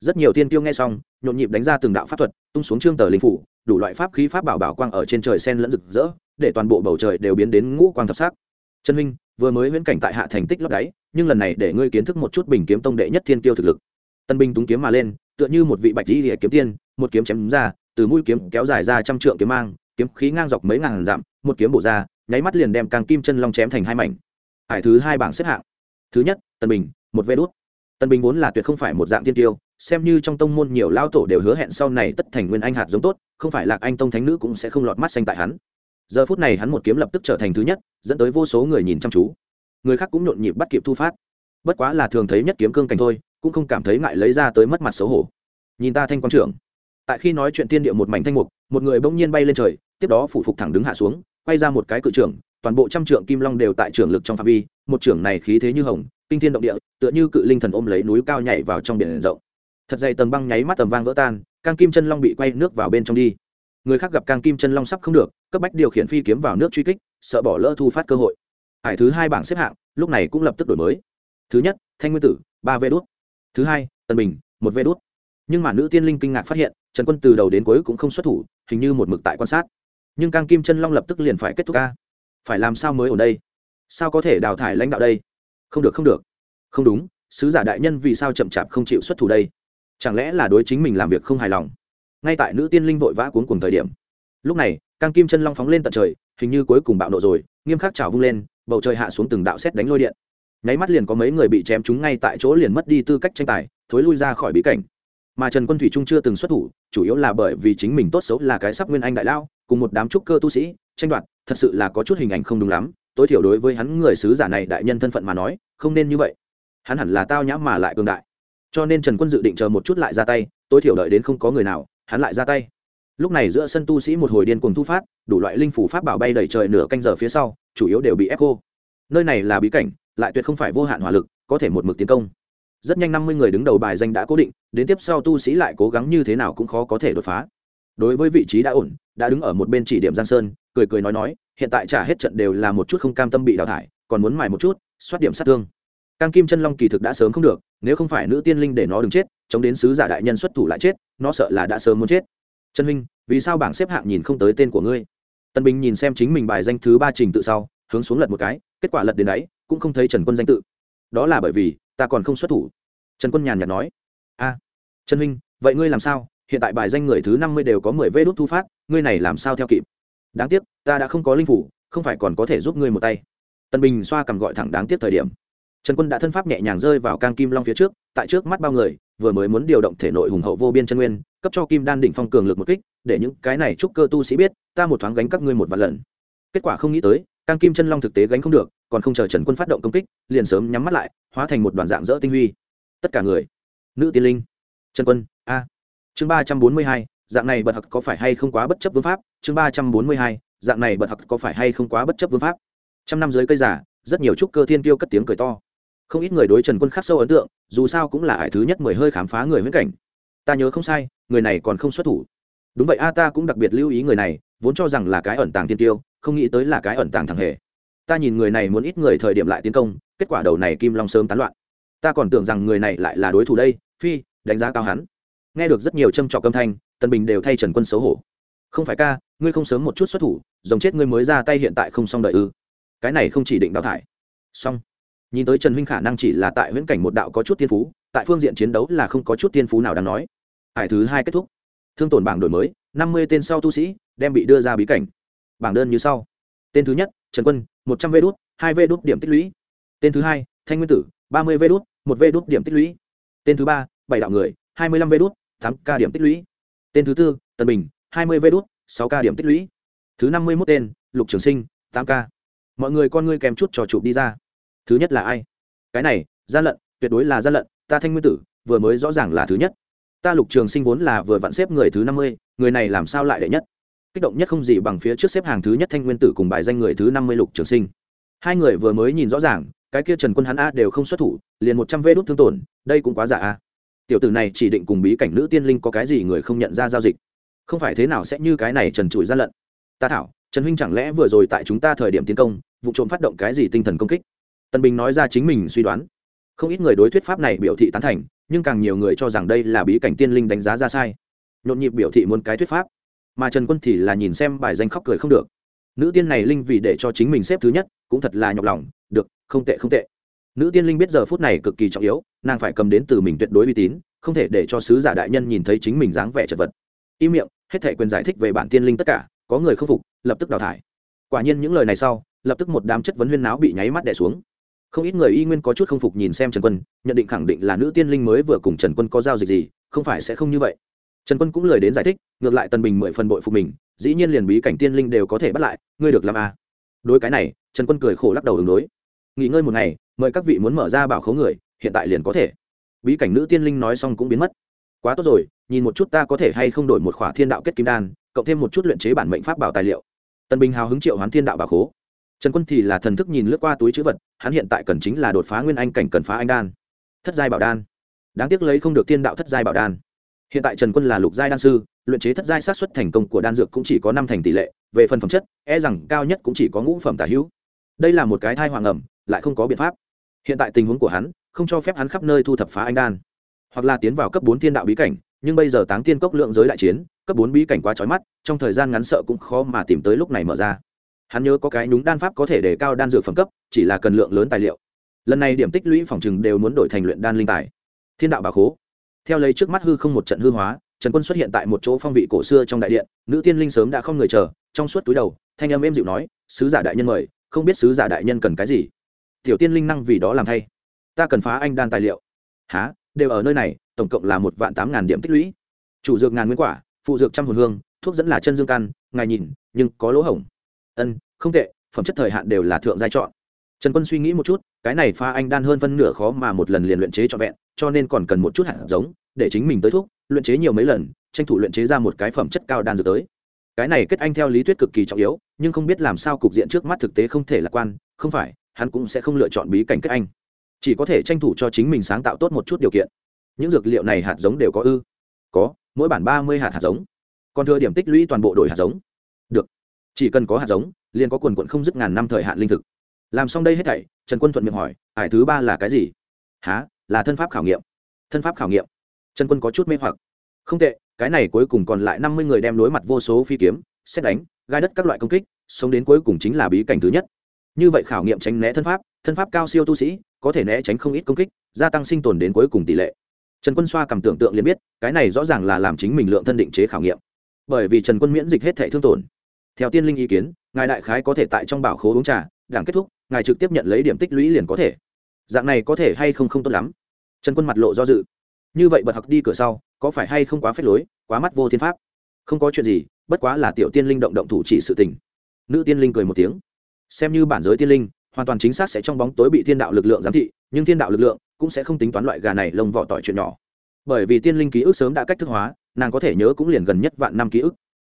Rất nhiều tiên tiêu nghe xong, nhộn nhịp đánh ra từng đạo pháp thuật, tung xuống trương tờ linh phủ, đủ loại pháp khí pháp bảo bảo quang ở trên trời sen lẫn rực rỡ, để toàn bộ bầu trời đều biến đến ngũ quang thập sắc. Chân minh vừa mới huyễn cảnh tại hạ thành tích lót đáy, nhưng lần này để ngươi kiến thức một chút bình kiếm tông đệ nhất thiên tiêu thực lực. Tân binh túng kiếm mà lên, tựa như một vị bạch di địa kiếm tiên, một kiếm chém ra, từ mũi kiếm kéo dài ra trăm trượng kiếm mang kiếm khí ngang dọc mấy ngàn dặm, một kiếm bổ ra, nháy mắt liền đem càng kim chân long chém thành hai mảnh. Hải thứ hai bảng xếp hạng. Thứ nhất, tân bình, một vé đốt tân bình vốn là tuyệt không phải một dạng tiên tiêu, xem như trong tông môn nhiều lao tổ đều hứa hẹn sau này tất thành nguyên anh hạt giống tốt, không phải lạc anh tông thánh nữ cũng sẽ không lọt mắt xanh tại hắn. Giờ phút này hắn một kiếm lập tức trở thành thứ nhất, dẫn tới vô số người nhìn chăm chú. Người khác cũng nhộn nhịp bắt kịp thu phát. Bất quá là thường thấy nhất kiếm cương cảnh thôi, cũng không cảm thấy ngại lấy ra tới mất mặt xấu hổ. Nhìn ta thanh quang trưởng. Tại khi nói chuyện tiên địa một mảnh thanh mục, một người bỗng nhiên bay lên trời tiếp đó phủ phục thẳng đứng hạ xuống, quay ra một cái cự trưởng, toàn bộ trăm trượng kim long đều tại trường lực trong phạm vi, một trưởng này khí thế như hồng, kinh thiên động địa, tựa như cự linh thần ôm lấy núi cao nhảy vào trong biển rộng. Thật dày tầng băng nháy mắt tầm vang vỡ tan, cang kim chân long bị quay nước vào bên trong đi. Người khác gặp cang kim chân long sắp không được, cấp bách điều khiển phi kiếm vào nước truy kích, sợ bỏ lỡ thu phát cơ hội. Hải thứ hai bảng xếp hạng, lúc này cũng lập tức đổi mới. Thứ nhất, thanh nguyên tử, ba vê đốt thứ hai tân bình, một vê đốt nhưng mà nữ tiên linh kinh ngạc phát hiện, trần quân từ đầu đến cuối cũng không xuất thủ, hình như một mực tại quan sát nhưng cang kim chân long lập tức liền phải kết thúc ca. Phải làm sao mới ở đây? Sao có thể đào thải lãnh đạo đây? Không được không được. Không đúng, sứ giả đại nhân vì sao chậm chạp không chịu xuất thủ đây? Chẳng lẽ là đối chính mình làm việc không hài lòng? Ngay tại nữ tiên linh vội vã cuốn cùng thời điểm. Lúc này, cang kim chân long phóng lên tận trời, hình như cuối cùng bạo nộ rồi, nghiêm khắc trào vung lên, bầu trời hạ xuống từng đạo xét đánh lôi điện. Nháy mắt liền có mấy người bị chém chúng ngay tại chỗ liền mất đi tư cách tranh tài, thối lui ra khỏi bí cảnh. Mà trần quân thủy trung chưa từng xuất thủ, chủ yếu là bởi vì chính mình tốt xấu là cái sắp nguyên anh đại lao cùng một đám trúc cơ tu sĩ, tranh đoạt, thật sự là có chút hình ảnh không đúng lắm. Tối thiểu đối với hắn người sứ giả này đại nhân thân phận mà nói, không nên như vậy. Hắn hẳn là tao nhã mà lại cường đại. Cho nên trần quân dự định chờ một chút lại ra tay, tối thiểu đợi đến không có người nào, hắn lại ra tay. Lúc này giữa sân tu sĩ một hồi điên cuồng thu phát, đủ loại linh phủ pháp bảo bay đầy trời nửa canh giờ phía sau, chủ yếu đều bị ép cô nơi này là bí cảnh, lại tuyệt không phải vô hạn hỏa lực, có thể một mực tiến công. Rất nhanh năm mươi người đứng đầu bài danh đã cố định, đến tiếp sau tu sĩ lại cố gắng như thế nào cũng khó có thể đột phá đối với vị trí đã ổn, đã đứng ở một bên chỉ điểm giang sơn, cười cười nói nói, hiện tại trả hết trận đều là một chút không cam tâm bị đào thải, còn muốn mài một chút xoát điểm sát thương. Cam kim chân long kỳ thực đã sớm không được, nếu không phải nữ tiên linh để nó đừng chết, chống đến sứ giả đại nhân xuất thủ lại chết, nó sợ là đã sớm muốn chết. Chân huynh, vì sao bảng xếp hạng nhìn không tới tên của ngươi? Tân bình nhìn xem chính mình bài danh thứ ba trình tự sau, hướng xuống lật một cái, kết quả lật đến đáy cũng không thấy trần quân danh tự. Đó là bởi vì, ta còn không xuất thủ. Trần quân nhàn nhạt nói. A, trần huynh, vậy ngươi làm sao? Hiện tại bài danh người thứ năm mươi đều có mười vê đốt thu phát, ngươi này làm sao theo kịp? Đáng tiếc, ta đã không có linh phủ, không phải còn có thể giúp ngươi một tay. Tân bình xoa cầm gọi thẳng đáng tiếc thời điểm. Trần quân đã thân pháp nhẹ nhàng rơi vào cang kim long phía trước, tại trước mắt bao người, vừa mới muốn điều động thể nội hùng hậu vô biên chân nguyên, cấp cho kim đan đỉnh phong cường lực một kích, để những cái này chúc cơ tu sĩ biết, ta một thoáng gánh các ngươi một vạn lần. Kết quả không nghĩ tới, cang kim chân long thực tế gánh không được, còn không chờ trần quân phát động công kích, liền sớm nhắm mắt lại, hóa thành một đoàn dạng dỡ tinh huy. Tất cả người. Nữ tiên linh. Trần quân, a chương ba trăm bốn mươi hai, dạng này bật học có phải hay không quá bất chấp vương pháp? Chương ba trăm bốn mươi hai, dạng này bật học có phải hay không quá bất chấp vương pháp? Trăm năm dưới cây giả rất nhiều trúc cơ thiên tiêu cất tiếng cười to. Không ít người đối trần quân khắc sâu ấn tượng, dù sao cũng là ải thứ nhất mười hơi khám phá người huyễn cảnh. Ta nhớ không sai, người này còn không xuất thủ. Đúng vậy, a, ta cũng đặc biệt lưu ý người này, vốn cho rằng là cái ẩn tàng thiên tiêu không nghĩ tới là cái ẩn tàng thằng hề. Ta nhìn người này muốn ít người thời điểm lại tiến công, kết quả đầu này kim long sớm tán loạn. Ta còn tưởng rằng người này lại là đối thủ đây, phi, đánh giá cao hắn nghe được rất nhiều châm trọc âm thanh tân bình đều thay trần quân xấu hổ. Không phải ca, ngươi không sớm một chút xuất thủ giống chết ngươi mới ra tay hiện tại không xong đợi ư. Cái này không chỉ định đào thải. Xong. Nhìn tới trần huynh khả năng chỉ là tại viễn cảnh một đạo có chút tiên phú, tại phương diện chiến đấu là không có chút tiên phú nào đáng nói. Hải thứ hai kết thúc. Thương tổn bảng đổi mới, năm mươi tên sau tu sĩ đem bị đưa ra bí cảnh. Bảng đơn như sau. Tên thứ nhất, trần quân, một trăm vê đốt hai vê đốt điểm tích lũy. Tên thứ hai, thanh nguyên tử, ba mươi vê đốt một vê đốt điểm tích lũy. Tên thứ ba, bảy đạo người, hai mươi lăm vê đốt tám k điểm tích lũy. Tên thứ tư, tần bình, hai mươi vê đốt sáu k điểm tích lũy. Thứ năm mươi mốt tên, lục trường sinh, tám k mọi người con ngươi kèm chút trò chụp đi ra. Thứ nhất là ai? Cái này, gian lận, tuyệt đối là gian lận, ta thanh nguyên tử, vừa mới rõ ràng là thứ nhất. Ta lục trường sinh vốn là vừa vặn xếp người thứ năm mươi, người này làm sao lại đệ nhất? Kích động nhất không gì bằng phía trước xếp hàng thứ nhất thanh nguyên tử cùng bài danh người thứ năm mươi lục trường sinh. Hai người vừa mới nhìn rõ ràng, cái kia trần quân hắn a đều không xuất thủ, liền một trăm vê đốt thương tổn, đây cũng quá giả a tiểu tử này chỉ định cùng bí cảnh nữ tiên linh có cái gì người không nhận ra giao dịch. Không phải thế nào sẽ như cái này trần trụi ra lận. Ta thảo, trần huynh chẳng lẽ vừa rồi tại chúng ta thời điểm tiến công, vụ trộm phát động cái gì tinh thần công kích? Tân bình nói ra chính mình suy đoán. Không ít người đối thuyết pháp này biểu thị tán thành, nhưng càng nhiều người cho rằng đây là bí cảnh tiên linh đánh giá ra sai. Nhộn nhịp biểu thị muốn cái thuyết pháp. Mà trần quân thì là nhìn xem bài danh khóc cười không được. Nữ tiên này linh vì để cho chính mình xếp thứ nhất, cũng thật là nhọc lòng, được, không tệ không tệ nữ tiên linh biết giờ phút này cực kỳ trọng yếu, nàng phải cầm đến từ mình tuyệt đối uy tín, không thể để cho sứ giả đại nhân nhìn thấy chính mình dáng vẻ chật vật. Im miệng, hết thể quyền giải thích về bản tiên linh tất cả, có người không phục, lập tức đào thải. Quả nhiên những lời này sau, lập tức một đám chất vấn huyên náo bị nháy mắt đẻ xuống. Không ít người y nguyên có chút không phục nhìn xem trần quân, nhận định khẳng định là nữ tiên linh mới vừa cùng trần quân có giao dịch gì, không phải sẽ không như vậy. Trần quân cũng lời đến giải thích, ngược lại tần bình mười phần bội phục mình, dĩ nhiên liền bí cảnh tiên linh đều có thể bắt lại, ngươi được làm à. đối cái này, trần quân cười khổ lắc đầu ứng đối nghỉ ngơi một ngày, mời các vị muốn mở ra bảo khấu người, hiện tại liền có thể. Bí cảnh nữ tiên linh nói xong cũng biến mất. Quá tốt rồi, nhìn một chút ta có thể hay không đổi một khỏa thiên đạo kết kim đan, cộng thêm một chút luyện chế bản mệnh pháp bảo tài liệu. Tần bình hào hứng triệu hoán thiên đạo bảo khố. Trần quân thì là thần thức nhìn lướt qua túi chữ vật, hắn hiện tại cần chính là đột phá nguyên anh cảnh cần phá anh đan. Thất giai bảo đan. Đáng tiếc lấy không được thiên đạo thất giai bảo đan. Hiện tại trần quân là lục giai đan sư, luyện chế thất giai sát xuất thành công của đan dược cũng chỉ có năm thành tỷ lệ, về phần phẩm chất e rằng cao nhất cũng chỉ có ngũ phẩm tả hữu. Đây là một cái thai hoàng ẩm lại không có biện pháp. Hiện tại tình huống của hắn, không cho phép hắn khắp nơi thu thập phá anh đan. Hoặc là tiến vào cấp bốn thiên đạo bí cảnh, nhưng bây giờ táng tiên cốc lượng giới đại chiến, cấp bốn bí cảnh quá trói mắt, trong thời gian ngắn sợ cũng khó mà tìm tới lúc này mở ra. Hắn nhớ có cái nhúng đan pháp có thể để cao đan dược phẩm cấp, chỉ là cần lượng lớn tài liệu. Lần này điểm tích lũy phòng chừng đều muốn đổi thành luyện đan linh tài. Thiên đạo bà khố. Theo lấy trước mắt hư không một trận hư hóa, trần quân xuất hiện tại một chỗ phong vị cổ xưa trong đại điện, nữ tiên linh sớm đã không người chờ, trong suốt túi đầu, thanh âm êm dịu nói, sứ giả đại nhân mời, không biết sứ giả đại nhân cần cái gì? Tiểu tiên linh năng vì đó làm thay. Ta cần phá anh đan tài liệu. Há đều ở nơi này, tổng cộng là một vạn tám ngàn điểm tích lũy. Chủ dược ngàn nguyên quả, phụ dược trăm hồn hương, thuốc dẫn là chân dương căn, ngài nhìn, nhưng có lỗ hổng. Ân, không tệ, phẩm chất thời hạn đều là thượng giai chọn. Trần quân suy nghĩ một chút, cái này pha anh đan hơn phân nửa khó mà một lần liền luyện chế trọn vẹn, cho nên còn cần một chút hạt giống, để chính mình tới thuốc, luyện chế nhiều mấy lần, tranh thủ luyện chế ra một cái phẩm chất cao đan dược tới. Cái này kết anh theo lý thuyết cực kỳ trọng yếu, nhưng không biết làm sao cục diện trước mắt thực tế không thể lạc quan, không phải hắn cũng sẽ không lựa chọn bí cảnh kết anh. Chỉ có thể tranh thủ cho chính mình sáng tạo tốt một chút điều kiện. Những dược liệu này hạt giống đều có ư? Có, mỗi bản ba mươi hạt hạt giống. Còn thừa điểm tích lũy toàn bộ đổi hạt giống. Được. Chỉ cần có hạt giống, liền có quần quận không dứt ngàn năm thời hạn linh thực. Làm xong đây hết thảy, trần quân thuận miệng hỏi, ải thứ ba là cái gì? Há, là thân pháp khảo nghiệm. Thân pháp khảo nghiệm? Trần quân có chút mê hoặc. Không tệ, cái này cuối cùng còn lại năm mươi người đem đối mặt vô số phi kiếm, xét đánh, gai đất các loại công kích, sống đến cuối cùng chính là bí cảnh thứ nhất như vậy khảo nghiệm tránh né thân pháp thân pháp cao siêu tu sĩ, có thể né tránh không ít công kích, gia tăng sinh tồn đến cuối cùng tỷ lệ. Trần quân xoa cầm tưởng tượng liền biết, cái này rõ ràng là làm chính mình lượng thân định chế khảo nghiệm. Bởi vì trần quân miễn dịch hết thể thương tổn. Theo tiên linh ý kiến, ngài đại khái có thể tại trong bảo khố uống trà, đảng kết thúc, ngài trực tiếp nhận lấy điểm tích lũy liền có thể. Dạng này có thể hay không không tốt lắm. Trần quân mặt lộ do dự. Như vậy bật học đi cửa sau, có phải hay không quá phép lối, quá mắt vô thiên pháp? Không có chuyện gì, bất quá là tiểu tiên linh động động thủ chỉ sự tình. Nữ tiên linh cười một tiếng xem như bản giới tiên linh, hoàn toàn chính xác sẽ trong bóng tối bị thiên đạo lực lượng giám thị, nhưng thiên đạo lực lượng cũng sẽ không tính toán loại gà này lông vỏ tỏi chuyện nhỏ. Bởi vì tiên linh ký ức sớm đã cách thức hóa, nàng có thể nhớ cũng liền gần nhất vạn năm ký ức.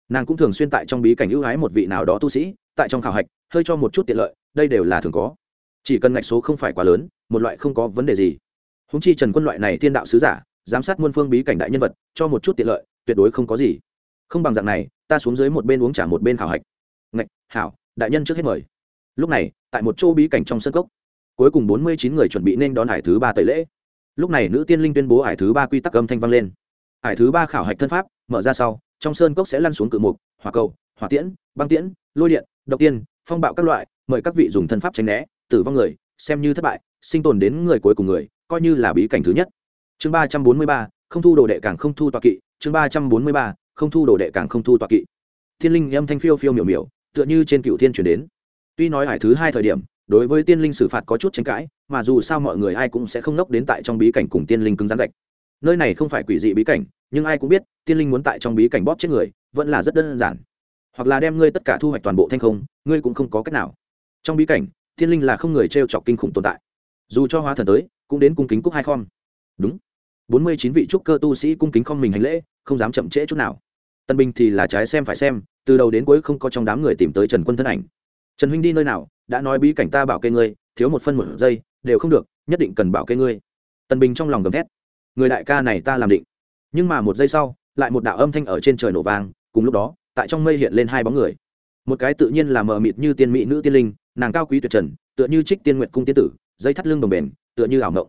Nàng cũng thường xuyên tại trong bí cảnh ưu ái một vị nào đó tu sĩ, tại trong khảo hạch, hơi cho một chút tiện lợi, đây đều là thường có. Chỉ cần ngạch số không phải quá lớn, một loại không có vấn đề gì. Húng chi trần quân loại này thiên đạo sứ giả, giám sát muôn phương bí cảnh đại nhân vật, cho một chút tiện lợi, tuyệt đối không có gì. Không bằng dạng này, ta xuống dưới một bên uống trả một bên khảo hạch. Ngạch, hảo, đại nhân trước hết mời lúc này, tại một chỗ bí cảnh trong sân cốc, cuối cùng bốn mươi chín người chuẩn bị nên đón hải thứ ba tẩy lễ. Lúc này nữ tiên linh tuyên bố hải thứ ba quy tắc âm thanh vang lên. Hải thứ ba khảo hạch thân pháp, mở ra sau, trong sơn cốc sẽ lăn xuống cự mục, hỏa cầu, hỏa tiễn, băng tiễn, lôi điện, độc tiên, phong bạo các loại, mời các vị dùng thân pháp tránh né, tử vong người, xem như thất bại, sinh tồn đến người cuối cùng người, coi như là bí cảnh thứ nhất. Chương ba trăm bốn mươi ba, không thu đồ đệ càng không thu tọa kỵ. Chương ba trăm bốn mươi ba, không thu đồ đệ càng không thu tọa kỵ. Thiên linh âm thanh phiêu phiêu miểu miểu, tựa như trên cựu thiên chuyển đến tuy nói hải thứ hai thời điểm, đối với tiên linh xử phạt có chút tranh cãi, mà dù sao mọi người ai cũng sẽ không nốc đến tại trong bí cảnh cùng tiên linh cứng rắn gạch. Nơi này không phải quỷ dị bí cảnh, nhưng ai cũng biết, tiên linh muốn tại trong bí cảnh bóp chết người, vẫn là rất đơn giản. Hoặc là đem ngươi tất cả thu hoạch toàn bộ thanh không, ngươi cũng không có cách nào. Trong bí cảnh, tiên linh là không người t r e o chọc kinh khủng tồn tại. Dù cho hóa thần tới, cũng đến cung kính cúc hai khom. Đúng. Bốn mươi chín vị trúc cơ tu sĩ cung kính khom mình hành lễ, không dám chậm trễ chút nào. Tân binh thì là trái xem phải xem, từ đầu đến cuối không có trong đám người tìm tới trần quân thân ảnh trần huynh đi nơi nào, đã nói bí cảnh ta bảo kê ngươi, thiếu một phân một giây, đều không được, nhất định cần bảo kê ngươi. Tần bình trong lòng gầm thét. Người đại ca này ta làm định. Nhưng mà một giây sau, lại một đạo âm thanh ở trên trời nổ vang, cùng lúc đó, tại trong mây hiện lên hai bóng người. Một cái tự nhiên là mờ mịt như tiên mỹ nữ tiên linh, nàng cao quý tuyệt trần, tựa như trích tiên nguyệt cung tiên tử, dây thắt lưng đồng bền, tựa như ảo mộng.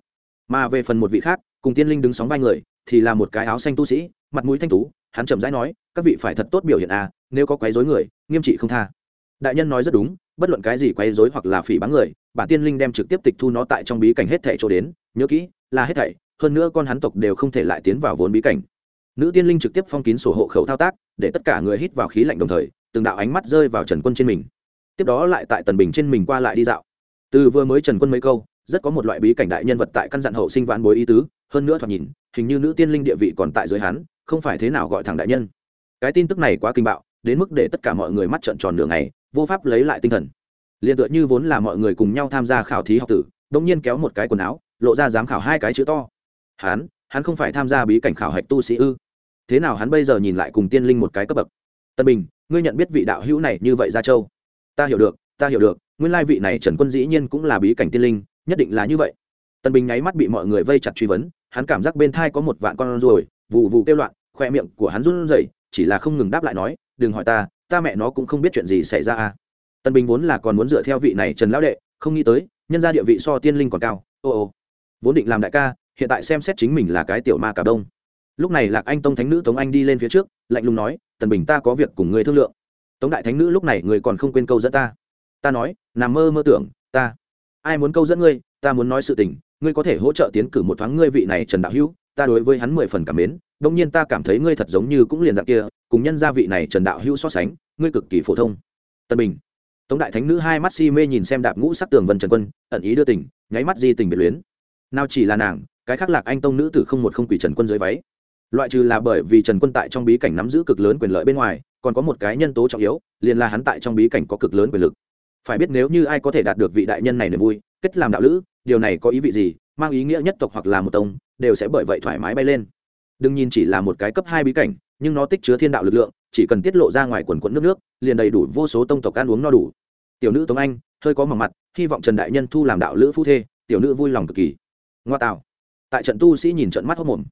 Mà về phần một vị khác, cùng tiên linh đứng sóng vai người, thì là một cái áo xanh tu sĩ, mặt mũi thanh tú, hắn chậm rãi nói, các vị phải thật tốt biểu hiện à nếu có quấy rối người, nghiêm trị không tha đại nhân nói rất đúng, bất luận cái gì quấy rối hoặc là phỉ báng người, bản tiên linh đem trực tiếp tịch thu nó tại trong bí cảnh hết thảy chỗ đến, nhớ kỹ, là hết thảy, hơn nữa con hắn tộc đều không thể lại tiến vào vốn bí cảnh. Nữ tiên linh trực tiếp phong kín sổ hộ khẩu thao tác, để tất cả người hít vào khí lạnh đồng thời, từng đạo ánh mắt rơi vào trần quân trên mình. Tiếp đó lại tại tần bình trên mình qua lại đi dạo. Từ vừa mới trần quân mấy câu, rất có một loại bí cảnh đại nhân vật tại căn dặn hậu sinh vãn bối ý tứ, hơn nữa thoạt nhìn, hình như nữ tiên linh địa vị còn tại dưới hắn, không phải thế nào gọi thẳng đại nhân. Cái tin tức này quá kinh bạo đến mức để tất cả mọi người mắt trợn tròn nửa ngày, vô pháp lấy lại tinh thần. Liền tựa như vốn là mọi người cùng nhau tham gia khảo thí học tử đông nhiên kéo một cái quần áo, lộ ra giám khảo hai cái chữ to. Hắn hắn không phải tham gia bí cảnh khảo hạch tu sĩ ư? Thế nào hắn bây giờ nhìn lại cùng tiên linh một cái cấp bậc? Tân bình, ngươi nhận biết vị đạo hữu này như vậy ra châu? Ta hiểu được, ta hiểu được, nguyên lai vị này trần quân dĩ nhiên cũng là bí cảnh tiên linh, nhất định là như vậy. Tân bình nháy mắt bị mọi người vây chặt truy vấn, hắn cảm giác bên thai có một vạn con ruồi vụ vụ kêu loạn, khoe miệng của hắn run rẩy, chỉ là không ngừng đáp lại nói đừng hỏi ta ta mẹ nó cũng không biết chuyện gì xảy ra à. Tân bình vốn là còn muốn dựa theo vị này trần lão đệ, không nghĩ tới, nhân ra địa vị so tiên linh còn cao, ô ô. Vốn định làm đại ca, hiện tại xem xét chính mình là cái tiểu ma cả đông lúc này lạc anh tông thánh nữ tống anh đi lên phía trước, lạnh lùng nói, tần bình ta có việc cùng người thương lượng. Tống đại thánh nữ lúc này người còn không quên câu dẫn ta. Ta nói, nằm mơ mơ tưởng, ta, ai muốn câu dẫn ngươi, ta muốn nói sự tình, ngươi có thể hỗ trợ tiến cử một thoáng ngươi vị này trần đạo hữu, ta đối với hắn mười phần cảm mến đông nhiên ta cảm thấy ngươi thật giống như cũng liền dạng kia, cùng nhân gia vị này trần đạo hữu so sánh, ngươi cực kỳ phổ thông. Tân bình. Tống đại thánh nữ hai mắt si mê nhìn xem đạp ngũ sắc tường vân trần quân, ẩn ý đưa tình, nháy mắt di tình biệt luyến. Nào chỉ là nàng, cái khác lạc anh tông nữ tử không một không quỷ trần quân dưới váy. Loại trừ là bởi vì trần quân tại trong bí cảnh nắm giữ cực lớn quyền lợi bên ngoài, còn có một cái nhân tố trọng yếu, liền là hắn tại trong bí cảnh có cực lớn quyền lực. Phải biết nếu như ai có thể đạt được vị đại nhân này niềm vui, kết làm đạo lữ, điều này có ý vị gì, mang ý nghĩa nhất tộc hoặc là một tông, đều sẽ bởi vậy thoải mái bay lên đừng nhìn chỉ là một cái cấp hai bí cảnh, nhưng nó tích chứa thiên đạo lực lượng, chỉ cần tiết lộ ra ngoài quần quẫn nước nước, liền đầy đủ vô số tông tộc ăn uống no đủ. Tiểu nữ tống anh, hơi có mỏng mặt, hy vọng trần đại nhân thu làm đạo lữ phu thê, tiểu nữ vui lòng cực kỳ. Ngoa tạo. Tại trận tu sĩ nhìn trận mắt hốc mồm.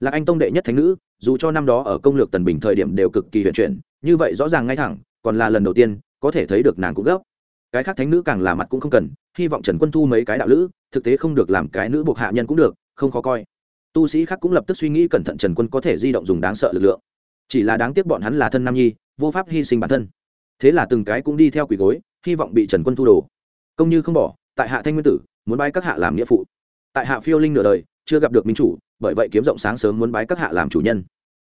Lạc anh tông đệ nhất thánh nữ, dù cho năm đó ở công lược tần bình thời điểm đều cực kỳ huyền chuyển, như vậy rõ ràng ngay thẳng, còn là lần đầu tiên, có thể thấy được nàng cũng gấp. Cái khác thánh nữ càng là mặt cũng không cần, hy vọng trần quân thu mấy cái đạo lữ, thực tế không được làm cái nữ buộc hạ nhân cũng được, không khó coi tu sĩ khác cũng lập tức suy nghĩ cẩn thận trần quân có thể di động dùng đáng sợ lực lượng. Chỉ là đáng tiếc bọn hắn là thân nam nhi, vô pháp hy sinh bản thân. Thế là từng cái cũng đi theo quỷ gối, hy vọng bị trần quân thu đồ. Công như không bỏ, tại hạ thanh nguyên tử, muốn bái các hạ làm nghĩa phụ. Tại hạ phiêu linh nửa đời, chưa gặp được minh chủ, bởi vậy kiếm rộng sáng sớm muốn bái các hạ làm chủ nhân.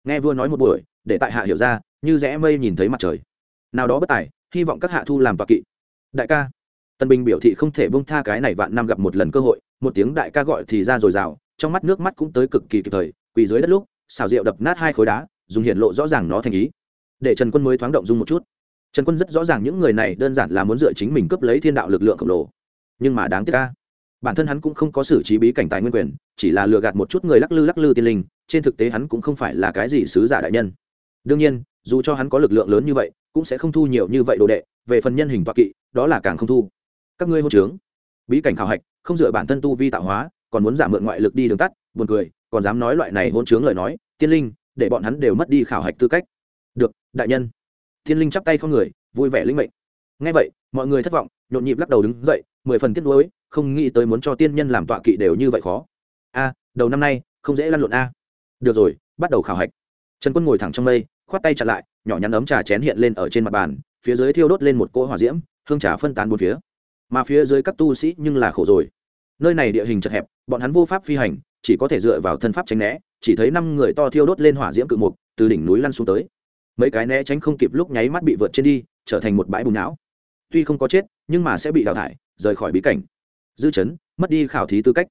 Nghe vua nói một buổi, để tại hạ hiểu ra, như rẽ mây nhìn thấy mặt trời. Nào đó bất tài, hy vọng các hạ thu làm tọa kỵ. Đại ca, tân bình biểu thị không thể bông tha cái này vạn năm gặp một lần cơ hội, một tiếng đại ca gọi thì ra rồi rào trong mắt nước mắt cũng tới cực kỳ kịp thời, quỳ dưới đất lúc, xào rượu đập nát hai khối đá, dùng hiện lộ rõ ràng nó thành ý. Để trần quân mới thoáng động dung một chút. Trần quân rất rõ ràng những người này đơn giản là muốn dựa chính mình cướp lấy thiên đạo lực lượng khổng lồ. Nhưng mà đáng tiếc ca bản thân hắn cũng không có xử trí bí cảnh tài nguyên quyền, chỉ là lừa gạt một chút người lắc lư lắc lư tiên linh, trên thực tế hắn cũng không phải là cái gì sứ giả đại nhân. Đương nhiên, dù cho hắn có lực lượng lớn như vậy, cũng sẽ không thu nhiều như vậy đồ đệ, về phần nhân hình toa kỵ, đó là càng không thu. Các ngươi hô trướng, bí cảnh khảo hạch, không dựa bản thân tu vi tạo hóa còn muốn giảm mượn ngoại lực đi đường tắt, buồn cười, còn dám nói loại này hôn chướng lời nói, tiên linh, để bọn hắn đều mất đi khảo hạch tư cách. Được, đại nhân. Tiên linh chắp tay không người, vui vẻ linh mệnh. Ngay vậy, mọi người thất vọng, nhộn nhịp lắc đầu đứng dậy, mười phần tiếc nuối, không nghĩ tới muốn cho tiên nhân làm tọa kỵ đều như vậy khó. A, đầu năm nay, không dễ lăn lộn a. Được rồi, bắt đầu khảo hạch. Trần quân ngồi thẳng trong mây, khoát tay chặt lại, nhỏ nhắn ấm trà chén hiện lên ở trên mặt bàn, phía dưới thiêu đốt lên một cỗ hỏa diễm, hương trà phân tán bốn phía. Mà phía dưới các tu sĩ nhưng là khổ rồi nơi này địa hình chật hẹp, bọn hắn vô pháp phi hành, chỉ có thể dựa vào thân pháp tránh né, chỉ thấy năm người to thiêu đốt lên hỏa diễm cự mục, từ đỉnh núi lăn xuống tới. Mấy cái né tránh không kịp lúc nháy mắt bị vượt trên đi, trở thành một bãi bùn não. Tuy không có chết, nhưng mà sẽ bị đào thải, rời khỏi bí cảnh. Dư chấn, mất đi khảo thí tư cách.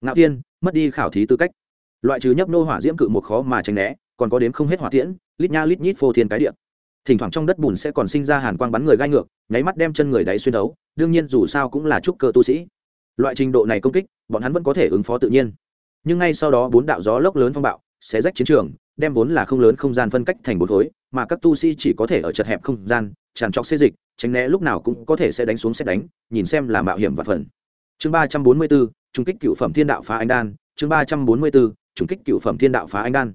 Ngạo thiên, mất đi khảo thí tư cách. Loại trừ nhấp nô hỏa diễm cự một khó mà tránh né, còn có đếm không hết hỏa tiễn, lít nha lít nhít phô thiên cái điện thỉnh thoảng trong đất bùn sẽ còn sinh ra hàn quang bắn người gai ngược, nháy mắt đem chân người đáy xuyên đấu, đương nhiên dù sao cũng là trúc cơ tu sĩ loại trình độ này công kích, bọn hắn vẫn có thể ứng phó tự nhiên. Nhưng ngay sau đó bốn đạo gió lốc lớn phong bạo sẽ rách chiến trường, đem vốn là không lớn không gian phân cách thành bốn khối, mà các tu sĩ chỉ có thể ở chật hẹp không gian, tràn trọc xê dịch, tránh né lúc nào cũng có thể sẽ đánh xuống xét đánh, nhìn xem là mạo hiểm và phần. Chương ba trăm bốn mươi bốn trung kích cựu phẩm thiên đạo phá anh đan, chương ba trăm bốn mươi bốn trung kích cựu phẩm thiên đạo phá anh đan.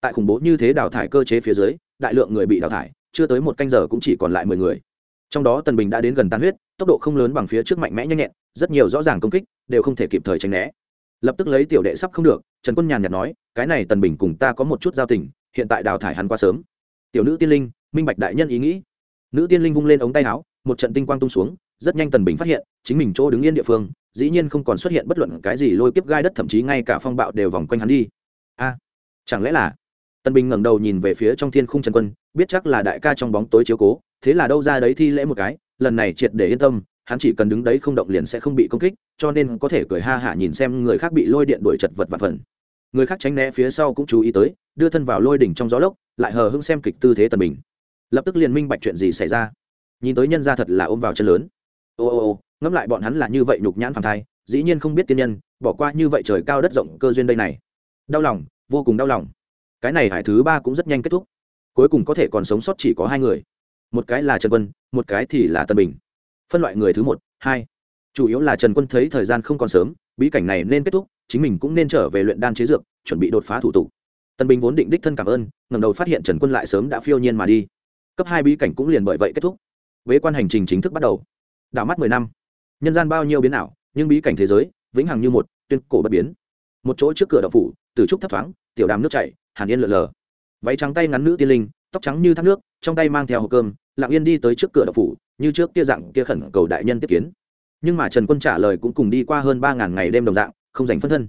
Tại khủng bố như thế đào thải cơ chế phía dưới, đại lượng người bị đào thải, chưa tới một canh giờ cũng chỉ còn lại mười người. Trong đó tần bình đã đến gần tan huyết, tốc độ không lớn bằng phía trước mạnh mẽ nhanh nhẹn rất nhiều rõ ràng công kích đều không thể kịp thời tránh né. Lập tức lấy tiểu đệ sắp không được, trần quân nhàn nhạt nói, cái này tần bình cùng ta có một chút giao tình, hiện tại đào thải hắn quá sớm. Tiểu nữ tiên linh, minh bạch đại nhân ý nghĩ. Nữ tiên linh vung lên ống tay áo, một trận tinh quang tung xuống, rất nhanh tần bình phát hiện, chính mình chỗ đứng yên địa phương, dĩ nhiên không còn xuất hiện bất luận cái gì lôi kiếp gai đất, thậm chí ngay cả phong bạo đều vòng quanh hắn đi. A, chẳng lẽ là? Tần bình ngẩng đầu nhìn về phía trong thiên khung trần quân, biết chắc là đại ca trong bóng tối chiếu cố, thế là đâu ra đấy thi lễ một cái, lần này triệt để yên tâm hắn chỉ cần đứng đấy không động liền sẽ không bị công kích, cho nên có thể cười ha hả nhìn xem người khác bị lôi điện đuổi chật vật và phần. Người khác tránh né phía sau cũng chú ý tới, đưa thân vào lôi đỉnh trong gió lốc, lại hờ hững xem kịch tư thế tần bình. Lập tức liền minh bạch chuyện gì xảy ra. Nhìn tới nhân ra thật là ôm vào chân lớn. Ô ô ô, ngẫm lại bọn hắn là như vậy nhục nhãn phản thai, dĩ nhiên không biết tiên nhân, bỏ qua như vậy trời cao đất rộng cơ duyên đây này. Đau lòng, vô cùng đau lòng. Cái này hải thứ ba cũng rất nhanh kết thúc. Cuối cùng có thể còn sống sót chỉ có hai người. Một cái là trần quân, một cái thì là tân bình phân loại người thứ một, hai. Chủ yếu là trần quân thấy thời gian không còn sớm, bí cảnh này nên kết thúc, chính mình cũng nên trở về luyện đan chế dược, chuẩn bị đột phá thủ tục. Tân bình vốn định đích thân cảm ơn ngầm đầu phát hiện trần quân lại sớm đã phiêu nhiên mà đi. Cấp hai bí cảnh cũng liền bởi vậy kết thúc. Vế quan hành trình chính thức bắt đầu. Đảo mắt mười năm. Nhân gian bao nhiêu biến ảo, nhưng bí cảnh thế giới, vĩnh hằng như một, tuyên cổ bất biến. Một chỗ trước cửa đậu phủ, từ trúc thấp thoáng, tiểu đàm nước chảy, hàn yên lượn lờ. Váy trắng tay ngắn nữ tiên linh, tóc trắng như thác nước, trong tay mang theo hộp cơm lặng yên đi tới trước cửa độc phủ, như trước kia dạng kia khẩn cầu đại nhân tiếp kiến. Nhưng mà trần quân trả lời cũng cùng đi qua hơn ba ngàn ngày đêm đồng dạng, không dành phân thân.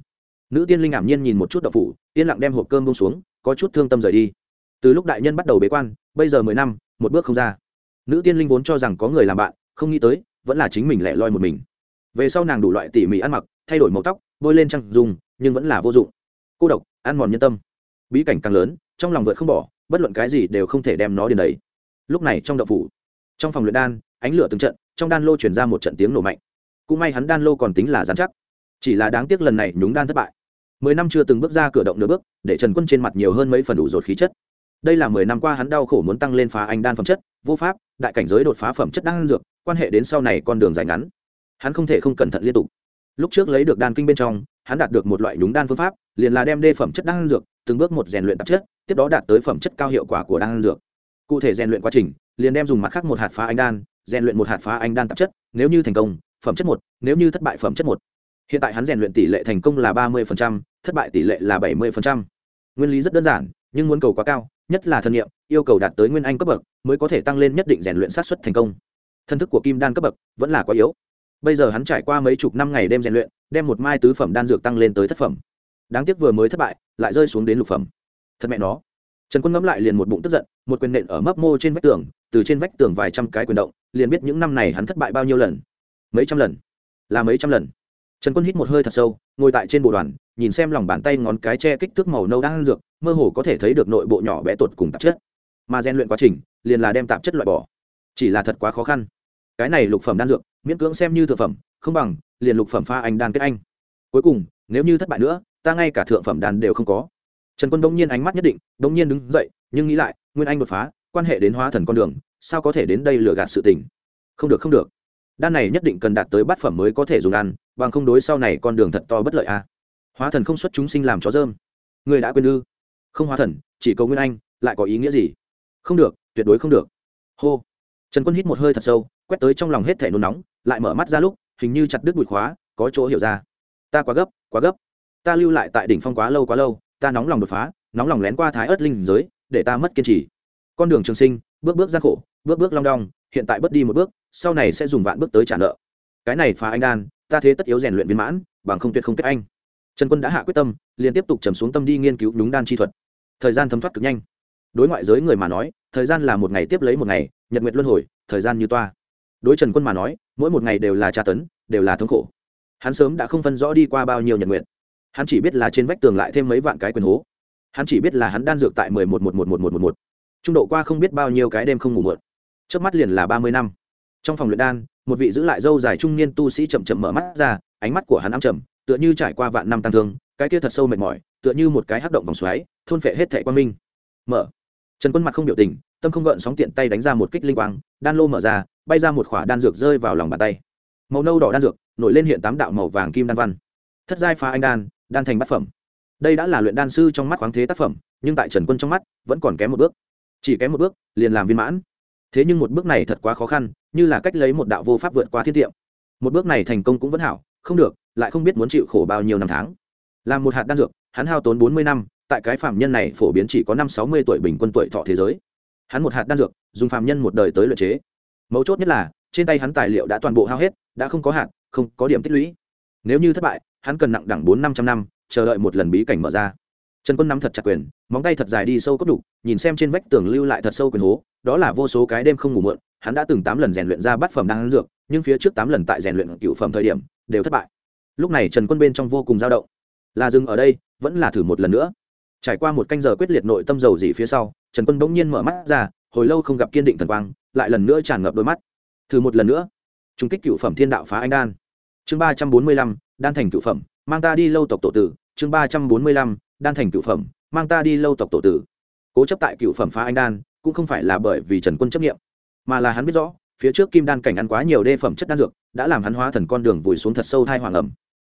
Nữ tiên linh ảm nhiên nhìn một chút độc phủ, yên lặng đem hộp cơm bông xuống, có chút thương tâm rời đi. Từ lúc đại nhân bắt đầu bế quan, bây giờ mười năm, một bước không ra. Nữ tiên linh vốn cho rằng có người làm bạn, không nghĩ tới, vẫn là chính mình lẻ loi một mình. Về sau nàng đủ loại tỉ mỉ ăn mặc, thay đổi màu tóc, bôi lên trăng dùng, nhưng vẫn là vô dụng. Cô độc, ăn mòn nhân tâm. Bí cảnh càng lớn, trong lòng vợt không bỏ, bất luận cái gì đều không thể đem nó đến đấy lúc này trong đậu phủ, trong phòng luyện đan, ánh lửa từng trận, trong đan lô chuyển ra một trận tiếng nổ mạnh. Cũng may hắn đan lô còn tính là dán chắc. Chỉ là đáng tiếc lần này nhúng đan thất bại. Mười năm chưa từng bước ra cửa động nửa bước, để trần quân trên mặt nhiều hơn mấy phần đủ rột khí chất. Đây là mười năm qua hắn đau khổ muốn tăng lên phá anh đan phẩm chất, vô pháp, đại cảnh giới đột phá phẩm chất đan dược, quan hệ đến sau này con đường dài ngắn. Hắn không thể không cẩn thận liên tục. Lúc trước lấy được đan kinh bên trong, hắn đạt được một loại nhúng đan phương pháp, liền là đem đê phẩm chất đan dược, từng bước một rèn luyện tạp chất, tiếp đó đạt tới phẩm chất cao hiệu quả của đan dược cụ thể rèn luyện quá trình, liền đem dùng mặt khác một hạt phá anh đan, rèn luyện một hạt phá anh đan tạp chất, nếu như thành công, phẩm chất một, nếu như thất bại, phẩm chất một. Hiện tại hắn rèn luyện tỷ lệ thành công là ba mươi thất bại tỷ lệ là bảy mươi nguyên lý rất đơn giản, nhưng muốn cầu quá cao, nhất là thân nhiệm yêu cầu đạt tới nguyên anh cấp bậc, mới có thể tăng lên nhất định rèn luyện sát xuất thành công. Thân thức của kim đan cấp bậc vẫn là quá yếu. Bây giờ hắn trải qua mấy chục năm ngày đêm rèn luyện, đem một mai tứ phẩm đan dược tăng lên tới thất phẩm. Đáng tiếc vừa mới thất bại, lại rơi xuống đến lục phẩm. Thật mẹ nó trần quân ngẫm lại liền một bụng tức giận, một quyền nện ở mấp mô trên vách tường, từ trên vách tường vài trăm cái quyền động, liền biết những năm này hắn thất bại bao nhiêu lần. Mấy trăm lần. Là mấy trăm lần. Trần quân hít một hơi thật sâu, ngồi tại trên bộ đoàn, nhìn xem lòng bàn tay ngón cái che kích thước màu nâu đang dược, mơ hồ có thể thấy được nội bộ nhỏ bé tuột cùng tạp chất. Mà rèn luyện quá trình, liền là đem tạp chất loại bỏ. Chỉ là thật quá khó khăn. Cái này lục phẩm đan dược, miễn cưỡng xem như thượng phẩm, không bằng, liền lục phẩm pha anh đan kết anh. Cuối cùng, nếu như thất bại nữa, ta ngay cả thượng phẩm đan đều không có trần quân đông nhiên ánh mắt nhất định đông nhiên đứng dậy, nhưng nghĩ lại, nguyên anh đột phá, quan hệ đến hóa thần con đường, sao có thể đến đây lừa gạt sự tình? Không được không được. Đan này nhất định cần đạt tới bát phẩm mới có thể dùng ăn, bằng không đối sau này con đường thật to bất lợi a à. hóa thần không xuất chúng sinh làm chó dơm. Người đã quên ư? Không hóa thần, chỉ cầu nguyên anh, lại có ý nghĩa gì? Không được, tuyệt đối không được. Hô. Trần quân hít một hơi thật sâu, quét tới trong lòng hết thể nôn nóng, lại mở mắt ra lúc, hình như chặt đứt bụi khóa, có chỗ hiểu ra. Ta quá gấp quá gấp. Ta lưu lại tại đỉnh phong quá lâu quá lâu ta nóng lòng đột phá, nóng lòng lén qua thái ớt linh giới, để ta mất kiên trì. Con đường trường sinh, bước bước gian khổ, bước bước long đong, hiện tại bất đi một bước, sau này sẽ dùng vạn bước tới trả nợ. Cái này phá anh đan, ta thế tất yếu rèn luyện viên mãn, bằng không tuyệt không kết anh. Trần quân đã hạ quyết tâm liền tiếp tục trầm xuống tâm đi nghiên cứu đúng đan chi thuật. Thời gian thấm thoát cực nhanh. Đối ngoại giới người mà nói, thời gian là một ngày tiếp lấy một ngày, nhật nguyệt luân hồi, thời gian như toa. Đối trần quân mà nói, mỗi một ngày đều là tra tấn, đều là thống khổ. Hắn sớm đã không phân rõ đi qua bao nhiêu nhật nguyệt hắn chỉ biết là trên vách tường lại thêm mấy vạn cái quyền hố. Hắn chỉ biết là hắn đan dược tại mười một một một một một một một. Trung độ qua không biết bao nhiêu cái đêm không ngủ mượn trước mắt liền là ba mươi năm. Trong phòng luyện đan, một vị giữ lại dâu dài trung niên tu sĩ chậm chậm mở mắt ra, ánh mắt của hắn ám chậm tựa như trải qua vạn năm tăng thương, cái kia thật sâu mệt mỏi, tựa như một cái hắc động vòng xoáy, thôn phệ hết thẻ quang minh. Mở. Trần quân mặt không biểu tình, tâm không gợn sóng tiện tay đánh ra một kích linh quang, đan lô mở ra, bay ra một khỏa đan dược rơi vào lòng bàn tay. Màu nâu đỏ đan dược, nổi lên hiện tám đạo màu vàng kim đan văn. Thất giai phá anh đan đan thành bát phẩm. Đây đã là luyện đan sư trong mắt khoáng thế tác phẩm, nhưng tại trần quân trong mắt, vẫn còn kém một bước. Chỉ kém một bước, liền làm viên mãn. Thế nhưng một bước này thật quá khó khăn, như là cách lấy một đạo vô pháp vượt qua thiên tiệm. Một bước này thành công cũng vẫn hảo, không được, lại không biết muốn chịu khổ bao nhiêu năm tháng. Làm một hạt đan dược, hắn hao tốn bốn mươi năm, tại cái phạm nhân này phổ biến chỉ có năm sáu mươi tuổi bình quân tuổi thọ thế giới. Hắn một hạt đan dược, dùng phạm nhân một đời tới luyện chế. Mấu chốt nhất là, trên tay hắn tài liệu đã toàn bộ hao hết, đã không có hạt, không có điểm tích lũy nếu như thất bại, hắn cần nặng đẳng bốn năm trăm năm, chờ đợi một lần bí cảnh mở ra. Trần quân nắm thật chặt quyền, móng tay thật dài đi sâu cốt đục, nhìn xem trên vách tường lưu lại thật sâu quyền hố, đó là vô số cái đêm không ngủ mượn hắn đã từng tám lần rèn luyện ra bát phẩm đang ăn dược, nhưng phía trước tám lần tại rèn luyện cựu phẩm thời điểm, đều thất bại. Lúc này trần quân bên trong vô cùng dao động. Là dừng ở đây, vẫn là thử một lần nữa. Trải qua một canh giờ quyết liệt nội tâm dầu dỉ phía sau, trần quân bỗng nhiên mở mắt ra, hồi lâu không gặp kiên định thần quang, lại lần nữa tràn ngập đôi mắt. Thử một lần nữa. Trung kích cựu phẩm thiên đạo phá anh đan chương ba trăm bốn mươi lăm, đan thành cựu phẩm, mang ta đi lâu tộc tổ tử. Chương ba trăm bốn mươi lăm, đan thành cựu phẩm, mang ta đi lâu tộc tổ tử. Cố chấp tại cựu phẩm phá anh đan, cũng không phải là bởi vì trần quân chấp nghiệm mà là hắn biết rõ, phía trước kim đan cảnh ăn quá nhiều đê phẩm chất đan dược, đã làm hắn hóa thần con đường vùi xuống thật sâu thai hoàng ẩm.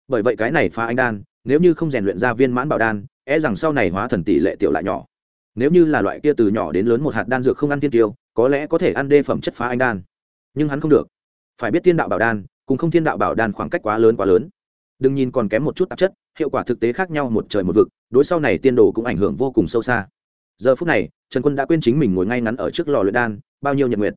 Bởi vậy cái này phá anh đan, nếu như không rèn luyện ra viên mãn bảo đan e rằng sau này hóa thần tỷ lệ tiểu lại nhỏ. Nếu như là loại kia từ nhỏ đến lớn một hạt đan dược không ăn thiên tiêu, có lẽ có thể ăn đê phẩm chất phá anh đan, nhưng hắn không được. Phải biết tiên đạo bảo đan cùng không thiên đạo bảo đan khoảng cách quá lớn quá lớn. Đừng nhìn còn kém một chút tạp chất, hiệu quả thực tế khác nhau một trời một vực, đối sau này tiên đồ cũng ảnh hưởng vô cùng sâu xa. Giờ phút này, trần quân đã quên chính mình ngồi ngay ngắn ở trước lò luyện đan, bao nhiêu nhật nguyệt.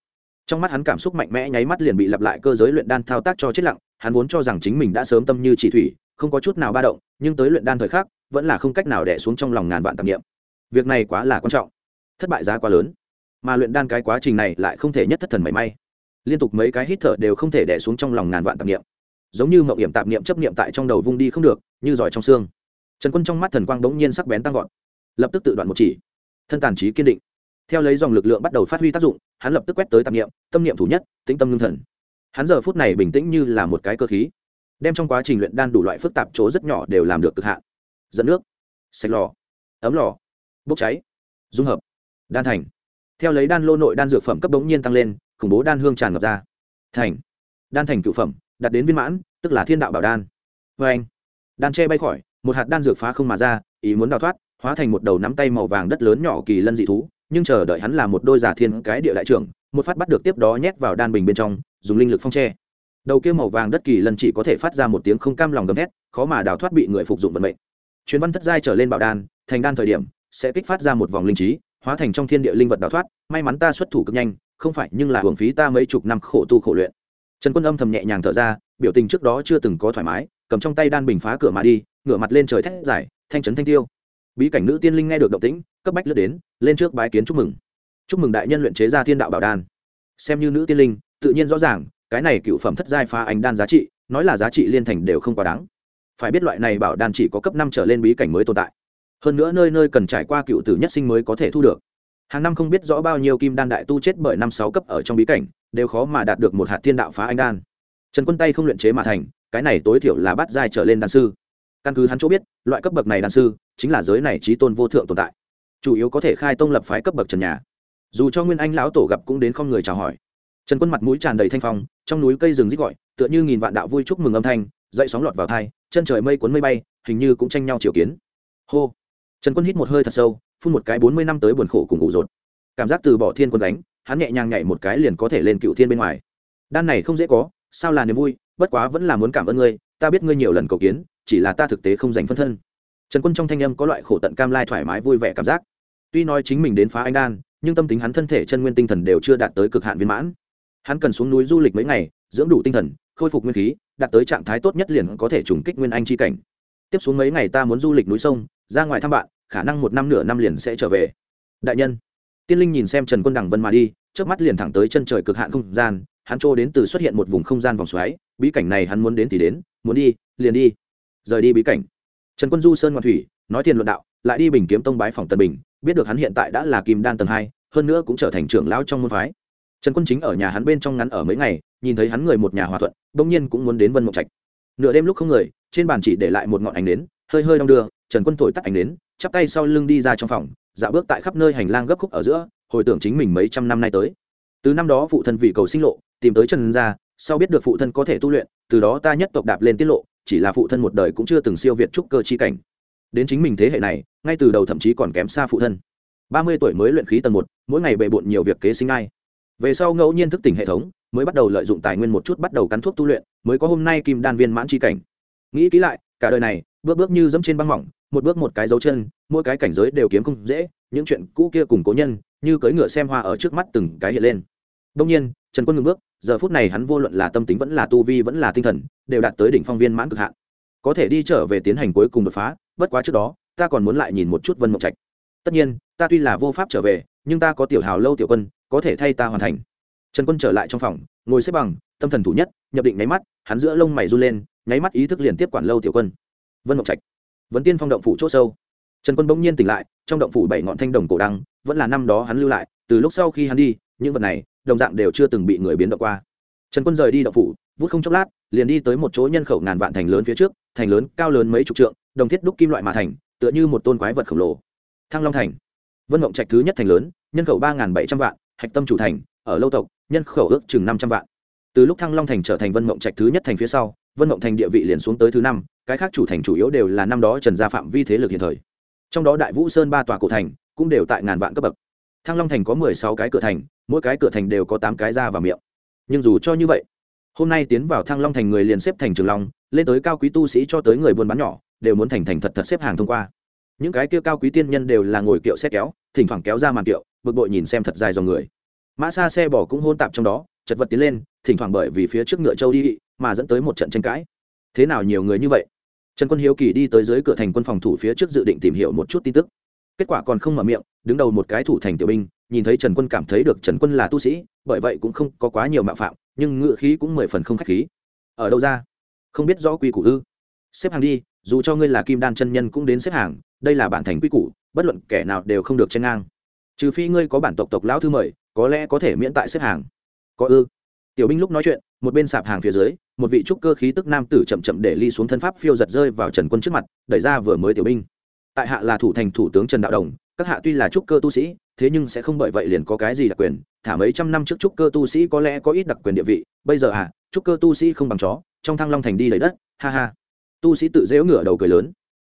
Trong mắt hắn cảm xúc mạnh mẽ nháy mắt liền bị lặp lại cơ giới luyện đan thao tác cho chết lặng, hắn vốn cho rằng chính mình đã sớm tâm như chỉ thủy, không có chút nào ba động, nhưng tới luyện đan thời khắc, vẫn là không cách nào đẻ xuống trong lòng ngàn vạn tạp nghiệm việc này quá là quan trọng, thất bại giá quá lớn, mà luyện đan cái quá trình này lại không thể nhất thất thần mảy may liên tục mấy cái hít thở đều không thể đẻ xuống trong lòng ngàn vạn tạp niệm, giống như mậu hiểm tạp niệm chấp niệm tại trong đầu vung đi không được như giỏi trong xương. Trần quân trong mắt thần quang bỗng nhiên sắc bén tăng vọt lập tức tự đoạn một chỉ. Thân tàn trí kiên định. Theo lấy dòng lực lượng bắt đầu phát huy tác dụng hắn lập tức quét tới tạp niệm tâm niệm thủ nhất tĩnh tâm ngưng thần. Hắn giờ phút này bình tĩnh như là một cái cơ khí đem trong quá trình luyện đan đủ loại phức tạp chỗ rất nhỏ đều làm được cực hạn. Dẫn nước sạch lò ấm lò bốc cháy dung hợp đan thành theo lấy đan lô nội đan dược phẩm cấp bỗng nhiên tăng lên, khủng bố đan hương tràn ngập ra. Thành. Đan thành cựu phẩm đạt đến viên mãn, tức là thiên đạo bảo đan. Vê anh, đan tre bay khỏi, một hạt đan dược phá không mà ra, ý muốn đào thoát, hóa thành một đầu nắm tay màu vàng đất lớn nhỏ kỳ lân dị thú, nhưng chờ đợi hắn là một đôi giả thiên cái địa đại trưởng, một phát bắt được tiếp đó nhét vào đan bình bên trong, dùng linh lực phong tre đầu kia màu vàng đất kỳ lân chỉ có thể phát ra một tiếng không cam lòng gầm thét, khó mà đào thoát bị người phục dụng vận mệnh. Chuyến văn thất giai trở lên bảo đan, thành đan thời điểm, sẽ kích phát ra một vòng linh trí hóa thành trong thiên địa linh vật đào thoát, may mắn ta xuất thủ cực nhanh, không phải nhưng là hưởng phí ta mấy chục năm khổ tu khổ luyện. Trần quân âm thầm nhẹ nhàng thở ra, biểu tình trước đó chưa từng có thoải mái, cầm trong tay đan bình phá cửa mà đi, ngửa mặt lên trời thét giải thanh trấn thanh tiêu. Bí cảnh nữ tiên linh nghe được động tĩnh, cấp bách lướt đến, lên trước bái kiến chúc mừng. Chúc mừng đại nhân luyện chế ra thiên đạo bảo đan. Xem như nữ tiên linh, tự nhiên rõ ràng, cái này cựu phẩm thất giai phá ánh đan giá trị, nói là giá trị liên thành đều không quá đáng. Phải biết loại này bảo đan chỉ có cấp năm trở lên bí cảnh mới tồn tại hơn nữa nơi nơi cần trải qua cựu tử nhất sinh mới có thể thu được. Hàng năm không biết rõ bao nhiêu kim đan đại tu chết bởi năm sáu cấp ở trong bí cảnh, đều khó mà đạt được một hạt thiên đạo phá anh đan. Trần quân tay không luyện chế mà thành, cái này tối thiểu là bắt giai trở lên đan sư. Căn cứ hắn chỗ biết, loại cấp bậc này đan sư, chính là giới này trí tôn vô thượng tồn tại. Chủ yếu có thể khai tông lập phái cấp bậc trần nhà. Dù cho nguyên anh lão tổ gặp cũng đến không người chào hỏi. Trần quân mặt mũi tràn đầy thanh phong, trong núi cây rừng rít gọi, tựa như nghìn vạn đạo vui chúc mừng âm thanh, dậy sóng lọt vào thai, chân trời mây cuốn mây bay, hình như cũng tranh nhau chiều kiến. Hô! Trần quân hít một hơi thật sâu, phun một cái bốn mươi năm tới buồn khổ cùng ngủ rột. Cảm giác từ bỏ thiên quân đánh, hắn nhẹ nhàng nhảy một cái liền có thể lên cựu thiên bên ngoài. Đan này không dễ có, sao là niềm vui, bất quá vẫn là muốn cảm ơn ngươi, ta biết ngươi nhiều lần cầu kiến, chỉ là ta thực tế không dành phân thân. Trần quân trong thanh âm có loại khổ tận cam lai thoải mái vui vẻ cảm giác. Tuy nói chính mình đến phá anh đan, nhưng tâm tính hắn thân thể chân nguyên tinh thần đều chưa đạt tới cực hạn viên mãn. Hắn cần xuống núi du lịch mấy ngày, dưỡng đủ tinh thần, khôi phục nguyên khí, đạt tới trạng thái tốt nhất liền có thể trùng kích nguyên anh chi cảnh. Tiếp xuống mấy ngày ta muốn du lịch núi sông, ra ngoài thăm bạn khả năng một năm nửa năm liền sẽ trở về. Đại nhân, tiên linh nhìn xem trần quân đằng vân mà đi trước mắt liền thẳng tới chân trời cực hạn không gian, hắn trô đến từ xuất hiện một vùng không gian vòng xoáy, bí cảnh này hắn muốn đến thì đến, muốn đi, liền đi. Rời đi bí cảnh. Trần quân du sơn ngoan thủy, nói thiền luận đạo, lại đi bình kiếm tông bái phòng tần bình, biết được hắn hiện tại đã là kim đan tầng hai, hơn nữa cũng trở thành trưởng lão trong môn phái. Trần quân chính ở nhà hắn bên trong ngắn ở mấy ngày, nhìn thấy hắn người một nhà hòa thuận, bỗng nhiên cũng muốn đến vân mộng trạch. Nửa đêm lúc không người, trên bàn chỉ để lại một ngọn ánh đến hơi hơi đong đưa, trần quân thổi tắt ánh đến chắp tay sau lưng đi ra trong phòng, dạo bước tại khắp nơi hành lang gấp khúc ở giữa, hồi tưởng chính mình mấy trăm năm nay tới. Từ năm đó phụ thân vì cầu sinh lộ, tìm tới trần gia, sau biết được phụ thân có thể tu luyện, từ đó ta nhất tộc đạp lên tiết lộ, chỉ là phụ thân một đời cũng chưa từng siêu việt trúc cơ chi cảnh. Đến chính mình thế hệ này, ngay từ đầu thậm chí còn kém xa phụ thân. Ba mươi tuổi mới luyện khí tầng một, mỗi ngày bề bộn nhiều việc kế sinh ai. Về sau ngẫu nhiên thức tỉnh hệ thống, mới bắt đầu lợi dụng tài nguyên một chút bắt đầu cắn thuốc tu luyện, mới có hôm nay kim đan viên mãn chi cảnh. Nghĩ kỹ lại, cả đời này, bước bước như dẫm trên băng mỏng một bước một cái dấu chân, mỗi cái cảnh giới đều kiếm không dễ, những chuyện cũ kia cùng cố nhân, như cưỡi ngựa xem hoa ở trước mắt từng cái hiện lên. Đông nhiên, trần quân ngừng bước, giờ phút này hắn vô luận là tâm tính vẫn là tu vi vẫn là tinh thần, đều đạt tới đỉnh phong viên mãn cực hạn. Có thể đi trở về tiến hành cuối cùng đột phá, bất quá trước đó, ta còn muốn lại nhìn một chút vân mộng trạch. Tất nhiên, ta tuy là vô pháp trở về, nhưng ta có tiểu hào lâu tiểu quân, có thể thay ta hoàn thành. Trần quân trở lại trong phòng, ngồi xếp bằng, tâm thần thủ nhất, nhập định nháy mắt, hắn giữa lông mày run lên, nháy mắt ý thức liền tiếp quản lâu tiểu quân. Vân mộng trạch vẫn tiên phong động phủ c h ỗ sâu. Trần quân bỗng nhiên tỉnh lại, trong động phủ bảy ngọn thanh đồng cổ đăng, vẫn là năm đó hắn lưu lại, từ lúc sau khi hắn đi, những vật này, đồng dạng đều chưa từng bị người biến động qua. Trần quân rời đi động phủ, vút không chốc lát, liền đi tới một chỗ nhân khẩu ngàn vạn thành lớn phía trước, thành lớn, cao lớn mấy chục trượng, đồng thiết đúc kim loại mà thành, tựa như một tôn quái vật khổng lồ. Thăng long thành. Vân mộng trạch thứ nhất thành lớn, nhân khẩu ba bảy trăm vạn, hạch tâm chủ thành, ở lâu tộc, nhân khẩu ước chừng năm trăm vạn. Từ lúc thăng long thành trở thành vân mộng trạch thứ nhất thành phía sau, vân mộng thành địa vị liền xuống tới thứ năm cái khác chủ thành chủ yếu đều là năm đó trần gia phạm vi thế lực hiện thời. Trong đó đại vũ sơn ba tòa cổ thành cũng đều tại ngàn vạn cấp bậc. Thăng long thành có mười sáu cái cửa thành, mỗi cái cửa thành đều có tám cái ra và miệng. Nhưng dù cho như vậy, hôm nay tiến vào thăng long thành người liền xếp thành trường long, lên tới cao quý tu sĩ cho tới người buôn bán nhỏ, đều muốn thành thành thật thật xếp hàng thông qua. Những cái kia cao quý tiên nhân đều là ngồi kiệu xe kéo, thỉnh thoảng kéo ra màn kiệu, bực bội nhìn xem thật dài dòng người. Mã xa xe bò cũng hôn tạp trong đó, chật vật tiến lên, thỉnh thoảng bởi vì phía trước ngựa châu đi, mà dẫn tới một trận tranh cãi. Thế nào nhiều người như vậy? Trần quân hiếu kỳ đi tới dưới cửa thành quân phòng thủ phía trước dự định tìm hiểu một chút tin tức. Kết quả còn không mở miệng, đứng đầu một cái thủ thành tiểu binh, nhìn thấy trần quân cảm thấy được trần quân là tu sĩ, bởi vậy cũng không có quá nhiều mạo phạm, nhưng ngựa khí cũng mười phần không khách khí. Ở đâu ra? Không biết rõ quy củ ư? Xếp hàng đi, dù cho ngươi là kim đan chân nhân cũng đến xếp hàng, đây là bản thành quy củ, bất luận kẻ nào đều không được chen ngang. Trừ phi ngươi có bản tộc tộc lão thư mời, có lẽ có thể miễn tại xếp hàng. Có ư? Tiểu binh lúc nói chuyện, một bên sạp hàng phía dưới một vị trúc cơ khí tức nam tử chậm chậm để ly xuống thân pháp phiêu giật rơi vào trần quân trước mặt, đẩy ra vừa mới tiểu binh. Tại hạ là thủ thành thủ tướng trần đạo đồng, các hạ tuy là trúc cơ tu sĩ, thế nhưng sẽ không bởi vậy liền có cái gì đặc quyền. Thả mấy trăm năm trước trúc cơ tu sĩ có lẽ có ít đặc quyền địa vị, bây giờ à trúc cơ tu sĩ không bằng chó, trong thăng long thành đi lấy đất, ha ha. Tu sĩ tự dễu ngửa đầu cười lớn.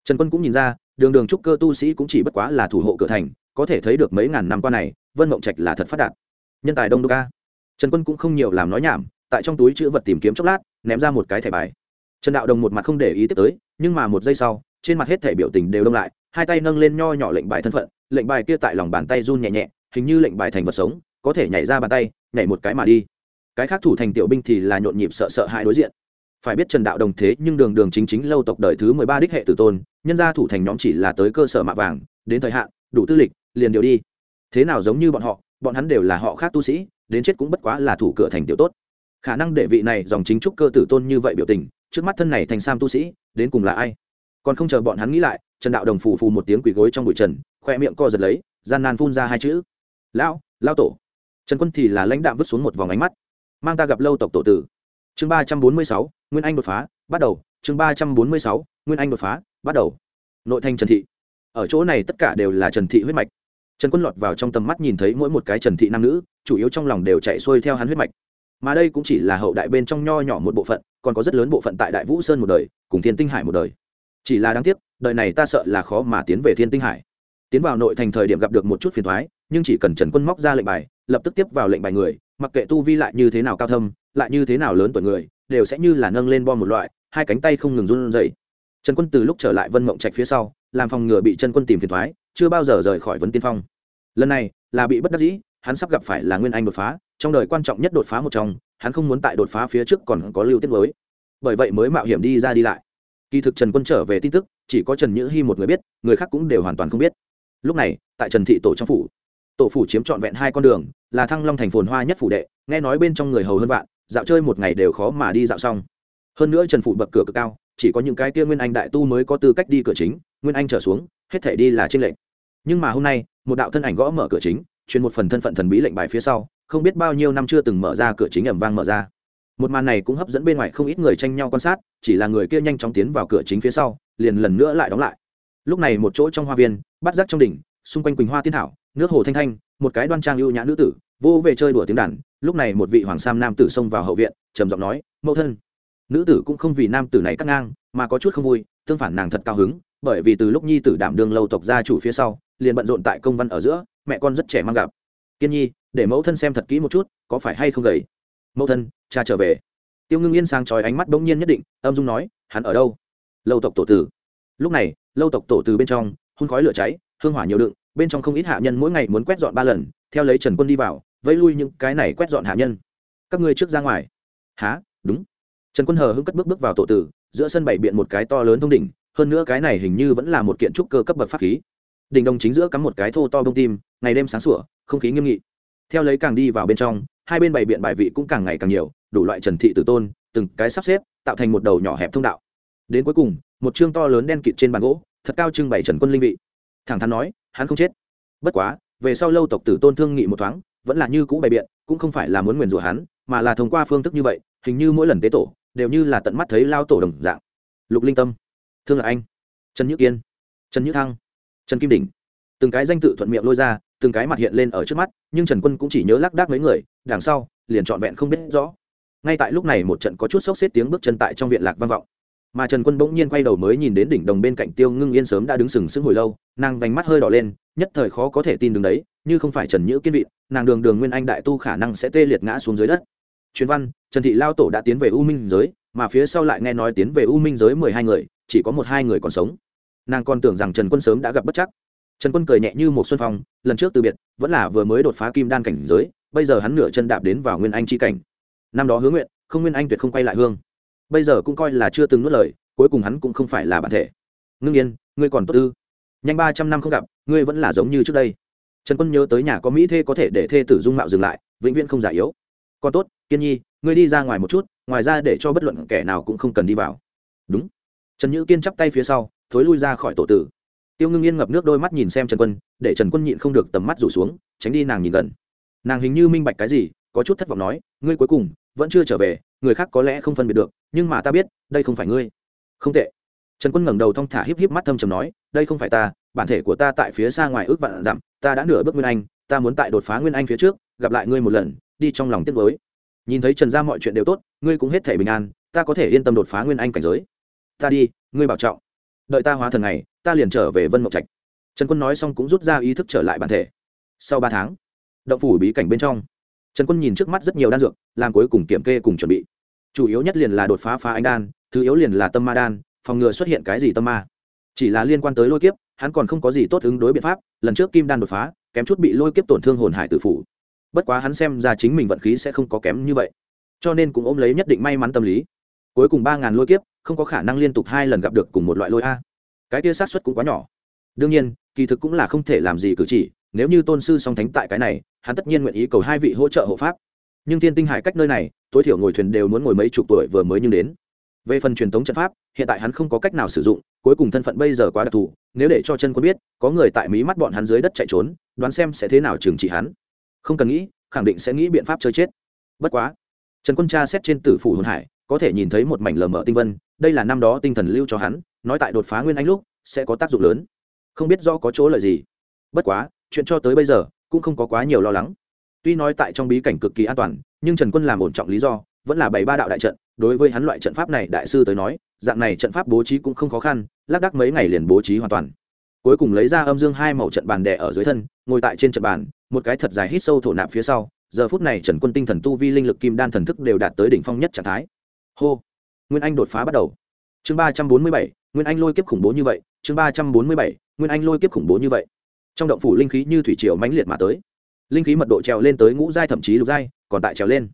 Trần quân cũng nhìn ra, đường đường trúc cơ tu sĩ cũng chỉ bất quá là thủ hộ cửa thành, có thể thấy được mấy ngàn năm qua này, vân mộng trạch là thật phát đạt. Nhân tài đông đô ca trần quân cũng không nhiều làm nói nhảm tại trong túi chữ vật tìm kiếm chốc lát, ném ra một cái thẻ bài. Trần đạo đồng một mặt không để ý tiếp tới, nhưng mà một giây sau, trên mặt hết thẻ biểu tình đều đông lại, hai tay nâng lên nho nhỏ lệnh bài thân phận, lệnh bài kia tại lòng bàn tay run nhẹ nhẹ, hình như lệnh bài thành vật sống, có thể nhảy ra bàn tay, nhảy một cái mà đi. Cái khác thủ thành tiểu binh thì là nhộn nhịp sợ sợ hãi đối diện. Phải biết trần đạo đồng thế, nhưng đường đường chính chính lâu tộc đời thứ mười ba đích hệ tử tôn, nhân gia thủ thành nhóm chỉ là tới cơ sở mạ vàng, đến thời hạn, đủ tư lịch, liền điều đi. Thế nào giống như bọn họ, bọn hắn đều là họ khác tu sĩ, đến chết cũng bất quá là thủ cửa thành tiểu tốt khả năng đệ vị này dòng chính trúc cơ tử tôn như vậy biểu tình, trước mắt thân này thành sam tu sĩ, đến cùng là ai? Còn không chờ bọn hắn nghĩ lại, trần đạo đồng phù phù một tiếng quỳ gối trong bụi trần, khoe miệng co giật lấy, gian nan phun ra hai chữ. Lão lao tổ. Trần quân thì là lãnh đạm vứt xuống một vòng ánh mắt. Mang ta gặp lâu tộc tổ tử. Chương ba trăm bốn mươi sáu, nguyên anh đột phá, bắt đầu. Chương ba trăm bốn mươi sáu, nguyên anh đột phá, bắt đầu. Nội thành trần thị. Ở chỗ này tất cả đều là trần thị huyết mạch. Trần quân lọt vào trong tầm mắt nhìn thấy mỗi một cái trần thị nam nữ, chủ yếu trong lòng đều chạy xuôi theo hắn huyết mạch mà đây cũng chỉ là hậu đại bên trong nho nhỏ một bộ phận, còn có rất lớn bộ phận tại đại vũ sơn một đời, cùng thiên tinh hải một đời. Chỉ là đáng tiếc, đời này ta sợ là khó mà tiến về thiên tinh hải. Tiến vào nội thành thời điểm gặp được một chút phiền thoái nhưng chỉ cần trần quân móc ra lệnh bài, lập tức tiếp vào lệnh bài người, mặc kệ tu vi lại như thế nào cao thâm, lại như thế nào lớn tuổi người, đều sẽ như là nâng lên bom một loại, hai cánh tay không ngừng run dậy trần quân từ lúc trở lại vân mộng trạch phía sau, làm phòng ngừa bị Trần quân tìm phiền thoái chưa bao giờ rời khỏi vấn tiên phong. Lần này là bị bất đắc dĩ, hắn sắp gặp phải là nguyên anh đột phá trong đời quan trọng nhất đột phá một trong, hắn không muốn tại đột phá phía trước còn có lưu tiết mới. Bởi vậy mới mạo hiểm đi ra đi lại. Kỳ thực trần quân trở về tin tức, chỉ có trần nhữ hy một người biết, người khác cũng đều hoàn toàn không biết. Lúc này, tại trần thị tổ trong phủ, tổ phủ chiếm trọn vẹn hai con đường, là thăng long thành phồn hoa nhất phủ đệ, nghe nói bên trong người hầu hơn vạn, dạo chơi một ngày đều khó mà đi dạo xong. Hơn nữa trần phủ bậc cửa cực cao, chỉ có những cái kia nguyên anh đại tu mới có tư cách đi cửa chính, nguyên anh trở xuống, hết thể đi là trên lệnh nhưng mà hôm nay, một đạo thân ảnh gõ mở cửa chính truyền một phần thân phận thần bí lệnh bài phía sau, không biết bao nhiêu năm chưa từng mở ra cửa chính ẩm vang mở ra. Một màn này cũng hấp dẫn bên ngoài không ít người tranh nhau quan sát, chỉ là người kia nhanh chóng tiến vào cửa chính phía sau, liền lần nữa lại đóng lại. Lúc này một chỗ trong hoa viên bắt giác trong đỉnh, xung quanh quỳnh hoa tiên thảo, nước hồ thanh thanh, một cái đoan trang ưu nhã nữ tử, vô về chơi đùa tiếng đàn. Lúc này một vị hoàng sam nam tử xông vào hậu viện, trầm giọng nói, mẫu thân. Nữ tử cũng không vì nam tử này cắt ngang, mà có chút không vui, tương phản nàng thật cao hứng, bởi vì từ lúc nhi tử đảm đương lâu tộc gia chủ phía sau, liền bận rộn tại công văn ở giữa mẹ con rất trẻ mang gặp. Kiên nhi, để mẫu thân xem thật kỹ một chút, có phải hay không gầy? Mẫu thân, cha trở về. Tiêu ngưng yên sang trói ánh mắt bỗng nhiên nhất định, âm dung nói, hắn ở đâu? Lâu tộc tổ tử. Lúc này, lâu tộc tổ tử bên trong, hun khói lửa cháy, hương hỏa nhiều đựng, bên trong không ít hạ nhân mỗi ngày muốn quét dọn ba lần, theo lấy trần quân đi vào, vẫy lui những cái này quét dọn hạ nhân. Các ngươi trước ra ngoài. Há đúng. Trần quân hờ hưng cất bước bước vào tổ tử, giữa sân bảy biện một cái to lớn thông đỉnh, hơn nữa cái này hình như vẫn là một kiện trúc cơ cấp bậc pháp khí đỉnh đồng chính giữa cắm một cái thô to bông tim, ngày đêm sáng sủa, không khí nghiêm nghị. Theo lấy càng đi vào bên trong, hai bên bày biện bài vị cũng càng ngày càng nhiều, đủ loại trần thị tử tôn, từng cái sắp xếp, tạo thành một đầu nhỏ hẹp thông đạo. Đến cuối cùng, một chương to lớn đen kịt trên bàn gỗ, thật cao trưng bày trần quân linh vị. Thẳng thắn nói, hắn không chết. Bất quá, về sau lâu tộc tử tôn thương nghị một thoáng, vẫn là như cũ bày biện, cũng không phải là muốn nguyền rủa hắn, mà là thông qua phương thức như vậy, hình như mỗi lần tế tổ, đều như là tận mắt thấy lao tổ đồng dạng. Lục linh tâm, thương là anh, trần nhữ kiên, trần nhữ thăng trần kim đỉnh. Từng cái danh tự thuận miệng lôi ra, từng cái mặt hiện lên ở trước mắt, nhưng trần quân cũng chỉ nhớ lác đác mấy người, đằng sau, liền trọn vẹn không biết rõ. Ngay tại lúc này một trận có chút sốc xếp tiếng bước chân tại trong viện lạc vang vọng. Mà trần quân bỗng nhiên quay đầu mới nhìn đến đỉnh đồng bên cạnh tiêu ngưng yên sớm đã đứng sừng sững hồi lâu, nàng vành mắt hơi đỏ lên, nhất thời khó có thể tin đứng đấy, như không phải trần nhữ kiên vị, nàng đường đường nguyên anh đại tu khả năng sẽ tê liệt ngã xuống dưới đất. Truyền văn, trần thị lao tổ đã tiến về u minh giới, mà phía sau lại nghe nói tiến về u minh giới mười hai người, chỉ có một hai người còn sống nàng còn tưởng rằng trần quân sớm đã gặp bất chắc. trần quân cười nhẹ như một xuân phong, lần trước từ biệt, vẫn là vừa mới đột phá kim đan cảnh giới, bây giờ hắn nửa chân đạp đến vào nguyên anh c h i cảnh. năm đó hứa nguyện, không nguyên anh tuyệt không quay lại hương. bây giờ cũng coi là chưa từng nuốt lời, cuối cùng hắn cũng không phải là bản thể. ngưng yên, ngươi còn tốt ư? nhanh ba trăm năm không gặp, ngươi vẫn là giống như trước đây. trần quân nhớ tới nhà có mỹ thê có thể để thê tử dung mạo dừng lại, vĩnh viễn không giả yếu. còn tốt, kiên nhi, ngươi đi ra ngoài một chút, ngoài ra để cho bất luận kẻ nào cũng không cần đi vào. đúng. trần nhữ kiên chắp tay phía sau thối lui ra khỏi tổ tử. Tiêu ngưng yên ngập nước đôi mắt nhìn xem trần quân, để trần quân nhịn không được tầm mắt rủ xuống, tránh đi nàng nhìn gần. Nàng hình như minh bạch cái gì, có chút thất vọng nói, ngươi cuối cùng vẫn chưa trở về, người khác có lẽ không phân biệt được, nhưng mà ta biết, đây không phải ngươi. Không tệ. Trần quân ngẩng đầu thong thả híp híp mắt thâm trầm nói, đây không phải ta, bản thể của ta tại phía xa ngoài ước vạn dặm, ta đã nửa bước nguyên anh, ta muốn tại đột phá nguyên anh phía trước, gặp lại ngươi một lần, đi trong lòng tiếc nuối. Nhìn thấy trần gia mọi chuyện đều tốt, ngươi cũng hết thể bình an, ta có thể yên tâm đột phá nguyên anh cảnh giới. Ta đi, ngươi bảo trọng đợi ta hóa thần này ta liền trở về vân mộng trạch. Trần quân nói xong cũng rút ra ý thức trở lại bản thể. Sau ba tháng, động phủ bí cảnh bên trong, trần quân nhìn trước mắt rất nhiều đan dược, làm cuối cùng kiểm kê cùng chuẩn bị. Chủ yếu nhất liền là đột phá phá anh đan, thứ yếu liền là tâm ma đan, phòng ngừa xuất hiện cái gì tâm ma. Chỉ là liên quan tới lôi kiếp, hắn còn không có gì tốt ứng đối biện pháp, lần trước kim đan đột phá, kém chút bị lôi kiếp tổn thương hồn hải tử phủ. Bất quá hắn xem ra chính mình vận khí sẽ không có kém như vậy. Cho nên cũng ôm lấy nhất định may mắn tâm lý. Cuối cùng ba ngàn lôi kiếp không có khả năng liên tục hai lần gặp được cùng một loại lôi a. Cái kia sát xuất cũng quá nhỏ. Đương nhiên, kỳ thực cũng là không thể làm gì cử chỉ, nếu như tôn sư song thánh tại cái này, hắn tất nhiên nguyện ý cầu hai vị hỗ trợ hộ pháp. Nhưng thiên tinh hải cách nơi này, tối thiểu ngồi thuyền đều muốn ngồi mấy chục tuổi vừa mới nhưng đến. Về phần truyền thống trận pháp, hiện tại hắn không có cách nào sử dụng, cuối cùng thân phận bây giờ quá đặc thù, nếu để cho chân quân biết, có người tại mí mắt bọn hắn dưới đất chạy trốn, đoán xem sẽ thế nào trừng trị hắn. Không cần nghĩ, khẳng định sẽ nghĩ biện pháp chơi chết. Bất quá trần quân cha xét trên tử phủ hồn hải có thể nhìn thấy một mảnh lờ mờ tinh vân, đây là năm đó tinh thần lưu cho hắn, nói tại đột phá nguyên anh lúc, sẽ có tác dụng lớn. Không biết do có chỗ lợi gì. Bất quá, chuyện cho tới bây giờ, cũng không có quá nhiều lo lắng. Tuy nói tại trong bí cảnh cực kỳ an toàn, nhưng trần quân làm ổn trọng lý do, vẫn là bảy ba đạo đại trận, đối với hắn loại trận pháp này đại sư tới nói, dạng này trận pháp bố trí cũng không khó khăn, lác đác mấy ngày liền bố trí hoàn toàn. Cuối cùng lấy ra âm dương hai màu trận bàn đè ở dưới thân, ngồi tại trên trận bàn, một cái thật dài hít sâu thổ nạp phía sau, giờ phút này trần quân tinh thần tu vi linh lực kim đan thần thức đều đạt tới đỉnh phong nhất trạng thái hô. Nguyên anh đột phá bắt đầu. Chương ba trăm bốn mươi bảy, nguyên anh lôi kiếp khủng bố như vậy, chương ba trăm bốn mươi bảy, nguyên anh lôi kiếp khủng bố như vậy. Trong động phủ linh khí như thủy triều mãnh liệt mà tới. Linh khí mật độ trèo lên tới ngũ giai thậm chí lục giai, còn tại trèo lên.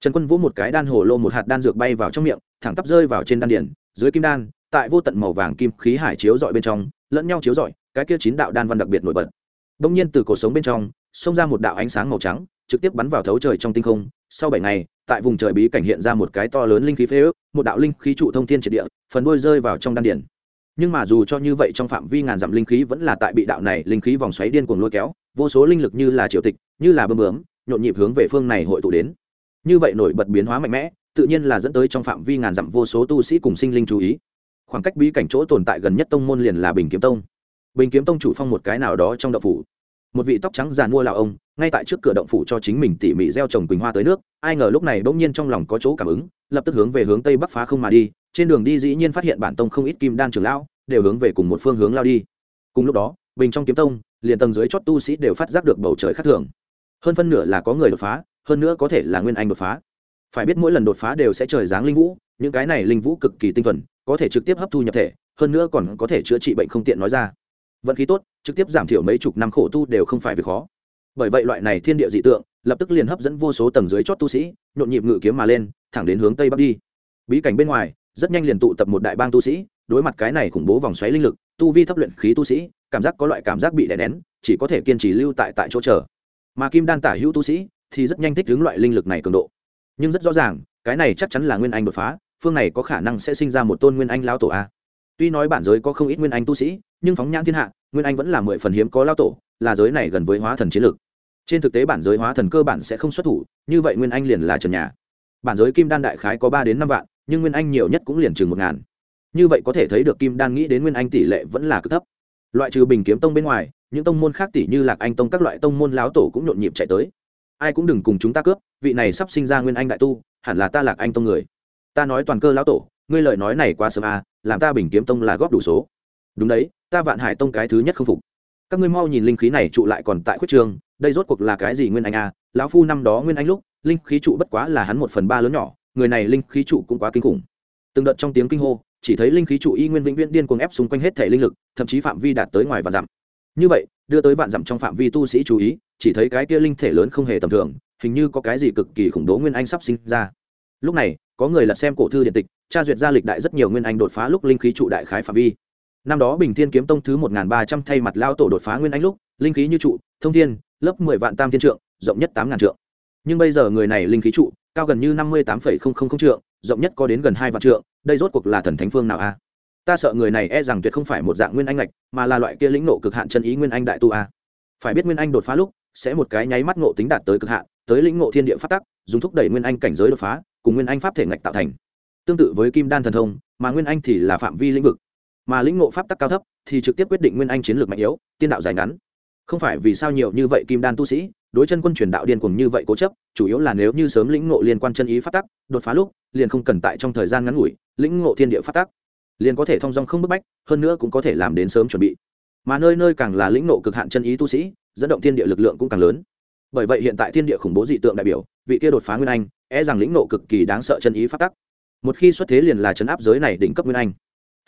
Trần quân vỗ một cái đan hồ lô một hạt đan dược bay vào trong miệng, thẳng tắp rơi vào trên đan điển dưới kim đan, tại vô tận màu vàng kim khí hải chiếu dọi bên trong, lẫn nhau chiếu dọi cái kia chín đạo đan văn đặc biệt nổi bật. Đông nhiên từ cổ sống bên trong, xông ra một đạo ánh sáng màu trắng trực tiếp bắn vào thấu trời trong tinh không. Sau bảy ngày, tại vùng trời bí cảnh hiện ra một cái to lớn linh khí phế ước, một đạo linh khí trụ thông thiên triệt địa, phần đuôi rơi vào trong đan điển nhưng mà dù cho như vậy trong phạm vi ngàn dặm linh khí vẫn là tại bị đạo này linh khí vòng xoáy điên cuồng lôi kéo, vô số linh lực như là triều tịch, như là bơm bướm, nhộn nhịp hướng về phương này hội tụ đến. Như vậy nổi bật biến hóa mạnh mẽ, tự nhiên là dẫn tới trong phạm vi ngàn dặm vô số tu sĩ cùng sinh linh chú ý. Khoảng cách bí cảnh chỗ tồn tại gần nhất tông môn liền là bình kiếm tông. Bình kiếm tông chủ phong một cái nào đó trong đậu phủ một vị tóc trắng giàn mua lào ông, ngay tại trước cửa động phủ cho chính mình tỉ mỉ gieo trồng quỳnh hoa tới nước, ai ngờ lúc này bỗng nhiên trong lòng có chỗ cảm ứng, lập tức hướng về hướng tây bắc phá không mà đi, trên đường đi dĩ nhiên phát hiện bản tông không ít kim đan trưởng lão, đều hướng về cùng một phương hướng lao đi. Cùng lúc đó, bình trong kiếm tông, liền tầng dưới chót tu sĩ đều phát giác được bầu trời khác thường. Hơn phân nửa là có người đột phá, hơn nữa có thể là nguyên anh đột phá. Phải biết mỗi lần đột phá đều sẽ trời giáng linh vũ, những cái này linh vũ cực kỳ tinh thuần, có thể trực tiếp hấp thu nhập thể, hơn nữa còn có thể chữa trị bệnh không tiện nói ra vận khí tốt, trực tiếp giảm thiểu mấy chục năm khổ tu đều không phải việc khó. Bởi vậy loại này thiên địa dị tượng, lập tức liền hấp dẫn vô số tầng dưới chót tu sĩ, nhộn nhịp ngự kiếm mà lên, thẳng đến hướng tây bắc đi. Bí cảnh bên ngoài, rất nhanh liền tụ tập một đại bang tu sĩ, đối mặt cái này khủng bố vòng xoáy linh lực, tu vi thấp luyện khí tu sĩ, cảm giác có loại cảm giác bị đè nén, chỉ có thể kiên trì lưu tại tại chỗ chờ. Mà kim đan tả hữu tu sĩ thì rất nhanh thích ứng loại linh lực này cường độ. Nhưng rất rõ ràng, cái này chắc chắn là nguyên anh đột phá, phương này có khả năng sẽ sinh ra một tôn nguyên anh lao tổ a. Tuy nói bản giới có không ít nguyên anh tu sĩ nhưng phóng nhãn thiên hạ, nguyên anh vẫn là mười phần hiếm có lao tổ, là giới này gần với hóa thần chiến lược. Trên thực tế bản giới hóa thần cơ bản sẽ không xuất thủ, như vậy nguyên anh liền là trần nhà. Bản giới kim đan đại khái có ba đến năm vạn, nhưng nguyên anh nhiều nhất cũng liền chừng một ngàn. Như vậy có thể thấy được kim đan nghĩ đến nguyên anh tỷ lệ vẫn là cực thấp. Loại trừ bình kiếm tông bên ngoài, những tông môn khác tỷ như lạc anh tông các loại tông môn láo tổ cũng nhộn nhịp chạy tới. Ai cũng đừng cùng chúng ta cướp, vị này sắp sinh ra nguyên anh đại tu, hẳn là ta lạc anh tông người. Ta nói toàn cơ lão tổ, ngươi lời nói này quá sớm à làm ta bình kiếm tông là góp đủ số đúng đấy, ta vạn hải tông cái thứ nhất không phục. Các ngươi mau nhìn linh khí này trụ lại còn tại khuyết trường, đây rốt cuộc là cái gì nguyên anh à? Lão phu năm đó nguyên anh lúc, linh khí trụ bất quá là hắn một phần ba lớn nhỏ, người này linh khí trụ cũng quá kinh khủng. Từng đợt trong tiếng kinh hô, chỉ thấy linh khí trụ y nguyên vĩnh viễn điên cuồng ép xung quanh hết thể linh lực, thậm chí phạm vi đạt tới ngoài vạn dặm. Như vậy, đưa tới vạn dặm trong phạm vi tu sĩ chú ý, chỉ thấy cái kia linh thể lớn không hề tầm thường, hình như có cái gì cực kỳ khủng bố nguyên anh sắp sinh ra. Lúc này, có người lật xem cổ thư điện tịch, tra duyệt gia lịch đại rất nhiều nguyên anh đột phá lúc linh khí trụ đại khái phạm vi năm đó bình thiên kiếm tông thứ một ba trăm thay mặt lao tổ đột phá nguyên anh lúc, linh khí như trụ, thông thiên, lớp mười vạn tam thiên trượng, rộng nhất tám ngàn trượng. Nhưng bây giờ người này linh khí trụ, cao gần như năm mươi tám trượng, rộng nhất có đến gần hai vạn trượng, đây rốt cuộc là thần thánh phương nào a? Ta sợ người này e rằng tuyệt không phải một dạng nguyên anh lệch mà là loại kia lĩnh nộ cực hạn chân ý nguyên anh đại tu a. Phải biết nguyên anh đột phá lúc, sẽ một cái nháy mắt ngộ tính đạt tới cực hạn, tới lĩnh ngộ thiên địa phát tắc, dùng thúc đẩy nguyên anh cảnh giới đột phá, cùng nguyên anh pháp thể ngạch tạo thành. Tương tự với kim đan thần thông, mà nguyên anh thì là phạm vi lĩnh vực mà lĩnh ngộ pháp tắc cao thấp thì trực tiếp quyết định nguyên anh chiến lược mạnh yếu, tiên đạo dài ngắn. Không phải vì sao nhiều như vậy kim đan tu sĩ, đối chân quân truyền đạo điên cuồng như vậy cố chấp, chủ yếu là nếu như sớm lĩnh ngộ liên quan chân ý pháp tắc, đột phá lúc, liền không cần tại trong thời gian ngắn ngủi, lĩnh ngộ thiên địa pháp tắc. Liền có thể thông dong không bức bách, hơn nữa cũng có thể làm đến sớm chuẩn bị. Mà nơi nơi càng là lĩnh ngộ cực hạn chân ý tu sĩ, dẫn động thiên địa lực lượng cũng càng lớn. Bởi vậy hiện tại thiên địa khủng bố dị tượng đại biểu, vị kia đột phá nguyên anh e rằng lĩnh ngộ cực kỳ đáng sợ chân ý pháp tắc. Một khi xuất thế liền là chấn áp giới này đỉnh cấp nguyên anh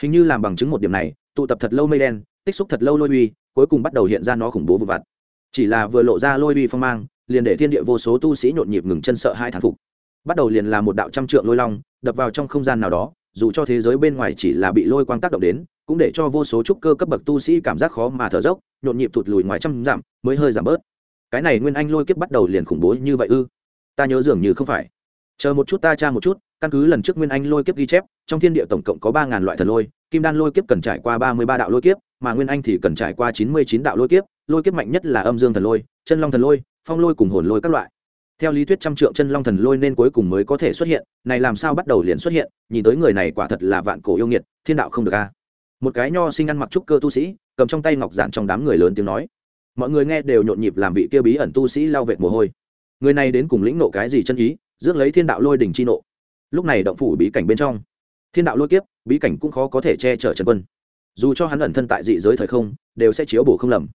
hình như làm bằng chứng một điểm này, tụ tập thật lâu mây đen, tích xúc thật lâu lôi uy, cuối cùng bắt đầu hiện ra nó khủng bố vụ vặt. Chỉ là vừa lộ ra lôi uy phong mang, liền để thiên địa vô số tu sĩ nhộn nhịp ngừng chân sợ hai thán phục. Bắt đầu liền là một đạo trăm trượng lôi long, đập vào trong không gian nào đó, dù cho thế giới bên ngoài chỉ là bị lôi quang tác động đến, cũng để cho vô số trúc cơ cấp bậc tu sĩ cảm giác khó mà thở dốc, nhộn nhịp thụt lùi ngoài trăm dặm, mới hơi giảm bớt. Cái này nguyên anh lôi kiếp bắt đầu liền khủng bố như vậy ư? Ta nhớ dường như không phải chờ một chút ta tra một chút, căn cứ lần trước nguyên anh lôi kiếp ghi chép, trong thiên địa tổng cộng có ba ngàn loại thần lôi, kim đan lôi kiếp cần trải qua ba mươi ba đạo lôi kiếp, mà nguyên anh thì cần trải qua chín mươi chín đạo lôi kiếp lôi kiếp mạnh nhất là âm dương thần lôi, chân long thần lôi, phong lôi cùng hồn lôi các loại. Theo lý thuyết trăm trượng chân long thần lôi nên cuối cùng mới có thể xuất hiện, này làm sao bắt đầu liền xuất hiện, nhìn tới người này quả thật là vạn cổ yêu nghiệt, thiên đạo không được a. Một cái nho sinh ăn mặc trúc cơ tu sĩ, cầm trong tay ngọc giản trong đám người lớn tiếng nói. Mọi người nghe đều nhộn nhịp làm vị kia bí ẩn tu sĩ lao vệt mồ hôi. Người này đến cùng lĩnh nộ cái gì chân ý? Rước lấy thiên đạo lôi đỉnh chi nộ. Lúc này động phủ bí cảnh bên trong, thiên đạo lôi kiếp, bí cảnh cũng khó có thể che chở trần quân. Dù cho hắn ẩn thân tại dị giới thời không, đều sẽ chiếu bổ không lầm.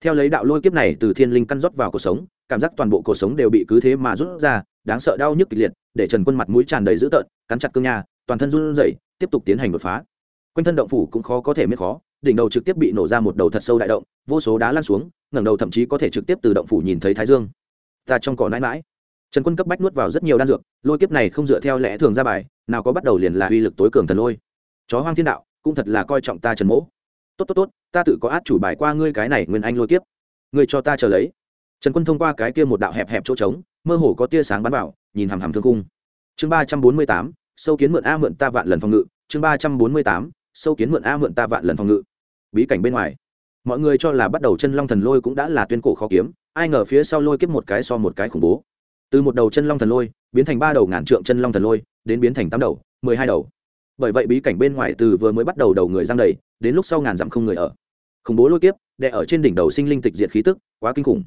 Theo lấy đạo lôi kiếp này từ thiên linh căn rót vào cuộc sống, cảm giác toàn bộ cuộc sống đều bị cứ thế mà rút ra, đáng sợ đau nhức kịch liệt, để trần quân mặt mũi tràn đầy dữ tợn, cắn chặt cương nhà toàn thân run rẩy, tiếp tục tiến hành đột phá. Quanh thân động phủ cũng khó có thể miết khó, đỉnh đầu trực tiếp bị nổ ra một đầu thật sâu đại động, vô số đá lan xuống, ngẩng đầu thậm chí có thể trực tiếp từ động phủ nhìn thấy thái dương. Ta trong cỏ nãi mãi trần quân cấp bách nuốt vào rất nhiều đan dược, lôi kiếp này không dựa theo lẽ thường ra bài, nào có bắt đầu liền là uy lực tối cường thần lôi. Chó hoang thiên đạo, cũng thật là coi trọng ta trần mỗ. Tốt tốt tốt, ta tự có át chủ bài qua ngươi cái này nguyên anh lôi kiếp. Ngươi cho ta chờ lấy. Trần quân thông qua cái kia một đạo hẹp hẹp chỗ trống, mơ hồ có tia sáng bắn vào, nhìn hằm hằm thương cung. Chương ba trăm bốn mươi tám, sâu kiến mượn a mượn ta vạn lần phòng ngự. Chương ba trăm bốn mươi tám, sâu kiến mượn a mượn ta vạn lần phòng ngự. Bí cảnh bên ngoài. Mọi người cho là bắt đầu chân long thần lôi cũng đã là tuyên cổ khó kiếm, ai ngờ phía sau lôi kiếp một cái so một cái khủng bố từ một đầu chân long thần lôi, biến thành ba đầu ngàn trượng chân long thần lôi, đến biến thành tám đầu, mười hai đầu. Bởi vậy bí cảnh bên ngoài từ vừa mới bắt đầu đầu người giang đầy, đến lúc sau ngàn dặm không người ở. Khủng bố lôi kiếp, đè ở trên đỉnh đầu sinh linh tịch diệt khí tức, quá kinh khủng.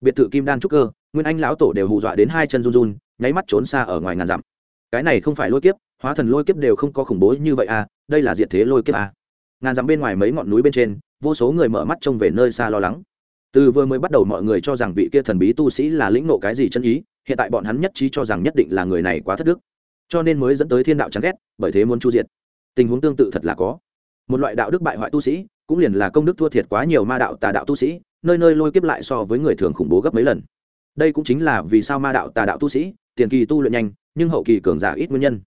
Biệt thự kim đan trúc cơ, nguyên anh lão tổ đều hù dọa đến hai chân run run, nháy mắt trốn xa ở ngoài ngàn dặm. Cái này không phải lôi kiếp, hóa thần lôi kiếp đều không có khủng bố như vậy à đây là diệt thế lôi kiếp à. Ngàn dặm bên ngoài mấy ngọn núi bên trên, vô số người mở mắt trông về nơi xa lo lắng. Từ vừa mới bắt đầu mọi người cho rằng vị kia thần bí tu sĩ là lĩnh nộ cái gì chân ý hiện tại bọn hắn nhất trí cho rằng nhất định là người này quá thất đức. Cho nên mới dẫn tới thiên đạo chán ghét, bởi thế muốn chu diệt. Tình huống tương tự thật là có. Một loại đạo đức bại hoại tu sĩ, cũng liền là công đức thua thiệt quá nhiều ma đạo tà đạo tu sĩ, nơi nơi lôi kiếp lại so với người thường khủng bố gấp mấy lần. Đây cũng chính là vì sao ma đạo tà đạo tu sĩ, tiền kỳ tu luyện nhanh, nhưng hậu kỳ cường giả ít nguyên nhân.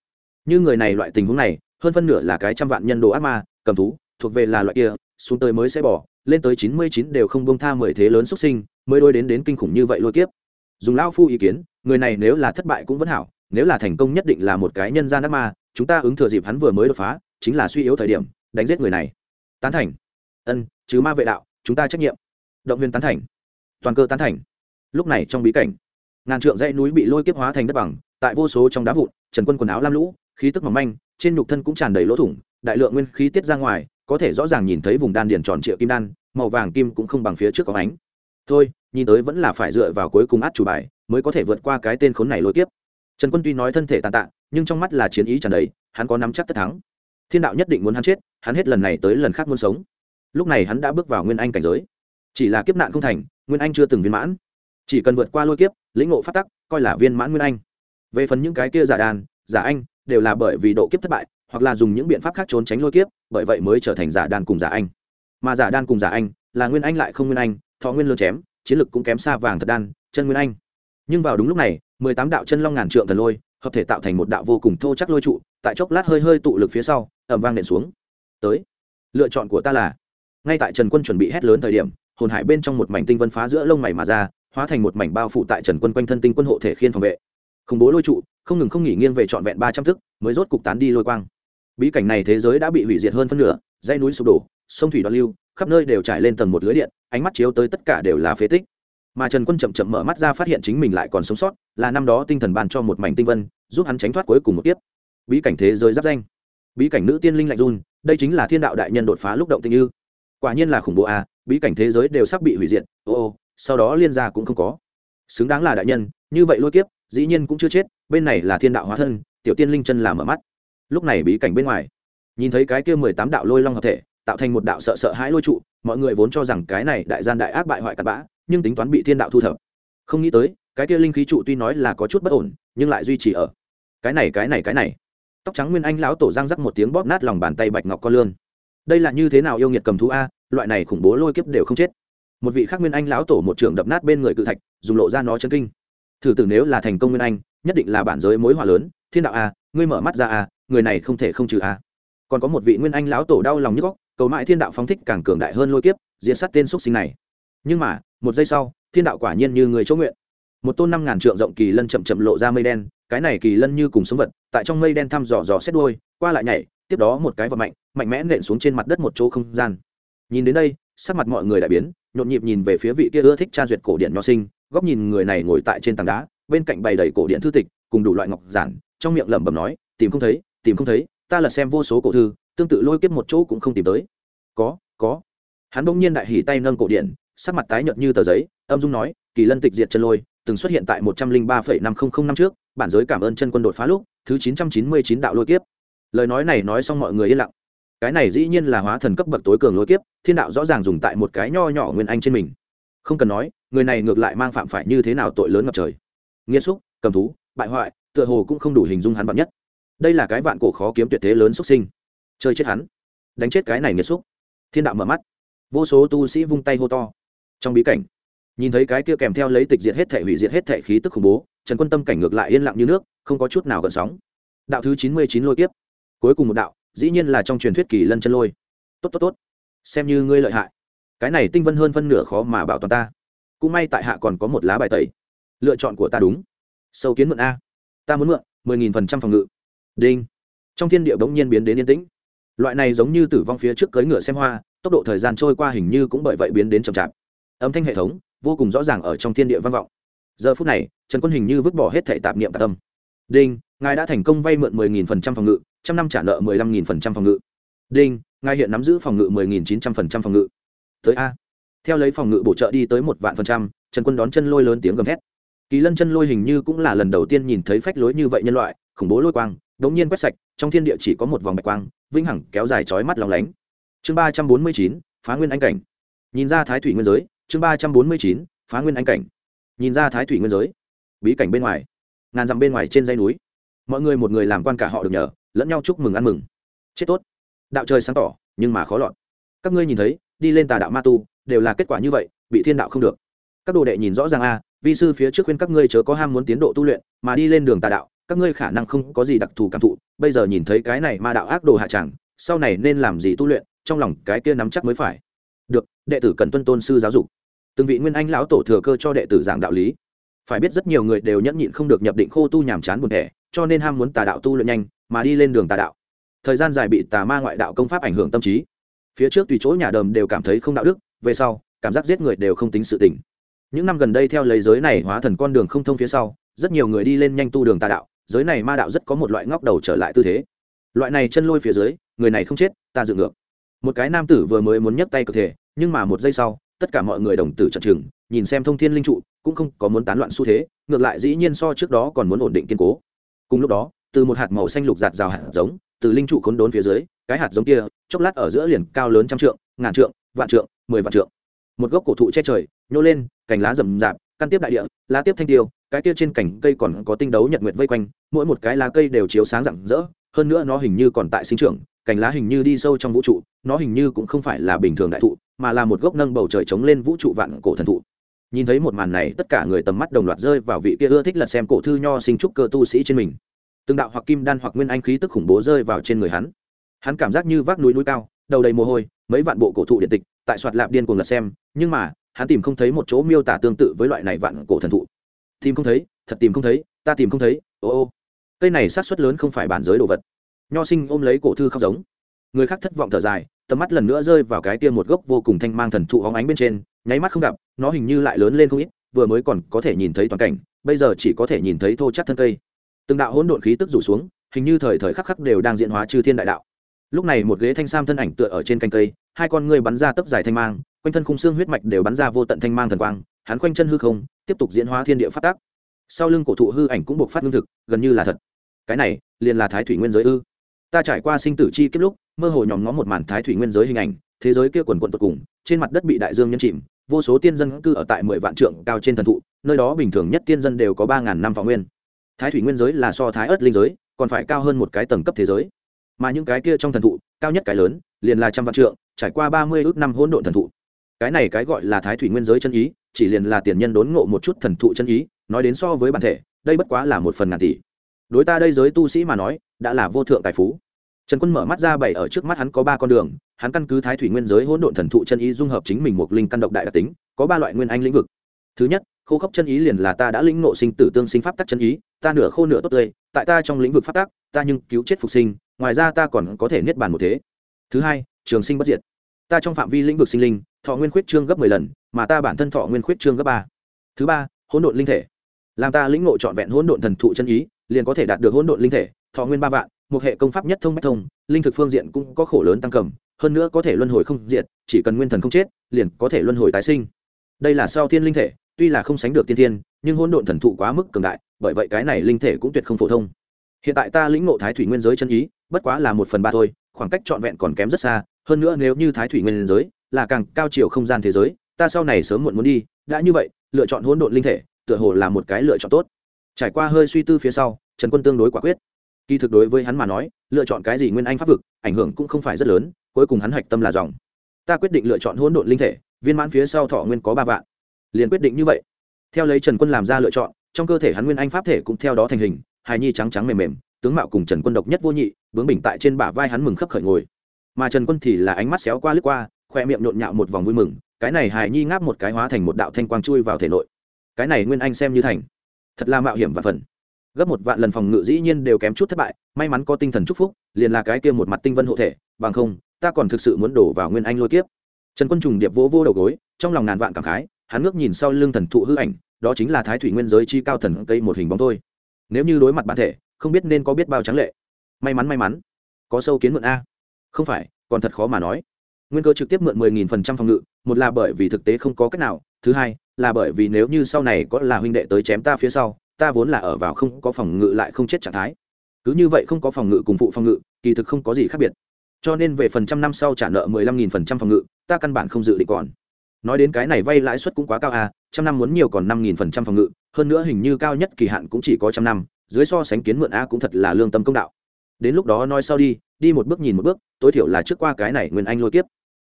Như người này loại tình huống này, hơn phân nửa là cái trăm vạn nhân đồ ác ma, cầm thú, thuộc về là loại kia, xuống tới mới sẽ bỏ, lên tới chín mươi chín đều không bông tha mười thế lớn xuất sinh, mới đôi đến đến kinh khủng như vậy lôi kiếp dùng lao phu ý kiến, người này nếu là thất bại cũng vẫn hảo, nếu là thành công nhất định là một cái nhân gian đắc ma, chúng ta ứng thừa dịp hắn vừa mới đột phá, chính là suy yếu thời điểm, đánh giết người này. Tán thành. Ân chứ ma vệ đạo, chúng ta trách nhiệm. Động viên tán thành. Toàn cơ tán thành. Lúc này trong bí cảnh, ngàn trượng dãy núi bị lôi kiếp hóa thành đất bằng, tại vô số trong đá vụn, trần quân quần áo lam lũ, khí tức mỏng manh, trên nhục thân cũng tràn đầy lỗ thủng, đại lượng nguyên khí tiết ra ngoài, có thể rõ ràng nhìn thấy vùng đan điền tròn triệu kim đan, màu vàng kim cũng không bằng phía trước có ánh thôi, nhìn tới vẫn là phải dựa vào cuối cùng át chủ bài, mới có thể vượt qua cái tên khốn này lôi kiếp. Trần quân tuy nói thân thể tàn tạ, nhưng trong mắt là chiến ý tràn đầy, hắn có nắm chắc tất thắng. Thiên đạo nhất định muốn hắn chết, hắn hết lần này tới lần khác muốn sống. Lúc này hắn đã bước vào nguyên anh cảnh giới. Chỉ là kiếp nạn không thành, nguyên anh chưa từng viên mãn. Chỉ cần vượt qua lôi kiếp, lĩnh ngộ phát tắc, coi là viên mãn nguyên anh. Về phần những cái kia giả đàn, giả anh, đều là bởi vì độ kiếp thất bại, hoặc là dùng những biện pháp khác trốn tránh lôi kiếp, bởi vậy mới trở thành giả đàn cùng giả anh. Mà giả đan cùng giả anh, là nguyên anh lại không nguyên anh thọ nguyên lương chém, chiến lực cũng kém xa vàng thật đan, chân nguyên anh. Nhưng vào đúng lúc này, mười tám đạo chân long ngàn trượng thần lôi, hợp thể tạo thành một đạo vô cùng thô chắc lôi trụ, tại chốc lát hơi hơi tụ lực phía sau ẩm vang nện xuống. Tới. Lựa chọn của ta là, ngay tại trần quân chuẩn bị hét lớn thời điểm, hồn hải bên trong một mảnh tinh vân phá giữa lông mày mà ra, hóa thành một mảnh bao phủ tại trần quân quanh thân tinh quân hộ thể khiên phòng vệ. Khủng bố lôi trụ, không ngừng không nghỉ nghiêng về trọn vẹn ba trăm thức mới rốt cục tán đi lôi quang. Bí cảnh này thế giới đã bị hủy diệt hơn phân nửa, dãy núi sụp đổ, sông thủy đoan lưu, khắp nơi đều trải lên tầng một lưới điện ánh mắt chiếu tới tất cả đều là phế tích. Mà trần quân chậm chậm mở mắt ra phát hiện chính mình lại còn sống sót, là năm đó tinh thần ban cho một mảnh tinh vân, giúp hắn tránh thoát cuối cùng một tiếp bí cảnh thế giới giáp danh. Bí cảnh nữ tiên linh lạnh run, đây chính là thiên đạo đại nhân đột phá lúc động tình như quả nhiên là khủng bố à? bí cảnh thế giới đều sắp bị hủy diệt, ô ô, sau đó liên gia cũng không có. Xứng đáng là đại nhân, như vậy lôi kiếp, dĩ nhiên cũng chưa chết, bên này là thiên đạo hóa thân, tiểu tiên linh chân làm mở mắt. Lúc này bí cảnh bên ngoài, nhìn thấy cái kia mười tám đạo lôi long hợp thể tạo thành một đạo sợ sợ hãi lôi trụ, mọi người vốn cho rằng cái này đại gian đại ác bại hoại cặn bã, nhưng tính toán bị thiên đạo thu thập. Không nghĩ tới, cái kia linh khí trụ tuy nói là có chút bất ổn, nhưng lại duy trì ở. Cái này cái này cái này. Tóc trắng nguyên anh lão tổ giang rắc một tiếng bóp nát lòng bàn tay bạch ngọc con lương đây là như thế nào yêu nghiệt cầm thú a, loại này khủng bố lôi kiếp đều không chết. Một vị khác nguyên anh lão tổ một trường đập nát bên người cự thạch, dùng lộ ra nó chân kinh. Thử tử nếu là thành công nguyên anh, nhất định là bản giới mối hòa lớn, thiên đạo a, ngươi mở mắt ra a, người này không thể không trừ a. Còn có một vị nguyên anh lão tổ đau lòng nhức góc cầu mãi thiên đạo phóng thích càng cường đại hơn lôi kiếp diễn sát tên xúc sinh này. Nhưng mà, một giây sau, thiên đạo quả nhiên như người chỗ nguyện. Một tôn năm ngàn trượng rộng kỳ lân chậm chậm lộ ra mây đen, cái này kỳ lân như cùng sống vật, tại trong mây đen thăm dò dò xét đôi qua lại nhảy, tiếp đó một cái vật mạnh mạnh mẽ nện xuống trên mặt đất một chỗ không gian. Nhìn đến đây, sắc mặt mọi người đại biến, nhộn nhịp nhìn về phía vị kia ưa thích tra duyệt cổ điện nho sinh, góc nhìn người này ngồi tại trên tảng đá, bên cạnh bày đầy cổ điện thư tịch, cùng đủ loại ngọc giản, trong miệng lẩm bẩm nói, tìm không thấy, tìm không thấy, ta lật xem vô số cổ thư tương tự lôi kiếp một chỗ cũng không tìm tới. Có có. Hắn bỗng nhiên đại hỉ tay nâng cổ điện, sắc mặt tái nhợt như tờ giấy, âm dung nói, kỳ lân tịch diệt chân lôi, từng xuất hiện tại một trăm linh ba phẩy năm không không năm trước, bản giới cảm ơn chân quân đột phá lúc, thứ chín trăm chín mươi chín đạo lôi kiếp. Lời nói này nói xong mọi người yên lặng. Cái này dĩ nhiên là hóa thần cấp bậc tối cường lôi kiếp, thiên đạo rõ ràng dùng tại một cái nho nhỏ nguyên anh trên mình. Không cần nói, người này ngược lại mang phạm phải như thế nào tội lớn ngập trời. Nghiêm xúc, cầm thú, bại hoại, tựa hồ cũng không đủ hình dung hắn vạn nhất. Đây là cái vạn cổ khó kiếm tuyệt thế lớn xuất sinh chơi chết hắn. Đánh chết cái này nghiệt xúc. Thiên đạo mở mắt. Vô số tu sĩ vung tay hô to. Trong bí cảnh, nhìn thấy cái kia kèm theo lấy tịch diệt hết thể hủy diệt hết thể khí tức khủng bố, trần quân tâm cảnh ngược lại yên lặng như nước, không có chút nào gợn sóng. Đạo thứ chín mươi chín lôi kiếp. Cuối cùng một đạo, dĩ nhiên là trong truyền thuyết kỳ lân chân lôi. Tốt tốt tốt. Xem như ngươi lợi hại. Cái này tinh vân hơn phân nửa khó mà bảo toàn ta. Cũng may tại hạ còn có một lá bài tẩy. Lựa chọn của ta đúng. Sâu kiến mượn a. Ta muốn mượn mười nghìn phần trăm phòng ngự. Đinh. Trong thiên địa bỗng nhiên biến đến yên tĩnh loại này giống như tử vong phía trước cưỡi ngựa xem hoa, tốc độ thời gian trôi qua hình như cũng bởi vậy biến đến chậm chạp. Âm thanh hệ thống vô cùng rõ ràng ở trong thiên địa vang vọng. Giờ phút này, trần quân hình như vứt bỏ hết thẻ tạp niệm tạp tâm. Đinh, ngài đã thành công vay mượn mười nghìn phần trăm phòng ngự, trăm năm trả nợ mười lăm nghìn phần trăm phòng ngự. Đinh, ngài hiện nắm giữ phòng ngự mười nghìn chín trăm phần trăm phòng ngự. Tới a. Theo lấy phòng ngự bổ trợ đi tới một vạn phần trăm, trần quân đón chân lôi lớn tiếng gầm thét. Kỳ lân chân lôi hình như cũng là lần đầu tiên nhìn thấy phách lối như vậy nhân loại, khủng bố lôi quang đống nhiên quét sạch, trong thiên địa chỉ có một vòng bạch quang, vĩnh hằng kéo dài chói mắt lóng lánh. Chương ba trăm bốn mươi chín, phá nguyên anh cảnh. Nhìn ra thái thủy nguyên giới, chương ba trăm bốn mươi chín, phá nguyên anh cảnh. Nhìn ra thái thủy nguyên giới, bí cảnh bên ngoài, ngàn dặm bên ngoài trên dây núi. Mọi người một người làm quan cả họ được nhờ, lẫn nhau chúc mừng ăn mừng. Chết tốt. Đạo trời sáng tỏ, nhưng mà khó lọt. Các ngươi nhìn thấy, đi lên tà đạo ma tu, đều là kết quả như vậy, bị thiên đạo không được. Các đồ đệ nhìn rõ ràng a, vi sư phía trước khuyên các ngươi chớ có ham muốn tiến độ tu luyện, mà đi lên đường tà đạo các ngươi khả năng không có gì đặc thù cảm thụ, bây giờ nhìn thấy cái này ma đạo ác đồ hạ tràng sau này nên làm gì tu luyện, trong lòng cái kia nắm chắc mới phải. Được, đệ tử cần tuân tôn sư giáo dục. Từng vị nguyên anh lão tổ thừa cơ cho đệ tử giảng đạo lý. Phải biết rất nhiều người đều nhẫn nhịn không được nhập định khô tu nhàm chán buồn thẻ, cho nên ham muốn tà đạo tu luyện nhanh, mà đi lên đường tà đạo. Thời gian dài bị tà ma ngoại đạo công pháp ảnh hưởng tâm trí. Phía trước tùy chỗ nhà đờm đều cảm thấy không đạo đức, về sau, cảm giác giết người đều không tính sự tình. Những năm gần đây theo lấy giới này hóa thần con đường không thông phía sau, rất nhiều người đi lên nhanh tu đường tà đạo giới này ma đạo rất có một loại ngóc đầu trở lại tư thế. Loại này chân lôi phía dưới, người này không chết, ta dựng ngược. Một cái nam tử vừa mới muốn nhấc tay cơ thể, nhưng mà một giây sau, tất cả mọi người đồng tử trận chừng, nhìn xem thông thiên linh trụ, cũng không có muốn tán loạn xu thế, ngược lại dĩ nhiên so trước đó còn muốn ổn định kiên cố. Cùng lúc đó, từ một hạt màu xanh lục giạt rào hạt giống, từ linh trụ khốn đốn phía dưới, cái hạt giống kia, chốc lát ở giữa liền cao lớn trăm trượng, ngàn trượng, vạn trượng, mười vạn trượng. Một gốc cổ thụ che trời, nhô lên, cành lá rậm rạp, căn tiếp đại địa, lá tiếp thanh tiêu cái kia trên cành cây còn có tinh đấu nhật nguyệt vây quanh, mỗi một cái lá cây đều chiếu sáng rạng rỡ, hơn nữa nó hình như còn tại sinh trưởng, cành lá hình như đi sâu trong vũ trụ, nó hình như cũng không phải là bình thường đại thụ, mà là một gốc nâng bầu trời chống lên vũ trụ vạn cổ thần thụ. Nhìn thấy một màn này, tất cả người tầm mắt đồng loạt rơi vào vị kia ưa thích lật xem cổ thư nho sinh trúc cơ tu sĩ trên mình. Từng đạo hoặc kim đan hoặc nguyên anh khí tức khủng bố rơi vào trên người hắn. Hắn cảm giác như vác núi núi cao, đầu đầy mồ hôi, mấy vạn bộ cổ thụ điện tịch, tại soạt lạp điên cuồng lật xem, nhưng mà, hắn tìm không thấy một chỗ miêu tả tương tự với loại này vạn cổ thần thụ tìm không thấy, thật tìm không thấy, ta tìm không thấy, ô ô. Cây này sát xuất lớn không phải bản giới đồ vật. Nho sinh ôm lấy cổ thư khóc giống. Người khác thất vọng thở dài, tầm mắt lần nữa rơi vào cái kia một gốc vô cùng thanh mang thần thụ hóng ánh bên trên, nháy mắt không gặp, nó hình như lại lớn lên không ít, vừa mới còn có thể nhìn thấy toàn cảnh, bây giờ chỉ có thể nhìn thấy thô chắc thân cây. Từng đạo hỗn độn khí tức rủ xuống, hình như thời thời khắc khắc đều đang diễn hóa chư thiên đại đạo. Lúc này một ghế thanh sam thân ảnh tựa ở trên cành cây, hai con ngươi bắn ra tấp dài thanh mang, quanh thân khung xương huyết mạch đều bắn ra vô tận thanh mang thần quang hắn quanh chân hư không, tiếp tục diễn hóa thiên địa phát tác. Sau lưng cổ thụ hư ảnh cũng buộc phát lương thực, gần như là thật. Cái này, liền là thái thủy nguyên giới ư? Ta trải qua sinh tử chi kết lúc, mơ hồ nhóm ngó một màn thái thủy nguyên giới hình ảnh, thế giới kia quần quận tột cùng, trên mặt đất bị đại dương nhân chìm, vô số tiên dân cư ở tại mười vạn trượng cao trên thần thụ, nơi đó bình thường nhất tiên dân đều có ba ngàn năm võ nguyên. Thái thủy nguyên giới là so thái ớt linh giới, còn phải cao hơn một cái tầng cấp thế giới. Mà những cái kia trong thần thụ, cao nhất cái lớn, liền là trăm vạn trượng, trải qua ba mươi ước năm hỗn độn thần thụ. Cái này cái gọi là thái thủy nguyên giới chân ý chỉ liền là tiền nhân đốn ngộ một chút thần thụ chân ý, nói đến so với bản thể, đây bất quá là một phần ngàn tỷ. Đối ta đây giới tu sĩ mà nói, đã là vô thượng tài phú. Trần quân mở mắt ra bảy ở trước mắt hắn có ba con đường, hắn căn cứ thái thủy nguyên giới hỗn độn thần thụ chân ý dung hợp chính mình một linh căn độc đại đặc tính, có ba loại nguyên anh lĩnh vực. Thứ nhất, khô khốc chân ý liền là ta đã lĩnh ngộ sinh tử tương sinh pháp tắc chân ý, ta nửa khô nửa tốt tươi, tại ta trong lĩnh vực pháp tắc, ta nhưng cứu chết phục sinh, ngoài ra ta còn có thể niết bàn một thế. Thứ hai, trường sinh bất diệt ta trong phạm vi lĩnh vực sinh linh, thọ nguyên khuyết trương gấp mười lần, mà ta bản thân thọ nguyên khuyết trương gấp ba. Thứ ba, hỗn độn linh thể. Làm ta lĩnh ngộ trọn vẹn hỗn độn thần thụ chân ý, liền có thể đạt được hỗn độn linh thể, thọ nguyên ba vạn, một hệ công pháp nhất thông bách thông, linh thực phương diện cũng có khổ lớn tăng cầm, hơn nữa có thể luân hồi không diệt, chỉ cần nguyên thần không chết, liền có thể luân hồi tái sinh. Đây là sau thiên linh thể, tuy là không sánh được tiên thiên, nhưng hỗn độn thần thụ quá mức cường đại, bởi vậy cái này linh thể cũng tuyệt không phổ thông. Hiện tại ta lĩnh ngộ thái thủy nguyên giới chân ý, bất quá là một phần ba thôi, khoảng cách trọn vẹn còn kém rất xa hơn nữa nếu như thái thủy nguyên giới là càng cao chiều không gian thế giới, ta sau này sớm muộn muốn đi, đã như vậy, lựa chọn hỗn độn linh thể, tựa hồ là một cái lựa chọn tốt. Trải qua hơi suy tư phía sau, trần quân tương đối quả quyết. Kỳ thực đối với hắn mà nói, lựa chọn cái gì nguyên anh pháp vực, ảnh hưởng cũng không phải rất lớn, cuối cùng hắn hạch tâm là dòng. Ta quyết định lựa chọn hỗn độn linh thể, viên mãn phía sau thọ nguyên có ba vạn. Liền quyết định như vậy. Theo lấy trần quân làm ra lựa chọn, trong cơ thể hắn nguyên anh pháp thể cũng theo đó thành hình, hài nhi trắng trắng mềm mềm, tướng mạo cùng trần quân độc nhất vô nhị, bướng bình tại trên bả vai hắn mừng khấp khởi ngồi mà trần quân thì là ánh mắt xéo qua lướt qua, khoe miệng nhộn nhạo một vòng vui mừng, cái này hài nhi ngáp một cái hóa thành một đạo thanh quang chui vào thể nội. Cái này nguyên anh xem như thành. Thật là mạo hiểm và phần. Gấp một vạn lần phòng ngự dĩ nhiên đều kém chút thất bại, may mắn có tinh thần chúc phúc, liền là cái kia một mặt tinh vân hộ thể, bằng không, ta còn thực sự muốn đổ vào nguyên anh lôi kiếp. Trần quân trùng điệp vỗ vô đầu gối, trong lòng ngàn vạn cảm khái, hắn ngước nhìn sau lưng thần thụ hư ảnh, đó chính là thái thủy nguyên giới chi cao thần cây một hình bóng thôi. Nếu như đối mặt bản thể, không biết nên có biết bao trắng lệ. May mắn may mắn. Có sâu kiến mượn a không phải, còn thật khó mà nói. Nguyên cơ trực tiếp mượn mười nghìn phần trăm phòng ngự, một là bởi vì thực tế không có cách nào, thứ hai là bởi vì nếu như sau này có là huynh đệ tới chém ta phía sau, ta vốn là ở vào không có phòng ngự lại không chết trạng thái. Cứ như vậy không có phòng ngự cùng phụ phòng ngự, kỳ thực không có gì khác biệt. Cho nên về phần trăm năm sau trả nợ mười lăm nghìn phần trăm phòng ngự, ta căn bản không dự định còn. Nói đến cái này vay lãi suất cũng quá cao à trăm năm muốn nhiều còn năm nghìn phần trăm phòng ngự, hơn nữa hình như cao nhất kỳ hạn cũng chỉ có trăm năm, dưới so sánh kiến mượn a cũng thật là lương tâm công đạo. Đến lúc đó nói sau đi đi một bước nhìn một bước, tối thiểu là trước qua cái này nguyên anh lôi kiếp.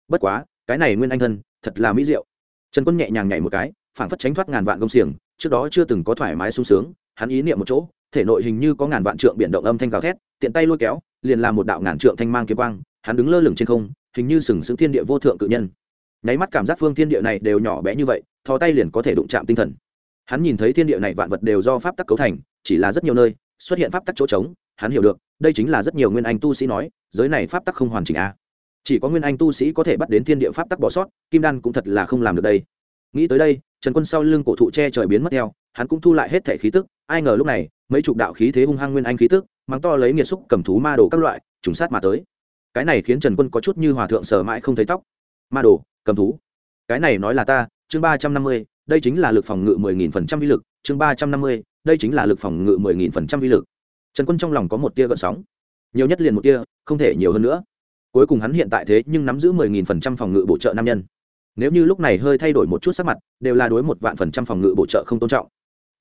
Bất quá, cái này nguyên anh thân, thật là mỹ diệu. Trần quân nhẹ nhàng nhảy một cái, phảng phất tránh thoát ngàn vạn công xiềng, trước đó chưa từng có thoải mái sung sướng, hắn ý niệm một chỗ, thể nội hình như có ngàn vạn trượng biển động âm thanh gào thét, tiện tay lôi kéo, liền làm một đạo ngàn trượng thanh mang kiếm quang, hắn đứng lơ lửng trên không, hình như sừng sững thiên địa vô thượng cự nhân. Nháy mắt cảm giác phương thiên địa này đều nhỏ bé như vậy, thò tay liền có thể đụng chạm tinh thần. Hắn nhìn thấy thiên địa này vạn vật đều do pháp tắc cấu thành, chỉ là rất nhiều nơi, xuất hiện pháp tắc chỗ trống hắn hiểu được, đây chính là rất nhiều nguyên anh tu sĩ nói, giới này pháp tắc không hoàn chỉnh a chỉ có nguyên anh tu sĩ có thể bắt đến thiên địa pháp tắc bỏ sót, kim đan cũng thật là không làm được đây. Nghĩ tới đây, trần quân sau lưng cổ thụ che trời biến mất theo, hắn cũng thu lại hết thể khí tức, ai ngờ lúc này, mấy chục đạo khí thế hung hăng nguyên anh khí tức mắng to lấy nghiệt xúc cầm thú ma đồ các loại, trùng sát mà tới. Cái này khiến trần quân có chút như hòa thượng sờ mãi không thấy tóc. Ma đồ, cầm thú. Cái này nói là ta, chương ba trăm năm mươi, đây chính là lực phòng ngự mười nghìn phần trăm vi lực, chương ba trăm năm mươi, đây chính là lực phòng ngự mười nghìn phần trăm vi lực trần quân trong lòng có một tia gợn sóng. Nhiều nhất liền một tia, không thể nhiều hơn nữa. Cuối cùng hắn hiện tại thế nhưng nắm giữ mười nghìn phần trăm phòng ngự bổ trợ nam nhân. Nếu như lúc này hơi thay đổi một chút sắc mặt, đều là đối một vạn phần trăm phòng ngự bổ trợ không tôn trọng.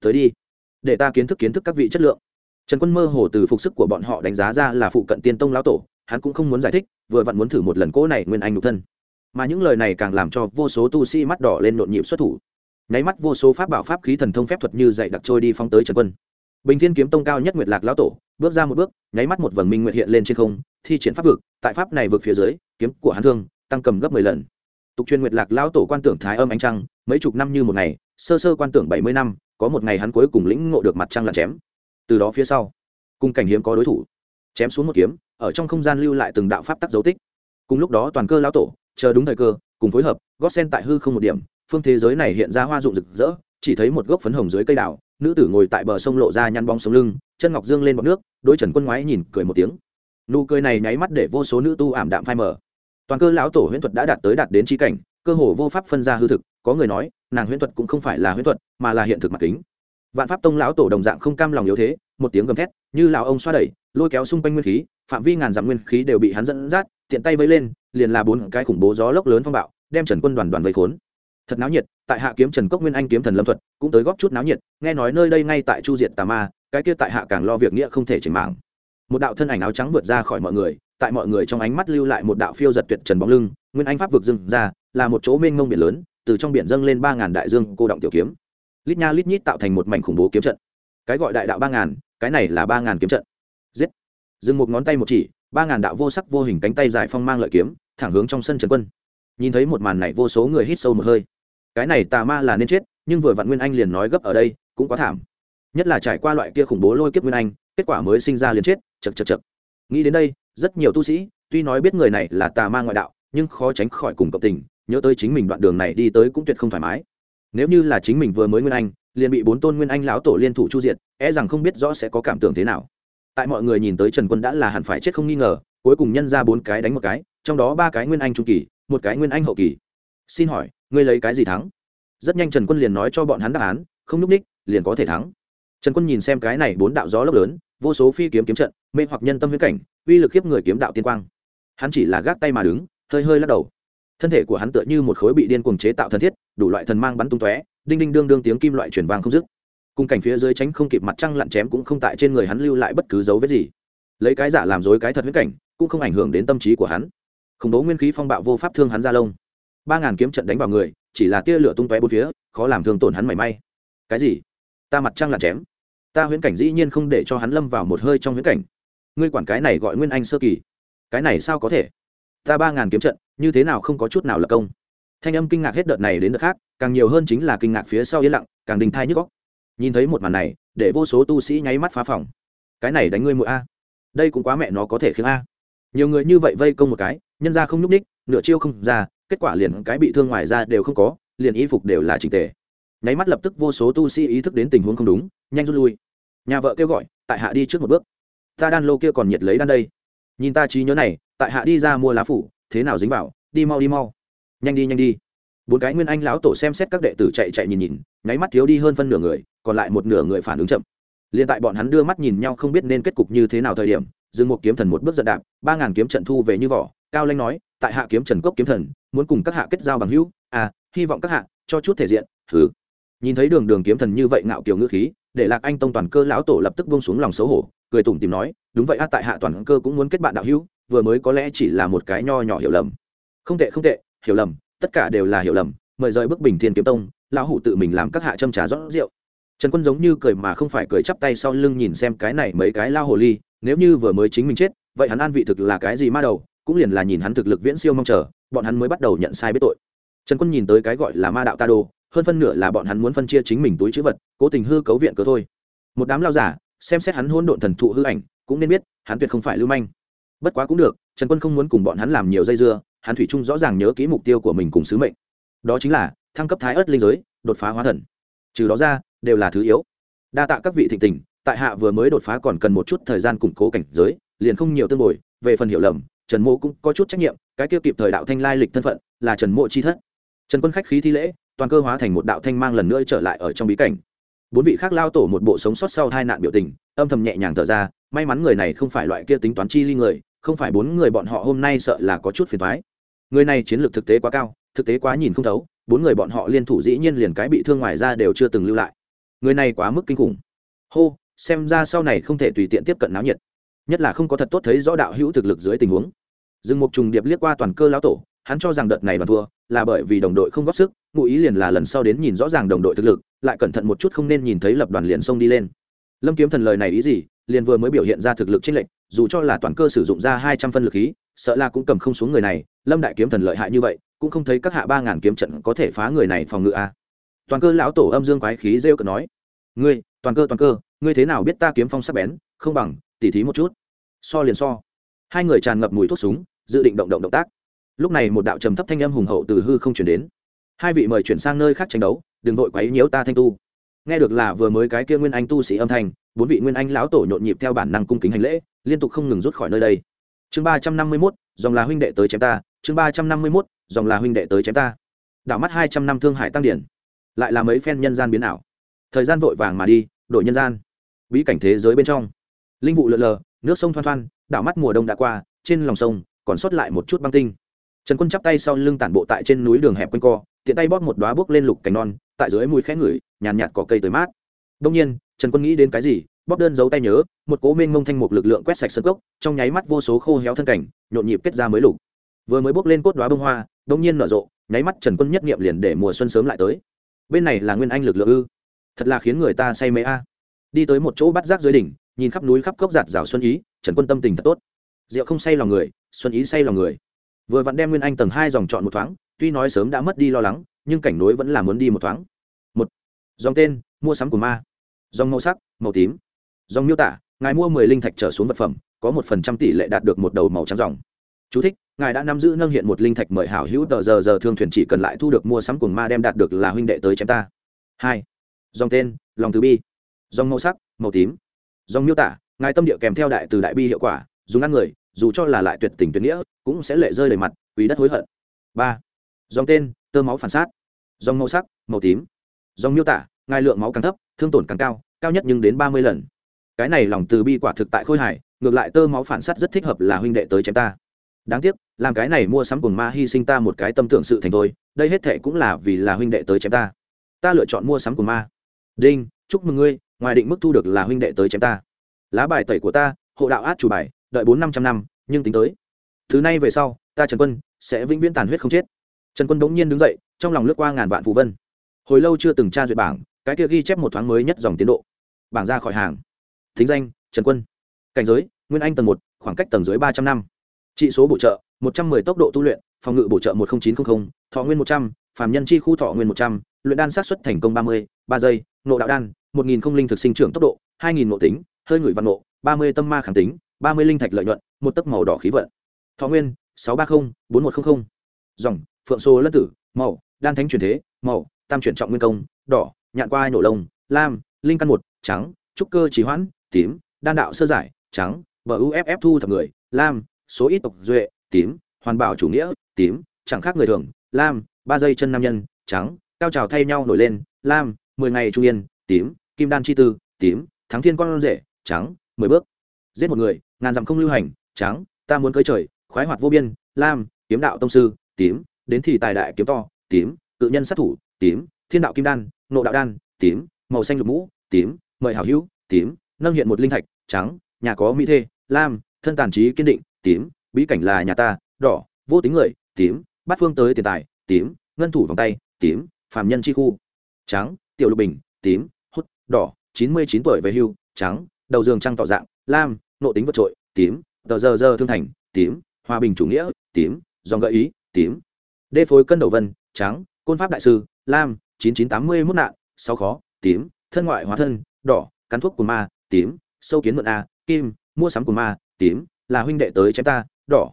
Tới đi, để ta kiến thức kiến thức các vị chất lượng. Trần quân mơ hồ từ phục sức của bọn họ đánh giá ra là phụ cận tiên tông lão tổ, hắn cũng không muốn giải thích, vừa vặn muốn thử một lần cỗ này nguyên anh nhục thân. Mà những lời này càng làm cho vô số tu sĩ mắt đỏ lên nhộn nhịp xuất thủ. Nháy mắt vô số pháp bảo pháp khí thần thông phép thuật như dạy đặc trôi đi phóng tới trần quân bình thiên kiếm tông cao nhất nguyệt lạc lão tổ, bước ra một bước, nháy mắt một vầng minh nguyệt hiện lên trên không, thi triển pháp vực, tại pháp này vượt phía dưới, kiếm của hắn thương, tăng cầm gấp mười lần. Tục truyền nguyệt lạc lão tổ quan tưởng thái âm ánh trăng, mấy chục năm như một ngày, sơ sơ quan tưởng bảy mươi năm, có một ngày hắn cuối cùng lĩnh ngộ được mặt trăng là chém. Từ đó phía sau cung cảnh hiếm có đối thủ, chém xuống một kiếm, ở trong không gian lưu lại từng đạo pháp tắc dấu tích. Cùng lúc đó toàn cơ lão tổ, chờ đúng thời cơ, cùng phối hợp, gót sen tại hư không một điểm, phương thế giới này hiện ra hoa dụng rực rỡ, chỉ thấy một gốc phấn hồng dưới cây đào nữ tử ngồi tại bờ sông lộ ra nhăn bóng sống lưng, chân ngọc dương lên bọc nước đôi trần quân ngoái nhìn, cười một tiếng. Nụ cười này nháy mắt để vô số nữ tu ảm đạm phai mờ. Toàn cơ lão tổ huyễn thuật đã đạt tới đạt đến trí cảnh, cơ hồ vô pháp phân ra hư thực, có người nói, nàng huyễn thuật cũng không phải là huyễn thuật, mà là hiện thực mặt kính. Vạn pháp tông lão tổ đồng dạng không cam lòng yếu thế, một tiếng gầm thét, như lão ông xoa đẩy, lôi kéo xung quanh nguyên khí, phạm vi ngàn dặm nguyên khí đều bị hắn dẫn dắt, tiện tay vây lên, liền là bốn cái khủng bố gió lốc lớn phong bạo, đem trần quân đoàn đoàn vây khốn thật náo nhiệt, tại hạ kiếm trần cốc nguyên anh kiếm thần lâm thuật, cũng tới góp chút náo nhiệt, nghe nói nơi đây ngay tại chu diệt tà ma, cái kia tại hạ càng lo việc nghĩa không thể chỉnh mạng. Một đạo thân ảnh áo trắng vượt ra khỏi mọi người, tại mọi người trong ánh mắt lưu lại một đạo phiêu giật tuyệt trần bóng lưng, nguyên anh pháp vực dưng ra, là một chỗ mênh mông biển lớn, từ trong biển dâng lên ba ngàn đại dương cô động tiểu kiếm. Lít nha lít nhít tạo thành một mảnh khủng bố kiếm trận. Cái gọi đại đạo ba ngàn, cái này là ba ngàn kiếm trận. Giết! Dừng một ngón tay một chỉ, ba ngàn đạo vô sắc vô hình cánh tay dài phong mang lợi kiếm, thẳng hướng trong sân trần quân. Nhìn thấy một màn này vô số người hít sâu một hơi cái này tà ma là nên chết, nhưng vừa vặn nguyên anh liền nói gấp ở đây, cũng quá thảm. Nhất là trải qua loại kia khủng bố lôi kiếp nguyên anh, kết quả mới sinh ra liền chết chật chật chật nghĩ đến đây, rất nhiều tu sĩ, tuy nói biết người này là tà ma ngoại đạo, nhưng khó tránh khỏi cùng cộng tình, nhớ tới chính mình đoạn đường này đi tới cũng tuyệt không thoải mái. Nếu như là chính mình vừa mới nguyên anh, liền bị bốn tôn nguyên anh lão tổ liên thủ chu diệt e rằng không biết rõ sẽ có cảm tưởng thế nào. Tại mọi người nhìn tới trần quân đã là hẳn phải chết không nghi ngờ, cuối cùng nhân ra bốn cái đánh một cái, trong đó ba cái nguyên anh trung kỳ, một cái nguyên anh hậu kỳ xin hỏi, ngươi lấy cái gì thắng? Rất nhanh trần quân liền nói cho bọn hắn đáp án, không nhúc ních, liền có thể thắng. Trần quân nhìn xem cái này bốn đạo gió lốc lớn, vô số phi kiếm kiếm trận, mê hoặc nhân tâm huyết cảnh, uy lực khiếp người kiếm đạo tiên quang. Hắn chỉ là gác tay mà đứng, hơi hơi lắc đầu. Thân thể của hắn tựa như một khối bị điên cuồng chế tạo thân thiết, đủ loại thần mang bắn tung tóe, đinh đinh đương đương tiếng kim loại chuyển vang không dứt. Cùng cảnh phía dưới tránh không kịp mặt trăng lặn chém cũng không tại trên người hắn lưu lại bất cứ dấu vết gì. Lấy cái giả làm dối cái thật huyết cảnh, cũng không ảnh hưởng đến tâm trí của hắn. Khủng bố nguyên khí phong bạo vô pháp thương hắn ra lông ba ngàn kiếm trận đánh vào người, chỉ là tia lửa tung tóe bốn phía, khó làm thương tổn hắn mảy may. Cái gì? Ta mặt trăng là chém. Ta huyễn cảnh dĩ nhiên không để cho hắn lâm vào một hơi trong huyễn cảnh. Ngươi quản cái này gọi nguyên anh sơ kỳ. Cái này sao có thể? Ta ba ngàn kiếm trận, như thế nào không có chút nào lập công? Thanh âm kinh ngạc hết đợt này đến đợt khác, càng nhiều hơn chính là kinh ngạc phía sau yên lặng, càng đình thai nhức góc nhìn thấy một màn này, để vô số tu sĩ nháy mắt phá phòng. Cái này đánh ngươi mũi a. Đây cũng quá mẹ nó có thể khiến a. Nhiều người như vậy vây công một cái, nhân ra không nhúc ních nửa chiêu không ra kết quả liền cái bị thương ngoài ra đều không có, liền y phục đều là trình tề. Nháy mắt lập tức vô số tu sĩ ý thức đến tình huống không đúng, nhanh rút lui. Nhà vợ kêu gọi, tại hạ đi trước một bước. Ta đan lô kia còn nhiệt lấy đan đây. Nhìn ta trí nhớ này, tại hạ đi ra mua lá phủ, thế nào dính vào, đi mau đi mau. Nhanh đi nhanh đi. Bốn cái nguyên anh lão tổ xem xét các đệ tử chạy chạy nhìn nhìn, nháy mắt thiếu đi hơn phân nửa người, còn lại một nửa người phản ứng chậm. Liền tại bọn hắn đưa mắt nhìn nhau không biết nên kết cục như thế nào thời điểm, dương một kiếm thần một bước giật đạp, ba ngàn kiếm trận thu về như vỏ, cao lanh nói tại hạ kiếm trần cốc kiếm thần, muốn cùng các hạ kết giao bằng hữu. À hy vọng các hạ cho chút thể diện. Thử nhìn thấy đường đường kiếm thần như vậy ngạo kiều ngữ khí, để lạc anh tông toàn cơ lão tổ lập tức buông xuống lòng xấu hổ, cười tủm tìm nói, đúng vậy a, tại hạ toàn cơ cũng muốn kết bạn đạo hữu, vừa mới có lẽ chỉ là một cái nho nhỏ hiểu lầm. Không tệ không tệ, hiểu lầm, tất cả đều là hiểu lầm, mời rời bước bình thiên kiếm tông, lão hủ tự mình làm các hạ châm trà rót rượu. Trần quân giống như cười mà không phải cười chắp tay sau lưng nhìn xem cái này mấy cái lao hồ ly, nếu như vừa mới chính mình chết, vậy hắn an vị thực là cái gì ma đầu cũng liền là nhìn hắn thực lực viễn siêu mong chờ, bọn hắn mới bắt đầu nhận sai biết tội. Trần quân nhìn tới cái gọi là ma đạo ta đô, hơn phân nửa là bọn hắn muốn phân chia chính mình túi chữ vật, cố tình hư cấu viện cớ thôi. Một đám lao giả, xem xét hắn hôn độn thần thụ hư ảnh, cũng nên biết, hắn tuyệt không phải lưu manh. Bất quá cũng được, trần quân không muốn cùng bọn hắn làm nhiều dây dưa, hắn thủy trung rõ ràng nhớ kỹ mục tiêu của mình cùng sứ mệnh. Đó chính là, thăng cấp thái ớt linh giới, đột phá hóa thần. Trừ đó ra, đều là thứ yếu. Đa tạ các vị thịnh tình, tại hạ vừa mới đột phá còn cần một chút thời gian củng cố cảnh giới, liền không nhiều tương bồi, về phần hiểu lầm trần mộ cũng có chút trách nhiệm, cái kia kịp thời đạo thanh lai lịch thân phận là trần mộ chi thất. Trần quân khách khí thi lễ, toàn cơ hóa thành một đạo thanh mang lần nữa trở lại ở trong bí cảnh. Bốn vị khác lao tổ một bộ sống sót sau hai nạn biểu tình, âm thầm nhẹ nhàng thở ra, may mắn người này không phải loại kia tính toán chi ly người, không phải bốn người bọn họ hôm nay sợ là có chút phiền thoái người này chiến lược thực tế quá cao, thực tế quá nhìn không thấu, bốn người bọn họ liên thủ dĩ nhiên liền cái bị thương ngoài ra đều chưa từng lưu lại. Người này quá mức kinh khủng. Hô, xem ra sau này không thể tùy tiện tiếp cận náo nhiệt nhất là không có thật tốt thấy rõ đạo hữu thực lực dưới tình huống. Dương mục trùng điệp liếc qua toàn cơ lão tổ, hắn cho rằng đợt này đoàn thua là bởi vì đồng đội không góp sức, ngụ ý liền là lần sau đến nhìn rõ ràng đồng đội thực lực, lại cẩn thận một chút không nên nhìn thấy lập đoàn liền xông đi lên. Lâm kiếm thần lời này ý gì? Liền vừa mới biểu hiện ra thực lực chênh lệch, dù cho là toàn cơ sử dụng ra hai trăm phân lực khí, sợ là cũng cầm không xuống người này, lâm đại kiếm thần lợi hại như vậy, cũng không thấy các hạ ba ngàn kiếm trận có thể phá người này phòng ngự a à. toàn cơ lão tổ âm dương quái khí rêu cờ nói, ngươi, toàn cơ toàn cơ, ngươi thế nào biết ta kiếm phong sắc bén, không bằng tỉ thí một chút. So liền so. Hai người tràn ngập mùi thuốc súng, dự định động động động tác. Lúc này một đạo trầm thấp thanh âm hùng hậu từ hư không chuyển đến. Hai vị mời chuyển sang nơi khác tranh đấu, đừng vội quấy nhiễu ta thanh tu. Nghe được là vừa mới cái kia nguyên anh tu sĩ âm thanh, bốn vị nguyên anh lão tổ nhộn nhịp theo bản năng cung kính hành lễ, liên tục không ngừng rút khỏi nơi đây. Chương ba trăm năm mươi mốt, dòng là huynh đệ tới chém ta. Chương ba trăm năm mươi mốt, dòng là huynh đệ tới chém ta. Đảo mắt hai trăm năm thương hải tăng điển. Lại là mấy phen nhân gian biến ảo. Thời gian vội vàng mà đi, đổi nhân gian. Bí cảnh thế giới bên trong linh vụ lượn lờ nước sông thoăn thoăn đảo mắt mùa đông đã qua trên lòng sông còn sót lại một chút băng tinh. Trần quân chắp tay sau lưng tản bộ tại trên núi đường hẹp quanh co tiện tay bóp một đoá bước lên lục cành non tại dưới mùi khẽ ngửi nhàn nhạt, nhạt cỏ cây tới mát. Đông nhiên trần quân nghĩ đến cái gì bóp đơn giấu tay nhớ một cố mênh mông thanh mục lực lượng quét sạch sân cốc trong nháy mắt vô số khô héo thân cảnh nhộn nhịp kết ra mới lục. Vừa mới bốc lên cốt đoá bông hoa đông nhiên nở rộ nháy mắt trần quân nhất nghiệm liền để mùa xuân sớm lại tới. Bên này là nguyên anh lực lượng ư? Thật là khiến người ta say mê a. Đi tới một chỗ bắt rác dưới đỉnh nhìn khắp núi khắp cốc giạt rào xuân ý trần quân tâm tình thật tốt. Rượu không say lòng người xuân ý say lòng người. Vừa vặn đem nguyên anh tầng hai dòng chọn một thoáng tuy nói sớm đã mất đi lo lắng nhưng cảnh nối vẫn là muốn đi một thoáng. Một dòng tên mua sắm của ma. Dòng màu sắc màu tím. Dòng miêu tả ngài mua mười linh thạch trở xuống vật phẩm có một phần trăm tỷ lệ đạt được một đầu màu trắng dòng. Chú thích, ngài đã nắm giữ nâng hiện một linh thạch mời hảo hữu tờ giờ giờ thương thuyền chỉ cần lại thu được mua sắm cùng ma đem đạt được là huynh đệ tới chém ta. Hai dòng tên lòng từ bi. Dòng màu sắc màu tím dòng miêu tả, ngài tâm địa kèm theo đại từ đại bi hiệu quả, dùng ăn người, dù cho là lại tuyệt tình tuyệt nghĩa, cũng sẽ lệ rơi đầy mặt, vì đất hối hận. Ba. Dòng tên, tơ máu phản sát dòng màu sắc, màu tím. Dòng miêu tả, ngài lượng máu càng thấp, thương tổn càng cao cao nhất nhưng đến ba mươi lần. Cái này lòng từ bi quả thực tại khôi hải ngược lại tơ máu phản sát rất thích hợp là huynh đệ tới chém ta. Đáng tiếc, làm cái này mua sắm cùng ma hy sinh ta một cái tâm tưởng sự thành thôi, đây hết thệ cũng là vì là huynh đệ tới chém ta. Ta lựa chọn mua sắm cùng ma. Đinh, chúc mừng ngươi ngoài định mức thu được là huynh đệ tới chém ta. Lá bài tẩy của ta, hộ đạo át chủ bài, đợi bốn năm trăm năm, nhưng tính tới. Thứ nay về sau, ta trần quân sẽ vĩnh viễn tàn huyết không chết. Trần quân bỗng nhiên đứng dậy, trong lòng lướt qua ngàn vạn phù vân. Hồi lâu chưa từng tra duyệt bảng, cái kia ghi chép một thoáng mới nhất dòng tiến độ. Bảng ra khỏi hàng. Thính danh, trần quân. Cảnh giới, nguyên anh tầng một, khoảng cách tầng dưới ba trăm năm. Trị số bổ trợ, một trăm mười tốc độ tu luyện, phòng ngự bổ trợ một nghìn chín trăm linh thọ nguyên một trăm, phàm nhân chi khu thọ nguyên một trăm l u y ệ n đan sát xuất thành công ba mươi, ba giây, nộ đạo đan một nghìn không linh thực sinh trưởng tốc độ, hai nghìn nộ tính, hơi ngửi văn nộ ba mươi tâm ma khẳng tính, ba mươi linh thạch lợi nhuận, một tấc màu đỏ khí vận. Thọ nguyên, sáu ba mươi bốn một trăm linh dòng, phượng số lân tử, màu, đan thánh truyền thế, màu, tam chuyển trọng nguyên công, đỏ, nhạn qua ai nổ lông, lam, linh căn một, trắng, trúc cơ trí hoãn, tím, đan đạo sơ giải, trắng buff thu thập người, lam, số ít tộc duệ, tím, hoàn bảo chủ nghĩa, tím, chẳng khác người thường, lam, ba dây chân nam nhân, trắng, cao trào thay nhau nổi lên, lam, mười ngày trung yên tím, kim đan chi tư, tím, thắng thiên con rể, trắng, mười bước. Giết một người, ngàn dặm không lưu hành, trắng, ta muốn cưới trời, khoái hoạt vô biên, lam, kiếm đạo tông sư, tím, đến thì tài đại kiếm to, tím tự nhân sát thủ, tím, thiên đạo kim đan, nộ đạo đan, tím, màu xanh lục mũ, tím, mời hảo hữu, tím, nâng hiện một linh thạch, trắng, nhà có mỹ thê, lam, thân tàn trí kiên định, tím, bí cảnh là nhà ta, đỏ, vô tính người, tím, bát phương tới tiền tài, tím, ngân thủ vòng tay, tím, phàm nhân chi khu. Trắng, tiểu lục bình, tím đỏ, chín mươi chín tuổi về hưu, trắng, đầu giường trăng tỏ dạng, lam nội tính vượt trội, tím, tờ giờ giờ thương thành, tím, hòa bình chủ nghĩa, tím, dòng gợi ý, tím. Đê phối cân đầu vân, trắng, côn pháp đại sư, lam, chín chín tám mươi mốt nạn, sáu khó, tím, thân ngoại hóa thân, đỏ, cắn thuốc của ma, tím, sâu kiến mượn a, kim, mua sắm của ma, tím, là huynh đệ tới chém ta, đỏ.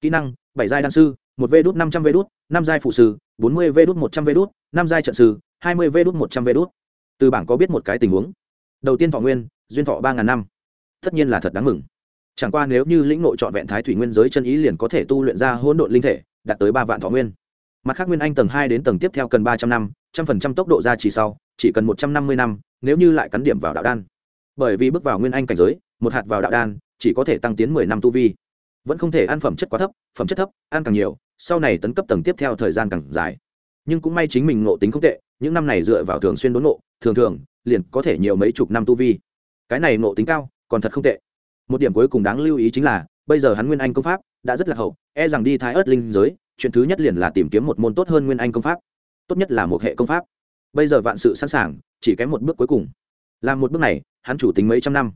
Kỹ năng, bảy giai đan sư, một vê đút năm trăm vê đút, năm giai phụ sư, bốn mươi vê đút một trăm vê đút, năm giai trận sư, hai mươi vê đút một trăm vê đút từ bảng có biết một cái tình huống. Đầu tiên thọ nguyên, duyên thọ ba ngàn năm. Tất nhiên là thật đáng mừng. Chẳng qua nếu như lĩnh nội trọn vẹn thái thủy nguyên giới chân ý liền có thể tu luyện ra hỗn độn linh thể, đạt tới ba vạn thọ nguyên. Mặt khác nguyên anh tầng hai đến tầng tiếp theo cần ba trăm năm, trăm phần trăm tốc độ ra chỉ sau, chỉ cần một trăm năm mươi năm, nếu như lại cắn điểm vào đạo đan. Bởi vì bước vào nguyên anh cảnh giới, một hạt vào đạo đan, chỉ có thể tăng tiến mười năm tu vi. Vẫn không thể ăn phẩm chất quá thấp, phẩm chất thấp, ăn càng nhiều, sau này tấn cấp tầng tiếp theo thời gian càng dài. Nhưng cũng may chính mình ngộ tính không tệ những năm này dựa vào thường xuyên đốn ngộ thường thường, liền có thể nhiều mấy chục năm tu vi. Cái này ngộ tính cao, còn thật không tệ. Một điểm cuối cùng đáng lưu ý chính là, bây giờ hắn nguyên anh công pháp đã rất là hậu e rằng đi thái ớt linh giới, chuyện thứ nhất liền là tìm kiếm một môn tốt hơn nguyên anh công pháp. Tốt nhất là một hệ công pháp. Bây giờ vạn sự sẵn sàng, chỉ kém một bước cuối cùng. Làm một bước này, hắn chủ tính mấy trăm năm.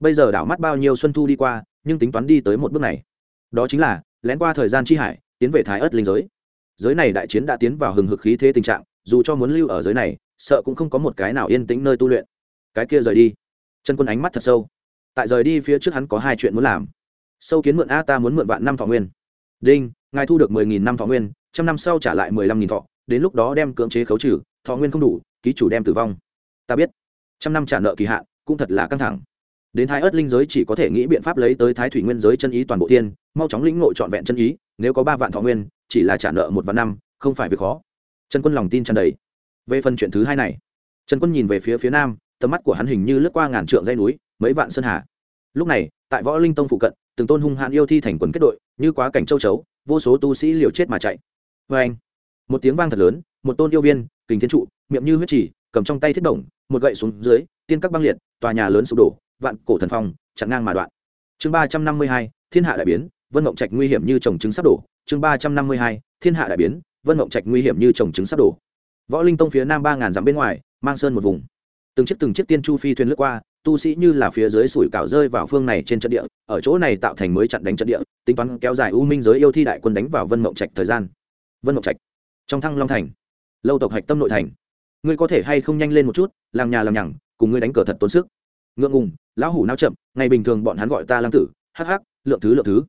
Bây giờ đảo mắt bao nhiêu xuân thu đi qua, nhưng tính toán đi tới một bước này. Đó chính là, lén qua thời gian chi hải, tiến về thái ớt linh giới. Giới này đại chiến đã tiến vào hừng hực khí thế tình trạng dù cho muốn lưu ở giới này, sợ cũng không có một cái nào yên tĩnh nơi tu luyện. Cái kia rời đi. Chân quân ánh mắt thật sâu. Tại rời đi phía trước hắn có hai chuyện muốn làm. Sâu kiến mượn a ta muốn mượn vạn năm thọ nguyên. Đinh, ngài thu được mười nghìn năm thọ nguyên, trăm năm sau trả lại mười lăm nghìn thọ, đến lúc đó đem cưỡng chế khấu trừ, thọ nguyên không đủ, ký chủ đem tử vong. Ta biết. Trăm năm trả nợ kỳ hạn, cũng thật là căng thẳng. Đến thái ớt linh giới chỉ có thể nghĩ biện pháp lấy tới thái thủy nguyên giới chân ý toàn bộ thiên, mau chóng lĩnh ngộ trọn vẹn chân ý, nếu có ba vạn thọ nguyên, chỉ là trả nợ một vạn năm, không phải việc khó trần quân lòng tin tràn đầy. Về phần chuyện thứ hai này, trần quân nhìn về phía phía nam, tầm mắt của hắn hình như lướt qua ngàn trượng dây núi, mấy vạn sơn hà. Lúc này, tại võ linh tông phụ cận, từng tôn hung hãn yêu thi thành quần kết đội, như quá cảnh châu chấu, vô số tu sĩ liều chết mà chạy. Vê anh, một tiếng vang thật lớn, một tôn yêu viên, kình thiên trụ, miệng như huyết chỉ, cầm trong tay thiết bổng, một gậy xuống dưới, tiên các băng liệt, tòa nhà lớn sụp đổ, vạn cổ thần phong, chặn ngang mà đoạn. Chương ba trăm năm mươi hai, thiên hạ đại biến, vân mộng trạch nguy hiểm như trồng trứng sắp đổ. Chương ba trăm năm mươi hai, thiên hạ đại biến vân mộng trạch nguy hiểm như trồng trứng sắp đổ. Võ linh tông phía nam ba ngàn dặm bên ngoài, mang sơn một vùng. Từng chiếc từng chiếc tiên chu phi thuyền lướt qua, tu sĩ như là phía dưới sủi cảo rơi vào phương này trên trận địa, ở chỗ này tạo thành mới chặn đánh trận địa, tính toán kéo dài u minh giới yêu thi đại quân đánh vào vân mộng trạch thời gian. Vân mộng trạch, trong thăng long thành, lâu tộc hạch tâm nội thành. Ngươi có thể hay không nhanh lên một chút, Làng nhà làm nhằng, cùng ngươi đánh cờ thật tốn sức. Ngượng ngùng, lão hủ nao chậm, ngày bình thường bọn hắn gọi ta lăng tử, hắc hắc, lượng thứ lượng thứ.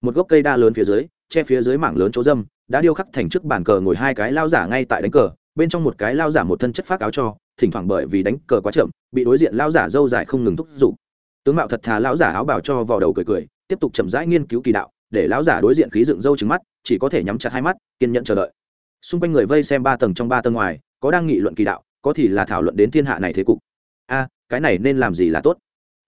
Một gốc cây đa lớn phía dưới, che phía dưới mảng lớn chỗ dâm đã điêu khắc thành trước bàn cờ ngồi hai cái lao giả ngay tại đánh cờ, bên trong một cái lao giả một thân chất phát áo cho, thỉnh thoảng bởi vì đánh cờ quá chậm, bị đối diện lao giả dâu dài không ngừng thúc giục. Tướng mạo thật thà lao giả áo bảo cho vào đầu cười cười, tiếp tục chậm rãi nghiên cứu kỳ đạo, để lao giả đối diện khí dựng dâu trứng mắt, chỉ có thể nhắm chặt hai mắt, kiên nhẫn chờ đợi. Xung quanh người vây xem ba tầng trong ba tầng ngoài, có đang nghị luận kỳ đạo, có thì là thảo luận đến thiên hạ này thế cục. A, cái này nên làm gì là tốt?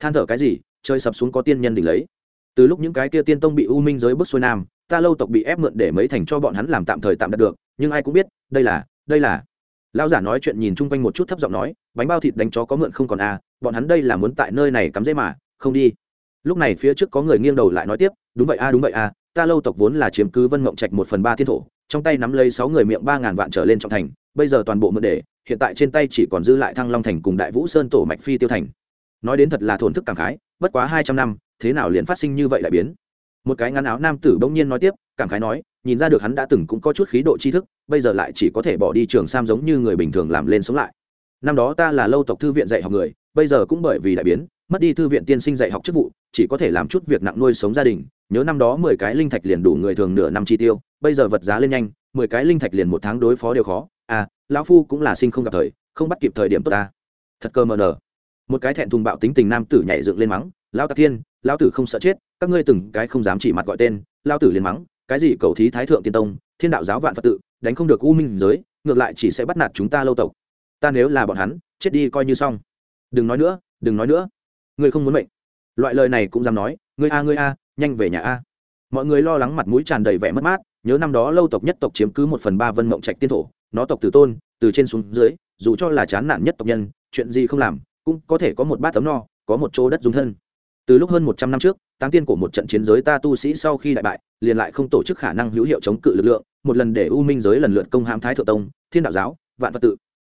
Than thở cái gì chơi sập xuống có tiên nhân đỉnh lấy. Từ lúc những cái kia tiên tông bị u minh giới bước xuôi nam ta lâu tộc bị ép mượn để mấy thành cho bọn hắn làm tạm thời tạm đạt được, nhưng ai cũng biết, đây là đây là. Lão giả nói chuyện nhìn chung quanh một chút thấp giọng nói, bánh bao thịt đánh chó có mượn không còn a bọn hắn đây là muốn tại nơi này cắm dễ mà, không đi. Lúc này phía trước có người nghiêng đầu lại nói tiếp, đúng vậy a đúng vậy a ta lâu tộc vốn là chiếm cứ vân mộng trạch một phần ba thiên thổ, trong tay nắm lấy sáu người miệng ba ngàn vạn trở lên trong thành, bây giờ toàn bộ mượn để, hiện tại trên tay chỉ còn dư lại thăng long thành cùng đại vũ sơn tổ mạch phi tiêu thành. Nói đến thật là thổn thức cảm khái, bất quá hai trăm năm, thế nào liền phát sinh như vậy lại biến? Một cái ngắn áo nam tử bỗng nhiên nói tiếp, cảm khái nói, nhìn ra được hắn đã từng cũng có chút khí độ tri thức, bây giờ lại chỉ có thể bỏ đi trường sam giống như người bình thường làm lên sống lại. Năm đó ta là lâu tộc thư viện dạy học người, bây giờ cũng bởi vì đại biến, mất đi thư viện tiên sinh dạy học chức vụ, chỉ có thể làm chút việc nặng nuôi sống gia đình. Nhớ năm đó mười cái linh thạch liền đủ người thường nửa năm chi tiêu, bây giờ vật giá lên nhanh, mười cái linh thạch liền một tháng đối phó đều khó. À lão phu cũng là sinh không gặp thời, không bắt kịp thời điểm tốt ta. Thật cơ mờ nở. Một cái thẹn thùng bạo tính tình nam tử nhảy dựng lên mắng, lão tạc thiên lao tử không sợ chết, các ngươi từng cái không dám chỉ mặt gọi tên lao tử liền mắng, cái gì cầu thí thái thượng tiên tông, thiên đạo giáo vạn phật tự, đánh không được u minh giới, ngược lại chỉ sẽ bắt nạt chúng ta lâu tộc. Ta nếu là bọn hắn, chết đi coi như xong. Đừng nói nữa, đừng nói nữa. Ngươi không muốn mệnh. Loại lời này cũng dám nói, ngươi a ngươi a, nhanh về nhà a. Mọi người lo lắng mặt mũi tràn đầy vẻ mất mát, nhớ năm đó lâu tộc nhất tộc chiếm cứ một phần ba vân mộng trạch tiên thổ, nó tộc từ tôn, từ trên xuống dưới, dù cho là chán nản nhất tộc nhân, chuyện gì không làm, cũng có thể có một bát tấm no, có một chỗ đất dung thân từ lúc hơn một trăm năm trước, táng tiên của một trận chiến giới ta tu sĩ sau khi đại bại, liền lại không tổ chức khả năng hữu hiệu chống cự lực lượng, một lần để u minh giới lần lượt công hãm thái thượng tông, thiên đạo giáo, vạn phật tự.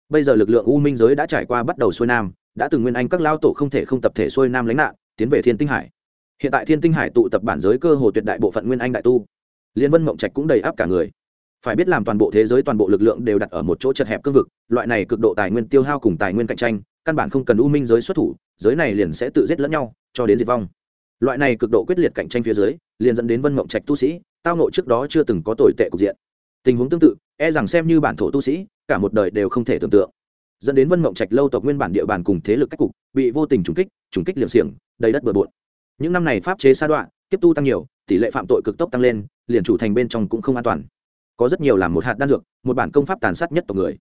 Bây giờ lực lượng u minh giới đã trải qua bắt đầu xuôi nam, đã từng nguyên anh các lao tổ không thể không tập thể xuôi nam lánh nạn, tiến về thiên tinh hải. Hiện tại thiên tinh hải tụ tập bản giới cơ hồ tuyệt đại bộ phận nguyên anh đại tu. Liên vân mộng trạch cũng đầy áp cả người. Phải biết làm toàn bộ thế giới toàn bộ lực lượng đều đặt ở một chỗ chật hẹp cương vực, loại này cực độ tài nguyên tiêu hao cùng tài nguyên cạnh tranh, căn bản không cần u minh giới xuất thủ, giới này liền sẽ tự giết lẫn nhau cho đến diệt vong. Loại này cực độ quyết liệt cạnh tranh phía dưới, liền dẫn đến vân mộng trạch tu sĩ, tao nộ trước đó chưa từng có tồi tệ cục diện. Tình huống tương tự e rằng xem như bản thổ tu sĩ, cả một đời đều không thể tưởng tượng. Dẫn đến vân mộng trạch lâu tộc nguyên bản địa bàn cùng thế lực cách cục, bị vô tình trùng kích trùng kích liệm xiềng, đầy đất bừa bộn. Những năm này pháp chế sa đoạn tiếp tu tăng nhiều, tỷ lệ phạm tội cực tốc tăng lên, liền chủ thành bên trong cũng không an toàn. Có rất nhiều làm một hạt đan dược, một bản công pháp tàn sát nhất tộc người.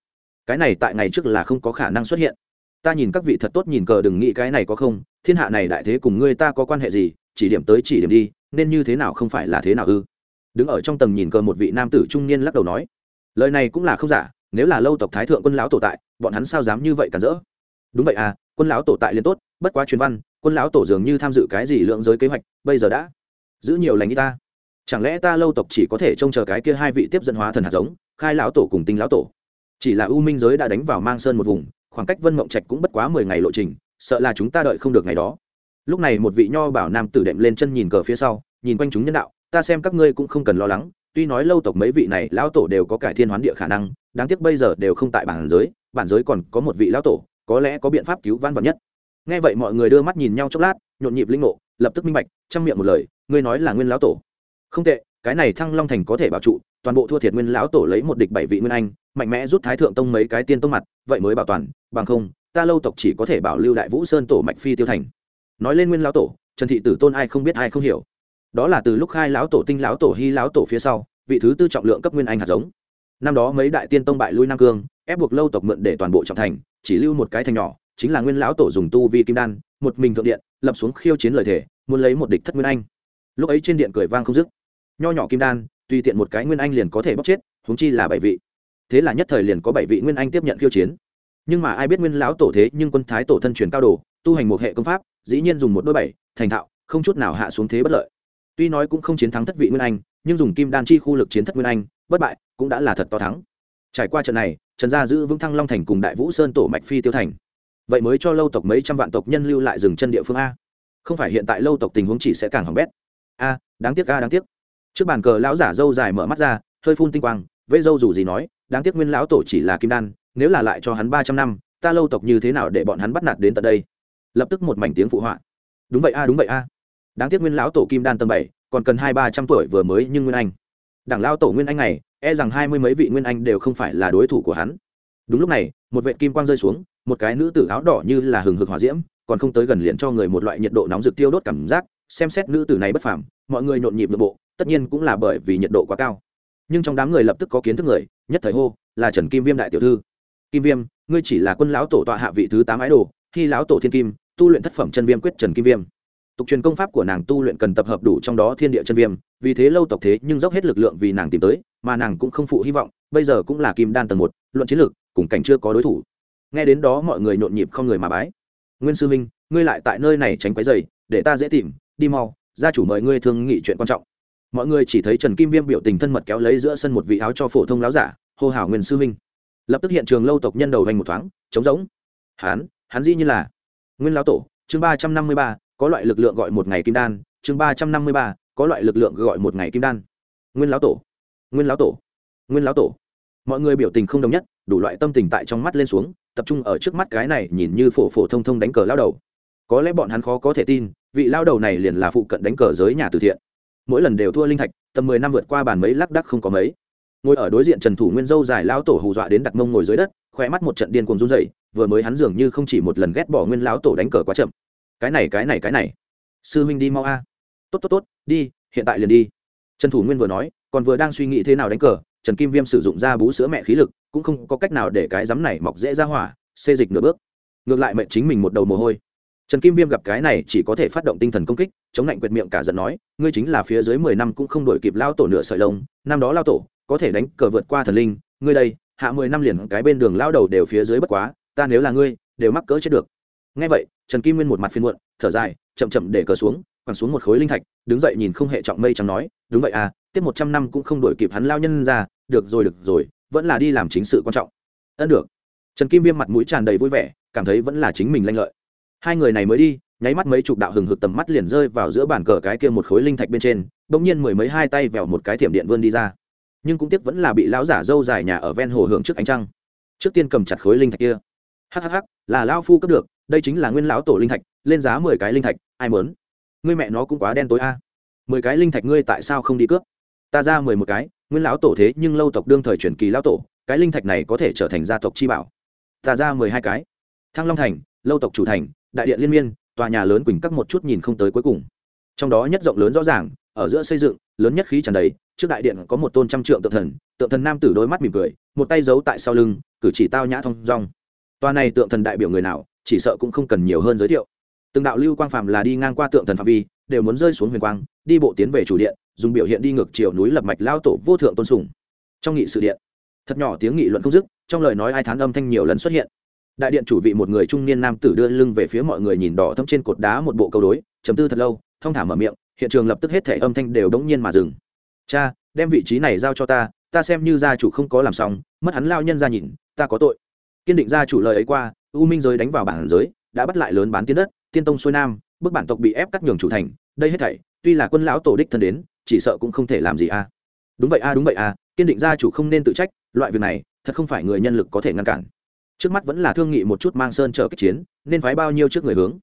Cái này tại ngày trước là không có khả năng xuất hiện. Ta nhìn các vị thật tốt nhìn cờ đừng nghĩ cái này có không thiên hạ này đại thế cùng ngươi ta có quan hệ gì, chỉ điểm tới chỉ điểm đi, nên như thế nào không phải là thế nào ư? Đứng ở trong tầng nhìn cờ một vị nam tử trung niên lắc đầu nói, lời này cũng là không giả, nếu là lâu tộc thái thượng quân lão tổ tại, bọn hắn sao dám như vậy cản rỡ? Đúng vậy à quân lão tổ tại liền tốt, bất quá truyền văn, quân lão tổ dường như tham dự cái gì lượng giới kế hoạch, bây giờ đã giữ nhiều lành y ta. Chẳng lẽ ta lâu tộc chỉ có thể trông chờ cái kia hai vị tiếp dẫn hóa thần hạt giống, khai lão tổ cùng tinh lão tổ? Chỉ là u minh giới đã đánh vào mang sơn một vùng, khoảng cách vân mộng trạch cũng bất quá mười ngày lộ trình sợ là chúng ta đợi không được ngày đó. Lúc này một vị nho bảo nam tử đệm lên chân nhìn cờ phía sau, nhìn quanh chúng nhân đạo, ta xem các ngươi cũng không cần lo lắng, tuy nói lâu tộc mấy vị này lão tổ đều có cải thiên hoán địa khả năng, đáng tiếc bây giờ đều không tại bản giới bản giới còn có một vị lão tổ, có lẽ có biện pháp cứu van vật nhất. Nghe vậy mọi người đưa mắt nhìn nhau chốc lát, nhộn nhịp linh ngộ, lập tức minh bạch, trong miệng một lời, ngươi nói là nguyên lão tổ. Không tệ, cái này thăng long thành có thể bảo trụ, toàn bộ thua thiệt nguyên lão tổ lấy một địch bảy vị nguyên anh, mạnh mẽ rút thái thượng tông mấy cái tiên tông mặt, vậy mới bảo toàn, bằng không ta lâu tộc chỉ có thể bảo lưu đại vũ sơn tổ mạch phi tiêu thành. Nói lên nguyên lão tổ, trần thị tử tôn ai không biết ai không hiểu. Đó là từ lúc khai lão tổ tinh lão tổ hy lão tổ phía sau, vị thứ tư trọng lượng cấp nguyên anh hạt giống. Năm đó mấy đại tiên tông bại lui nam cương, ép buộc lâu tộc mượn để toàn bộ trọng thành, chỉ lưu một cái thành nhỏ, chính là nguyên lão tổ dùng tu vi kim đan, một mình thượng điện, lập xuống khiêu chiến lời thể muốn lấy một địch thất nguyên anh. Lúc ấy trên điện cười vang không dứt. Nho nhỏ kim đan, tùy tiện một cái nguyên anh liền có thể bóc chết, huống chi là bảy vị. Thế là nhất thời liền có bảy vị nguyên anh tiếp nhận khiêu chiến nhưng mà ai biết nguyên lão tổ thế nhưng quân thái tổ thân truyền cao đồ, tu hành một hệ công pháp, dĩ nhiên dùng một đôi bảy, thành thạo, không chút nào hạ xuống thế bất lợi. Tuy nói cũng không chiến thắng thất vị nguyên anh, nhưng dùng kim đan chi khu lực chiến thất nguyên anh, bất bại, cũng đã là thật to thắng. Trải qua trận này, trần gia giữ vững thăng long thành cùng đại vũ sơn tổ mạch phi tiêu thành. Vậy mới cho lâu tộc mấy trăm vạn tộc nhân lưu lại dừng chân địa phương a. Không phải hiện tại lâu tộc tình huống chỉ sẽ càng hỏng bét. A, đáng tiếc a, đáng tiếc. Trước bàn cờ lão giả dâu dài mở mắt ra, hơi phun tinh quang vây dâu dù gì nói, đáng tiếc nguyên lão tổ chỉ là kim đan nếu là lại cho hắn ba trăm năm, ta lâu tộc như thế nào để bọn hắn bắt nạt đến tận đây? Lập tức một mảnh tiếng phụ họa. Đúng vậy a, đúng vậy a. Đáng tiếc nguyên lão tổ kim đan tầng bảy, còn cần hai ba trăm tuổi vừa mới nhưng nguyên anh. Đảng lao tổ nguyên anh này e rằng hai mươi mấy vị nguyên anh đều không phải là đối thủ của hắn. Đúng lúc này, một vệ kim quang rơi xuống, một cái nữ tử áo đỏ như là hừng hực hỏa diễm, còn không tới gần liền cho người một loại nhiệt độ nóng rực tiêu đốt cảm giác, xem xét nữ tử này bất phàm, mọi người nhộn nhịp nội bộ, tất nhiên cũng là bởi vì nhiệt độ quá cao. Nhưng trong đám người lập tức có kiến thức người, nhất thời hô, là trần kim viêm đại tiểu thư kim viêm, ngươi chỉ là quân lão tổ tọa hạ vị thứ tám ái đồ, khi lão tổ thiên kim, tu luyện thất phẩm chân viêm quyết trần kim viêm. Tục truyền công pháp của nàng tu luyện cần tập hợp đủ trong đó thiên địa chân viêm, vì thế lâu tộc thế nhưng dốc hết lực lượng vì nàng tìm tới, mà nàng cũng không phụ hy vọng, bây giờ cũng là kim đan tầng một, luận chiến lược cùng cảnh chưa có đối thủ. Nghe đến đó mọi người nhộn nhịp không người mà bái. Nguyên sư minh ngươi lại tại nơi này tránh quấy dày để ta dễ tìm, đi mau, gia chủ mời ngươi thương nghị chuyện quan trọng. Mọi người chỉ thấy trần kim viêm biểu tình thân mật kéo lấy giữa sân một vị áo cho phổ thông láo giả, hô hào nguyên sư minh lập tức hiện trường lâu tộc nhân đầu hành một thoáng, trống rỗng. Hán hắn dĩ như là. Nguyên lão tổ, chương ba trăm năm mươi ba, có loại lực lượng gọi một ngày kim đan, chương ba trăm năm mươi ba, có loại lực lượng gọi một ngày kim đan. Nguyên lão tổ, nguyên lão tổ, nguyên lão tổ. Mọi người biểu tình không đồng nhất, đủ loại tâm tình tại trong mắt lên xuống, tập trung ở trước mắt cái này nhìn như phổ phổ thông thông đánh cờ lao đầu. Có lẽ bọn hắn khó có thể tin, vị lao đầu này liền là phụ cận đánh cờ giới nhà từ thiện. Mỗi lần đều thua linh thạch, tầm mười năm vượt qua bàn mấy lắc đắc không có mấy ngồi ở đối diện trần thủ nguyên dâu dài Lão tổ hù dọa đến đặt mông ngồi dưới đất khoe mắt một trận điên cuồng run dậy vừa mới hắn dường như không chỉ một lần ghét bỏ nguyên lão tổ đánh cờ quá chậm. Cái này cái này cái này. Sư huynh đi mau a. Tốt tốt tốt, đi, hiện tại liền đi. Trần thủ nguyên vừa nói, còn vừa đang suy nghĩ thế nào đánh cờ, trần kim viêm sử dụng ra bú sữa mẹ khí lực, cũng không có cách nào để cái rắm này mọc dễ ra hỏa, xê dịch nửa bước. Ngược lại mệnh chính mình một đầu mồ hôi. Trần kim viêm gặp cái này chỉ có thể phát động tinh thần công kích, chống lạnh quyệt miệng cả giận nói, ngươi chính là phía dưới mười năm cũng không đổi kịp lao tổ nửa sợi lông, năm đó lao tổ có thể đánh cờ vượt qua thần linh, ngươi đây, hạ mười năm liền cái bên đường lao đầu đều phía dưới bất quá, ta nếu là ngươi, đều mắc cỡ chết được. Ngay vậy, trần kim nguyên một mặt phiên muộn, thở dài, chậm chậm để cờ xuống, quẳng xuống một khối linh thạch, đứng dậy nhìn không hệ trọng mây chẳng nói, đúng vậy à tiếp một trăm năm cũng không đổi kịp hắn lao nhân ra, được rồi được rồi, vẫn là đi làm chính sự quan trọng. Ân được. Trần kim viêm mặt mũi tràn đầy vui vẻ, cảm thấy vẫn là chính mình lanh lợi. Hai người này mới đi, nháy mắt mấy chục đạo hừng hực tầm mắt liền rơi vào giữa bàn cờ cái kia một khối linh thạch bên trên, bỗng nhiên mười mấy hai tay vèo một cái thiểm điện vươn đi ra nhưng cũng tiếc vẫn là bị lão giả dâu dài nhà ở ven hồ hưởng trước ánh trăng. Trước tiên cầm chặt khối linh thạch kia. Hhh là lao phu cấp được, đây chính là nguyên lão tổ linh thạch, lên giá mười cái linh thạch, ai mớn ngươi mẹ nó cũng quá đen tối a. Mười cái linh thạch ngươi tại sao không đi cướp? Ta ra mười một cái, nguyên lão tổ thế nhưng lâu tộc đương thời truyền kỳ lão tổ, cái linh thạch này có thể trở thành gia tộc chi bảo. Ta ra mười hai cái. Thăng long thành, lâu tộc chủ thành, đại điện liên miên, tòa nhà lớn quỳnh các một chút nhìn không tới cuối cùng. Trong đó nhất rộng lớn rõ ràng ở giữa xây dựng, lớn nhất khí tràn đầy, trước đại điện có một tôn trăm trượng tượng thần tượng thần nam tử đôi mắt mỉm cười, một tay giấu tại sau lưng, cử chỉ tao nhã thong dong. Toa này tượng thần đại biểu người nào, chỉ sợ cũng không cần nhiều hơn giới thiệu. Từng đạo lưu quang phạm là đi ngang qua tượng thần phạm vi, đều muốn rơi xuống huyền quang, đi bộ tiến về chủ điện, dùng biểu hiện đi ngược chiều núi lập mạch lao tổ vô thượng tôn sùng. Trong nghị sự điện, thật nhỏ tiếng nghị luận không dứt, trong lời nói ai thán âm thanh nhiều lần xuất hiện. Đại điện chủ vị một người trung niên nam tử đưa lưng về phía mọi người nhìn đỏ thâm trên cột đá một bộ câu đối chấm tư thật lâu, thong thả mở miệng hiện trường lập tức hết thể âm thanh đều đống nhiên mà dừng. Cha, đem vị trí này giao cho ta ta xem như gia chủ không có làm xong, mất hắn lao nhân ra nhìn, ta có tội. Kiên định gia chủ lời ấy qua, u minh giới đánh vào bản giới, đã bắt lại lớn bán tiến đất, tiên tông xuôi nam bức bản tộc bị ép cắt nhường chủ thành, đây hết thảy, tuy là quân lão tổ đích thân đến, chỉ sợ cũng không thể làm gì a. Đúng vậy a, đúng vậy a, kiên định gia chủ không nên tự trách, loại việc này, thật không phải người nhân lực có thể ngăn cản. Trước mắt vẫn là thương nghị một chút mang sơn trợ kích chiến, nên phái bao nhiêu trước người hướng.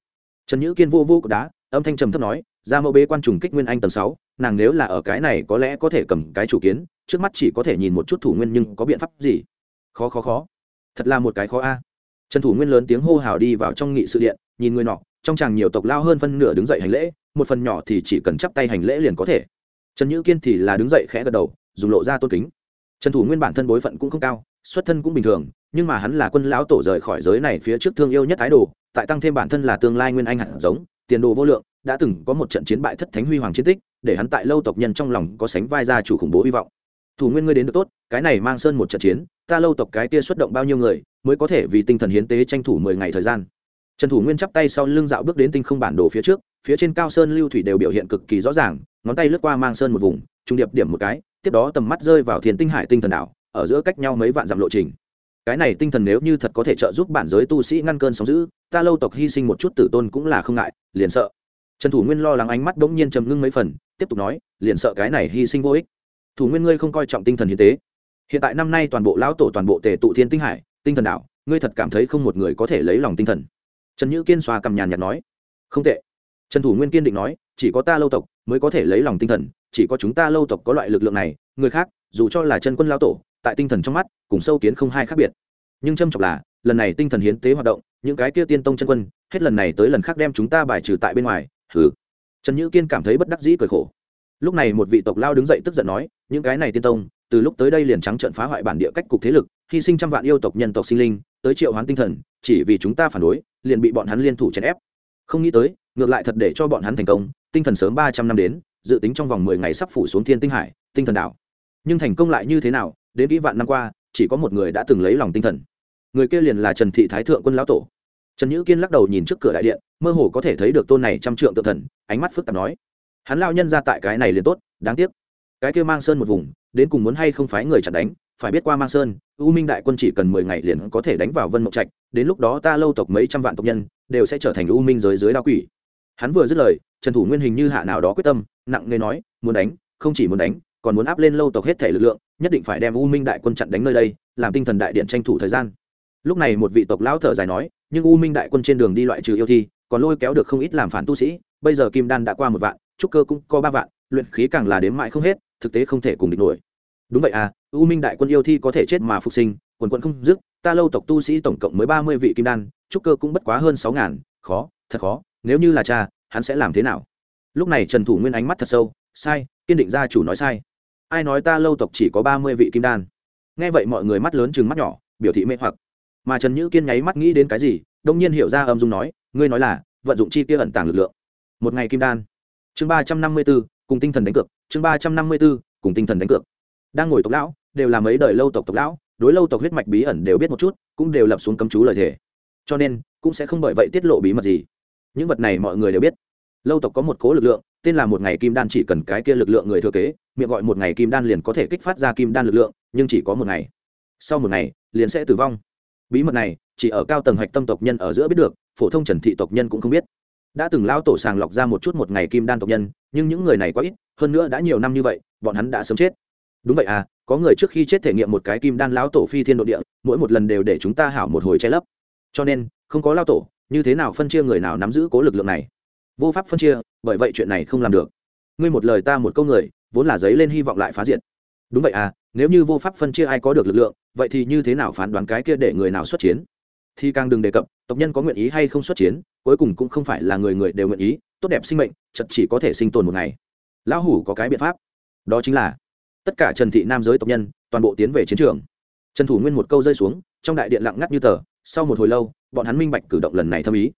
Trần nhữ kiên vô vô của đá, âm thanh trầm thấp nói ra mẫu bế quan trùng kích nguyên anh tầng sáu, nàng nếu là ở cái này có lẽ có thể cầm cái chủ kiến, trước mắt chỉ có thể nhìn một chút thủ nguyên nhưng có biện pháp gì? Khó khó khó. Thật là một cái khó a. Trần thủ nguyên lớn tiếng hô hào đi vào trong nghị sự điện, nhìn người nọ, trong chàng nhiều tộc lao hơn phân nửa đứng dậy hành lễ, một phần nhỏ thì chỉ cần chắp tay hành lễ liền có thể. Trần nhữ kiên thì là đứng dậy khẽ gật đầu, dùng lộ ra tôn kính. Trần thủ nguyên bản thân bối phận cũng không cao, xuất thân cũng bình thường, nhưng mà hắn là quân lão tổ rời khỏi giới này phía trước thương yêu nhất thái đồ, tại tăng thêm bản thân là tương lai nguyên anh hẳn giống, tiền đồ vô lượng đã từng có một trận chiến bại thất thánh huy hoàng chiến tích, để hắn tại lâu tộc nhân trong lòng có sánh vai ra chủ khủng bố hy vọng. Thủ nguyên ngươi đến được tốt, cái này mang sơn một trận chiến, ta lâu tộc cái kia xuất động bao nhiêu người, mới có thể vì tinh thần hiến tế tranh thủ mười ngày thời gian. Trần thủ nguyên chắp tay sau lưng dạo bước đến tinh không bản đồ phía trước, phía trên cao sơn lưu thủy đều biểu hiện cực kỳ rõ ràng, ngón tay lướt qua mang sơn một vùng, trung điệp điểm một cái, tiếp đó tầm mắt rơi vào thiền tinh hải tinh thần đảo, ở giữa cách nhau mấy vạn dặm lộ trình. Cái này tinh thần nếu như thật có thể trợ giúp bản giới tu sĩ ngăn cơn sóng giữ ta lâu tộc hy sinh một chút tử tôn cũng là không ngại, liền sợ trần thủ nguyên lo lắng ánh mắt bỗng nhiên trầm ngưng mấy phần, tiếp tục nói, liền sợ cái này hy sinh vô ích. Thủ nguyên ngươi không coi trọng tinh thần hiến tế. Hiện tại năm nay toàn bộ lão tổ toàn bộ tề tụ thiên tinh hải, tinh thần đảo, ngươi thật cảm thấy không một người có thể lấy lòng tinh thần. Trần nhữ kiên xoa cầm nhàn nhạt nói, không tệ. Trần thủ nguyên kiên định nói, chỉ có ta lâu tộc mới có thể lấy lòng tinh thần, chỉ có chúng ta lâu tộc có loại lực lượng này, người khác, dù cho là chân quân lao tổ, tại tinh thần trong mắt, cùng sâu kiến không hai khác biệt. Nhưng trâm trọng là, lần này tinh thần hiến tế hoạt động, những cái kia tiên tông chân quân, hết lần này tới lần khác đem chúng ta bài trừ tại bên ngoài hừ. Trần nhữ kiên cảm thấy bất đắc dĩ cười khổ. Lúc này một vị tộc lao đứng dậy tức giận nói, những cái này tiên tông, từ lúc tới đây liền trắng trận phá hoại bản địa cách cục thế lực, hy sinh trăm vạn yêu tộc nhân tộc sinh linh, tới triệu hoán tinh thần, chỉ vì chúng ta phản đối, liền bị bọn hắn liên thủ chèn ép. Không nghĩ tới, ngược lại thật để cho bọn hắn thành công, tinh thần sớm ba trăm năm đến, dự tính trong vòng mười ngày sắp phủ xuống thiên tinh hải, tinh thần đảo. Nhưng thành công lại như thế nào, đến kỹ vạn năm qua, chỉ có một người đã từng lấy lòng tinh thần. Người kia liền là trần thị thái thượng quân lão tổ trần nhữ kiên lắc đầu nhìn trước cửa đại điện, mơ hồ có thể thấy được tôn này trăm trượng tự thần, ánh mắt phức tạp nói, hắn lao nhân ra tại cái này liền tốt, đáng tiếc. Cái kia mang sơn một vùng, đến cùng muốn hay không phái người chặn đánh, phải biết qua mang sơn, u minh đại quân chỉ cần mười ngày liền có thể đánh vào vân Mộc trạch, đến lúc đó ta lâu tộc mấy trăm vạn tộc nhân, đều sẽ trở thành u minh giới dưới đao quỷ. Hắn vừa dứt lời, trần thủ nguyên hình như hạ nào đó quyết tâm, nặng nề nói, muốn đánh, không chỉ muốn đánh, còn muốn áp lên lâu tộc hết thể lực lượng, nhất định phải đem u minh đại quân chặn đánh nơi đây, làm tinh thần đại điện tranh thủ thời gian lúc này một vị tộc lão thở dài nói, nhưng u minh đại quân trên đường đi loại trừ yêu thi, còn lôi kéo được không ít làm phản tu sĩ, bây giờ kim đan đã qua một vạn, trúc cơ cũng có ba vạn, luyện khí càng là đếm mãi không hết, thực tế không thể cùng địch nổi. Đúng vậy à u minh đại quân yêu thi có thể chết mà phục sinh, quần quận không dứt, ta lâu tộc tu sĩ tổng cộng mới ba mươi vị kim đan, trúc cơ cũng bất quá hơn sáu ngàn, khó, thật khó, nếu như là cha, hắn sẽ làm thế nào? Lúc này trần thủ nguyên ánh mắt thật sâu, sai, kiên định gia chủ nói sai. Ai nói ta lâu tộc chỉ có ba mươi vị kim đan? Nghe vậy mọi người mắt lớn chừng mắt nhỏ, biểu thị mê hoặc mà trần nhữ kiên nháy mắt nghĩ đến cái gì, đông nhiên hiểu ra âm dung nói, ngươi nói là, vận dụng chi kia ẩn tàng lực lượng. Một ngày kim đan. Chương ba trăm năm mươi b ố cùng tinh thần đánh cược. Chương ba trăm năm mươi b ố cùng tinh thần đánh cược. Đang ngồi tộc lão, đều là mấy đời lâu tộc tộc lão, đối lâu tộc huyết mạch bí ẩn đều biết một chút, cũng đều lập xuống cấm chú lời thề. Cho nên, cũng sẽ không bởi vậy tiết lộ bí mật gì. Những vật này mọi người đều biết. Lâu tộc có một cố lực lượng, tên là một ngày kim đan chỉ cần cái kia lực lượng người thừa kế, miệng gọi một ngày kim đan liền có thể kích phát ra kim đan lực lượng, nhưng chỉ có một ngày. Sau một ngày, liền sẽ tử vong bí mật này, chỉ ở cao tầng hạch tâm tộc nhân ở giữa biết được, phổ thông trần thị tộc nhân cũng không biết. Đã từng lao tổ sàng lọc ra một chút một ngày kim đan tộc nhân, nhưng những người này quá ít, hơn nữa đã nhiều năm như vậy, bọn hắn đã sớm chết. Đúng vậy à có người trước khi chết thể nghiệm một cái kim đan lão tổ phi thiên nội địa, mỗi một lần đều để chúng ta hảo một hồi che lấp. Cho nên, không có lao tổ, như thế nào phân chia người nào nắm giữ cố lực lượng này? Vô pháp phân chia, bởi vậy chuyện này không làm được. Ngươi một lời ta một câu người, vốn là giấy lên hy vọng lại phá diệt. Đúng vậy à nếu như vô pháp phân chia ai có được lực lượng, vậy thì như thế nào phán đoán cái kia để người nào xuất chiến? Thì càng đừng đề cập, tộc nhân có nguyện ý hay không xuất chiến, cuối cùng cũng không phải là người người đều nguyện ý, tốt đẹp sinh mệnh, chật chỉ có thể sinh tồn một ngày. Lão hủ có cái biện pháp. Đó chính là, tất cả trần thị nam giới tộc nhân, toàn bộ tiến về chiến trường. Trần thủ nguyên một câu rơi xuống, trong đại điện lặng ngắt như tờ, sau một hồi lâu, bọn hắn minh bạch cử động lần này thâm ý.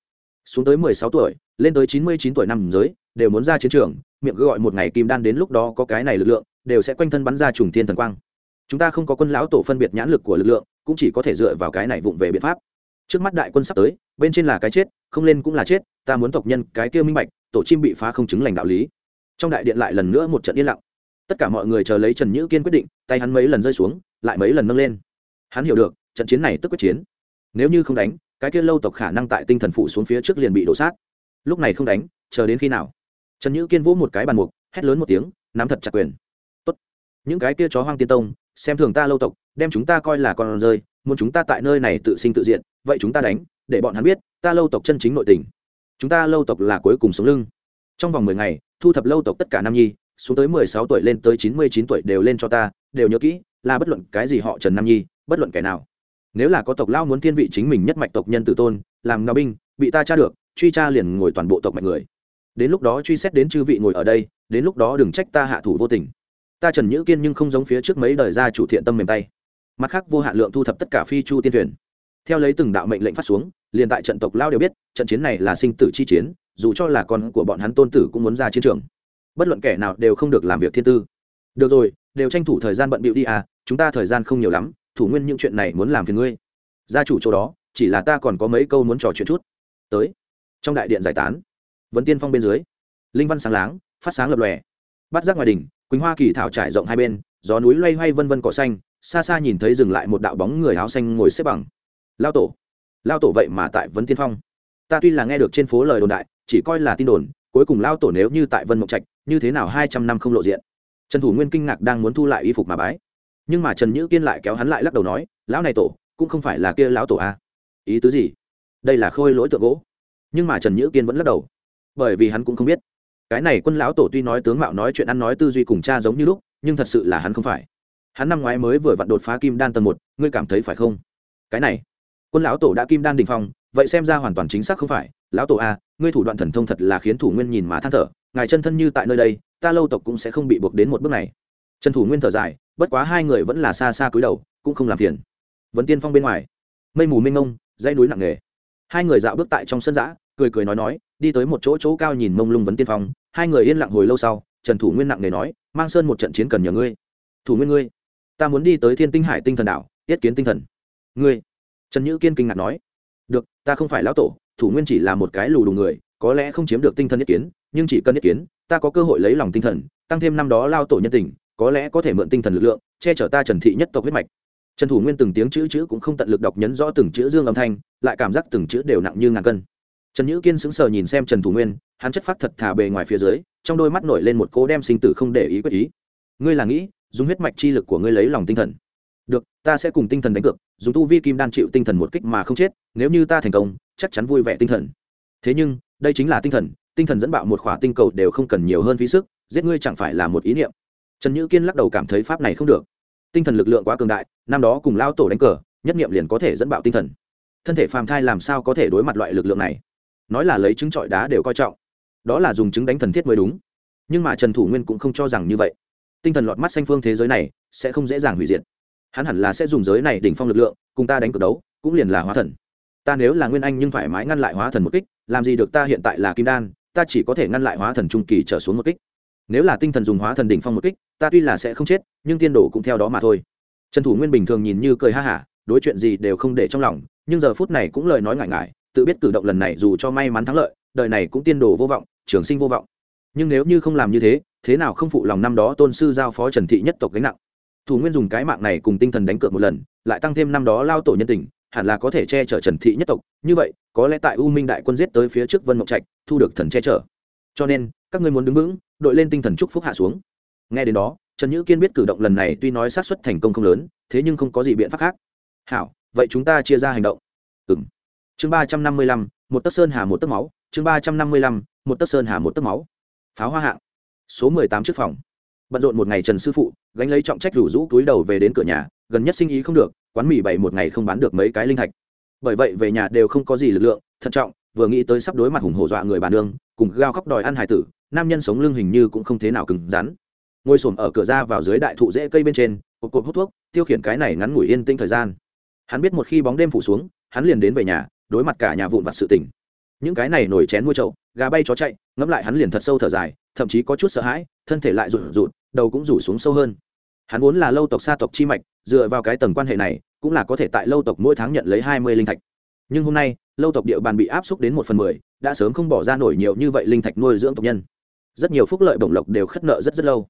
Xuống tới mười sáu tuổi, lên tới chín mươi chín tuổi năm giới, đều muốn ra chiến trường, miệng gọi một ngày kim đan đến lúc đó có cái này lực lượng đều sẽ quanh thân bắn ra trùng thiên thần quang. Chúng ta không có quân lão tổ phân biệt nhãn lực của lực lượng, cũng chỉ có thể dựa vào cái này vụng về biện pháp. Trước mắt đại quân sắp tới, bên trên là cái chết, không lên cũng là chết, ta muốn tộc nhân cái kia minh bạch, tổ chim bị phá không chứng lành đạo lý. Trong đại điện lại lần nữa một trận yên lặng. Tất cả mọi người chờ lấy trần nhữ kiên quyết định, tay hắn mấy lần rơi xuống, lại mấy lần nâng lên. Hắn hiểu được, trận chiến này tức quyết chiến. Nếu như không đánh, cái kia lâu tộc khả năng tại tinh thần phủ xuống phía trước liền bị đổ sát. Lúc này không đánh, chờ đến khi nào? Trần nhữ kiên vỗ một cái bàn mục, hét lớn một tiếng, nắm thật chặt quyền những cái kia chó hoang tiên tông, xem thường ta lâu tộc, đem chúng ta coi là con rơi, muốn chúng ta tại nơi này tự sinh tự diện vậy chúng ta đánh, để bọn hắn biết, ta lâu tộc chân chính nội tình. Chúng ta lâu tộc là cuối cùng sống lưng. Trong vòng mười ngày, thu thập lâu tộc tất cả nam nhi, xuống tới mười sáu tuổi lên tới chín mươi chín tuổi đều lên cho ta, đều nhớ kỹ, là bất luận cái gì họ trần nam nhi, bất luận kẻ nào. Nếu là có tộc lao muốn thiên vị chính mình nhất mạch tộc nhân tử tôn, làm ngao binh, bị ta tra được, truy tra liền ngồi toàn bộ tộc mạch người. Đến lúc đó truy xét đến chư vị ngồi ở đây, đến lúc đó đừng trách ta hạ thủ vô tình ta trần nhữ kiên nhưng không giống phía trước mấy đời gia chủ thiện tâm mềm tay. Mặt khác, vô hạn lượng thu thập tất cả phi chu tiên thuyền. Theo lấy từng đạo mệnh lệnh phát xuống, liền tại trận tộc lao đều biết, trận chiến này là sinh tử chi chiến, dù cho là con của bọn hắn tôn tử cũng muốn ra chiến trường. Bất luận kẻ nào đều không được làm việc thiên tư. Được rồi, đều tranh thủ thời gian bận bịu đi à chúng ta thời gian không nhiều lắm, thủ nguyên những chuyện này muốn làm phiền ngươi. Gia chủ chỗ đó, chỉ là ta còn có mấy câu muốn trò chuyện chút. Tới. Trong đại điện giải tán. Vấn tiên phong bên dưới. Linh văn sáng láng, phát sáng lập lòe. Bắt giác ngoài đỉnh quỳnh hoa kỳ thảo trải rộng hai bên, gió núi loay hoay vân vân cỏ xanh, xa xa nhìn thấy dừng lại một đạo bóng người áo xanh ngồi xếp bằng. Lao tổ. Lao tổ vậy mà tại vấn tiên phong. Ta tuy là nghe được trên phố lời đồn đại, chỉ coi là tin đồn, cuối cùng lao tổ nếu như tại vân mộng trạch, như thế nào hai trăm năm không lộ diện? Trần thủ nguyên kinh ngạc đang muốn thu lại y phục mà bái. Nhưng mà trần nhữ kiên lại kéo hắn lại lắc đầu nói, lão này tổ, cũng không phải là kia lão tổ a à? ý tứ gì? Đây là khôi lỗi tượng gỗ. Nhưng mà trần nhữ kiên vẫn lắc đầu. Bởi vì hắn cũng không biết cái này quân lão tổ tuy nói tướng mạo nói chuyện ăn nói tư duy cùng cha giống như lúc, nhưng thật sự là hắn không phải. Hắn năm ngoái mới vừa vặn đột phá kim đan tầng một, ngươi cảm thấy phải không? Cái này, quân lão tổ đã kim đan đình phong, vậy xem ra hoàn toàn chính xác không phải. Lão tổ a ngươi thủ đoạn thần thông thật là khiến thủ nguyên nhìn má than thở, ngài chân thân như tại nơi đây, ta lâu tộc cũng sẽ không bị buộc đến một bước này. Trần thủ nguyên thở dài, bất quá hai người vẫn là xa xa cúi đầu, cũng không làm phiền. Vẫn tiên phong bên ngoài, mây mù mênh mông dây núi nặng nề. Hai người dạo bước tại trong sân giã, cười cười nói nói, đi tới một chỗ chỗ cao nhìn mông lung vấn tiên phong hai người yên lặng hồi lâu sau, trần thủ nguyên nặng nề nói, mang sơn một trận chiến cần nhờ ngươi. Thủ nguyên ngươi, ta muốn đi tới thiên tinh hải tinh thần đảo, yết kiến tinh thần. Ngươi? Trần nhữ kiên kinh ngạc nói. Được, ta không phải lão tổ, thủ nguyên chỉ là một cái lù đủ người, có lẽ không chiếm được tinh thần nhất kiến, nhưng chỉ cần nhất kiến, ta có cơ hội lấy lòng tinh thần, tăng thêm năm đó lao tổ nhân tình, có lẽ có thể mượn tinh thần lực lượng, che chở ta trần thị nhất tộc huyết mạch. Trần thủ nguyên từng tiếng chữ chữ cũng không tận lực đọc nhấn rõ từng chữ dương âm thanh, lại cảm giác từng chữ đều nặng như ngàn cân trần nhữ kiên sững sờ nhìn xem trần thủ nguyên, hắn chất phát thật thà bề ngoài phía dưới, trong đôi mắt nổi lên một cố đem sinh tử không để ý quyết ý. Ngươi là nghĩ, dùng huyết mạch chi lực của ngươi lấy lòng tinh thần. Được, ta sẽ cùng tinh thần đánh cược, dùng tu vi kim đan chịu tinh thần một kích mà không chết, nếu như ta thành công, chắc chắn vui vẻ tinh thần. Thế nhưng, đây chính là tinh thần tinh thần dẫn bạo một khỏa tinh cầu đều không cần nhiều hơn phí sức, giết ngươi chẳng phải là một ý niệm. Trần nhữ kiên lắc đầu cảm thấy pháp này không được. Tinh thần lực lượng quá cường đại, năm đó cùng lao tổ đánh cờ, nhất niệm liền có thể dẫn bạo tinh thần. Thân thể phàm thai làm sao có thể đối mặt loại lực lượng này? Nói là lấy trứng trọi đá đều coi trọng. Đó là dùng trứng đánh thần thiết mới đúng. Nhưng mà trần thủ nguyên cũng không cho rằng như vậy. Tinh thần lọt mắt xanh phương thế giới này sẽ không dễ dàng hủy diệt. Hắn hẳn là sẽ dùng giới này đỉnh phong lực lượng, cùng ta đánh cược đấu, cũng liền là hóa thần. Ta nếu là nguyên anh nhưng thoải mái ngăn lại hóa thần một kích, làm gì được ta hiện tại là kim đan, ta chỉ có thể ngăn lại hóa thần trung kỳ trở xuống một kích. Nếu là tinh thần dùng hóa thần đỉnh phong một kích, ta tuy là sẽ không chết, nhưng tiên đồ cũng theo đó mà thôi. Trần thủ nguyên bình thường nhìn như cười ha hả, đối chuyện gì đều không để trong lòng, nhưng giờ phút này cũng lời nói ngại ngại tự biết cử động lần này dù cho may mắn thắng lợi, đời này cũng tiên đồ vô vọng, trường sinh vô vọng. Nhưng nếu như không làm như thế thế nào không phụ lòng năm đó tôn sư giao phó trần thị nhất tộc gánh nặng? Thủ nguyên dùng cái mạng này cùng tinh thần đánh cược một lần, lại tăng thêm năm đó lao tổ nhân tình, hẳn là có thể che chở trần thị nhất tộc. Như vậy, có lẽ tại u minh đại quân giết tới phía trước vân mộng trạch, thu được thần che chở. Cho nên, các ngươi muốn đứng vững, đội lên tinh thần chúc phúc hạ xuống. Nghe đến đó, trần nhữ kiên biết cử động lần này tuy nói sát xuất thành công không lớn, thế nhưng không có gì biện pháp khác. Hảo, vậy chúng ta chia ra hành động. Ừ chương ba trăm năm mươi lăm, một tấc sơn hà một tấc máu. Chương ba trăm năm mươi lăm, một tấc sơn hà một tấc máu. Pháo hoa hạng. Số mười tám trước phòng. Bận rộn một ngày trần sư phụ, gánh lấy trọng trách rủ rũ túi đầu về đến cửa nhà, gần nhất sinh ý không được, quán mì bảy một ngày không bán được mấy cái linh thạch. Bởi vậy về nhà đều không có gì lực lượng, thận trọng, vừa nghĩ tới sắp đối mặt hùng hổ dọa người bà nương, cùng gao khóc đòi ăn hải tử, nam nhân sống lưng hình như cũng không thế nào cứng rắn. Ngồi xổm ở cửa ra vào dưới đại thụ rễ cây bên trên, cột cột hút thuốc, tiêu khiển cái này ngắn ngủi yên tĩnh thời gian. Hắn biết một khi bóng đêm phủ xuống, hắn liền đến về nhà đối mặt cả nhà vụn vặt sự tình. Những cái này nổi chén mua trậu gà bay chó chạy, ngẫm lại hắn liền thật sâu thở dài, thậm chí có chút sợ hãi, thân thể lại rụt rụt, đầu cũng rủ xuống sâu hơn. Hắn vốn là lâu tộc xa tộc chi mạch, dựa vào cái tầng quan hệ này, cũng là có thể tại lâu tộc mỗi tháng nhận lấy hai mươi linh thạch. Nhưng hôm nay, lâu tộc địa bàn bị áp xúc đến một phần mười, đã sớm không bỏ ra nổi nhiều như vậy linh thạch nuôi dưỡng tộc nhân. Rất nhiều phúc lợi bổng lộc đều khất nợ rất rất lâu.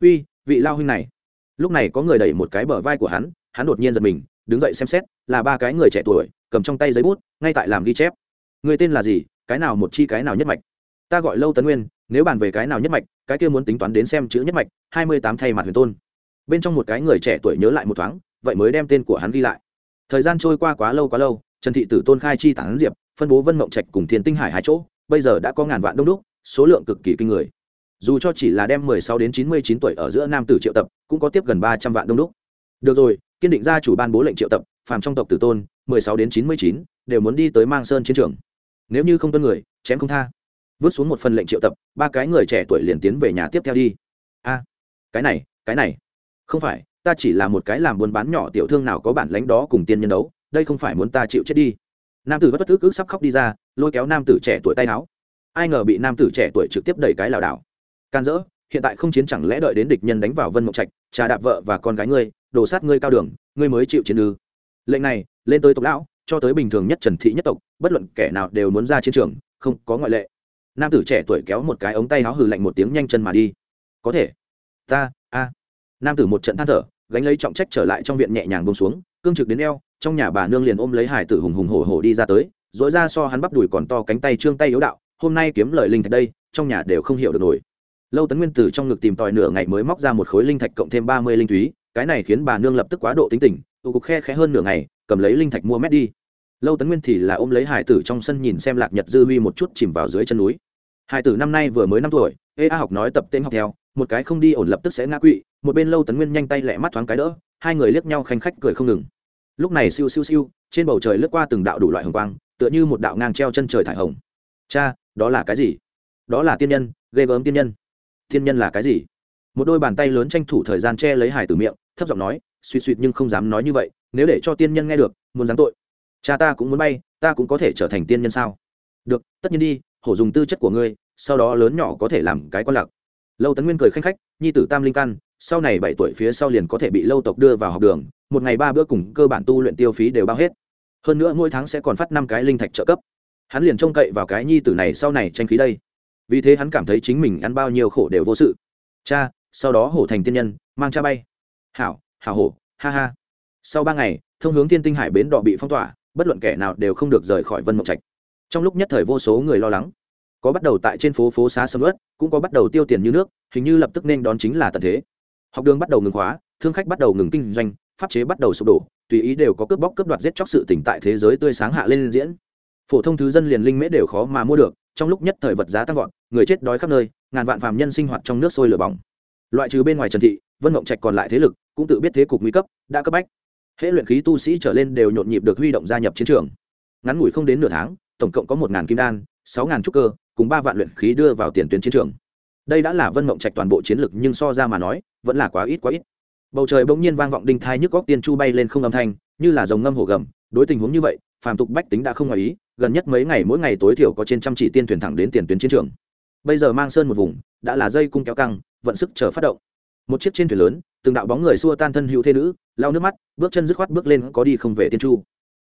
Uy, vị lao huynh này. Lúc này có người đẩy một cái bờ vai của hắn hắn đột nhiên giật mình đứng dậy xem xét, là ba cái người trẻ tuổi, cầm trong tay giấy bút, ngay tại làm ghi chép. Người tên là gì? Cái nào một chi, cái nào nhất mạch? Ta gọi lâu tấn nguyên, nếu bàn về cái nào nhất mạch, cái kia muốn tính toán đến xem chữ nhất mạch, hai mươi tám thay mặt huyền tôn. Bên trong một cái người trẻ tuổi nhớ lại một thoáng, vậy mới đem tên của hắn ghi lại. Thời gian trôi qua quá lâu quá lâu, trần thị tử tôn khai chi tản diệp, phân bố vân mộng trạch cùng thiên tinh hải hai chỗ, bây giờ đã có ngàn vạn đông đúc, số lượng cực kỳ kinh người. Dù cho chỉ là đem mười sáu đến chín mươi chín tuổi ở giữa nam tử triệu tập, cũng có tiếp gần ba trăm vạn đông đúc. Được rồi kiên định gia chủ ban bố lệnh triệu tập, phàm trong tộc tử tôn, mười sáu đến chín mươi chín, đều muốn đi tới mang sơn chiến trường. Nếu như không tuân người, chém không tha. Vứt xuống một phần lệnh triệu tập, ba cái người trẻ tuổi liền tiến về nhà tiếp theo đi. A, cái này cái này. Không phải, ta chỉ là một cái làm buôn bán nhỏ tiểu thương nào có bản lãnh đó cùng tiên nhân đấu, đây không phải muốn ta chịu chết đi. Nam tử bất tức ức sắp khóc đi ra, lôi kéo nam tử trẻ tuổi tay áo. Ai ngờ bị nam tử trẻ tuổi trực tiếp đẩy cái lảo đảo. Can dỡ, hiện tại không chiến chẳng lẽ đợi đến địch nhân đánh vào vân mộng trạch, trà đạp vợ và con gái ngươi đổ sát ngươi cao đường, ngươi mới chịu chiến ư. Lệnh này, lên tới tộc lão, cho tới bình thường nhất trần thị nhất tộc, bất luận kẻ nào đều muốn ra chiến trường, không có ngoại lệ. Nam tử trẻ tuổi kéo một cái ống tay áo hừ lạnh một tiếng nhanh chân mà đi. Có thể. Ta, a. Nam tử một trận than thở, gánh lấy trọng trách trở lại trong viện nhẹ nhàng bông xuống, cương trực đến eo, trong nhà bà nương liền ôm lấy hải tử hùng hùng hổ hổ đi ra tới dỗi ra so hắn bắp đùi còn to cánh tay trương tay yếu đạo, hôm nay kiếm lời linh thạch đây, trong nhà đều không hiểu được nổi. Lâu tấn nguyên tử trong ngực tìm tòi nửa ngày mới móc ra một khối linh thạch cộng thêm ba mươi linh thúy cái này khiến bà nương lập tức quá độ tính tình, tụ cục khe khẽ hơn nửa ngày, cầm lấy linh thạch mua mét đi. Lâu tấn nguyên thì là ôm lấy hải tử trong sân nhìn xem lạc nhật dư huy một chút chìm vào dưới chân núi. Hải tử năm nay vừa mới năm tuổi, ê a học nói tập tên học theo, một cái không đi ổn lập tức sẽ ngã quỵ, một bên lâu tấn nguyên nhanh tay lẹ mắt thoáng cái đỡ, hai người liếc nhau khanh khách cười không ngừng. Lúc này siêu siêu siêu, trên bầu trời lướt qua từng đạo đủ loại hồng quang, tựa như một đạo ngang treo chân trời thải hồng. Cha, đó là cái gì? Đó là tiên nhân, ghê gớm tiên nhân. Tiên nhân là cái gì? Một đôi bàn tay lớn tranh thủ thời gian che lấy hải tử miệng, thấp giọng nói suy suy nhưng không dám nói như vậy, nếu để cho tiên nhân nghe được, muốn giáng tội. Cha ta cũng muốn bay, ta cũng có thể trở thành tiên nhân sao? Được, tất nhiên đi, hổ dùng tư chất của ngươi, sau đó lớn nhỏ có thể làm cái con lạc lâu tấn nguyên cười khanh khách, nhi tử tam linh căn, sau này bảy tuổi phía sau liền có thể bị lâu tộc đưa vào học đường, một ngày ba bữa cùng cơ bản tu luyện tiêu phí đều bao hết. Hơn nữa mỗi tháng sẽ còn phát năm cái linh thạch trợ cấp. Hắn liền trông cậy vào cái nhi tử này sau này tranh khí đây. Vì thế hắn cảm thấy chính mình ăn bao nhiêu khổ đều vô sự. Cha sau đó hổ thành tiên nhân, mang cha bay. Hảo hảo hổ, ha ha. Sau ba ngày, thông hướng tiên tinh hải bến đỏ bị phong tỏa, bất luận kẻ nào đều không được rời khỏi vân mộng trạch. Trong lúc nhất thời vô số người lo lắng. Có bắt đầu tại trên phố phố xá sầm ớt cũng có bắt đầu tiêu tiền như nước, hình như lập tức nên đón chính là tận thế. Học đường bắt đầu ngừng khóa, thương khách bắt đầu ngừng kinh doanh, pháp chế bắt đầu sụp đổ, tùy ý đều có cướp bóc cướp đoạt giết chóc sự tỉnh tại thế giới tươi sáng hạ lên diễn. Phổ thông thứ dân liền linh mễ đều khó mà mua được, trong lúc nhất thời vật giá tăng vọt, người chết đói khắp nơi, ngàn vạn phàm nhân sinh hoạt trong nước sôi lửa bỏng loại trừ bên ngoài trần thị, vân mộng trạch còn lại thế lực, cũng tự biết thế cục nguy cấp, đã cấp bách. Hễ luyện khí tu sĩ trở lên đều nhộn nhịp được huy động gia nhập chiến trường. Ngắn ngủi không đến nửa tháng, tổng cộng có một ngàn kim đan, sáu ngàn trúc cơ, cùng ba vạn luyện khí đưa vào tiền tuyến chiến trường. Đây đã là vân mộng trạch toàn bộ chiến lực, nhưng so ra mà nói, vẫn là quá ít quá ít. Bầu trời bỗng nhiên vang vọng đinh thai nhức góc tiên chu bay lên không âm thanh, như là dòng ngâm hổ gầm, đối tình huống như vậy, phàm tục bách tính đã không ngoài ý, gần nhất mấy ngày mỗi ngày tối thiểu có trên trăm chỉ tiên thuyền thẳng đến tiền tuyến chiến trường. Bây giờ mang sơn một vùng, đã là dây cung kéo căng vận sức chờ phát động. Một chiếc trên thuyền lớn, từng đạo bóng người xua tan thân hữu thế nữ lao nước mắt, bước chân dứt khoát bước lên có đi không về tiên chu.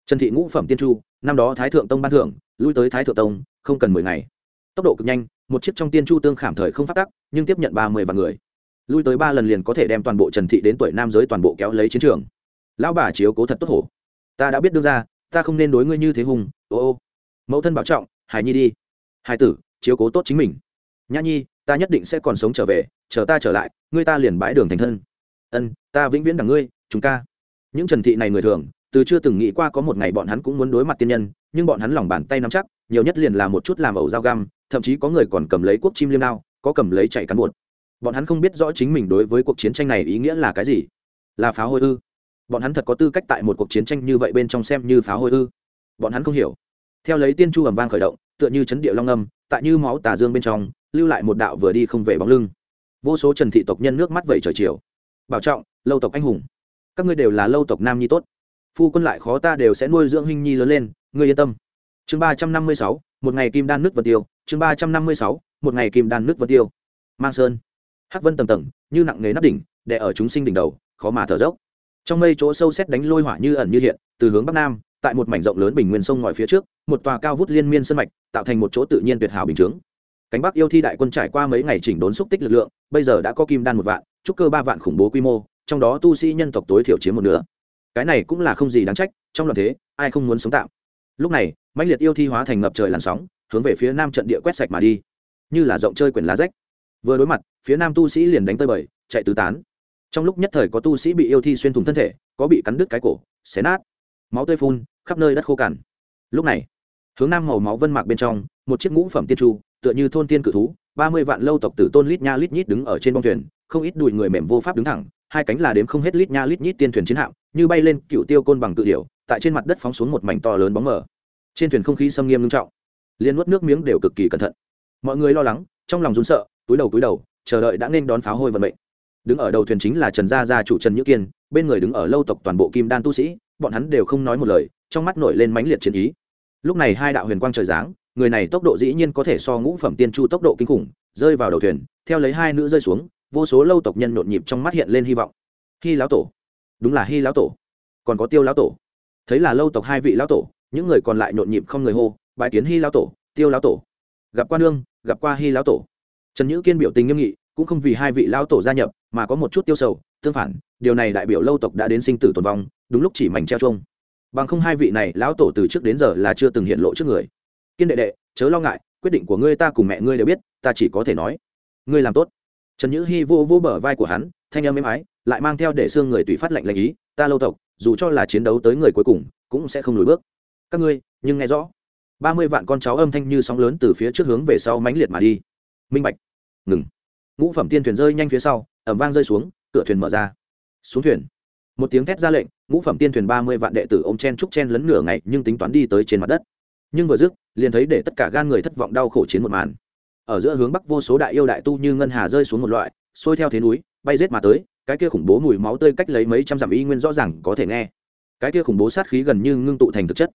Trần thị ngũ phẩm tiên chu, năm đó thái thượng tông ban thưởng, lui tới thái thượng tông, không cần mười ngày. Tốc độ cực nhanh, một chiếc trong tiên chu tương khảm thời không phát tắc, nhưng tiếp nhận ba mươi vạn người. Lui tới ba lần liền có thể đem toàn bộ trần thị đến tuổi nam giới toàn bộ kéo lấy chiến trường. Lão bà chiếu cố thật tốt hổ. Ta đã biết đương ra ta không nên đối ngươi như thế hùng, ô ô. Mẫu thân bảo trọng hải nhi đi. Hải tử, chiếu cố tốt chính mình. Nhã nhi ta nhất định sẽ còn sống trở về, chờ ta trở lại, ngươi ta liền bãi đường thành thân. Ân, ta vĩnh viễn đằng ngươi, chúng ta. Những trần thị này người thường, từ chưa từng nghĩ qua có một ngày bọn hắn cũng muốn đối mặt tiên nhân, nhưng bọn hắn lòng bàn tay nắm chắc, nhiều nhất liền là một chút làm ẩu dao găm, thậm chí có người còn cầm lấy quốc chim liêm đao, có cầm lấy chạy cán bột. Bọn hắn không biết rõ chính mình đối với cuộc chiến tranh này ý nghĩa là cái gì. Là pháo hôi ư? Bọn hắn thật có tư cách tại một cuộc chiến tranh như vậy bên trong xem như pháo hôi ư? Bọn hắn không hiểu. Theo lấy tiên chu ầm vang khởi động, tựa như chấn địa long âm, tại như máu tà dương bên trong lưu lại một đạo vừa đi không về bóng lưng. Vô số trần thị tộc nhân nước mắt vẩy trời chiều. Bảo trọng, lâu tộc anh hùng, các ngươi đều là lâu tộc nam nhi tốt. Phu quân lại khó ta đều sẽ nuôi dưỡng huynh nhi lớn lên, ngươi yên tâm. Chương ba trăm năm mươi sáu, một ngày kim đan nước vân tiêu. Chương ba trăm năm mươi sáu, một ngày kim đan nước vân tiêu. Mang sơn. Hắc vân tầng tầng, như nặng nghề nắp đỉnh, đè ở chúng sinh đỉnh đầu, khó mà thở dốc. Trong mây chỗ sâu xét đánh lôi hỏa như ẩn như hiện, từ hướng bắc nam, tại một mảnh rộng lớn bình nguyên sông ngòi phía trước, một tòa cao vút liên miên sân mạch, tạo thành một chỗ tự nhiên tuyệt hảo bình chướng cánh bắc yêu thi đại quân trải qua mấy ngày chỉnh đốn xúc tích lực lượng, bây giờ đã có kim đan một vạn, trúc cơ ba vạn khủng bố quy mô, trong đó tu sĩ nhân tộc tối thiểu chiếm một nửa. Cái này cũng là không gì đáng trách, trong loạn thế, ai không muốn sống tạm. Lúc này, mãnh liệt yêu thi hóa thành ngập trời làn sóng, hướng về phía nam trận địa quét sạch mà đi. Như là rộng chơi quyển lá rách. Vừa đối mặt, phía nam tu sĩ liền đánh tơi bời, chạy tứ tán. Trong lúc nhất thời có tu sĩ bị yêu thi xuyên thủng thân thể, có bị cắn đứt cái cổ, xé nát. Máu tươi phun, khắp nơi đất khô cằn. Lúc này, hướng nam màu máu vân mạc bên trong, một chiếc ngũ phẩm tiên tru tựa như thôn tiên cự thú, ba mươi vạn lâu tộc tử tôn lít nha lít nhít đứng ở trên bông thuyền, không ít đùi người mềm vô pháp đứng thẳng, hai cánh là đếm không hết lít nha lít nhít tiên thuyền chiến hạm, như bay lên cựu tiêu côn bằng cự điểu, tại trên mặt đất phóng xuống một mảnh to lớn bóng mờ. Trên thuyền không khí xâm nghiêm nghiêm trọng liên nuốt nước miếng đều cực kỳ cẩn thận. Mọi người lo lắng, trong lòng run sợ, túi đầu túi đầu, chờ đợi đã nên đón pháo hôi vận mệnh. Đứng ở đầu thuyền chính là trần gia gia chủ trần nhữ kiên, bên người đứng ở lâu tộc toàn bộ kim đan tu sĩ, bọn hắn đều không nói một lời, trong mắt nổi lên mãnh liệt chiến ý. Lúc này hai đạo huyền quang trời giáng người này tốc độ dĩ nhiên có thể so ngũ phẩm tiên chu tốc độ kinh khủng, rơi vào đầu thuyền, theo lấy hai nữ rơi xuống, vô số lâu tộc nhân nhộn nhịp trong mắt hiện lên hy vọng. Hy lão tổ. Đúng là hy lão tổ. Còn có tiêu lão tổ. Thấy là lâu tộc hai vị lão tổ, những người còn lại nhộn nhịp không người hô bài kiến hy lão tổ, tiêu lão tổ. Gặp qua nương, gặp qua hy lão tổ. Trần nhữ kiên biểu tình nghiêm nghị, cũng không vì hai vị lão tổ gia nhập, mà có một chút tiêu sầu, tương phản, điều này đại biểu lâu tộc đã đến sinh tử tồn vong, đúng lúc chỉ mảnh treo trông bằng không hai vị này, lão tổ từ trước đến giờ là chưa từng hiện lộ trước người kiên đệ đệ, chớ lo ngại, quyết định của ngươi ta cùng mẹ ngươi đều biết, ta chỉ có thể nói. Ngươi làm tốt. Trần nhữ hy vô vô bờ vai của hắn, thanh âm êm ái, lại mang theo để xương người tùy phát lệnh lệnh ý, ta lâu tộc, dù cho là chiến đấu tới người cuối cùng, cũng sẽ không lùi bước. Các ngươi, nhưng nghe rõ. Ba mươi vạn con cháu âm thanh như sóng lớn từ phía trước hướng về sau mãnh liệt mà đi. Minh bạch. Ngừng. Ngũ phẩm tiên thuyền rơi nhanh phía sau ẩm vang rơi xuống, cửa thuyền mở ra. Xuống thuyền. Một tiếng thét ra lệnh, ngũ phẩm tiên thuyền ba mươi vạn đệ tử ô m chen trúc chen lấn nửa ngày, nhưng tính toán đi tới trên mặt đất nhưng vừa dứt, liền thấy để tất cả gan người thất vọng đau khổ chiến một màn. Ở giữa hướng bắc vô số đại yêu đại tu như ngân hà rơi xuống một loại, xuôi theo thế núi, bay rết mà tới, cái kia khủng bố mùi máu tươi cách lấy mấy trăm dặm y nguyên rõ ràng có thể nghe. Cái kia khủng bố sát khí gần như ngưng tụ thành thực chất.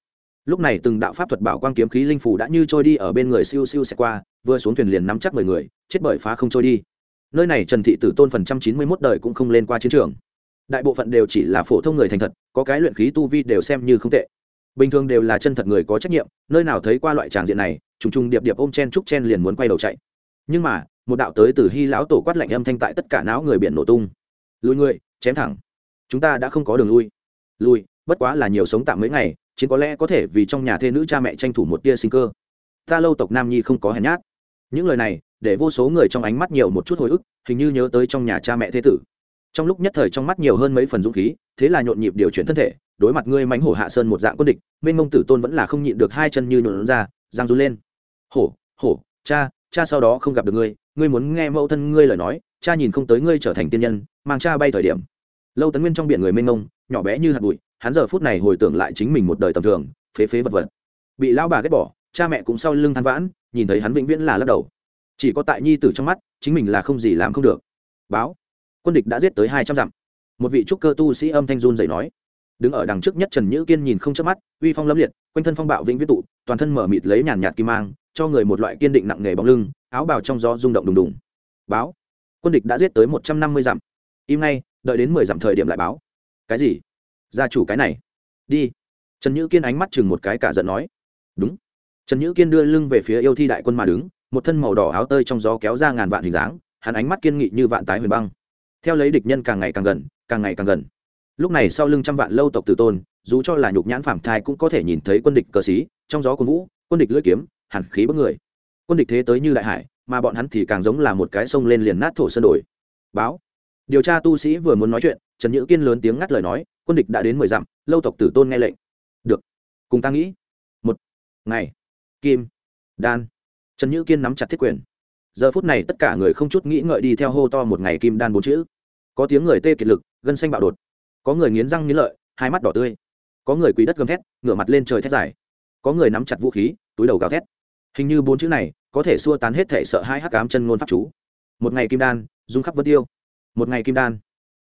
Lúc này từng đạo pháp thuật bảo quang kiếm khí linh phủ đã như trôi đi ở bên người siêu siêu xẹt qua, vừa xuống thuyền liền nắm chắc mười người, chết bởi phá không trôi đi. Nơi này trần thị tử tôn phần trăm chín mươi mốt đời cũng không lên qua chiến trường. Đại bộ phận đều chỉ là phổ thông người thành thật, có cái luyện khí tu vi đều xem như không tệ bình thường đều là chân thật người có trách nhiệm, nơi nào thấy qua loại tràng diện này, trùng trùng điệp điệp ôm chen trúc chen liền muốn quay đầu chạy. Nhưng mà, một đạo tới từ hy lão tổ quát lạnh âm thanh tại tất cả não người biển nổ tung. Lùi người, chém thẳng. Chúng ta đã không có đường lui. Lui bất quá là nhiều sống tạm mấy ngày, chiến có lẽ có thể vì trong nhà thê nữ cha mẹ tranh thủ một tia sinh cơ. Ta lâu tộc nam nhi không có hèn nhát. Những lời này, để vô số người trong ánh mắt nhiều một chút hồi ức, hình như nhớ tới trong nhà cha mẹ thế tử. Trong lúc nhất thời trong mắt nhiều hơn mấy phần dũng khí, thế là nhộn nhịp điều chuyển thân thể đối mặt ngươi mánh hổ hạ sơn một dạng quân địch mênh mông tử tôn vẫn là không nhịn được hai chân như nhộn ra, giang run lên. Hổ hổ, cha cha sau đó không gặp được ngươi ngươi muốn nghe mẫu thân ngươi lời nói, cha nhìn không tới ngươi trở thành tiên nhân, mang cha bay thời điểm. Lâu tấn nguyên trong biển người mênh mông, nhỏ bé như hạt bụi, hắn giờ phút này hồi tưởng lại chính mình một đời tầm thường, phế phế vật vật. Bị lão bà ghét bỏ, cha mẹ cũng sau lưng than vãn, nhìn thấy hắn vĩnh viễn là lắc đầu. Chỉ có tại nhi tử trong mắt, chính mình là không gì làm không được. Báo, quân địch đã giết tới hai trăm dặm. Một vị trúc cơ tu sĩ âm thanh run dậy nói đứng ở đằng trước nhất trần nhữ kiên nhìn không chớp mắt, uy phong lâm liệt, quanh thân phong bạo vĩnh viễn tụ, toàn thân mở mịt lấy nhàn nhạt kim mang, cho người một loại kiên định nặng nề bóng lưng, áo bào trong gió rung động đùng đùng. Báo, quân địch đã giết tới một trăm năm mươi dặm. Im ngay, đợi đến mười dặm thời điểm lại báo. Cái gì? Gia chủ cái này. Đi. Trần nhữ kiên ánh mắt chừng một cái cả giận nói. Đúng. Trần nhữ kiên đưa lưng về phía yêu thi đại quân mà đứng, một thân màu đỏ áo tơi trong gió kéo ra ngàn vạn hình dáng, hắn ánh mắt kiên nghị như vạn tái huyền băng. Theo lấy địch nhân càng ngày càng gần, càng ngày càng gần lúc này sau lưng trăm vạn lâu tộc tử tôn, dù cho là nhục nhãn phạm thai cũng có thể nhìn thấy quân địch cờ xí, trong gió quân vũ, quân địch lưỡi kiếm, hàn khí bức người. Quân địch thế tới như đại hải, mà bọn hắn thì càng giống là một cái sông lên liền nát thổ sơn đổi báo. Điều tra tu sĩ vừa muốn nói chuyện, trần nhữ kiên lớn tiếng ngắt lời nói, quân địch đã đến mười dặm, lâu tộc tử tôn nghe lệnh. Được. Cùng ta nghĩ. Một. Ngày. Kim. Đan. Trần nhữ kiên nắm chặt thiết quyền. Giờ phút này tất cả người không chút nghĩ ngợi đi theo hô to một ngày kim đan bốn chữ. Có tiếng người tê kiệt lực, gân xanh bạo đột có người nghiến răng nghiến lợi, hai mắt đỏ tươi. Có người quỳ đất gầm thét, ngửa mặt lên trời thét dài. Có người nắm chặt vũ khí, túi đầu gào thét. Hình như bốn chữ này có thể xua tán hết thể sợ hai hắc ám chân ngôn pháp chú. Một ngày kim đan, dung khắp vân tiêu. Một ngày kim đan,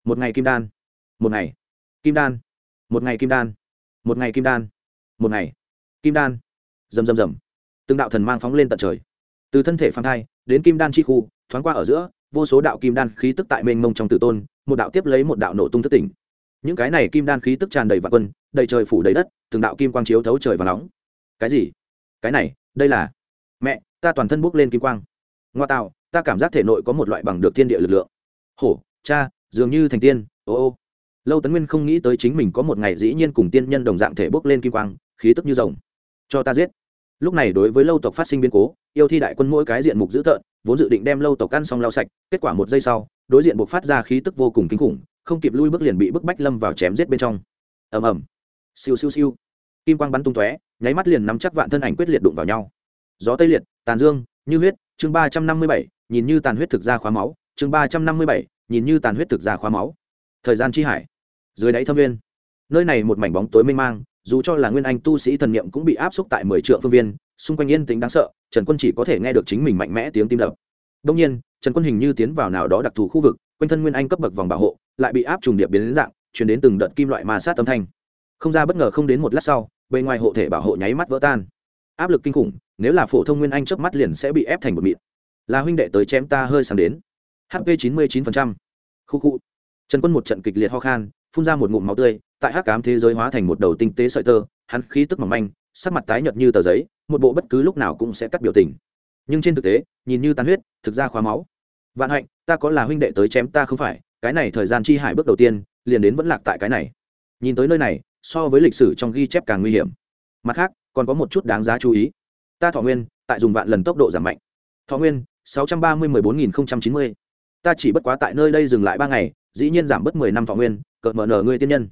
một ngày kim đan, một ngày kim đan, một ngày kim đan, một ngày kim đan, một ngày kim đan. Rầm rầm rầm. Từng đạo thần mang phóng lên tận trời. Từ thân thể phan thai, đến kim đan chi khu, thoáng qua ở giữa, vô số đạo kim đan khí tức tại mênh mông trong tử tôn, một đạo tiếp lấy một đạo nổ tung thất tỉnh những cái này kim đan khí tức tràn đầy vạn quân, đầy trời phủ đầy đất, từng đạo kim quang chiếu thấu trời và nóng. Cái gì? Cái này, đây là mẹ, ta toàn thân bốc lên kim quang. Ngoa tạo, ta cảm giác thể nội có một loại bằng được thiên địa lực lượng. Hổ, cha, dường như thành tiên, ô ô. Lâu tấn nguyên không nghĩ tới chính mình có một ngày dĩ nhiên cùng tiên nhân đồng dạng thể bốc lên kim quang, khí tức như rồng. Cho ta giết. Lúc này đối với lâu tộc phát sinh biến cố, yêu thi đại quân mỗi cái diện mục dữ tợn, vốn dự định đem lâu tộc ăn xong lau sạch, kết quả một giây sau, đối diện buộc phát ra khí tức vô cùng kinh khủng không kịp lui bước liền bị bức bách lâm vào chém giết bên trong. Ầm ầm. Siêu siêu siêu. Kim quang bắn tung tóe, nháy mắt liền nắm chắc vạn thân ảnh quyết liệt đụng vào nhau. Gió tây liệt, tàn dương, như huyết, chương ba trăm năm mươi bảy, nhìn như tàn huyết thực ra khóa máu, chương ba trăm năm mươi bảy, nhìn như tàn huyết thực ra khóa máu. Thời gian chi hải. Dưới đáy thâm viên nơi này một mảnh bóng tối mênh mang, dù cho là nguyên anh tu sĩ thần niệm cũng bị áp xúc tại mười triệu phương viên, xung quanh yên tĩnh đáng sợ, trần quân chỉ có thể nghe được chính mình mạnh mẽ tiếng tim đập. Đông nhiên, trần quân hình như tiến vào nào đó đặc thù khu vực, quanh thân nguyên anh cấp bậc vòng bảo hộ lại bị áp trùng điệp biến dạng, chuyển đến từng đợt kim loại ma sát âm thanh. Không ra bất ngờ không đến một lát sau bề ngoài hộ thể bảo hộ nháy mắt vỡ tan. Áp lực kinh khủng, nếu là phổ thông nguyên anh trước mắt liền sẽ bị ép thành một mịn. Là huynh đệ tới chém ta hơi sáng đến. Hp chín mươi chín khu khu. Trần quân một trận kịch liệt ho khan, phun ra một ngụm máu tươi, tại hắc cám thế giới hóa thành một đầu tinh tế sợi tơ, hắn khí tức mỏng manh, sắc mặt tái nhợt như tờ giấy, một bộ bất cứ lúc nào cũng sẽ cắt biểu tình. Nhưng trên thực tế, nhìn như tan huyết, thực ra khóa máu. Vạn hạnh, ta có là huynh đệ tới chém ta không phải cái này thời gian chi hải bước đầu tiên, liền đến vẫn lạc tại cái này. Nhìn tới nơi này, so với lịch sử trong ghi chép càng nguy hiểm. Mặt khác, còn có một chút đáng giá chú ý. Ta thọ nguyên, tại dùng vạn lần tốc độ giảm mạnh. Thọ nguyên, sáu trăm ba mươi mười bốn nghìn chín mươi. Ta chỉ bất quá tại nơi đây dừng lại ba ngày, dĩ nhiên giảm bớt mười năm thọ nguyên cợt mở nở ngươi tiên nhân.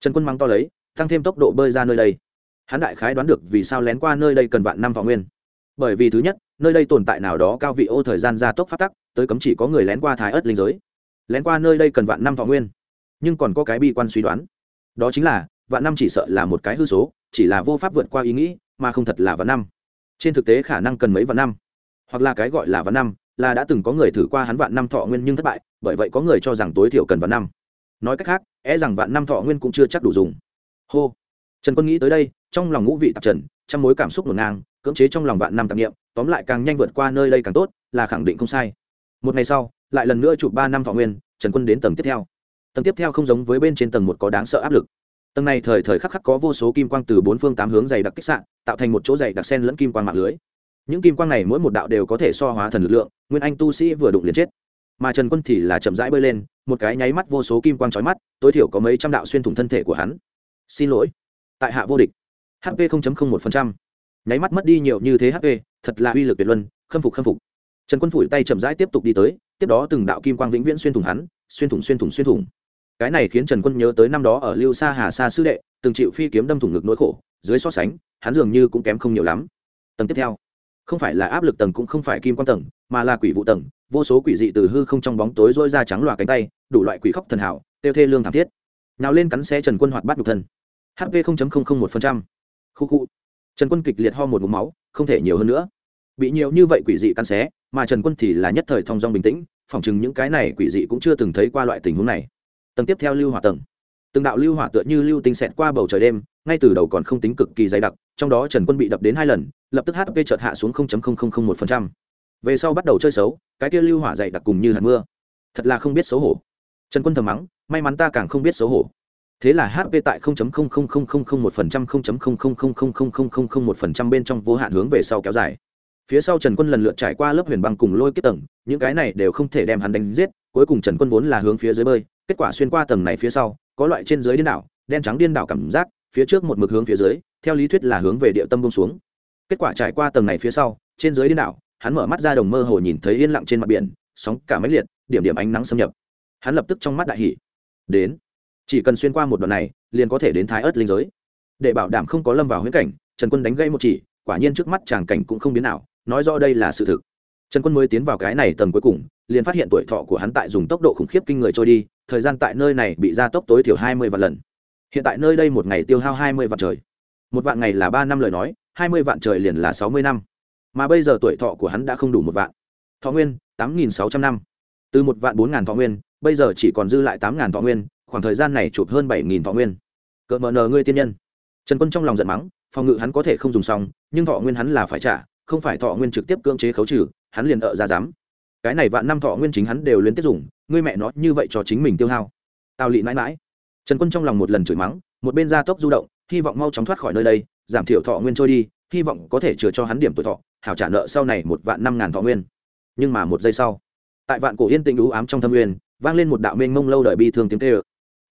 Trần quân mắng to lấy, tăng thêm tốc độ bơi ra nơi đây. Hắn đại khái đoán được vì sao lén qua nơi đây cần vạn năm thọ nguyên. Bởi vì thứ nhất, nơi đây tồn tại nào đó cao vị ô thời gian gia tốc phát tắc, tới cấm chỉ có người lén qua thái ớt linh giới lén qua nơi đây cần vạn năm thọ nguyên. Nhưng còn có cái bi quan suy đoán. Đó chính là, vạn năm chỉ sợ là một cái hư số, chỉ là vô pháp vượt qua ý nghĩ, mà không thật là vạn năm. Trên thực tế khả năng cần mấy vạn năm. Hoặc là cái gọi là vạn năm, là đã từng có người thử qua hắn vạn năm thọ nguyên nhưng thất bại, bởi vậy có người cho rằng tối thiểu cần vạn năm. Nói cách khác é e rằng vạn năm thọ nguyên cũng chưa chắc đủ dùng. Hô. Trần quân nghĩ tới đây, trong lòng ngũ vị tạp trần trong mối cảm xúc ngổn ngang, cưỡng chế trong lòng vạn năm tạp nghiệm tóm lại càng nhanh vượt qua nơi đây càng tốt, là khẳng định không sai. Một ngày sau lại lần nữa chụp ba năm thọ nguyên, trần quân đến tầng tiếp theo. Tầng tiếp theo không giống với bên trên tầng một có đáng sợ áp lực. Tầng này thời thời khắc khắc có vô số kim quang từ bốn phương tám hướng dày đặc kích sạn tạo thành một chỗ dày đặc sen lẫn kim quang mạng lưới. Những kim quang này mỗi một đạo đều có thể so hóa thần lực lượng, nguyên anh tu sĩ vừa đụng liền chết. Mà trần quân thì là chậm rãi bơi lên, một cái nháy mắt vô số kim quang trói mắt, tối thiểu có mấy trăm đạo xuyên thủng thân thể của hắn. Xin lỗi. Tại hạ vô địch. Hp 0.01%. nháy mắt mất đi nhiều như thế hp thật là uy lực tuyệt luân, khâm phục khâm phục. Trần quân phủi tay chậm rãi tiếp tục đi tới tiếp đó từng đạo kim quang vĩnh viễn xuyên thủng hắn, xuyên thủng xuyên thủng xuyên thủng. Cái này khiến trần quân nhớ tới năm đó ở lưu sa hà sa sư đệ, từng chịu phi kiếm đâm thủng ngực nỗi khổ, dưới so sánh, hắn dường như cũng kém không nhiều lắm. Tầng tiếp theo, không phải là áp lực tầng cũng không phải kim quang tầng, mà là quỷ vụ tầng, vô số quỷ dị từ hư không trong bóng tối rỗi ra trắng loà cánh tay, đủ loại quỷ khóc thần hảo, tiêu thê lương thảm thiết. Nào lên cắn xe trần quân hoạt bát nhục thân. Hv một khu khu. Trần quân kịch liệt ho một mũ máu, không thể nhiều hơn nữa. Bị nhiều như vậy quỷ dị cắn xé mà trần quân thì là nhất thời thong dong bình tĩnh phỏng chừng những cái này quỷ dị cũng chưa từng thấy qua loại tình huống này tầng tiếp theo lưu hỏa tầng từng đạo lưu hỏa tựa như lưu tinh xẹt qua bầu trời đêm ngay từ đầu còn không tính cực kỳ dày đặc trong đó trần quân bị đập đến hai lần lập tức hp chợt hạ xuống 0.0001%. về sau bắt đầu chơi xấu cái kia lưu hỏa dày đặc cùng như hạt mưa thật là không biết xấu hổ trần quân thầm mắng may mắn ta càng không biết xấu hổ thế là hp tại 0.00001% 0.0000001% bên trong vô hạn hướng về sau kéo dài phía sau trần quân lần lượt trải qua lớp huyền băng cùng lôi kết tầng, những cái này đều không thể đem hắn đánh giết, cuối cùng trần quân vốn là hướng phía dưới bơi, kết quả xuyên qua tầng này phía sau, có loại trên dưới điên đảo, đen trắng điên đảo cảm giác, phía trước một mực hướng phía dưới, theo lý thuyết là hướng về địa tâm bông xuống. Kết quả trải qua tầng này phía sau, trên dưới điên đảo, hắn mở mắt ra đồng mơ hồ nhìn thấy yên lặng trên mặt biển, sóng cả máy liệt, điểm điểm ánh nắng xâm nhập. Hắn lập tức trong mắt đại hỷ đến. Chỉ cần xuyên qua một đoạn này, liền có thể đến thái ớt linh giới. Để bảo đảm không có lâm vào huyễn cảnh, trần quân đánh gây một chỉ, quả nhiên trước mắt chàng cảnh cũng không biến nào nói rõ đây là sự thực. Trần quân mới tiến vào cái này tầng cuối cùng, liền phát hiện tuổi thọ của hắn tại dùng tốc độ khủng khiếp kinh người trôi đi, thời gian tại nơi này bị gia tốc tối thiểu hai mươi vạn lần. Hiện tại nơi đây một ngày tiêu hao hai mươi vạn trời. Một vạn ngày là ba năm lời nói, hai mươi vạn trời liền là sáu mươi năm. Mà bây giờ tuổi thọ của hắn đã không đủ một vạn. Thọ nguyên, tám nghìn sáu trăm năm. Từ một vạn bốn ngàn thọ nguyên, bây giờ chỉ còn dư lại tám ngàn thọ nguyên, khoảng thời gian này chụp hơn bảy nghìn thọ nguyên. Cỡ mờ nờ ngươi tiên nhân. Trần quân trong lòng giận mắng, phòng ngự hắn có thể không dùng xong, nhưng thọ nguyên hắn là phải trả không phải thọ nguyên trực tiếp cưỡng chế khấu trừ, hắn liền ở ra dám. Cái này vạn năm thọ nguyên chính hắn đều liên tiếp dùng, ngươi mẹ nó như vậy cho chính mình tiêu hao. Tào lị mãi mãi. Trần quân trong lòng một lần chửi mắng, một bên gia tốc du động, hy vọng mau chóng thoát khỏi nơi đây, giảm thiểu thọ nguyên trôi đi, hy vọng có thể chừa cho hắn điểm tuổi thọ, hảo trả nợ sau này một vạn năm ngàn thọ nguyên. Nhưng mà một giây sau, tại vạn cổ yên tĩnh đú ám trong thâm nguyên, vang lên một đạo mênh mông lâu đời bi thương tiếng kêu.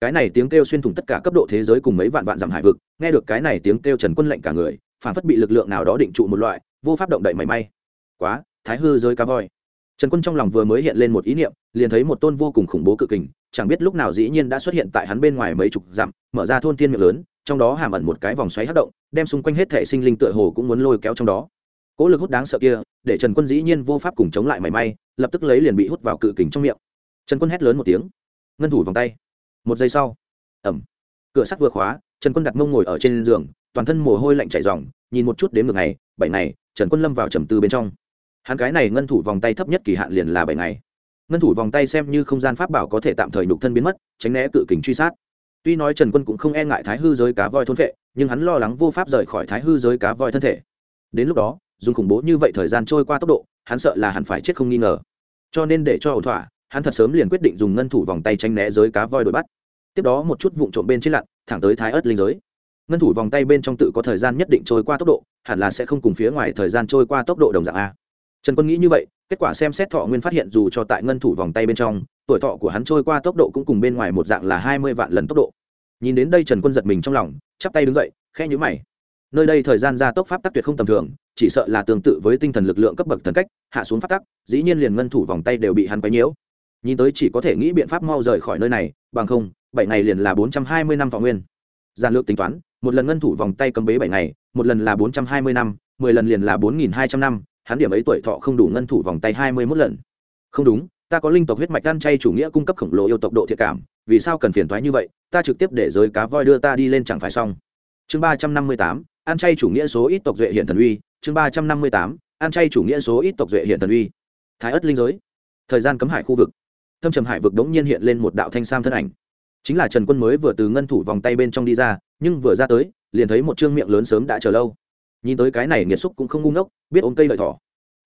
Cái này tiếng kêu xuyên thủng tất cả cấp độ thế giới cùng mấy vạn vạn dặm hải vực, nghe được cái này tiếng kêu trần quân lệnh cả người, phản phất bị lực lượng nào đó định trụ một loại vô pháp động đậy mảy may. Quá, thái hư giới cá voi. Trần quân trong lòng vừa mới hiện lên một ý niệm, liền thấy một tôn vô cùng khủng bố cự kình, chẳng biết lúc nào dĩ nhiên đã xuất hiện tại hắn bên ngoài mấy chục dặm, mở ra thôn thiên miệng lớn, trong đó hàm ẩn một cái vòng xoáy hất động, đem xung quanh hết thể sinh linh tựa hồ cũng muốn lôi kéo trong đó. Cỗ lực hút đáng sợ kia, để trần quân dĩ nhiên vô pháp cùng chống lại mảy may, lập tức lấy liền bị hút vào cự kình trong miệng. Trần quân hét lớn một tiếng, ngân thủ vòng tay. Một giây sau ẩm cửa sắt vừa khóa, trần quân đặt mông ngồi ở trên giường, toàn thân mồ hôi lạnh chảy ròng nhìn một chút đến ngược ngày, bảy ngày, trần quân lâm vào trầm tư bên trong. Hắn cái này ngân thủ vòng tay thấp nhất kỳ hạn liền là bảy ngày. Ngân thủ vòng tay xem như không gian pháp bảo có thể tạm thời nhục thân biến mất, tránh né cự kình truy sát. Tuy nói trần quân cũng không e ngại thái hư giới cá voi thôn vệ, nhưng hắn lo lắng vô pháp rời khỏi thái hư giới cá voi thân thể. Đến lúc đó, dùng khủng bố như vậy thời gian trôi qua tốc độ, hắn sợ là hắn phải chết không nghi ngờ. Cho nên để cho ổn thỏa, hắn thật sớm liền quyết định dùng ngân thủ vòng tay tránh né giới cá voi đuổi bắt. Tiếp đó một chút vụn trộm bên trên lặn, thẳng tới thái ớt linh giới ngân thủ vòng tay bên trong tự có thời gian nhất định trôi qua tốc độ, hẳn là sẽ không cùng phía ngoài thời gian trôi qua tốc độ đồng dạng a. Trần quân nghĩ như vậy, kết quả xem xét thọ nguyên phát hiện dù cho tại ngân thủ vòng tay bên trong, tuổi thọ của hắn trôi qua tốc độ cũng cùng bên ngoài một dạng là hai mươi vạn lần tốc độ. Nhìn đến đây trần quân giật mình trong lòng, chắp tay đứng dậy khe nhữ mày. Nơi đây thời gian gia tốc pháp tắc tuyệt không tầm thường, chỉ sợ là tương tự với tinh thần lực lượng cấp bậc thần cách, hạ xuống pháp tắc, dĩ nhiên liền ngân thủ vòng tay đều bị hắn quấy nhiễu. Nhìn tới chỉ có thể nghĩ biện pháp mau rời khỏi nơi này, bằng không, bảy ngày liền là bốn trăm hai mươi năm thọ nguyên giản lược tính toán, một lần ngân thủ vòng tay cầm bế bảy ngày, một lần là bốn trăm hai mươi năm, mười lần liền là bốn nghìn hai trăm năm, hắn điểm ấy tuổi thọ không đủ ngân thủ vòng tay hai mươi mốt lần. Không đúng, ta có linh tộc huyết mạch ăn chay chủ nghĩa cung cấp khổng lồ yêu tộc độ thiệt cảm, vì sao cần phiền thoái như vậy, ta trực tiếp để giới cá voi đưa ta đi lên chẳng phải xong. Chương ba trăm năm mươi tám, ăn chay chủ nghĩa số ít tộc duệ hiện thần uy, chương ba trăm năm mươi tám, ăn chay chủ nghĩa số ít tộc duệ hiện thần uy. Thái ất linh giới. Thời gian cấm hải khu vực. Thâm trầm hải vực đống nhiên hiện lên một đạo thanh sam thân ảnh chính là trần quân mới vừa từ ngân thủ vòng tay bên trong đi ra, nhưng vừa ra tới, liền thấy một chương miệng lớn sớm đã chờ lâu. Nhìn tới cái này nghiệt xúc cũng không ngu ngốc, biết ôm cây lợi thỏ.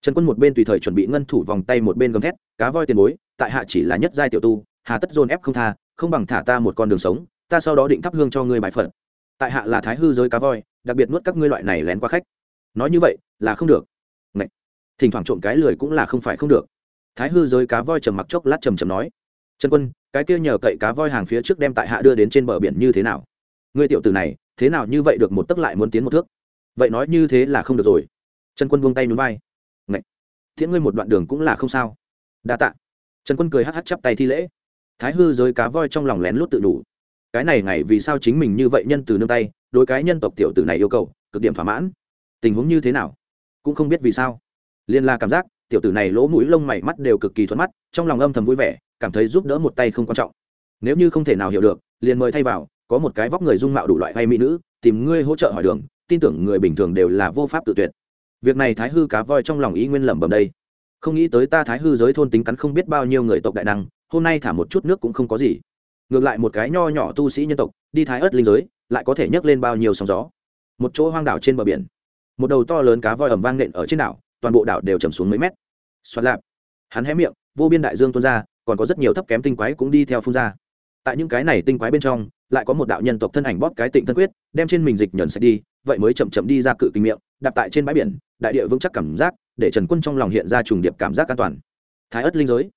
Trần quân một bên tùy thời chuẩn bị ngân thủ vòng tay một bên gầm thét, cá voi tiền bối, tại hạ chỉ là nhất giai tiểu tu, hà tất dồn ép không tha, không bằng thả ta một con đường sống, ta sau đó định thắp hương cho ngươi bài phận. Tại hạ là thái hư giới cá voi, đặc biệt nuốt các ngươi loại này lén qua khách. Nói như vậy, là không được. Ngậy. thỉnh thoảng trộm cái lười cũng là không phải không được. Thái hư giới cá voi trầm mặc chốc lát trầm trầm nói, trần quân cái kia nhờ cậy cá voi hàng phía trước đem tại hạ đưa đến trên bờ biển như thế nào? Ngươi tiểu tử này, thế nào như vậy được một tấc lại muốn tiến một thước? Vậy nói như thế là không được rồi. Trần quân buông tay núi vai. Ngậy. thiện ngươi một đoạn đường cũng là không sao. Đa tạ. Trần quân cười hắc hắc chắp tay thi lễ. Thái hư giới cá voi trong lòng lén lút tự đủ. Cái này ngày vì sao chính mình như vậy nhân từ nương tay, đối cái nhân tộc tiểu tử này yêu cầu, cực điểm thỏa mãn. Tình huống như thế nào? Cũng không biết vì sao. Liên la cảm giác, tiểu tử này lỗ mũi lông mày mắt đều cực kỳ thuận mắt, trong lòng âm thầm vui vẻ cảm thấy giúp đỡ một tay không quan trọng. Nếu như không thể nào hiểu được, liền mời thay vào, có một cái vóc người dung mạo đủ loại hay mỹ nữ, tìm ngươi hỗ trợ hỏi đường, tin tưởng người bình thường đều là vô pháp tự tuyệt. Việc này thái hư cá voi trong lòng ý nguyên lẩm bẩm đây. Không nghĩ tới ta thái hư giới thôn tính cắn không biết bao nhiêu người tộc đại năng, hôm nay thả một chút nước cũng không có gì. Ngược lại một cái nho nhỏ tu sĩ nhân tộc, đi thái ớt linh giới, lại có thể nhấc lên bao nhiêu sóng gió. Một chỗ hoang đảo trên bờ biển, một đầu to lớn cá voi ẩm vang nện ở trên đảo, toàn bộ đảo đều chầm xuống mấy mét. Xoát lạp, hắn hé miệng, vô biên đại dương tuôn ra còn có rất nhiều thấp kém tinh quái cũng đi theo phun ra. Tại những cái này tinh quái bên trong, lại có một đạo nhân tộc thân ảnh bóp cái tịnh thân quyết, đem trên mình dịch nhẫn sạch đi, vậy mới chậm chậm đi ra cự kinh miệng, đạp tại trên bãi biển, đại địa vững chắc cảm giác, để trần quân trong lòng hiện ra trùng điệp cảm giác an toàn. Thái ất linh giới.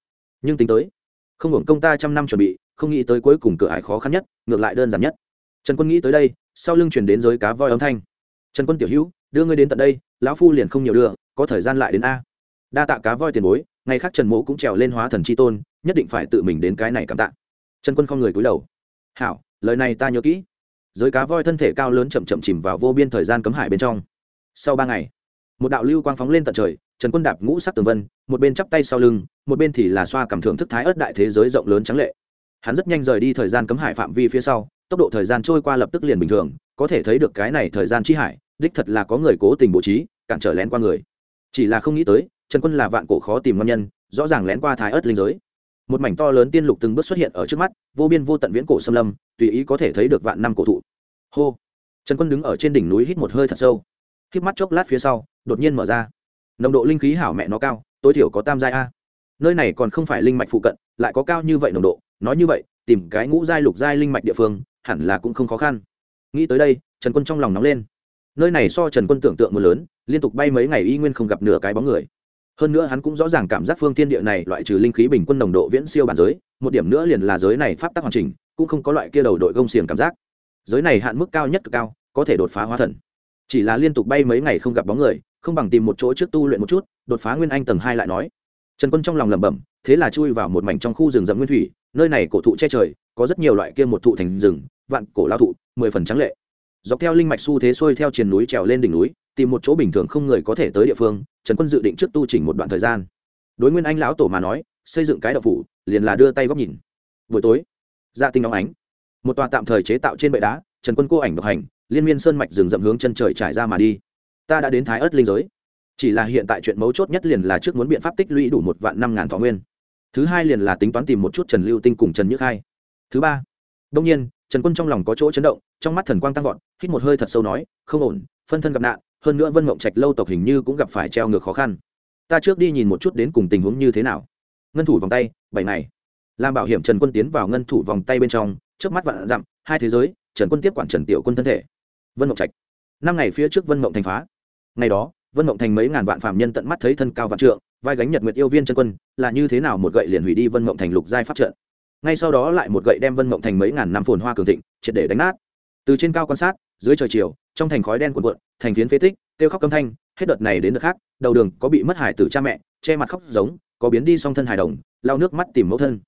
Nhưng tính tới, không hưởng công ta trăm năm chuẩn bị, không nghĩ tới cuối cùng cửa ải khó khăn nhất, ngược lại đơn giản nhất. Trần quân nghĩ tới đây, sau lưng chuyển đến giới cá voi âm thanh. Trần quân tiểu hữu, đưa ngươi đến tận đây, lão phu liền không nhiều đưa, có thời gian lại đến a. Đa tạ cá voi tiền bối ngày khác trần mỗ cũng trèo lên hóa thần c h i tôn, nhất định phải tự mình đến cái này cảm tạ. Trần quân không người cúi đầu. Hảo, lời này ta nhớ kỹ. Giới cá voi thân thể cao lớn chậm chậm chìm vào vô biên thời gian cấm hải bên trong. Sau ba ngày, một đạo lưu quang phóng lên tận trời, trần quân đạp ngũ sắc tường vân, một bên chắp tay sau lưng, một bên thì là xoa cảm thưởng thức thái ớt đại thế giới rộng lớn trắng lệ. Hắn rất nhanh rời đi thời gian cấm hải phạm vi phía sau, tốc độ thời gian trôi qua lập tức liền bình thường, có thể thấy được cái này thời gian chi hải, đích thật là có người cố tình bố trí, cản trở lén qua người. Chỉ là không nghĩ tới trần quân là vạn cổ khó tìm ngon nhân, rõ ràng lén qua thái ớt linh giới. Một mảnh to lớn tiên lục từng bước xuất hiện ở trước mắt, vô biên vô tận viễn cổ xâm lâm, tùy ý có thể thấy được vạn năm cổ thụ. Hô! Trần quân đứng ở trên đỉnh núi hít một hơi thật sâu. Hít mắt chốc lát phía sau, đột nhiên mở ra. Nồng độ linh khí hảo mẹ nó cao, tối thiểu có tam giai a. Nơi này còn không phải linh mạch phụ cận, lại có cao như vậy nồng độ, nói như vậy, tìm cái ngũ giai lục giai linh mạch địa phương, hẳn là cũng không khó khăn. Nghĩ tới đây, trần quân trong lòng nóng lên. Nơi này so trần quân tưởng tượng mưa lớn, liên tục bay mấy ngày y nguyên không gặp nửa cái bóng người hơn nữa hắn cũng rõ ràng cảm giác phương thiên địa này loại trừ linh khí bình quân nồng độ viễn siêu bản giới, một điểm nữa liền là giới này pháp tắc hoàn chỉnh, cũng không có loại kia đầu đội gông xiềng cảm giác. Giới này hạn mức cao nhất cực cao, có thể đột phá hóa thần. Chỉ là liên tục bay mấy ngày không gặp bóng người, không bằng tìm một chỗ trước tu luyện một chút, đột phá nguyên anh tầng hai lại nói. Trần quân trong lòng lẩm bẩm, thế là chui vào một mảnh trong khu rừng rậm nguyên thủy, nơi này cổ thụ che trời, có rất nhiều loại kia một thụ thành rừng, vạn cổ lao thụ, mười phần trắng lệ. Dọc theo linh mạch xu thế xuôi theo triền núi trèo lên đỉnh núi tìm một chỗ bình thường không người có thể tới địa phương, trần quân dự định trước tu chỉnh một đoạn thời gian. Đối nguyên anh lão tổ mà nói, xây dựng cái đậu phủ, liền là đưa tay góc nhìn. Buổi tối dạ tinh nóng ánh. Một tòa tạm thời chế tạo trên bệ đá, trần quân cô ảnh độc hành, liên miên sơn mạch rừng rậm hướng chân trời trải ra mà đi. Ta đã đến thái ớt linh giới. Chỉ là hiện tại chuyện mấu chốt nhất liền là trước muốn biện pháp tích lũy đủ một vạn năm ngàn thọ nguyên. Thứ hai liền là tính toán tìm một chút trần lưu tinh cùng trần nhữ khai. Thứ ba đông nhiên, trần quân trong lòng có chỗ chấn động, trong mắt thần quang tăng vọt, hít một hơi thật sâu nói, không ổn, phân thân gặp nạn hơn nữa vân mộng trạch lâu tộc hình như cũng gặp phải treo ngược khó khăn. Ta trước đi nhìn một chút đến cùng tình huống như thế nào. Ngân thủ vòng tay, bảy ngày. Làm bảo hiểm trần quân tiến vào ngân thủ vòng tay bên trong, trước mắt vạn dặm, hai thế giới, trần quân tiếp quản trần tiểu quân thân thể. Vân mộng trạch. Năm ngày phía trước vân mộng thành phá. Ngày đó, vân mộng thành mấy ngàn vạn phạm nhân tận mắt thấy thân cao vạn trượng, vai gánh nhật nguyệt yêu viên trần quân, là như thế nào một gậy liền hủy đi vân mộng thành lục giai pháp trận. Ngay sau đó lại một gậy đem vân mộng thành mấy ngàn năm phồn hoa cường thịnh, triệt để đánh nát. Từ trên cao quan sát, dưới trời chiều trong thành khói đen cuộn cuộn, thành phiến phế tích, kêu khóc câm thanh, hết đợt này đến đợt khác, đầu đường có bị mất hải tử cha mẹ, che mặt khóc giống, có biến đi song thân hài đồng, lau nước mắt tìm mẫu thân.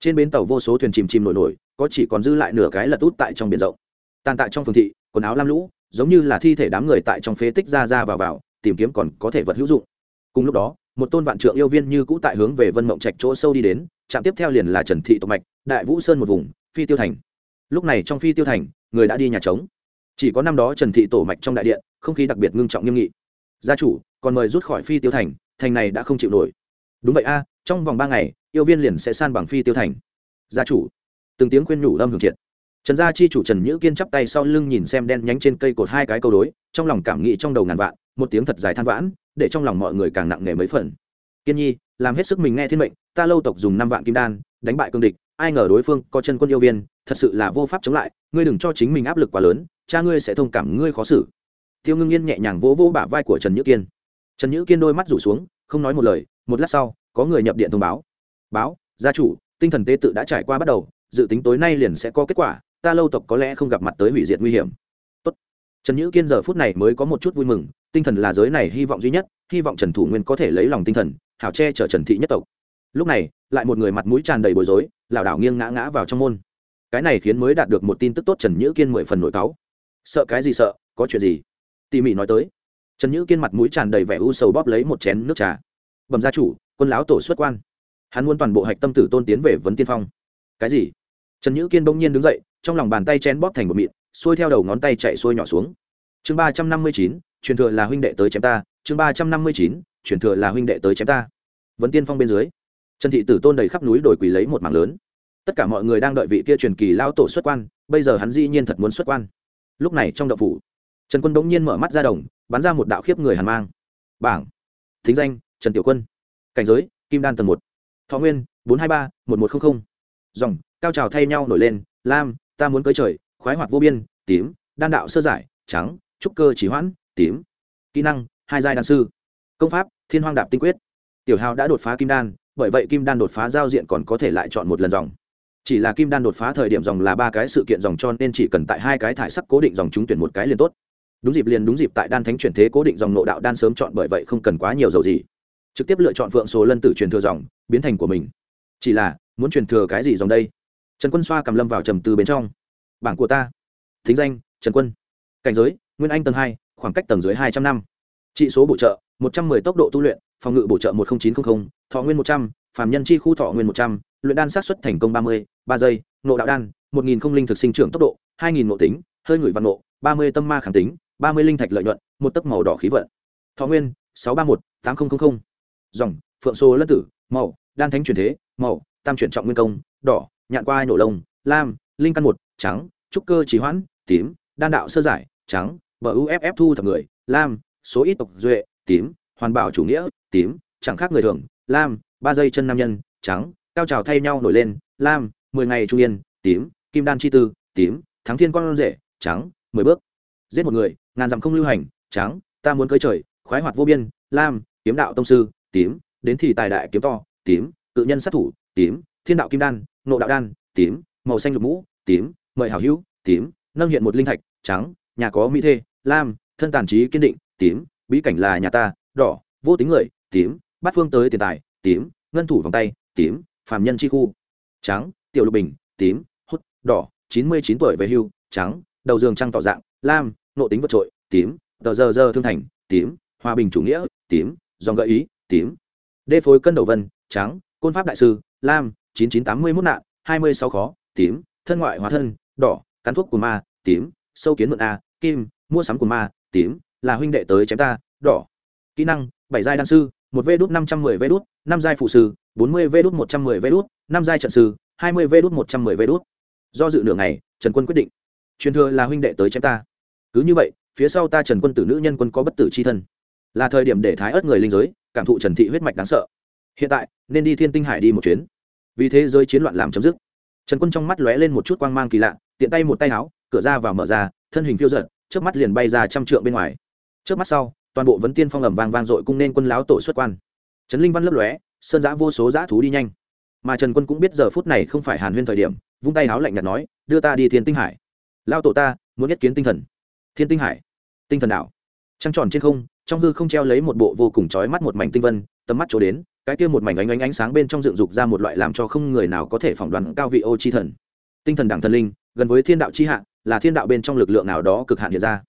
Trên bến tàu vô số thuyền chìm chìm nổi nổi, có chỉ còn dư lại nửa cái lật út tại trong biển rộng. Tàn tại trong phường thị, quần áo lam lũ, giống như là thi thể đám người tại trong phế tích ra ra vào vào, tìm kiếm còn có thể vật hữu dụng. Cùng lúc đó, một tôn vạn trượng yêu viên như cũ tại hướng về vân mộng trạch chỗ sâu đi đến, trạm tiếp theo liền là trần thị tộc mạch, đại vũ sơn một vùng, phi tiêu thành. Lúc này trong phi tiêu thành, người đã đi nhà trống chỉ có năm đó trần thị tổ mạch trong đại điện, không khí đặc biệt ngưng trọng nghiêm nghị. Gia chủ, còn mời rút khỏi phi tiêu thành thành này đã không chịu nổi. Đúng vậy a, trong vòng ba ngày, yêu viên liền sẽ san bằng phi tiêu thành. Gia chủ, từng tiếng khuyên nhủ lâm hưởng triệt trần gia chi chủ trần nhữ kiên chắp tay sau lưng nhìn xem đen nhánh trên cây cột hai cái câu đối, trong lòng cảm nghĩ trong đầu ngàn vạn, một tiếng thật dài than vãn, để trong lòng mọi người càng nặng nề mấy phần. Kiên nhi, làm hết sức mình nghe thiên mệnh, ta lâu tộc dùng năm vạn kim đan, đánh bại cương địch, ai ngờ đối phương có chân quân yêu viên, thật sự là vô pháp chống lại, ngươi đừng cho chính mình áp lực quá lớn cha ngươi sẽ thông cảm ngươi khó xử. Tiêu ngưng yên nhẹ nhàng vỗ vỗ bả vai của trần nhữ kiên. Trần nhữ kiên đôi mắt rủ xuống, không nói một lời, một lát sau, có người nhập điện thông báo. Báo, gia chủ, tinh thần tế tự đã trải qua bắt đầu, dự tính tối nay liền sẽ có kết quả, ta lâu tộc có lẽ không gặp mặt tới hủy diệt nguy hiểm. Tốt. trần nhữ kiên giờ phút này mới có một chút vui mừng, tinh thần là giới này hy vọng duy nhất, hy vọng trần thủ nguyên có thể lấy lòng tinh thần, hảo che chở trần thị nhất tộc. Lúc này, lại một người mặt mũi tràn đầy bối rối, lảo đảo nghiêng ngã ngã vào trong môn. Cái này khiến mới đạt được một tin tức tốt trần nhữ kiên mười phần nổi cáu sợ cái gì sợ, có chuyện gì? Tỉ mỉ nói tới. Trần nhữ kiên mặt mũi tràn đầy vẻ u sầu bóp lấy một chén nước trà. Bẩm gia chủ, quân láo tổ xuất quan. Hắn muốn toàn bộ hạch tâm tử tôn tiến về vấn tiên phong. Cái gì? Trần nhữ kiên bỗng nhiên đứng dậy, trong lòng bàn tay chén bóp thành một mịn, xuôi theo đầu ngón tay chạy xuôi nhỏ xuống. Chương ba trăm năm mươi chín, truyền thừa là huynh đệ tới chém ta. Chương ba trăm năm mươi chín, truyền thừa là huynh đệ tới chém ta. Vấn tiên phong bên dưới, trần thị tử tôn đầy khắp núi đồi quỳ lấy một mảng lớn. Tất cả mọi người đang đợi vị kia truyền kỳ lao tổ xuất quan, bây giờ hắn dĩ nhiên thật muốn xuất quan lúc này trong đậu phủ, trần quân bỗng nhiên mở mắt ra đồng, bắn ra một đạo khiếp người hàn mang. Bảng. Thính danh, trần tiểu quân. Cảnh giới, kim đan tầng một. Thọ nguyên, bốn trăm hai mươi ba, một nghìn một trăm linh dòng, cao trào thay nhau nổi lên, lam, ta muốn cưới trời, khoái hoạt vô biên, tím, đan đạo sơ giải, trắng, trúc cơ chỉ hoãn, tím. Kỹ năng, hai giai đan sư. Công pháp, thiên hoang đạp tinh quyết. Tiểu hào đã đột phá kim đan, bởi vậy kim đan đột phá giao diện còn có thể lại chọn một lần dòng chỉ là kim đan đột phá thời điểm dòng là ba cái sự kiện dòng cho nên chỉ cần tại hai cái thải sắc cố định dòng trúng tuyển một cái liền tốt. Đúng dịp liền đúng dịp tại đan thánh chuyển thế cố định dòng nộ đạo đan sớm chọn bởi vậy không cần quá nhiều dầu gì. Trực tiếp lựa chọn phượng số lân tử truyền thừa dòng, biến thành của mình. Chỉ là, muốn truyền thừa cái gì dòng đây? Trần quân xoa cầm lâm vào trầm từ bên trong. Bảng của ta. Thính danh, trần quân. Cảnh giới, nguyên anh tầng hai, khoảng cách tầng dưới hai trăm năm. Trị số bổ trợ, một trăm mười tốc độ tu luyện, phòng ngự bổ trợ một nghìn chín trăm linh thọ nguyên một trăm phàm nhân chi khu thọ nguyên một trăm, luyện đan sát xuất thành công ba mươi, ba giây nộ đạo đan, một nghìn không linh thực sinh trưởng tốc độ, hai nghìn nộ tính, hơi ngửi văn nộ ba mươi tâm ma kháng tính, ba mươi linh thạch lợi nhuận, một tấc màu đỏ khí vận. Thọ nguyên, sáu ba một, tám nghìn dòng, phượng số lân tử, màu, đan thánh truyền thế, màu, tam chuyển trọng nguyên công, đỏ, nhạn qua nổ lông, lam, linh căn một, trắng, trúc cơ trì hoãn, tím, đan đạo sơ giải, trắng, bờ uff thu thập người, lam, số ít tộc duệ, tím, hoàn bảo chủ nghĩa, tím, chẳng khác người thường, lam ba dây chân nam nhân, trắng, cao trào thay nhau nổi lên, lam, mười ngày trung yên, tím, kim đan chi tư, tím, thắng thiên con rể, trắng, mười bước. Giết một người, ngàn dặm không lưu hành, trắng, ta muốn cơi trời, khoái hoạt vô biên, lam, kiếm đạo tông sư, tím, đến thì tài đại kiếm to, tím tự nhân sát thủ, tím, thiên đạo kim đan, nộ đạo đan, tím, màu xanh lục mũ, tím, mời hảo hữu, tím, nâng hiện một linh thạch, trắng, nhà có mỹ thê, lam, thân tàn trí kiên định, tím, bí cảnh là nhà ta, đỏ, vô tính người, tím, bát phương tới tiền tài tím, ngân thủ vòng tay, tím, phàm nhân chi khu. Trắng, tiểu lục bình, tím, hút, đỏ, chín mươi chín tuổi về hưu, trắng, đầu giường trăng tỏ dạng, lam nộ tính vượt trội, tím, tờ giờ giờ thương thành, tím, hòa bình chủ nghĩa, tím, dòng gợi ý, tím. Đê phối cân đầu vân, trắng, côn pháp đại sư, lam, chín chín tám mươi mốt nạn, hai mươi sáu khó, tím, thân ngoại hóa thân, đỏ, cắn thuốc của ma, tím, sâu kiến mượn a, kim, mua sắm của ma, tím, là huynh đệ tới chém ta, đỏ. Kỹ năng, bảy giai đan sư một vê đút năm trăm mười vê đút, năm giai phụ sư, bốn mươi vê đút một trăm mười vê đút, năm giai trận sư, hai mươi vê đút một trăm mười vê đút. Do dự nửa ngày, trần quân quyết định. Truyền thừa là huynh đệ tới chém ta. Cứ như vậy, phía sau ta trần quân tử nữ nhân quân có bất tử c h i thân. Là thời điểm để thái ớt người linh giới, cảm thụ trần thị huyết mạch đáng sợ. Hiện tại, nên đi thiên tinh hải đi một chuyến. Vì thế giới chiến loạn làm chấm dứt. Trần quân trong mắt lóe lên một chút quang mang kỳ lạ, tiện tay một tay áo, cửa ra vào mở ra, thân hình phiêu giật trước mắt liền bay ra trăm trượng bên ngoài. Trước mắt sau toàn bộ vấn tiên phong ẩm vang vang dội cung nên quân láo tổ xuất quan. Trấn linh văn lấp lóe, sơn giã vô số giã thú đi nhanh. Mà trần quân cũng biết giờ phút này không phải hàn huyên thời điểm, vung tay áo lạnh nhạt nói, đưa ta đi thiên tinh hải. Lao tổ ta, muốn nhất kiến tinh thần. Thiên tinh hải, tinh thần đảo. Trăng tròn trên không, trong hư không treo lấy một bộ vô cùng trói mắt một mảnh tinh vân, tầm mắt chỗ đến, cái kia một mảnh ánh ánh ánh sáng bên trong dựng dục ra một loại làm cho không người nào có thể phỏng đoán cao vị ô chi thần. Tinh thần đẳng thần linh, gần với thiên đạo chi hạ, là thiên đạo bên trong lực lượng nào đó cực hạn hiện ra.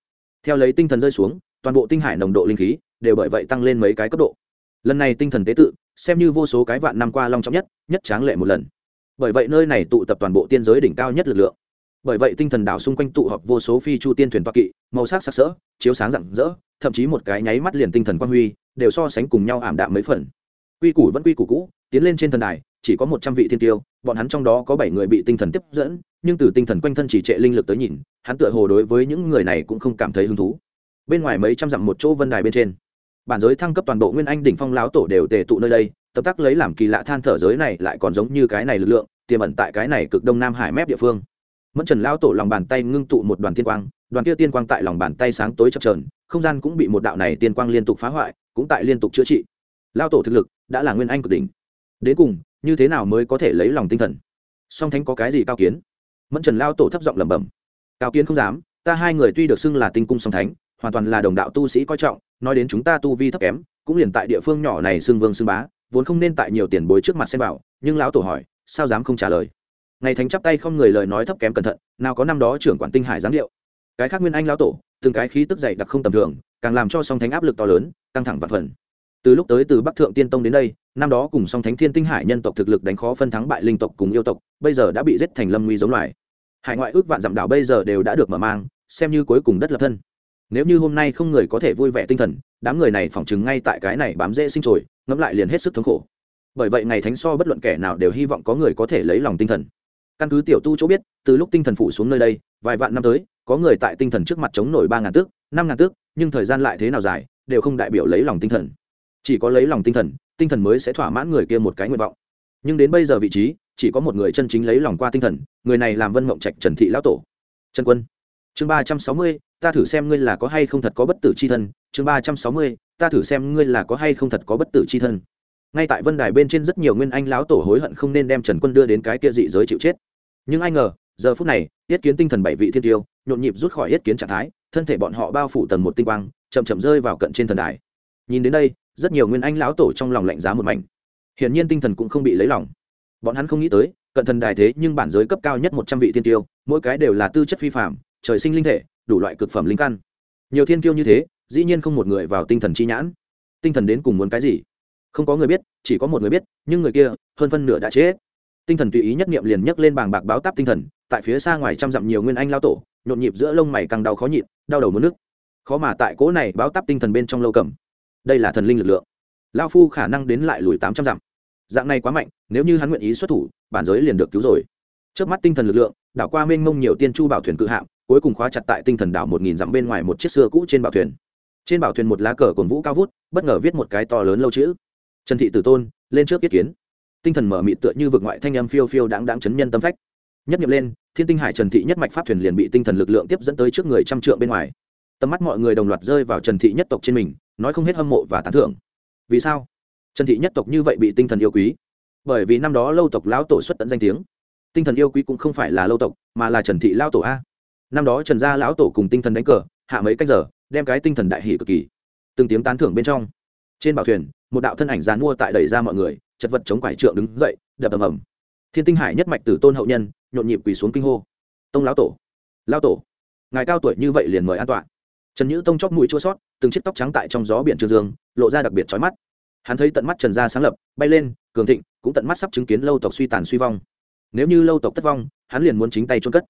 Theo lấy tinh thần rơi xuống toàn bộ tinh hải nồng độ linh khí đều bởi vậy tăng lên mấy cái cấp độ. Lần này tinh thần tế tự, xem như vô số cái vạn năm qua long trọng nhất nhất tráng lệ một lần. Bởi vậy nơi này tụ tập toàn bộ tiên giới đỉnh cao nhất lực lượng. Bởi vậy tinh thần đảo xung quanh tụ họp vô số phi chu tiên thuyền toa kỵ, màu sắc sặc sỡ, chiếu sáng rạng rỡ, thậm chí một cái nháy mắt liền tinh thần quang huy, đều so sánh cùng nhau ảm đạm mấy phần. Quy củ vẫn quy củ cũ, tiến lên trên thần đài, chỉ có một trăm vị thiên tiêu, bọn hắn trong đó có bảy người bị tinh thần tiếp dẫn, nhưng từ tinh thần quanh thân chỉ trệ linh lực tới nhìn, hắn tựa hồ đối với những người này cũng không cảm thấy hứng thú bên ngoài mấy trăm dặm một chỗ vân đài bên trên. Bản giới thăng cấp toàn bộ nguyên anh đỉnh phong láo tổ đều tề tụ nơi đây, tập tác lấy làm kỳ lạ than thở giới này lại còn giống như cái này lực lượng, tiềm ẩn tại cái này cực đông nam hải mép địa phương. Mẫn trần lao tổ lòng bàn tay ngưng tụ một đoàn tiên quang, đoàn kia tiên quang tại lòng bàn tay sáng tối chập trờn không gian cũng bị một đạo này tiên quang liên tục phá hoại, cũng tại liên tục chữa trị. Lao tổ thực lực đã là nguyên anh cực đỉnh. Đến cùng, như thế nào mới có thể lấy lòng tinh thần? Song thánh có cái gì cao kiến? Mẫn trần lao tổ thấp giọng lẩm bẩm. Cao kiến không dám, ta hai người tuy được xưng là tinh cung song thánh hoàn toàn là đồng đạo tu sĩ coi trọng, nói đến chúng ta tu vi thấp kém, cũng liền tại địa phương nhỏ này xưng vương xưng bá, vốn không nên tại nhiều tiền bối trước mặt xem bảo, nhưng lão tổ hỏi, sao dám không trả lời? Ngày thánh chắp tay không người lời nói thấp kém cẩn thận, nào có năm đó trưởng quản tinh hải giáng điệu. Cái khác nguyên anh lão tổ, từng cái khí tức dày đặc không tầm thường, càng làm cho song thánh áp lực to lớn, căng thẳng và phần. Từ lúc tới từ bắc thượng tiên tông đến đây, năm đó cùng song thánh thiên tinh hải nhân tộc thực lực đánh khó phân thắng bại linh tộc cùng yêu tộc, bây giờ đã bị giết thành lâm nguy giống loài. Hải ngoại ước vạn dặm đảo bây giờ đều đã được mở mang, xem như cuối cùng đất lập thân nếu như hôm nay không người có thể vui vẻ tinh thần, đám người này phỏng chừng ngay tại cái này bám dễ sinh trồi, ngẫm lại liền hết sức thống khổ. Bởi vậy ngày thánh so bất luận kẻ nào đều hy vọng có người có thể lấy lòng tinh thần. Căn cứ tiểu tu chỗ biết, từ lúc tinh thần phủ xuống nơi đây, vài vạn năm tới, có người tại tinh thần trước mặt chống nổi ba ngàn tước, năm ngàn tước, nhưng thời gian lại thế nào dài, đều không đại biểu lấy lòng tinh thần. Chỉ có lấy lòng tinh thần tinh thần mới sẽ thỏa mãn người kia một cái nguyện vọng. Nhưng đến bây giờ vị trí, chỉ có một người chân chính lấy lòng qua tinh thần, người này làm vân mộng trạch trần thị lão tổ. Trần quân. Chương ba trăm sáu mươi ta thử xem ngươi là có hay không thật có bất tử c h i thân, chương ba trăm sáu mươi, ta thử xem ngươi là có hay không thật có bất tử c h i thân. Ngay tại vân đài bên trên rất nhiều nguyên anh lão tổ hối hận không nên đem trần quân đưa đến cái kia dị giới chịu chết. Nhưng ai ngờ, giờ phút này, yết kiến tinh thần bảy vị thiên tiêu, nhộn nhịp rút khỏi yết kiến trạng thái, thân thể bọn họ bao phủ tầng một tinh quang, chậm chậm rơi vào cận trên thần đài. Nhìn đến đây, rất nhiều nguyên anh lão tổ trong lòng lạnh giá một mảnh. Hiển nhiên tinh thần cũng không bị lấy lòng. Bọn hắn không nghĩ tới, cận thần đài thế nhưng bản giới cấp cao nhất một trăm vị thiên tiêu, mỗi cái đều là tư chất phi phạm trời sinh linh thể đủ loại cực phẩm linh căn. Nhiều thiên kiêu như thế, dĩ nhiên không một người vào tinh thần chi nhãn. Tinh thần đến cùng muốn cái gì? Không có người biết, chỉ có một người biết, nhưng người kia, hơn phân nửa đã chết. Tinh thần tùy ý nhất niệm liền nhấc lên bảng bạc báo táp tinh thần, tại phía xa ngoài trăm dặm nhiều nguyên anh lao tổ, nhộn nhịp giữa lông mày càng đau khó nhịn, đau đầu muốn nước khó mà tại cỗ này báo táp tinh thần bên trong lâu cầm. Đây là thần linh lực lượng. Lao phu khả năng đến lại lùi tám trăm dặm. Dạng này quá mạnh, nếu như hắn nguyện ý xuất thủ, bản giới liền được cứu rồi. Trước mắt tinh thần lực lượng, đảo qua mênh mông nhiều tiên chu bảo thuyền cự hạm cuối cùng khóa chặt tại tinh thần đảo một nghìn dặm bên ngoài một chiếc xưa cũ trên bảo thuyền. Trên bảo thuyền một lá cờ cồn vũ cao vút, bất ngờ viết một cái to lớn lâu chữ. Trần thị tử tôn, lên trước yết kiến. Tinh thần mở mị tựa như vực ngoại thanh âm phiêu phiêu đáng đáng chấn nhân tâm phách. Nhất nghiệm lên, thiên tinh hải trần thị nhất mạch pháp thuyền liền bị tinh thần lực lượng tiếp dẫn tới trước người trăm trượng bên ngoài. Tầm mắt mọi người đồng loạt rơi vào trần thị nhất tộc trên mình, nói không hết hâm mộ và tán thưởng. Vì sao? Trần thị nhất tộc như vậy bị tinh thần yêu quý. Bởi vì năm đó lâu tộc lão tổ xuất tận danh tiếng. Tinh thần yêu quý cũng không phải là lâu tộc, mà là trần thị lao tổ a năm đó trần gia lão tổ cùng tinh thần đánh cờ, hạ mấy cách giờ, đem cái tinh thần đại hỷ cực kỳ. Từng tiếng tán thưởng bên trong. Trên bảo thuyền, một đạo thân ảnh dàn mua tại đẩy ra mọi người, chật vật chống quải trượng đứng dậy, đập ầm ầm. Thiên tinh hải nhất mạch tử tôn hậu nhân, nhộn nhịp quỳ xuống kinh hô. Tông lão tổ! Lão tổ! Ngài cao tuổi như vậy liền mời an toàn trần nhữ tông chóp mũi chua sót, từng chiếc tóc trắng tại trong gió biển trường dương, lộ ra đặc biệt trói mắt. Hắn thấy tận mắt trần gia sáng lập, bay lên, cường thịnh, cũng tận mắt sắp chứng kiến lâu tộc suy tàn suy vong. Nếu như lâu tộc thất vong, hắn liền muốn chính tay trôn cất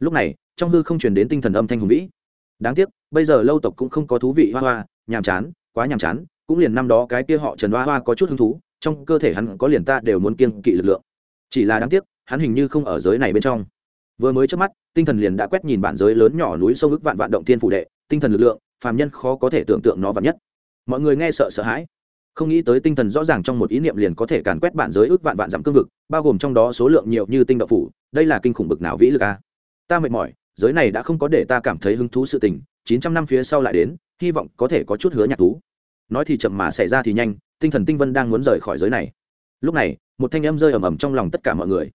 lúc này, trong hư không truyền đến tinh thần âm thanh hùng vĩ. Đáng tiếc, bây giờ lâu tộc cũng không có thú vị hoa hoa, nhàm chán, quá nhàm chán, cũng liền năm đó cái kia họ trần hoa hoa có chút hứng thú, trong cơ thể hắn có liền ta đều muốn kiêng kỵ lực lượng. Chỉ là đáng tiếc, hắn hình như không ở giới này bên trong. Vừa mới trước mắt, tinh thần liền đã quét nhìn bản giới lớn nhỏ núi sông ức vạn vạn động thiên phủ đệ, tinh thần lực lượng, phàm nhân khó có thể tưởng tượng nó vạn nhất. Mọi người nghe sợ sợ hãi. Không nghĩ tới tinh thần rõ ràng trong một ý niệm liền có thể càn quét bản giới ước vạn vạn dặm cương vực, bao gồm trong đó số lượng nhiều như tinh đậu phủ, đây là kinh khủng bực nào vĩ lực a ta mệt mỏi, giới này đã không có để ta cảm thấy hứng thú sự tình, chín trăm năm phía sau lại đến, hy vọng có thể có chút hứa nhạc thú. Nói thì chậm mà xảy ra thì nhanh, tinh thần tinh vân đang muốn rời khỏi giới này. Lúc này, một thanh âm rơi ầm ầm trong lòng tất cả mọi người.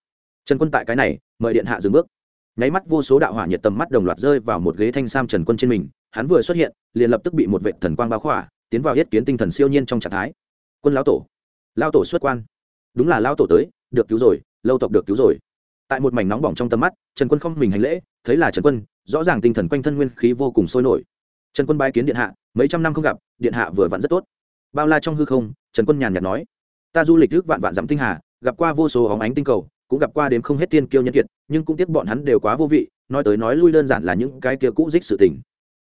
Trần quân tại cái này, mời điện hạ dừng bước. Nháy mắt vô số đạo hỏa nhiệt tầm mắt đồng loạt rơi vào một ghế thanh sam trần quân trên mình, hắn vừa xuất hiện, liền lập tức bị một vệ thần quang bao khỏa, tiến vào yết kiến tinh thần siêu nhiên trong trạng thái. Quân lão tổ lao tổ xuất quan. Đúng là lao tổ tới, được cứu rồi, lâu tộc được cứu rồi tại một mảnh nóng bỏng trong tầm mắt, trần quân không mình hành lễ, thấy là trần quân, rõ ràng tinh thần quanh thân nguyên khí vô cùng sôi nổi. Trần quân bái kiến điện hạ, mấy trăm năm không gặp, điện hạ vừa vặn rất tốt. Bao la trong hư không, trần quân nhàn nhạt nói, ta du lịch trước vạn vạn dặm tinh hà, gặp qua vô số hóng ánh tinh cầu, cũng gặp qua đếm không hết tiên kiêu nhân kiệt, nhưng cũng tiếc bọn hắn đều quá vô vị, nói tới nói lui đơn giản là những cái kia cũ dích sự tình.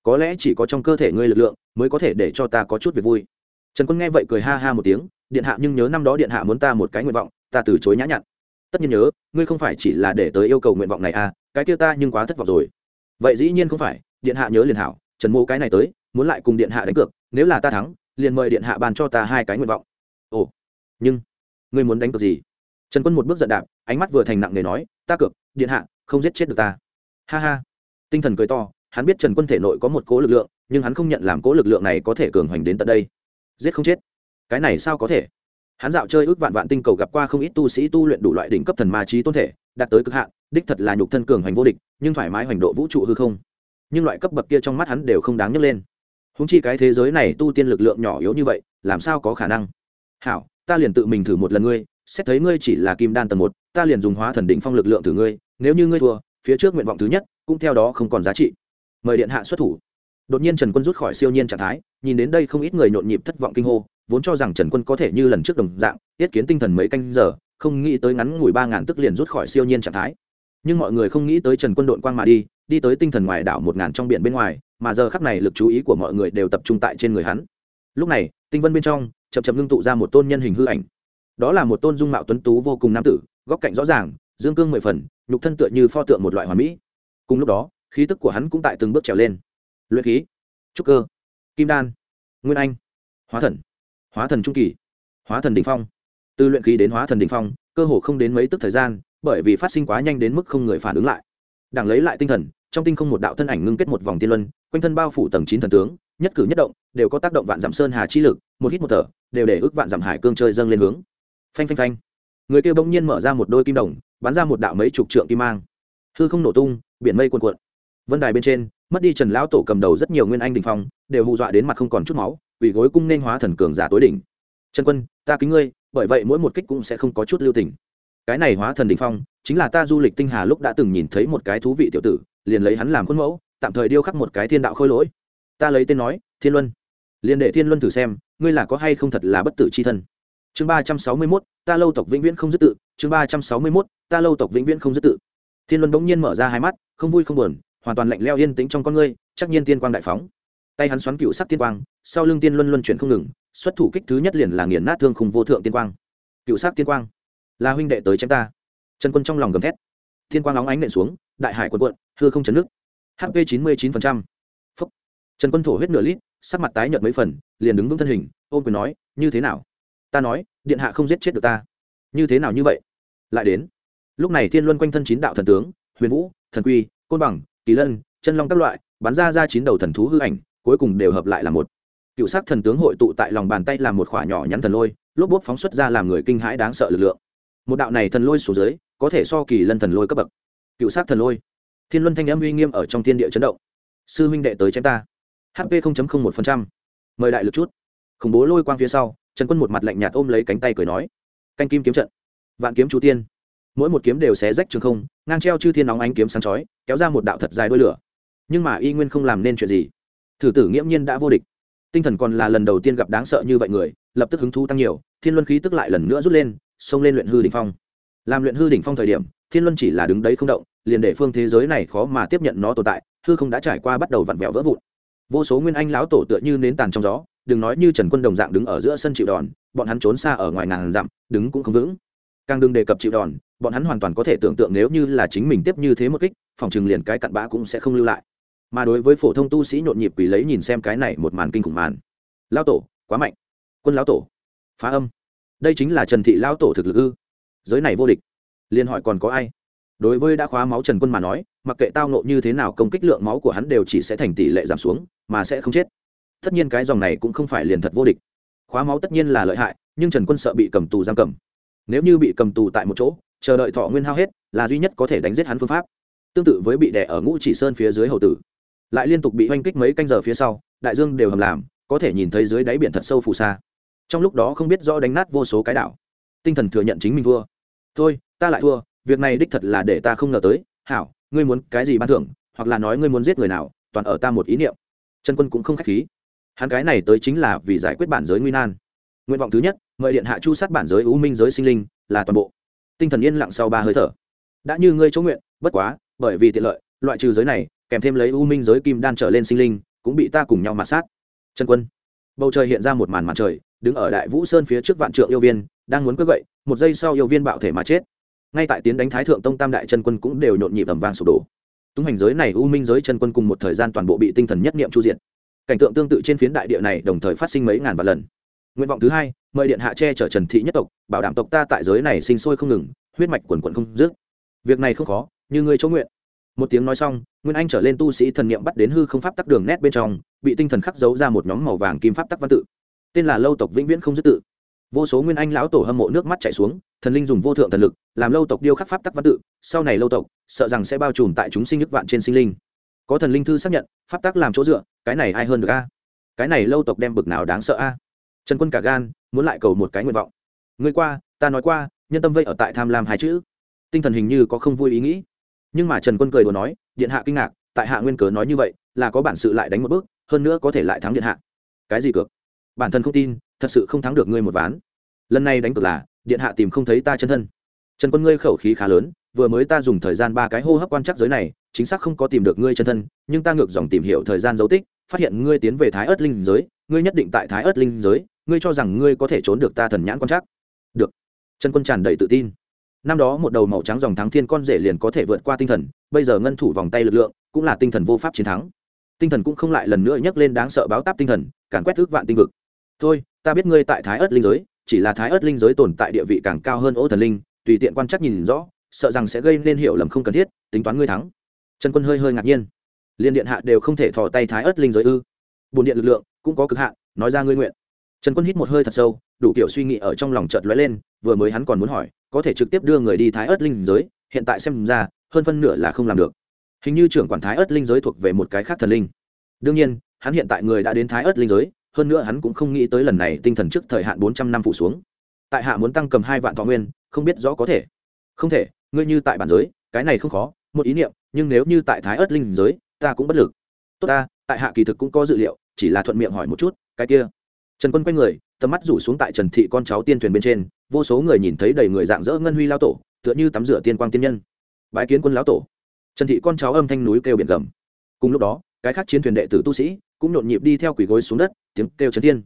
Có lẽ chỉ có trong cơ thể ngươi lực lượng, mới có thể để cho ta có chút việc vui. Trần quân nghe vậy cười ha ha một tiếng, điện hạ, nhưng nhớ năm đó điện hạ muốn ta một cái nguyện vọng, ta từ chối nhã nhặn tất nhiên nhớ, ngươi không phải chỉ là để tới yêu cầu nguyện vọng này à cái kia ta nhưng quá thất vọng rồi. Vậy dĩ nhiên không phải, điện hạ nhớ liền hảo, trần mô cái này tới, muốn lại cùng điện hạ đánh cược, nếu là ta thắng, liền mời điện hạ bàn cho ta hai cái nguyện vọng. Ồ, nhưng, ngươi muốn đánh cược gì? Trần quân một bước giận đạp, ánh mắt vừa thành nặng nề nói, ta cược, điện hạ, không giết chết được ta. Ha ha, tinh thần cười to, hắn biết trần quân thể nội có một cố lực lượng, nhưng hắn không nhận làm cố lực lượng này có thể cường hoành đến tận đây. Giết không chết. Cái này sao có thể? Hắn dạo chơi ước vạn vạn tinh cầu gặp qua không ít tu sĩ tu luyện đủ loại đỉnh cấp thần ma trí tôn thể, đạt tới cực hạn, đích thật là nhục thân cường hoành vô địch, nhưng thoải mái hoành độ vũ trụ hư không. Nhưng loại cấp bậc kia trong mắt hắn đều không đáng nhấc lên. Húng chi cái thế giới này tu tiên lực lượng nhỏ yếu như vậy, làm sao có khả năng? Hảo, ta liền tự mình thử một lần ngươi, xét thấy ngươi chỉ là kim đan tầng một, ta liền dùng hóa thần đỉnh phong lực lượng thử ngươi, nếu như ngươi thua, phía trước nguyện vọng thứ nhất, cũng theo đó không còn giá trị. Mời điện hạ xuất thủ. Đột nhiên trần quân rút khỏi siêu nhiên trạng thái, nhìn đến đây không ít người nhộn nhịp thất vọng kinh hô vốn cho rằng trần quân có thể như lần trước đồng dạng, tiết kiến tinh thần mấy canh giờ, không nghĩ tới ngắn ngủi ba ngàn tức liền rút khỏi siêu nhiên trạng thái. Nhưng mọi người không nghĩ tới trần quân đội quang mà đi đi tới tinh thần ngoài đảo một ngàn trong biển bên ngoài, mà giờ khắc này lực chú ý của mọi người đều tập trung tại trên người hắn. Lúc này, tinh vân bên trong, chậm chậm ngưng tụ ra một tôn nhân hình hư ảnh. Đó là một tôn dung mạo tuấn tú vô cùng nam tử, góc cạnh rõ ràng, dương cương mười phần, nhục thân tựa như pho tượng một loại hoàn mỹ. Cùng lúc đó, khí tức của hắn cũng tại từng bước trèo lên. Luyện khí, trúc cơ, kim đan, nguyên anh, hóa thần hóa thần trung kỳ, hóa thần đ ỉ n h phong. Từ luyện khí đến hóa thần đ ỉ n h phong, cơ hồ không đến mấy tức thời gian, bởi vì phát sinh quá nhanh đến mức không người phản ứng lại. Đảng lấy lại tinh thần, trong tinh không một đạo thân ảnh ngưng kết một vòng tiên luân, quanh thân bao phủ tầng chín thần tướng, nhất cử nhất động, đều có tác động vạn giảm sơn hà chi lực, một hít một thở, đều để ước vạn giảm hải cương chơi dâng lên hướng. Phanh phanh phanh. Người kêu bỗng nhiên mở ra một đôi kim đồng, bắn ra một đạo mấy chục trượng kim mang. Hư không nổ tung, biển mây cuồn cuộn. Vân đài bên trên, mất đi trần lão tổ cầm đầu rất nhiều nguyên anh đình phong, đều hù dọa đến mặt không còn chút máu ủy gối cung nên hóa thần cường giả tối đỉnh. Trần quân, ta kính ngươi, bởi vậy mỗi một kích cũng sẽ không có chút lưu tình. Cái này hóa thần đỉnh phong, chính là ta du lịch tinh hà lúc đã từng nhìn thấy một cái thú vị tiểu tử, liền lấy hắn làm khuôn mẫu, tạm thời điêu khắc một cái thiên đạo khôi lỗi. Ta lấy tên nói, thiên luân. Liền để thiên luân thử xem, ngươi là có hay không thật là bất tử c h i thân. Chương ba trăm sáu mươi mốt, ta lâu tộc vĩnh viễn không dứt tự. Chương ba trăm sáu mươi mốt, ta lâu tộc vĩnh viễn không dứt tự. Thiên luân bỗng nhiên mở ra hai mắt, không vui không buồn, hoàn toàn lạnh leo yên tĩnh trong con ngươi, chắc nhiên tiên quang đại phóng tay hắn xoắn cựu sắc tiên quang, sau lưng tiên luân luân chuyển không ngừng, xuất thủ kích thứ nhất liền là nghiền nát thương khung vô thượng tiên quang. Cựu sắc tiên quang, là huynh đệ tới chém ta. Trần quân trong lòng gầm thét. Tiên quang óng ánh nện xuống, đại hải quân quận hư không chấn nước. Hp chín mươi chín phúc. Trần quân thổ huyết nửa lít, sắc mặt tái nhợt mấy phần, liền đứng vững thân hình ôm quyền nói, như thế nào? Ta nói, điện hạ không giết chết được ta. Như thế nào như vậy? Lại đến. Lúc này thiên luân quanh thân chín đạo thần tướng, huyền vũ, thần quy, côn bằng, kỳ lân, chân long các loại, bắn ra ra chín đầu thần thú hư ảnh cuối cùng đều hợp lại là một. Cựu sắc thần tướng hội tụ tại lòng bàn tay làm một khỏa nhỏ nhắn thần lôi, lốp bốp phóng xuất ra làm người kinh hãi đáng sợ lực lượng. Một đạo này thần lôi xuống dưới, có thể so kỳ lân thần lôi cấp bậc. Cựu sắc thần lôi. Thiên luân thanh âm uy nghiêm ở trong thiên địa chấn động. Sư huynh đệ tới chém ta. Hp một mời đại lực chút. Khủng bố lôi quang phía sau, trần quân một mặt lạnh nhạt ôm lấy cánh tay cười nói. Canh kim kiếm trận. Vạn kiếm chú tiên. Mỗi một kiếm đều xé rách trường không, ngang treo chư thiên nóng ánh kiếm sáng chói, kéo ra một đạo thật dài đôi lửa. Nhưng mà y nguyên không làm nên chuyện gì thử tử nghiễm nhiên đã vô địch. Tinh thần còn là lần đầu tiên gặp đáng sợ như vậy người, lập tức hứng thú tăng nhiều, thiên luân khí tức lại lần nữa rút lên, xông lên luyện hư đỉnh phong. Làm luyện hư đỉnh phong thời điểm, thiên luân chỉ là đứng đấy không động, liền để phương thế giới này khó mà tiếp nhận nó tồn tại, hư không đã trải qua bắt đầu vặn vẹo vỡ vụn. Vô số nguyên anh lão tổ tựa như nến tàn trong gió, đừng nói như trần quân đồng dạng đứng ở giữa sân chịu đòn, bọn hắn trốn xa ở ngoài ngàn dặm, đứng cũng không vững. Càng đừng đề cập chịu đòn, bọn hắn hoàn toàn có thể tưởng tượng nếu như là chính mình tiếp như thế một kích, phòng chừng liền cái cặn bã cũng sẽ không lưu lại mà đối với phổ thông tu sĩ nhộn nhịp quỳ lấy nhìn xem cái này một màn kinh khủng màn. Lao tổ, quá mạnh. Quân lão tổ, phá âm. Đây chính là trần thị lao tổ thực lực ư? Giới này vô địch. Liền hỏi còn có ai? Đối với đã khóa máu trần quân mà nói, mặc kệ tao nộ như thế nào công kích lượng máu của hắn đều chỉ sẽ thành tỷ lệ giảm xuống, mà sẽ không chết. Tất nhiên cái dòng này cũng không phải liền thật vô địch. Khóa máu tất nhiên là lợi hại, nhưng trần quân sợ bị cầm tù giam cầm. Nếu như bị cầm tù tại một chỗ, chờ đợi thọ nguyên hao hết, là duy nhất có thể đánh giết hắn phương pháp. Tương tự với bị đẻ ở ngũ chỉ sơn phía dưới hầu tử lại liên tục bị oanh kích mấy canh giờ phía sau, đại dương đều hầm làm, có thể nhìn thấy dưới đáy biển thật sâu phù sa. Trong lúc đó không biết rõ đánh nát vô số cái đảo. Tinh thần thừa nhận chính mình thua. Thôi, ta lại thua, việc này đích thật là để ta không ngờ tới. Hảo, ngươi muốn cái gì ban thưởng, hoặc là nói ngươi muốn giết người nào, toàn ở ta một ý niệm. Trần quân cũng không k h á c h khí. Hắn cái này tới chính là vì giải quyết bản giới nguy nan. Nguyện vọng thứ nhất, mời điện hạ chu sát bản giới u minh giới sinh linh, là toàn bộ. Tinh thần yên lặng sau ba hơi thở. Đã như ngươi chỗ nguyện, bất quá, bởi vì tiện lợi, loại trừ giới này kèm thêm lấy u minh giới kim đan trở lên sinh linh, cũng bị ta cùng nhau mạt sát. Trần quân. Bầu trời hiện ra một màn mặt trời, đứng ở đại vũ sơn phía trước vạn trượng yêu viên, đang muốn cướp gậy, một giây sau yêu viên bạo thể mà chết. Ngay tại tiến đánh thái thượng tông tam đại chân quân cũng đều nhộn nhịp ầm vang sụp đổ. Túng hành giới này u minh giới chân quân cùng một thời gian toàn bộ bị tinh thần nhất niệm chu diện cảnh tượng tương tự trên phiến đại địa này đồng thời phát sinh mấy ngàn vạn lần. Nguyện vọng thứ hai, mời điện hạ che chở trần thị nhất tộc, bảo đảm tộc ta tại giới này sinh sôi không ngừng, huyết mạch quần quận không dứt. Việc này không khó, như ngươi chỗ nguyện một tiếng nói xong, nguyên anh trở lên tu sĩ thần niệm bắt đến hư không pháp tắc đường nét bên trong, bị tinh thần khắc dấu ra một nhóm màu vàng kim pháp tắc văn tự. Tên là lâu tộc vĩnh viễn không dứt tự. Vô số nguyên anh lão tổ hâm mộ nước mắt chảy xuống, thần linh dùng vô thượng thần lực, làm lâu tộc điêu khắc pháp tắc văn tự. Sau này lâu tộc, sợ rằng sẽ bao trùm tại chúng sinh nước vạn trên sinh linh. Có thần linh thư xác nhận, pháp tắc làm chỗ dựa, cái này ai hơn được a? Cái này lâu tộc đem bực nào đáng sợ a? Trần quân cả gan, muốn lại cầu một cái nguyện vọng. Người qua, ta nói qua, nhân tâm vây ở tại tham lam hai chữ. Tinh thần hình như có không vui ý nghĩ nhưng mà trần quân cười đùa nói, điện hạ kinh ngạc, tại hạ nguyên cớ nói như vậy, là có bản sự lại đánh một bước, hơn nữa có thể lại thắng điện hạ. Cái gì cược? Bản thân không tin, thật sự không thắng được ngươi một ván. Lần này đánh cược là, điện hạ tìm không thấy ta chân thân. Trần quân ngươi khẩu khí khá lớn, vừa mới ta dùng thời gian ba cái hô hấp quan trắc giới này, chính xác không có tìm được ngươi chân thân, nhưng ta ngược dòng tìm hiểu thời gian dấu tích, phát hiện ngươi tiến về thái ớt linh giới, ngươi nhất định tại thái ớt linh giới, ngươi cho rằng ngươi có thể trốn được ta thần nhãn quan trắc. Được. Trần quân tràn đầy tự tin năm đó một đầu màu trắng dòng thắng thiên con rể liền có thể vượt qua tinh thần, bây giờ ngân thủ vòng tay lực lượng, cũng là tinh thần vô pháp chiến thắng. Tinh thần cũng không lại lần nữa nhấc lên đáng sợ báo táp tinh thần, càn quét ước vạn tinh vực. Thôi, ta biết ngươi tại thái ớt linh giới, chỉ là thái ớt linh giới tồn tại địa vị càng cao hơn ô thần linh, tùy tiện quan chắc nhìn rõ, sợ rằng sẽ gây nên hiểu lầm không cần thiết, tính toán ngươi thắng. Trần quân hơi hơi ngạc nhiên. Liên điện hạ đều không thể thò tay thái ớt linh giới ư? Bồn điện lực lượng cũng có cực hạn, nói ra ngươi nguyện trần quân hít một hơi thật sâu, đủ kiểu suy nghĩ ở trong lòng chợt lóe lên, vừa mới hắn còn muốn hỏi, có thể trực tiếp đưa người đi thái ớt linh giới, hiện tại xem ra, hơn phân nửa là không làm được. Hình như trưởng quản thái ớt linh giới thuộc về một cái khác thần linh. Đương nhiên, hắn hiện tại người đã đến thái ớt linh giới, hơn nữa hắn cũng không nghĩ tới lần này tinh thần trước thời hạn bốn trăm năm phủ xuống. Tại hạ muốn tăng cầm hai vạn thọ nguyên, không biết rõ có thể. Không thể, ngươi như tại bản giới, cái này không khó, một ý niệm, nhưng nếu như tại thái ớt linh giới, ta cũng bất lực. Tốt ta, tại hạ kỳ thực cũng có dự liệu, chỉ là thuận miệng hỏi một chút, cái kia trần quân quay người, tầm mắt rủ xuống tại trần thị con cháu tiên thuyền bên trên, vô số người nhìn thấy đầy người dạng dỡ ngân huy lao tổ, tựa như tắm rửa tiên quang tiên nhân. Bái kiến quân lão tổ. Trần thị con cháu âm thanh núi kêu biển gầm. Cùng lúc đó, cái khác chiến thuyền đệ tử tu sĩ cũng nhộn nhịp đi theo quỷ gối xuống đất, tiếng kêu trấn thiên.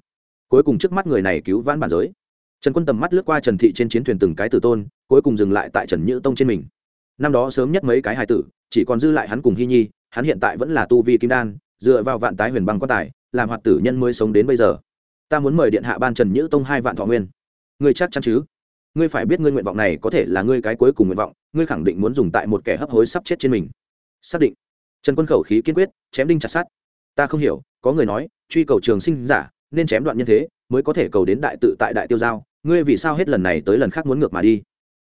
Cuối cùng trước mắt người này cứu vãn bản giới. Trần quân tầm mắt lướt qua trần thị trên chiến thuyền từng cái tử tôn, cuối cùng dừng lại tại trần nhữ tông trên mình. Năm đó sớm nhất mấy cái hài tử, chỉ còn dư lại hắn cùng hy nhi, hắn hiện tại vẫn là tu vi kim đan, dựa vào vạn tái huyền băng quan tài, làm hoạt tử nhân mới sống đến bây giờ ta muốn mời điện hạ ban trần nhữ tông hai vạn thọ nguyên. Ngươi chắc chắn chứ? Ngươi phải biết ngươi nguyện vọng này có thể là ngươi cái cuối cùng nguyện vọng, ngươi khẳng định muốn dùng tại một kẻ hấp hối sắp chết trên mình. Xác định. Trần quân khẩu khí kiên quyết, chém đinh chặt sát ta không hiểu, có người nói, truy cầu trường sinh giả, nên chém đoạn nhân thế, mới có thể cầu đến đại tự tại đại tiêu giao. Ngươi vì sao hết lần này tới lần khác muốn ngược mà đi?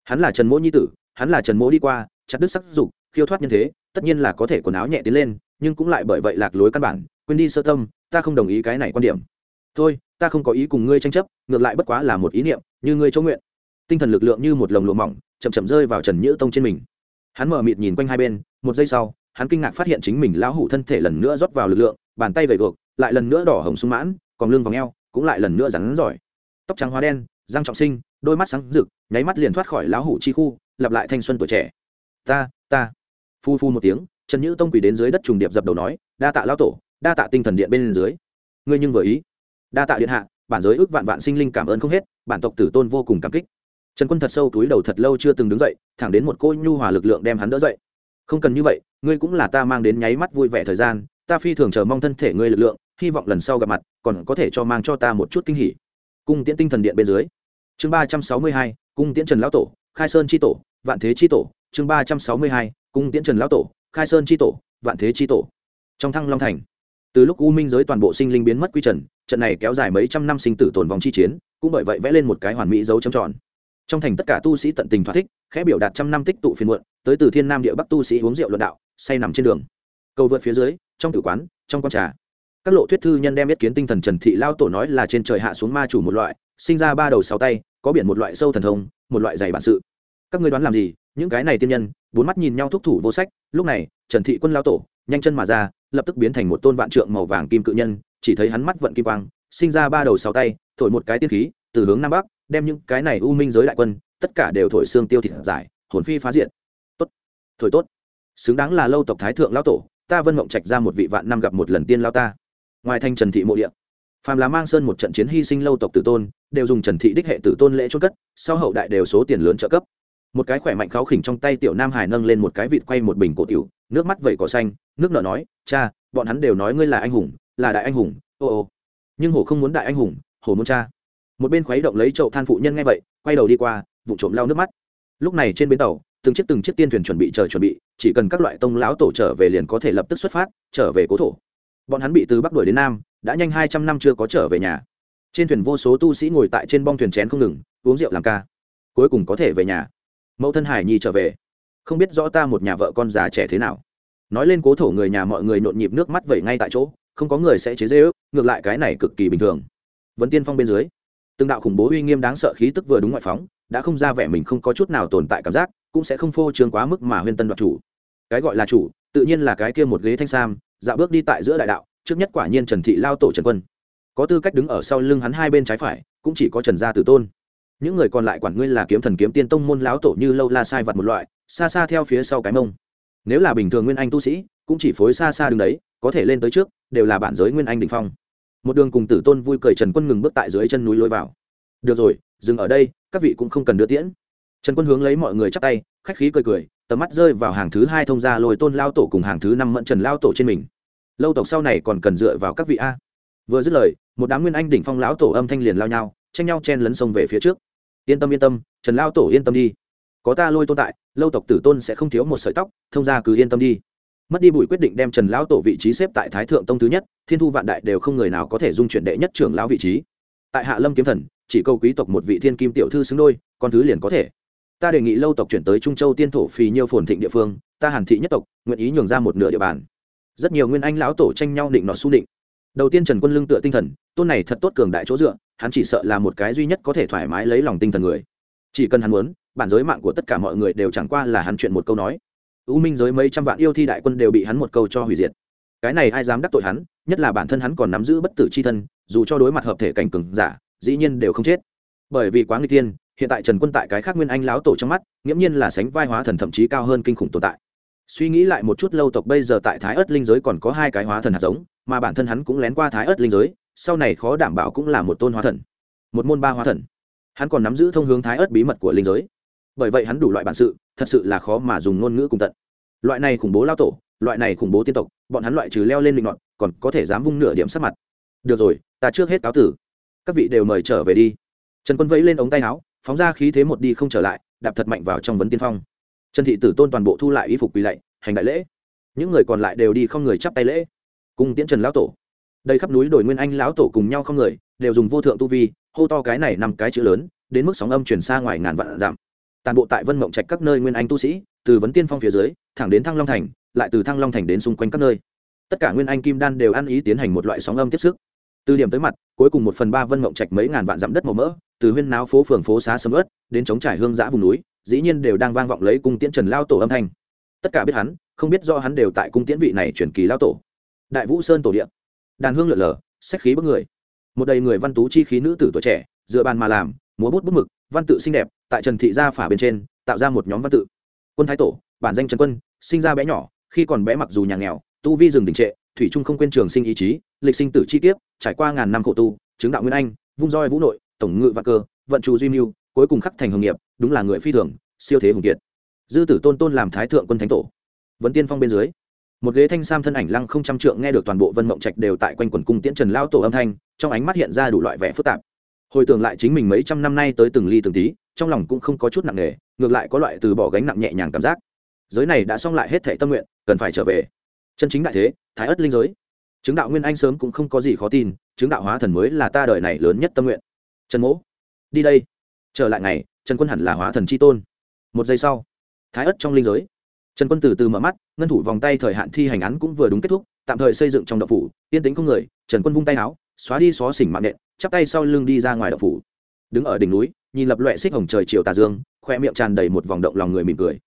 Hắn là trần mỗ nhi tử, hắn là trần mỗ đi qua, chặt đứt sắc dục, khiêu thoát nhân thế, tất nhiên là có thể quần áo nhẹ tiến lên, nhưng cũng lại bởi vậy lạc lối căn bản, quên đi sơ tâm, ta không đồng ý cái này quan điểm. Thôi ta không có ý cùng ngươi tranh chấp, ngược lại bất quá là một ý niệm, như ngươi chỗ nguyện. Tinh thần lực lượng như một lồng lụa mỏng, chậm chậm rơi vào trần nhữ tông trên mình. Hắn mở mịt nhìn quanh hai bên, một giây sau, hắn kinh ngạc phát hiện chính mình lão hủ thân thể lần nữa rót vào lực lượng, bàn tay gầy gộc lại lần nữa đỏ hồng sung mãn, còn lưng vòng eo, cũng lại lần nữa rắn giỏi. Tóc trắng hóa đen, răng trọng sinh, đôi mắt sáng rực, nháy mắt liền thoát khỏi lão hủ chi khu, lặp lại thanh xuân tuổi trẻ. Ta ta. Phu phu một tiếng, trần nhữ tông quỳ đến dưới đất trùng điệp dập đầu nói, đa tạ lão tổ, đa tạ tinh thần điện bên dưới. Ngươi nhưng vừa ý đa tạ điện hạ, bản giới ước vạn vạn sinh linh cảm ơn không hết, bản tộc tử tôn vô cùng cảm kích. Trần quân thật sâu túi đầu thật lâu chưa từng đứng dậy, thẳng đến một cô nhu hòa lực lượng đem hắn đỡ dậy. Không cần như vậy, ngươi cũng là ta mang đến nháy mắt vui vẻ thời gian, ta phi thường chờ mong thân thể ngươi lực lượng, hy vọng lần sau gặp mặt, còn có thể cho mang cho ta một chút kinh hỉ. Cung tiễn tinh thần điện bên dưới. Chương ba trăm sáu mươi hai, cung tiễn trần lão tổ, khai sơn tri tổ, vạn thế tri tổ. Chương ba trăm sáu mươi hai, cung tiễn trần lão tổ, khai sơn tri tổ, vạn thế tri tổ. Trong thăng long thành, từ lúc u minh giới toàn bộ sinh linh biến mất quy trần trận này kéo dài mấy trăm năm sinh tử tồn vong chi chiến, cũng bởi vậy vẽ lên một cái hoàn mỹ dấu chấm tròn. Trong thành tất cả tu sĩ tận tình thỏa thích, khẽ biểu đạt trăm năm tích tụ phiền muộn, tới từ thiên nam địa bắc tu sĩ uống rượu luận đạo, say nằm trên đường. Cầu vượt phía dưới, trong tử quán, trong con trà, các lộ thuyết thư nhân đem biết kiến tinh thần trần thị lao tổ nói là trên trời hạ xuống ma chủ một loại, sinh ra ba đầu sáu tay, có biển một loại sâu thần thông, một loại dày bản sự. Các ngươi đoán làm gì? Những cái này tiên nhân, bốn mắt nhìn nhau thúc thủ vô sách, lúc này, trần thị quân lao tổ, nhanh chân mà ra, lập tức biến thành một tôn vạn trượng màu vàng kim cự nhân chỉ thấy hắn mắt vận kim quang, sinh ra ba đầu sáu tay, thổi một cái tiên khí, từ hướng nam bắc, đem những cái này u minh giới đại quân, tất cả đều thổi xương tiêu thịt giải, hồn phi phá diện. Tốt. Thổi tốt. Xứng đáng là lâu tộc thái thượng lao tổ, ta vân mộng trạch ra một vị vạn năm gặp một lần tiên lao ta. Ngoài thanh trần thị mộ địa. Phàm là mang sơn một trận chiến hy sinh lâu tộc tử tôn, đều dùng trần thị đích hệ tử tôn lễ chôn cất, sau hậu đại đều số tiền lớn trợ cấp. Một cái khỏe mạnh kháo khỉnh trong tay tiểu nam hải nâng lên một cái vịt quay một bình cổ tiểu, nước mắt vẩy cỏ xanh, nước nở nói, cha, bọn hắn đều nói ngươi là anh hùng là đại anh hùng, ô ô. Nhưng hổ không muốn đại anh hùng, hổ muốn cha. Một bên khuấy động lấy chậu than phụ nhân nghe vậy, quay đầu đi qua, vụ trộm lau nước mắt. Lúc này trên bến tàu, từng chiếc từng chiếc tiên thuyền chuẩn bị chờ chuẩn bị, chỉ cần các loại tông lão tổ trở về liền có thể lập tức xuất phát, trở về cố thổ. Bọn hắn bị từ bắc đuổi đến nam, đã nhanh hai trăm năm chưa có trở về nhà. Trên thuyền vô số tu sĩ ngồi tại trên bong thuyền chén không ngừng, uống rượu làm ca. Cuối cùng có thể về nhà. Mẫu thân hải nhi trở về. Không biết rõ ta một nhà vợ con già trẻ thế nào. Nói lên cố thổ người nhà mọi người nhộn nhịp nước mắt vẩy ngay tại chỗ không có người sẽ chế dễ ước, ngược lại cái này cực kỳ bình thường. Vẫn tiên phong bên dưới, từng đạo khủng bố uy nghiêm đáng sợ khí tức vừa đúng ngoại phóng, đã không ra vẻ mình không có chút nào tồn tại cảm giác, cũng sẽ không phô trương quá mức mà huyên tân đoạt chủ. Cái gọi là chủ, tự nhiên là cái kia một ghế thanh sam dạo bước đi tại giữa đại đạo, trước nhất quả nhiên trần thị lao tổ trần quân. Có tư cách đứng ở sau lưng hắn hai bên trái phải, cũng chỉ có trần gia tử tôn. Những người còn lại quản ngươi là kiếm thần kiếm tiên tông môn lão tổ như lâu la sai vật một loại, xa xa theo phía sau cái mông. Nếu là bình thường nguyên anh tu sĩ, cũng chỉ phối xa xa đứng đấy có thể lên tới trước, đều là bản giới nguyên anh đình phong. Một đường cùng tử tôn vui cười trần quân ngừng bước tại dưới chân núi lối vào. Được rồi, dừng ở đây, các vị cũng không cần đưa tiễn. Trần quân hướng lấy mọi người chắp tay, khách khí cười cười, tầm mắt rơi vào hàng thứ hai thông gia lôi tôn lao tổ cùng hàng thứ năm mẫn trần lao tổ trên mình. Lâu tộc sau này còn cần dựa vào các vị a. Vừa dứt lời, một đám nguyên anh đỉnh phong lão tổ âm thanh liền lao nhau, tranh nhau chen lấn sông về phía trước. Yên tâm yên tâm, trần lao tổ yên tâm đi. Có ta lôi tôn tại, lâu tộc tử tôn sẽ không thiếu một sợi tóc, thông gia cứ yên tâm đi mất đi bùi quyết định đem trần lão tổ vị trí xếp tại thái thượng tông thứ nhất, thiên thu vạn đại đều không người nào có thể dung chuyển đệ nhất trưởng lão vị trí. Tại hạ lâm kiếm thần, chỉ câu quý tộc một vị thiên kim tiểu thư xứng đôi, con thứ liền có thể. Ta đề nghị lâu tộc chuyển tới trung châu tiên thổ phì nhiêu phồn thịnh địa phương, ta hàn thị nhất tộc, nguyện ý nhường ra một nửa địa bàn. Rất nhiều nguyên anh lão tổ tranh nhau định nọ xu định. Đầu tiên trần quân Lương tựa tinh thần, tôn này thật tốt cường đại chỗ dựa, hắn chỉ sợ là một cái duy nhất có thể thoải mái lấy lòng tinh thần người. Chỉ cần hắn muốn, bản giới mạng của tất cả mọi người đều chẳng qua là hắn chuyện một câu nói u minh giới mấy trăm vạn yêu thi đại quân đều bị hắn một câu cho hủy diệt. Cái này ai dám đắc tội hắn, nhất là bản thân hắn còn nắm giữ bất tử c h i thân, dù cho đối mặt hợp thể cảnh cừng giả, dĩ nhiên đều không chết. Bởi vì quá người tiên hiện tại trần quân tại cái khác nguyên anh láo tổ trong mắt, nghiễm nhiên là sánh vai hóa thần thậm chí cao hơn kinh khủng tồn tại. Suy nghĩ lại một chút lâu tộc bây giờ tại thái ớt linh giới còn có hai cái hóa thần hạt giống, mà bản thân hắn cũng lén qua thái ớt linh giới, sau này khó đảm bảo cũng là một tôn hóa thần. Một môn ba hóa thần. Hắn còn nắm giữ thông hướng thái ớt bí mật của linh giới. Bởi vậy hắn đủ loại bản sự thật sự là khó mà dùng ngôn ngữ cùng tận. Loại này khủng bố lao tổ, loại này khủng bố tiên tộc, bọn hắn loại trừ leo lên linh ngọn, còn có thể dám vung nửa điểm sắc mặt. Được rồi, ta trước hết cáo tử. Các vị đều mời trở về đi. Trần quân vẫy lên ống tay áo, phóng ra khí thế một đi không trở lại, đạp thật mạnh vào trong vấn tiên phong. Trần thị tử tôn toàn bộ thu lại y phục quỳ lạy, hành đại lễ. Những người còn lại đều đi không người chắp tay lễ. Cùng tiễn trần lão tổ. Đây khắp núi đồi nguyên anh lão tổ cùng nhau không người, đều dùng vô thượng tu vi, hô to cái này năm cái chữ lớn, đến mức sóng âm chuyển xa ngoài ngàn vạn giảm tàn bộ tại vân mộng trạch các nơi nguyên anh tu sĩ, từ vấn tiên phong phía dưới, thẳng đến thăng long thành, lại từ thăng long thành đến xung quanh các nơi. Tất cả nguyên anh kim đan đều ăn ý tiến hành một loại sóng âm tiếp sức. Từ điểm tới mặt, cuối cùng một phần ba vân mộng trạch mấy ngàn vạn dặm đất màu mỡ, từ huyên náo phố phường phố xá sầm ớt đến chống trải hương giã vùng núi, dĩ nhiên đều đang vang vọng lấy cung tiễn trần lao tổ âm thanh. Tất cả biết hắn, không biết do hắn đều tại cung tiễn vị này truyền kỳ lao tổ. Đại vũ sơn tổ điện đàn hương lượn lờ, sách khí bức người. Một đầy người văn tú chi khí nữ tử tuổi trẻ, dựa bàn mà làm, múa bút bút mực, văn tự xinh đẹp tại trần thị gia phả bên trên, tạo ra một nhóm văn tự. Quân thái tổ, bản danh trần quân, sinh ra bé nhỏ, khi còn bé mặc dù nhà nghèo, tu vi rừng đình trệ, thủy trung không quên trường sinh ý chí, lịch sinh tử chi kiếp, trải qua ngàn năm khổ tu, chứng đạo nguyên anh, vung roi vũ nội, tổng ngự vạn cơ, vận trù duy mưu, cuối cùng khắc thành hồng nghiệp, đúng là người phi thường, siêu thế hùng kiệt. Dư tử tôn tôn làm thái thượng quân thánh tổ. Vấn tiên phong bên dưới, một ghế thanh sam thân ảnh lăng không trăm trượng nghe được toàn bộ vân mộng trạch đều tại quanh quần cung tiễn trần lao tổ âm thanh, trong ánh mắt hiện ra đủ loại vẻ phức tạp. Hồi tưởng lại chính mình mấy trăm năm nay tới từng ly từng tí trong lòng cũng không có chút nặng nề, ngược lại có loại từ bỏ gánh nặng nhẹ nhàng cảm giác. Giới này đã xong lại hết thể tâm nguyện, cần phải trở về. Chân chính đại thế, thái ất linh giới. Chứng đạo nguyên anh sớm cũng không có gì khó tin, chứng đạo hóa thần mới là ta đời này lớn nhất tâm nguyện. Trần mỗ, đi đây. Trở lại ngày, trần quân hẳn là hóa thần c h i tôn. Một giây sau, thái ất trong linh giới. Trần quân từ từ mở mắt, ngân thủ vòng tay thời hạn thi hành án cũng vừa đúng kết thúc, tạm thời xây dựng trong đậu phủ, yên tính không người, trần quân vung tay áo, xóa đi xó xỉnh mạng nện, chắp tay sau lưng đi ra ngoài đậu phủ đứng ở đỉnh núi, nhìn lập loẹ xích hồng trời chiều tà dương, khoe miệng tràn đầy một vòng động lòng người mỉm cười.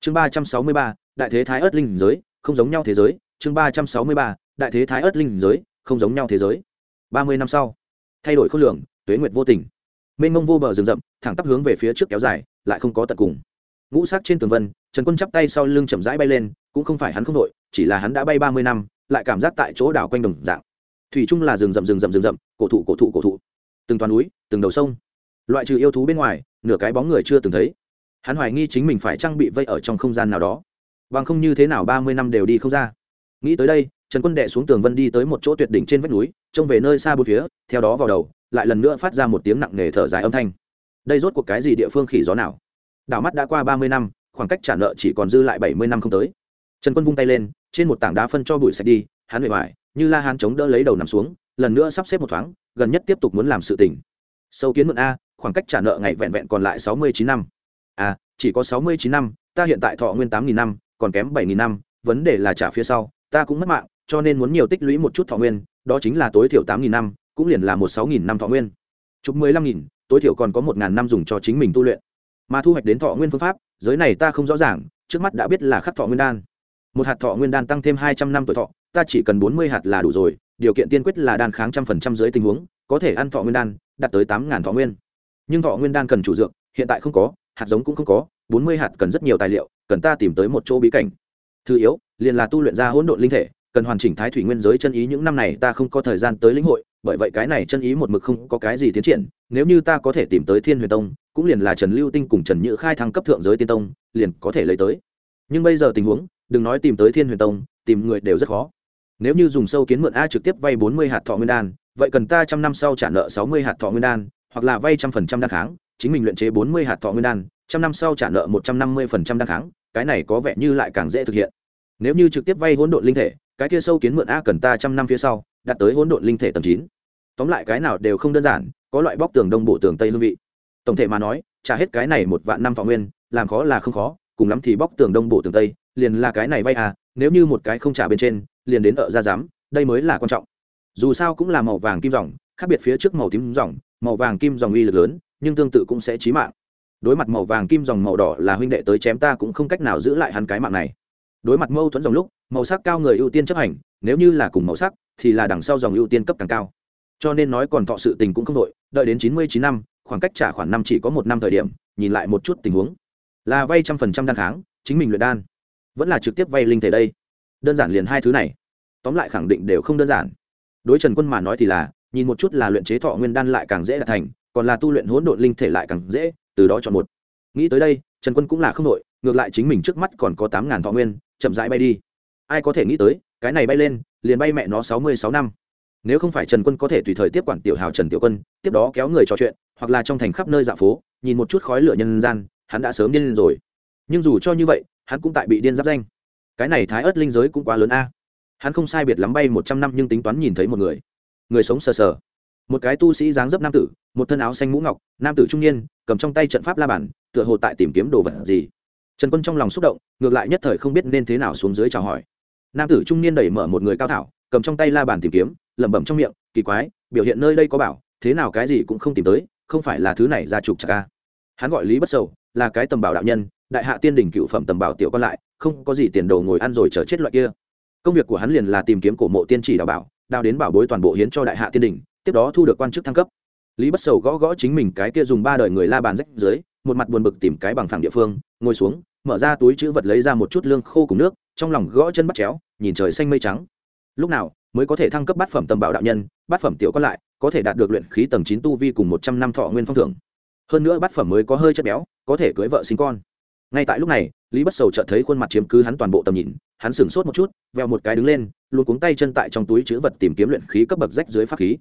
Chương ba trăm sáu mươi ba, đại thế thái ớt linh giới, không giống nhau thế giới. Chương ba trăm sáu mươi ba, đại thế thái ớt linh giới, không giống nhau thế giới. Ba mươi năm sau, thay đổi khối lượng, tuế nguyệt vô tình. Mênh mông vô bờ rừng rậm, thẳng tắp hướng về phía trước kéo dài, lại không có tận cùng. Ngũ sắc trên tường vân, trần quân chắp tay sau lưng chậm rãi bay lên, cũng không phải hắn không đội, chỉ là hắn đã bay ba mươi năm, lại cảm giác tại chỗ đảo quanh đồng dạng. Thủy chung là rừng rậm rừng rậm rừng rậm, cổ thụ cổ thụ cổ thụ. Từng toàn núi, từng đầu sông loại trừ yêu thú bên ngoài, nửa cái bóng người chưa từng thấy. Hắn hoài nghi chính mình phải trang bị vây ở trong không gian nào đó. Bằng không như thế nào ba mươi năm đều đi không ra. Nghĩ tới đây, trần quân đệ xuống tường vân đi tới một chỗ tuyệt đỉnh trên vách núi, trông về nơi xa bốn phía, theo đó vào đầu, lại lần nữa phát ra một tiếng nặng nề thở dài âm thanh. Đây rốt cuộc cái gì địa phương khỉ gió nào? Đảo mắt đã qua ba mươi năm, khoảng cách trả nợ chỉ còn dư lại bảy mươi năm không tới. Trần quân vung tay lên, trên một tảng đá phân cho bụi sạch đi, hắn bề ngoài như la hán chống đỡ lấy đầu nằm xuống, lần nữa sắp xếp một thoáng, gần nhất tiếp tục muốn làm sự tỉnh sâu kiến mượn a khoảng cách trả nợ ngày vẹn vẹn còn lại sáu mươi chín năm. À chỉ có sáu mươi chín năm, ta hiện tại thọ nguyên tám nghìn năm, còn kém bảy nghìn năm, vấn đề là trả phía sau, ta cũng mất mạng, cho nên muốn nhiều tích lũy một chút thọ nguyên, đó chính là tối thiểu tám nghìn năm, cũng liền là một sáu nghìn năm thọ nguyên. Chụp mười lăm nghìn, tối thiểu còn có một ngàn năm dùng cho chính mình tu luyện. Mà thu hoạch đến thọ nguyên phương pháp, giới này ta không rõ ràng, trước mắt đã biết là khắc thọ nguyên đan. Một hạt thọ nguyên đan tăng thêm hai trăm năm tuổi thọ, ta chỉ cần bốn mươi hạt là đủ rồi, điều kiện tiên quyết là đan kháng trăm phần trăm dưới tình huống, có thể ăn thọ nguyên đan, đạt tới tám ngàn thọ nguyên nhưng thọ nguyên đan cần chủ dược, hiện tại không có, hạt giống cũng không có, bốn mươi hạt cần rất nhiều tài liệu, cần ta tìm tới một chỗ bí cảnh. Thứ yếu, liền là tu luyện ra hỗn độn linh thể, cần hoàn chỉnh thái thủy nguyên giới chân ý những năm này ta không có thời gian tới lĩnh hội, bởi vậy cái này chân ý một mực không có cái gì tiến triển, nếu như ta có thể tìm tới thiên huyền tông, cũng liền là trần lưu tinh cùng trần nhữ khai thăng cấp thượng giới tiên tông, liền có thể lấy tới. Nhưng bây giờ tình huống, đừng nói tìm tới thiên huyền tông, tìm người đều rất khó. Nếu như dùng sâu kiến mượn a trực tiếp vay bốn mươi hạt thọ nguyên đan, vậy cần ta trăm năm sau trả nợ sáu mươi hạt thọ nguyên đan hoặc là vay trăm phần trăm đan kháng, chính mình luyện chế bốn mươi hạt thọ nguyên đan, trăm năm sau trả nợ một trăm năm mươi phần trăm đan kháng, cái này có vẻ như lại càng dễ thực hiện. Nếu như trực tiếp vay hỗn độn linh thể, cái kia sâu kiến mượn a cần ta trăm năm phía sau, đạt tới hỗn độn linh thể tầm chín. Tóm lại cái nào đều không đơn giản, có loại bóc tường đông bộ tường tây hương vị. Tổng thể mà nói, trả hết cái này một vạn năm thọ nguyên, làm khó là không khó, cùng lắm thì bóc tường đông bộ tường tây, liền là cái này vay à nếu như một cái không trả bên trên, liền đến ở ra giám, đây mới là quan trọng. Dù sao cũng là màu vàng kim dòng, khác biệt phía trước màu tím dòng màu vàng kim dòng uy lực lớn, nhưng tương tự cũng sẽ chí mạng. Đối mặt màu vàng kim dòng màu đỏ là huynh đệ tới chém ta cũng không cách nào giữ lại hắn cái mạng này. Đối mặt mâu thuẫn dòng lúc, màu sắc cao người ưu tiên chấp hành, nếu như là cùng màu sắc, thì là đằng sau dòng ưu tiên cấp càng cao. Cho nên nói còn thọ sự tình cũng không đội đợi đến chín mươi chín năm, khoảng cách trả khoản năm chỉ có một năm thời điểm, nhìn lại một chút tình huống. Là vay trăm phần trăm đan kháng, chính mình luyện đan. Vẫn là trực tiếp vay linh thể đây. Đơn giản liền hai thứ này. Tóm lại khẳng định đều không đơn giản. Đối trần quân mà nói thì là nhìn một chút là luyện chế thọ nguyên đan lại càng dễ đạt thành, còn là tu luyện hỗn độn linh thể lại càng dễ, từ đó chọn một. Nghĩ tới đây, trần quân cũng là không nội ngược lại chính mình trước mắt còn có tám ngàn thọ nguyên, chậm rãi bay đi. Ai có thể nghĩ tới, cái này bay lên, liền bay mẹ nó sáu mươi sáu năm. Nếu không phải trần quân có thể tùy thời tiếp quản tiểu hào trần tiểu quân, tiếp đó kéo người trò chuyện, hoặc là trong thành khắp nơi dạ phố, nhìn một chút khói lửa nhân gian, hắn đã sớm điên lên rồi. Nhưng dù cho như vậy, hắn cũng tại bị điên giáp danh. Cái này thái ớt linh giới cũng quá lớn a. Hắn không sai biệt lắm bay một trăm năm nhưng tính toán nhìn thấy một người người sống sờ sờ. Một cái tu sĩ dáng dấp nam tử, một thân áo xanh mũ ngọc, nam tử trung niên, cầm trong tay trận pháp la bản, tựa hồ tại tìm kiếm đồ vật gì. Trần quân trong lòng xúc động, ngược lại nhất thời không biết nên thế nào xuống dưới chào hỏi. Nam tử trung niên đẩy mở một người cao thảo, cầm trong tay la bàn tìm kiếm, lẩm bẩm trong miệng, kỳ quái, biểu hiện nơi đây có bảo, thế nào cái gì cũng không tìm tới, không phải là thứ này ra trục chặt ca hắn gọi lý bất sầu, là cái tầm bảo đạo nhân, đại hạ tiên đình cựu phẩm tầm bảo tiểu còn lại, không có gì tiền đồ ngồi ăn rồi chờ chết loại kia. Công việc của hắn liền là tìm kiếm cổ mộ tiên chỉ đào bảo đào đến bảo bối toàn bộ hiến cho đại hạ tiên đình, tiếp đó thu được quan chức thăng cấp. Lý bất sầu gõ gõ chính mình cái kia dùng ba đời người la bàn rách dưới, một mặt buồn bực tìm cái bằng phẳng địa phương, ngồi xuống, mở ra túi chữ vật lấy ra một chút lương khô cùng nước, trong lòng gõ chân bắt chéo, nhìn trời xanh mây trắng. Lúc nào mới có thể thăng cấp bát phẩm tầm bảo đạo nhân, bát phẩm tiểu còn lại, có thể đạt được luyện khí tầng chín tu vi cùng một trăm năm thọ nguyên phong thưởng. Hơn nữa bát phẩm mới có hơi chất béo, có thể cưới vợ sinh con. Ngay tại lúc này, lý bất sầu chợt thấy khuôn mặt chiếm cứ hắn toàn bộ tầm nhìn hắn sửng sốt một chút veo một cái đứng lên, luôn cuống tay chân tại trong túi chữ vật tìm kiếm luyện khí cấp bậc rách dưới pháp khí.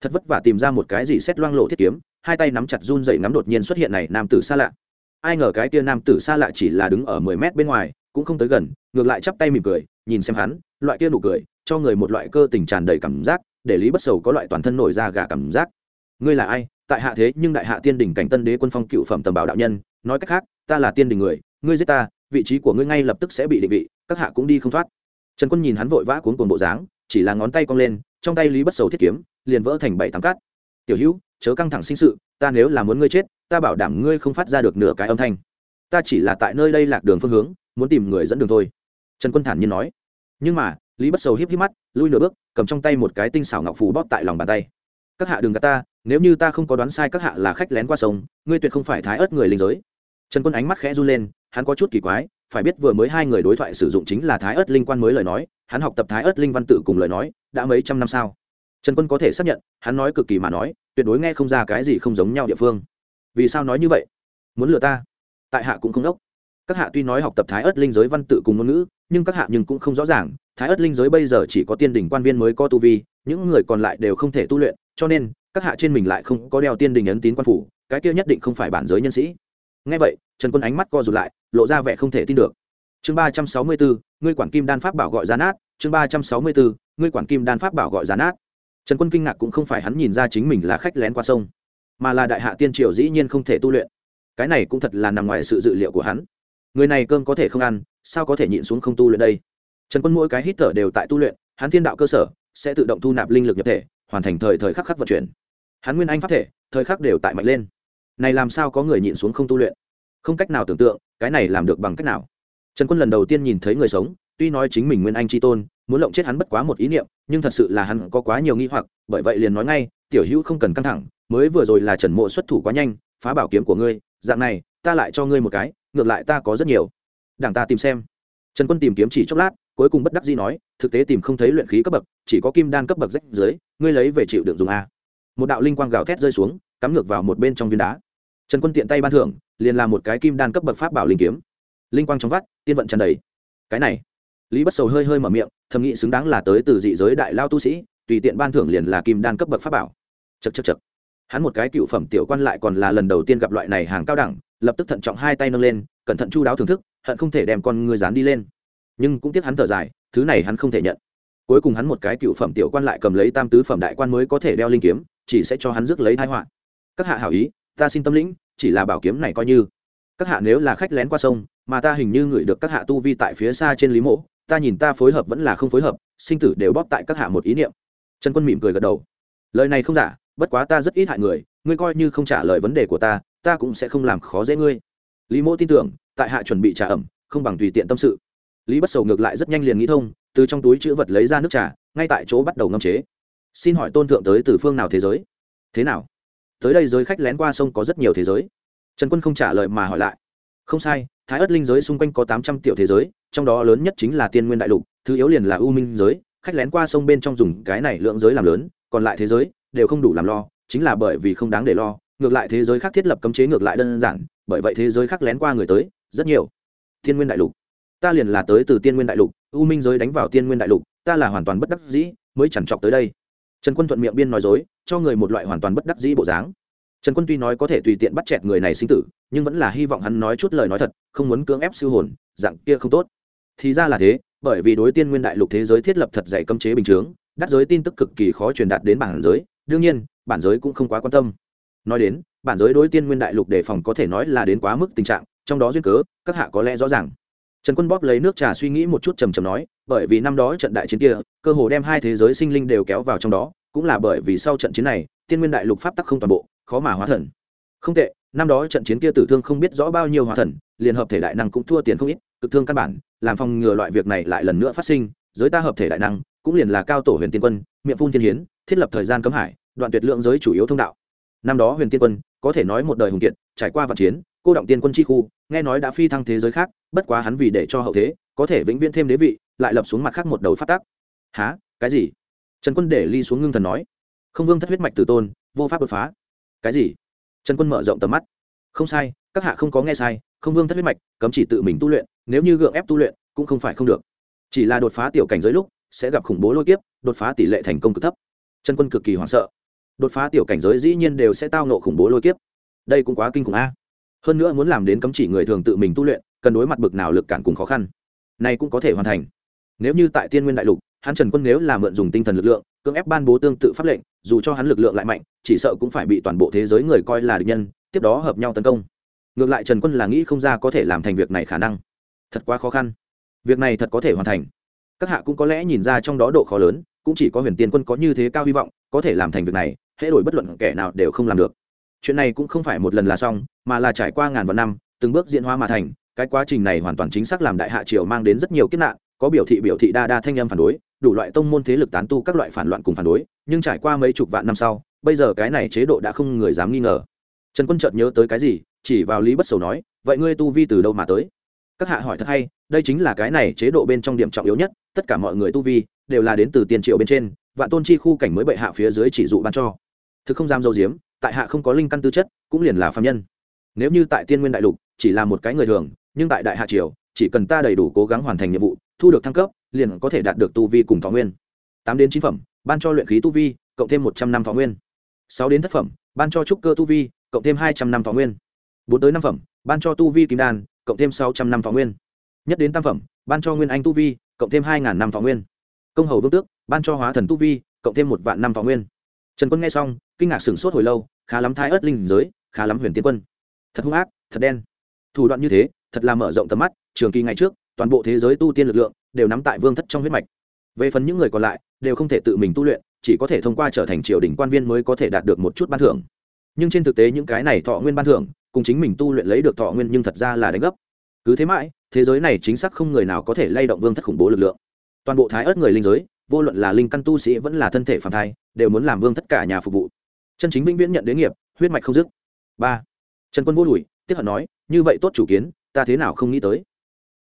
Thật vất vả tìm ra một cái gì xét loang lộ thiết kiếm, hai tay nắm chặt run dậy ngắm đột nhiên xuất hiện này nam tử xa lạ. Ai ngờ cái kia nam tử xa lạ chỉ là đứng ở mười mét bên ngoài, cũng không tới gần, ngược lại chắp tay mỉm cười, nhìn xem hắn, loại kia nụ cười, cho người một loại cơ tình tràn đầy cảm giác, để lý bất sầu có loại toàn thân nổi ra gà cảm giác. Ngươi là ai? Tại hạ thế nhưng đại hạ tiên đình cảnh tân đế quân phong cựu phẩm tầm bảo đạo nhân, nói cách khác, ta là tiên đình người, ngươi giết ta, vị trí của ngươi ngay lập tức sẽ bị định vị các hạ cũng đi không thoát. Trần quân nhìn hắn vội vã cuốn cuồng bộ dáng, chỉ là ngón tay cong lên, trong tay lý bất sầu thiết kiếm, liền vỡ thành bảy tám cát. Tiểu hữu, chớ căng thẳng sinh sự, ta nếu là muốn ngươi chết, ta bảo đảm ngươi không phát ra được nửa cái âm thanh. Ta chỉ là tại nơi đây lạc đường phương hướng, muốn tìm người dẫn đường thôi. Trần quân thản nhiên nói. Nhưng mà, lý bất sầu híp híp mắt, lui nửa bước, cầm trong tay một cái tinh xảo ngọc phù bóp tại lòng bàn tay. Các hạ đừng gạt ta, nếu như ta không có đoán sai các hạ là khách lén qua sông, ngươi tuyệt không phải thái ớt người linh giới. Trần quân ánh mắt khẽ run lên, hắn có chút kỳ quái phải biết vừa mới hai người đối thoại sử dụng chính là thái ớt linh quan mới lời nói, hắn học tập thái ớt linh văn tự cùng lời nói, đã mấy trăm năm sao? Trần quân có thể xác nhận, hắn nói cực kỳ mà nói, tuyệt đối nghe không ra cái gì không giống nhau địa phương. Vì sao nói như vậy? Muốn lừa ta? Tại hạ cũng không đốc. Các hạ tuy nói học tập thái ớt linh giới văn tự cùng ngôn ngữ, nhưng các hạ nhưng cũng không rõ ràng, thái ớt linh giới bây giờ chỉ có tiên Đình quan viên mới có tu vi, những người còn lại đều không thể tu luyện, cho nên, các hạ trên mình lại không có đeo tiên đình ấn tín quan phủ, cái kia nhất định không phải bản giới nhân sĩ ngay vậy, trần quân ánh mắt co rụt lại, lộ ra vẻ không thể tin được. Chương ba trăm sáu mươi bốn, ngươi quản kim đan pháp bảo gọi ra nát. Chương ba trăm sáu mươi bốn, ngươi quản kim đan pháp bảo gọi ra nát. Trần quân kinh ngạc cũng không phải hắn nhìn ra chính mình là khách lén qua sông, mà là đại hạ tiên triều dĩ nhiên không thể tu luyện. Cái này cũng thật là nằm ngoài sự dự liệu của hắn. Người này cơm có thể không ăn, sao có thể nhịn xuống không tu luyện đây? Trần quân mỗi cái hít thở đều tại tu luyện, hắn thiên đạo cơ sở, sẽ tự động thu nạp linh lực nhập thể, hoàn thành thời thời khắc khắc vận chuyển. Hắn nguyên anh pháp thể, thời khắc đều tại mạnh lên này làm sao có người nhịn xuống không tu luyện? Không cách nào tưởng tượng, cái này làm được bằng cách nào? Trần quân lần đầu tiên nhìn thấy người sống, tuy nói chính mình nguyên anh tri tôn, muốn lộng chết hắn bất quá một ý niệm, nhưng thật sự là hắn có quá nhiều nghi hoặc, bởi vậy liền nói ngay, tiểu hữu không cần căng thẳng, mới vừa rồi là trần mộ xuất thủ quá nhanh, phá bảo kiếm của ngươi, dạng này, ta lại cho ngươi một cái, ngược lại ta có rất nhiều. Đảng ta tìm xem. Trần quân tìm kiếm chỉ chốc lát, cuối cùng bất đắc dĩ nói, thực tế tìm không thấy luyện khí cấp bậc, chỉ có kim đan cấp bậc rách dưới, ngươi lấy về chịu đựng dùng a. Một đạo linh quang gào thét rơi xuống, cắm ngược vào một bên trong viên đá trần quân tiện tay ban thưởng, liền làm một cái kim đan cấp bậc pháp bảo linh kiếm. Linh quang trong vắt, tiên vận tràn đầy. Cái này, lý bất sầu hơi hơi mở miệng, thầm nghĩ xứng đáng là tới từ dị giới đại lao tu sĩ, tùy tiện ban thưởng liền là kim đan cấp bậc pháp bảo. Chật chật chật hắn một cái cựu phẩm tiểu quan lại còn là lần đầu tiên gặp loại này hàng cao đẳng, lập tức thận trọng hai tay nâng lên, cẩn thận chu đáo thưởng thức, hận không thể đem con người dán đi lên. Nhưng cũng tiếc hắn thở dài, thứ này hắn không thể nhận. Cuối cùng hắn một cái cựu phẩm tiểu quan lại cầm lấy tam tứ phẩm đại quan mới có thể đeo linh kiếm, chỉ sẽ cho hắn rước lấy thái họa. Các hạ hảo ý ta xin tâm lĩnh, chỉ là bảo kiếm này coi như. Các hạ nếu là khách lén qua sông, mà ta hình như ngửi được các hạ tu vi tại phía xa trên lý mộ, ta nhìn ta phối hợp vẫn là không phối hợp, sinh tử đều bóp tại các hạ một ý niệm. Trần quân mỉm cười gật đầu. Lời này không giả, bất quá ta rất ít hại người, ngươi coi như không trả lời vấn đề của ta ta cũng sẽ không làm khó dễ ngươi. Lý mộ tin tưởng, tại hạ chuẩn bị trà ẩm, không bằng tùy tiện tâm sự. Lý bất sầu ngược lại rất nhanh liền nghĩ thông, từ trong túi chữ vật lấy ra nước trà, ngay tại chỗ bắt đầu ngâm chế. Xin hỏi tôn thượng tới từ phương nào thế giới? Thế nào? Tới đây giới khách lén qua sông có rất nhiều thế giới. Trần quân không trả lời mà hỏi lại. Không sai, thái ất linh giới xung quanh có tám trăm tiểu thế giới, trong đó lớn nhất chính là tiên nguyên đại lục, thứ yếu liền là u minh giới. Khách lén qua sông bên trong dùng cái này lượng giới làm lớn, còn lại thế giới đều không đủ làm lo, chính là bởi vì không đáng để lo. Ngược lại thế giới khác thiết lập cấm chế ngược lại đơn giản, bởi vậy thế giới khác lén qua người tới, rất nhiều. Tiên nguyên đại lục. Ta liền là tới từ tiên nguyên đại lục, u minh giới đánh vào tiên nguyên đại lục, ta là hoàn toàn bất đắc dĩ, mới chẳng chọc tới đây trần quân thuận miệng biên nói dối, cho người một loại hoàn toàn bất đắc dĩ bộ dáng. Trần quân tuy nói có thể tùy tiện bắt chẹt người này sinh tử, nhưng vẫn là hy vọng hắn nói chút lời nói thật, không muốn cưỡng ép siêu hồn, dạng kia không tốt. Thì ra là thế, bởi vì đối tiên nguyên đại lục thế giới thiết lập thật dạy cấm chế bình chướng, đắt giới tin tức cực kỳ khó truyền đạt đến bản giới, đương nhiên, bản giới cũng không quá quan tâm. Nói đến, bản giới đối tiên nguyên đại lục đề phòng có thể nói là đến quá mức tình trạng, trong đó duyên cớ, các hạ có lẽ rõ ràng trần quân bóp lấy nước trà suy nghĩ một chút trầm trầm nói, bởi vì năm đó trận đại chiến kia, cơ hồ đem hai thế giới sinh linh đều kéo vào trong đó, cũng là bởi vì sau trận chiến này, tiên nguyên đại lục pháp tắc không toàn bộ, khó mà hóa thần. Không tệ, năm đó trận chiến kia tử thương không biết rõ bao nhiêu hóa thần liền hợp thể đại năng cũng thua tiền không ít, cực thương căn bản, làm phòng ngừa loại việc này lại lần nữa phát sinh, giới ta hợp thể đại năng, cũng liền là cao tổ huyền tiên quân, miệng phun thiên hiến, thiết lập thời gian cấm hải, đoạn tuyệt lượng giới chủ yếu thông đạo. Năm đó huyền tiên quân, có thể nói một đời hùng kiệt, trải qua vạn chiến, cô động tiên quân chi khu, nghe nói đã phi thăng thế giới khác bất quá hắn vì để cho hậu thế, có thể vĩnh viễn thêm đế vị, lại lập xuống mặt khác một đầu phát tác há cái gì? Trần quân để ly xuống ngưng thần nói. Không vương thất huyết mạch tử tôn, vô pháp đột phá. Cái gì? Trần quân mở rộng tầm mắt. Không sai, các hạ không có nghe sai, không vương thất huyết mạch, cấm chỉ tự mình tu luyện, nếu như gượng ép tu luyện, cũng không phải không được. Chỉ là đột phá tiểu cảnh giới lúc, sẽ gặp khủng bố lôi kiếp, đột phá tỷ lệ thành công cực thấp. Trần quân cực kỳ hoảng sợ. Đột phá tiểu cảnh giới dĩ nhiên đều sẽ tao nộ khủng bố lôi kiếp. Đây cũng quá kinh khủng a. Hơn nữa muốn làm đến cấm chỉ người thường tự mình tu luyện cần đối mặt bực nào lực cản cùng khó khăn. Này cũng có thể hoàn thành. Nếu như tại tiên nguyên đại lục, hắn trần quân nếu là mượn dùng tinh thần lực lượng, cưỡng ép ban bố tương tự pháp lệnh, dù cho hắn lực lượng lại mạnh, chỉ sợ cũng phải bị toàn bộ thế giới người coi là địch nhân, tiếp đó hợp nhau tấn công. Ngược lại trần quân là nghĩ không ra có thể làm thành việc này khả năng. Thật quá khó khăn. Việc này thật có thể hoàn thành. Các hạ cũng có lẽ nhìn ra trong đó độ khó lớn, cũng chỉ có huyền tiên quân có như thế cao hy vọng, có thể làm thành việc này, hễ đổi bất luận kẻ nào đều không làm được. Chuyện này cũng không phải một lần là xong, mà là trải qua ngàn vạn năm, từng bước diễn hóa mà thành cái quá trình này hoàn toàn chính xác làm đại hạ triều mang đến rất nhiều kiếp nạn, có biểu thị biểu thị đa đa thanh âm phản đối, đủ loại tông môn thế lực tán tu các loại phản loạn cùng phản đối, nhưng trải qua mấy chục vạn năm sau, bây giờ cái này chế độ đã không người dám nghi ngờ. Trần quân chợt nhớ tới cái gì, chỉ vào lý bất sầu nói, vậy ngươi tu vi từ đâu mà tới? Các hạ hỏi thật hay, đây chính là cái này chế độ bên trong điểm trọng yếu nhất, tất cả mọi người tu vi đều là đến từ tiền triệu bên trên, vạn tôn chi khu cảnh mới bệ hạ phía dưới chỉ dụ ban cho. Thực không dám dâu diếm, tại hạ không có linh căn tư chất, cũng liền là phạm nhân. Nếu như tại tiên nguyên đại lục, chỉ là một cái người thường nhưng tại đại hạ triều, chỉ cần ta đầy đủ cố gắng hoàn thành nhiệm vụ, thu được thăng cấp, liền có thể đạt được tu vi cùng thọ nguyên. Tám đến chín phẩm, ban cho luyện khí tu vi, cộng thêm một trăm năm thọ nguyên. Sáu đến thất phẩm, ban cho trúc cơ tu vi, cộng thêm hai trăm năm thọ nguyên. Bốn tới năm phẩm, ban cho tu vi kim đan, cộng thêm sáu trăm năm thọ nguyên. Nhất đến tam phẩm, ban cho nguyên anh tu vi, cộng thêm hai ngàn năm thọ nguyên. Công hầu vương tước, ban cho hóa thần tu vi, cộng thêm một vạn năm thọ nguyên. Trần quân nghe xong, kinh ngạc sửng sốt hồi lâu, khá lắm thai ớt linh giới, khá lắm huyền tiên quân. Thật hung ác, thật đen. Thủ đoạn như thế thật là mở rộng tầm mắt, trường kỳ ngày trước, toàn bộ thế giới tu tiên lực lượng đều nắm tại vương thất trong huyết mạch. Về phần những người còn lại, đều không thể tự mình tu luyện, chỉ có thể thông qua trở thành triều đình quan viên mới có thể đạt được một chút ban thưởng. Nhưng trên thực tế những cái này thọ nguyên ban thưởng, cùng chính mình tu luyện lấy được thọ nguyên nhưng thật ra là đánh gấp. Cứ thế mãi, thế giới này chính xác không người nào có thể lay động vương thất khủng bố lực lượng. Toàn bộ thái ớt người linh giới, vô luận là linh căn tu sĩ vẫn là thân thể phản thai, đều muốn làm vương tất cả nhà phục vụ. Chân chính vĩnh viễn nhận đến nghiệp, huyết mạch không dứt. Ba. Trần quân vô đùi tiếp hận nói, như vậy tốt chủ kiến ta thế nào không nghĩ tới?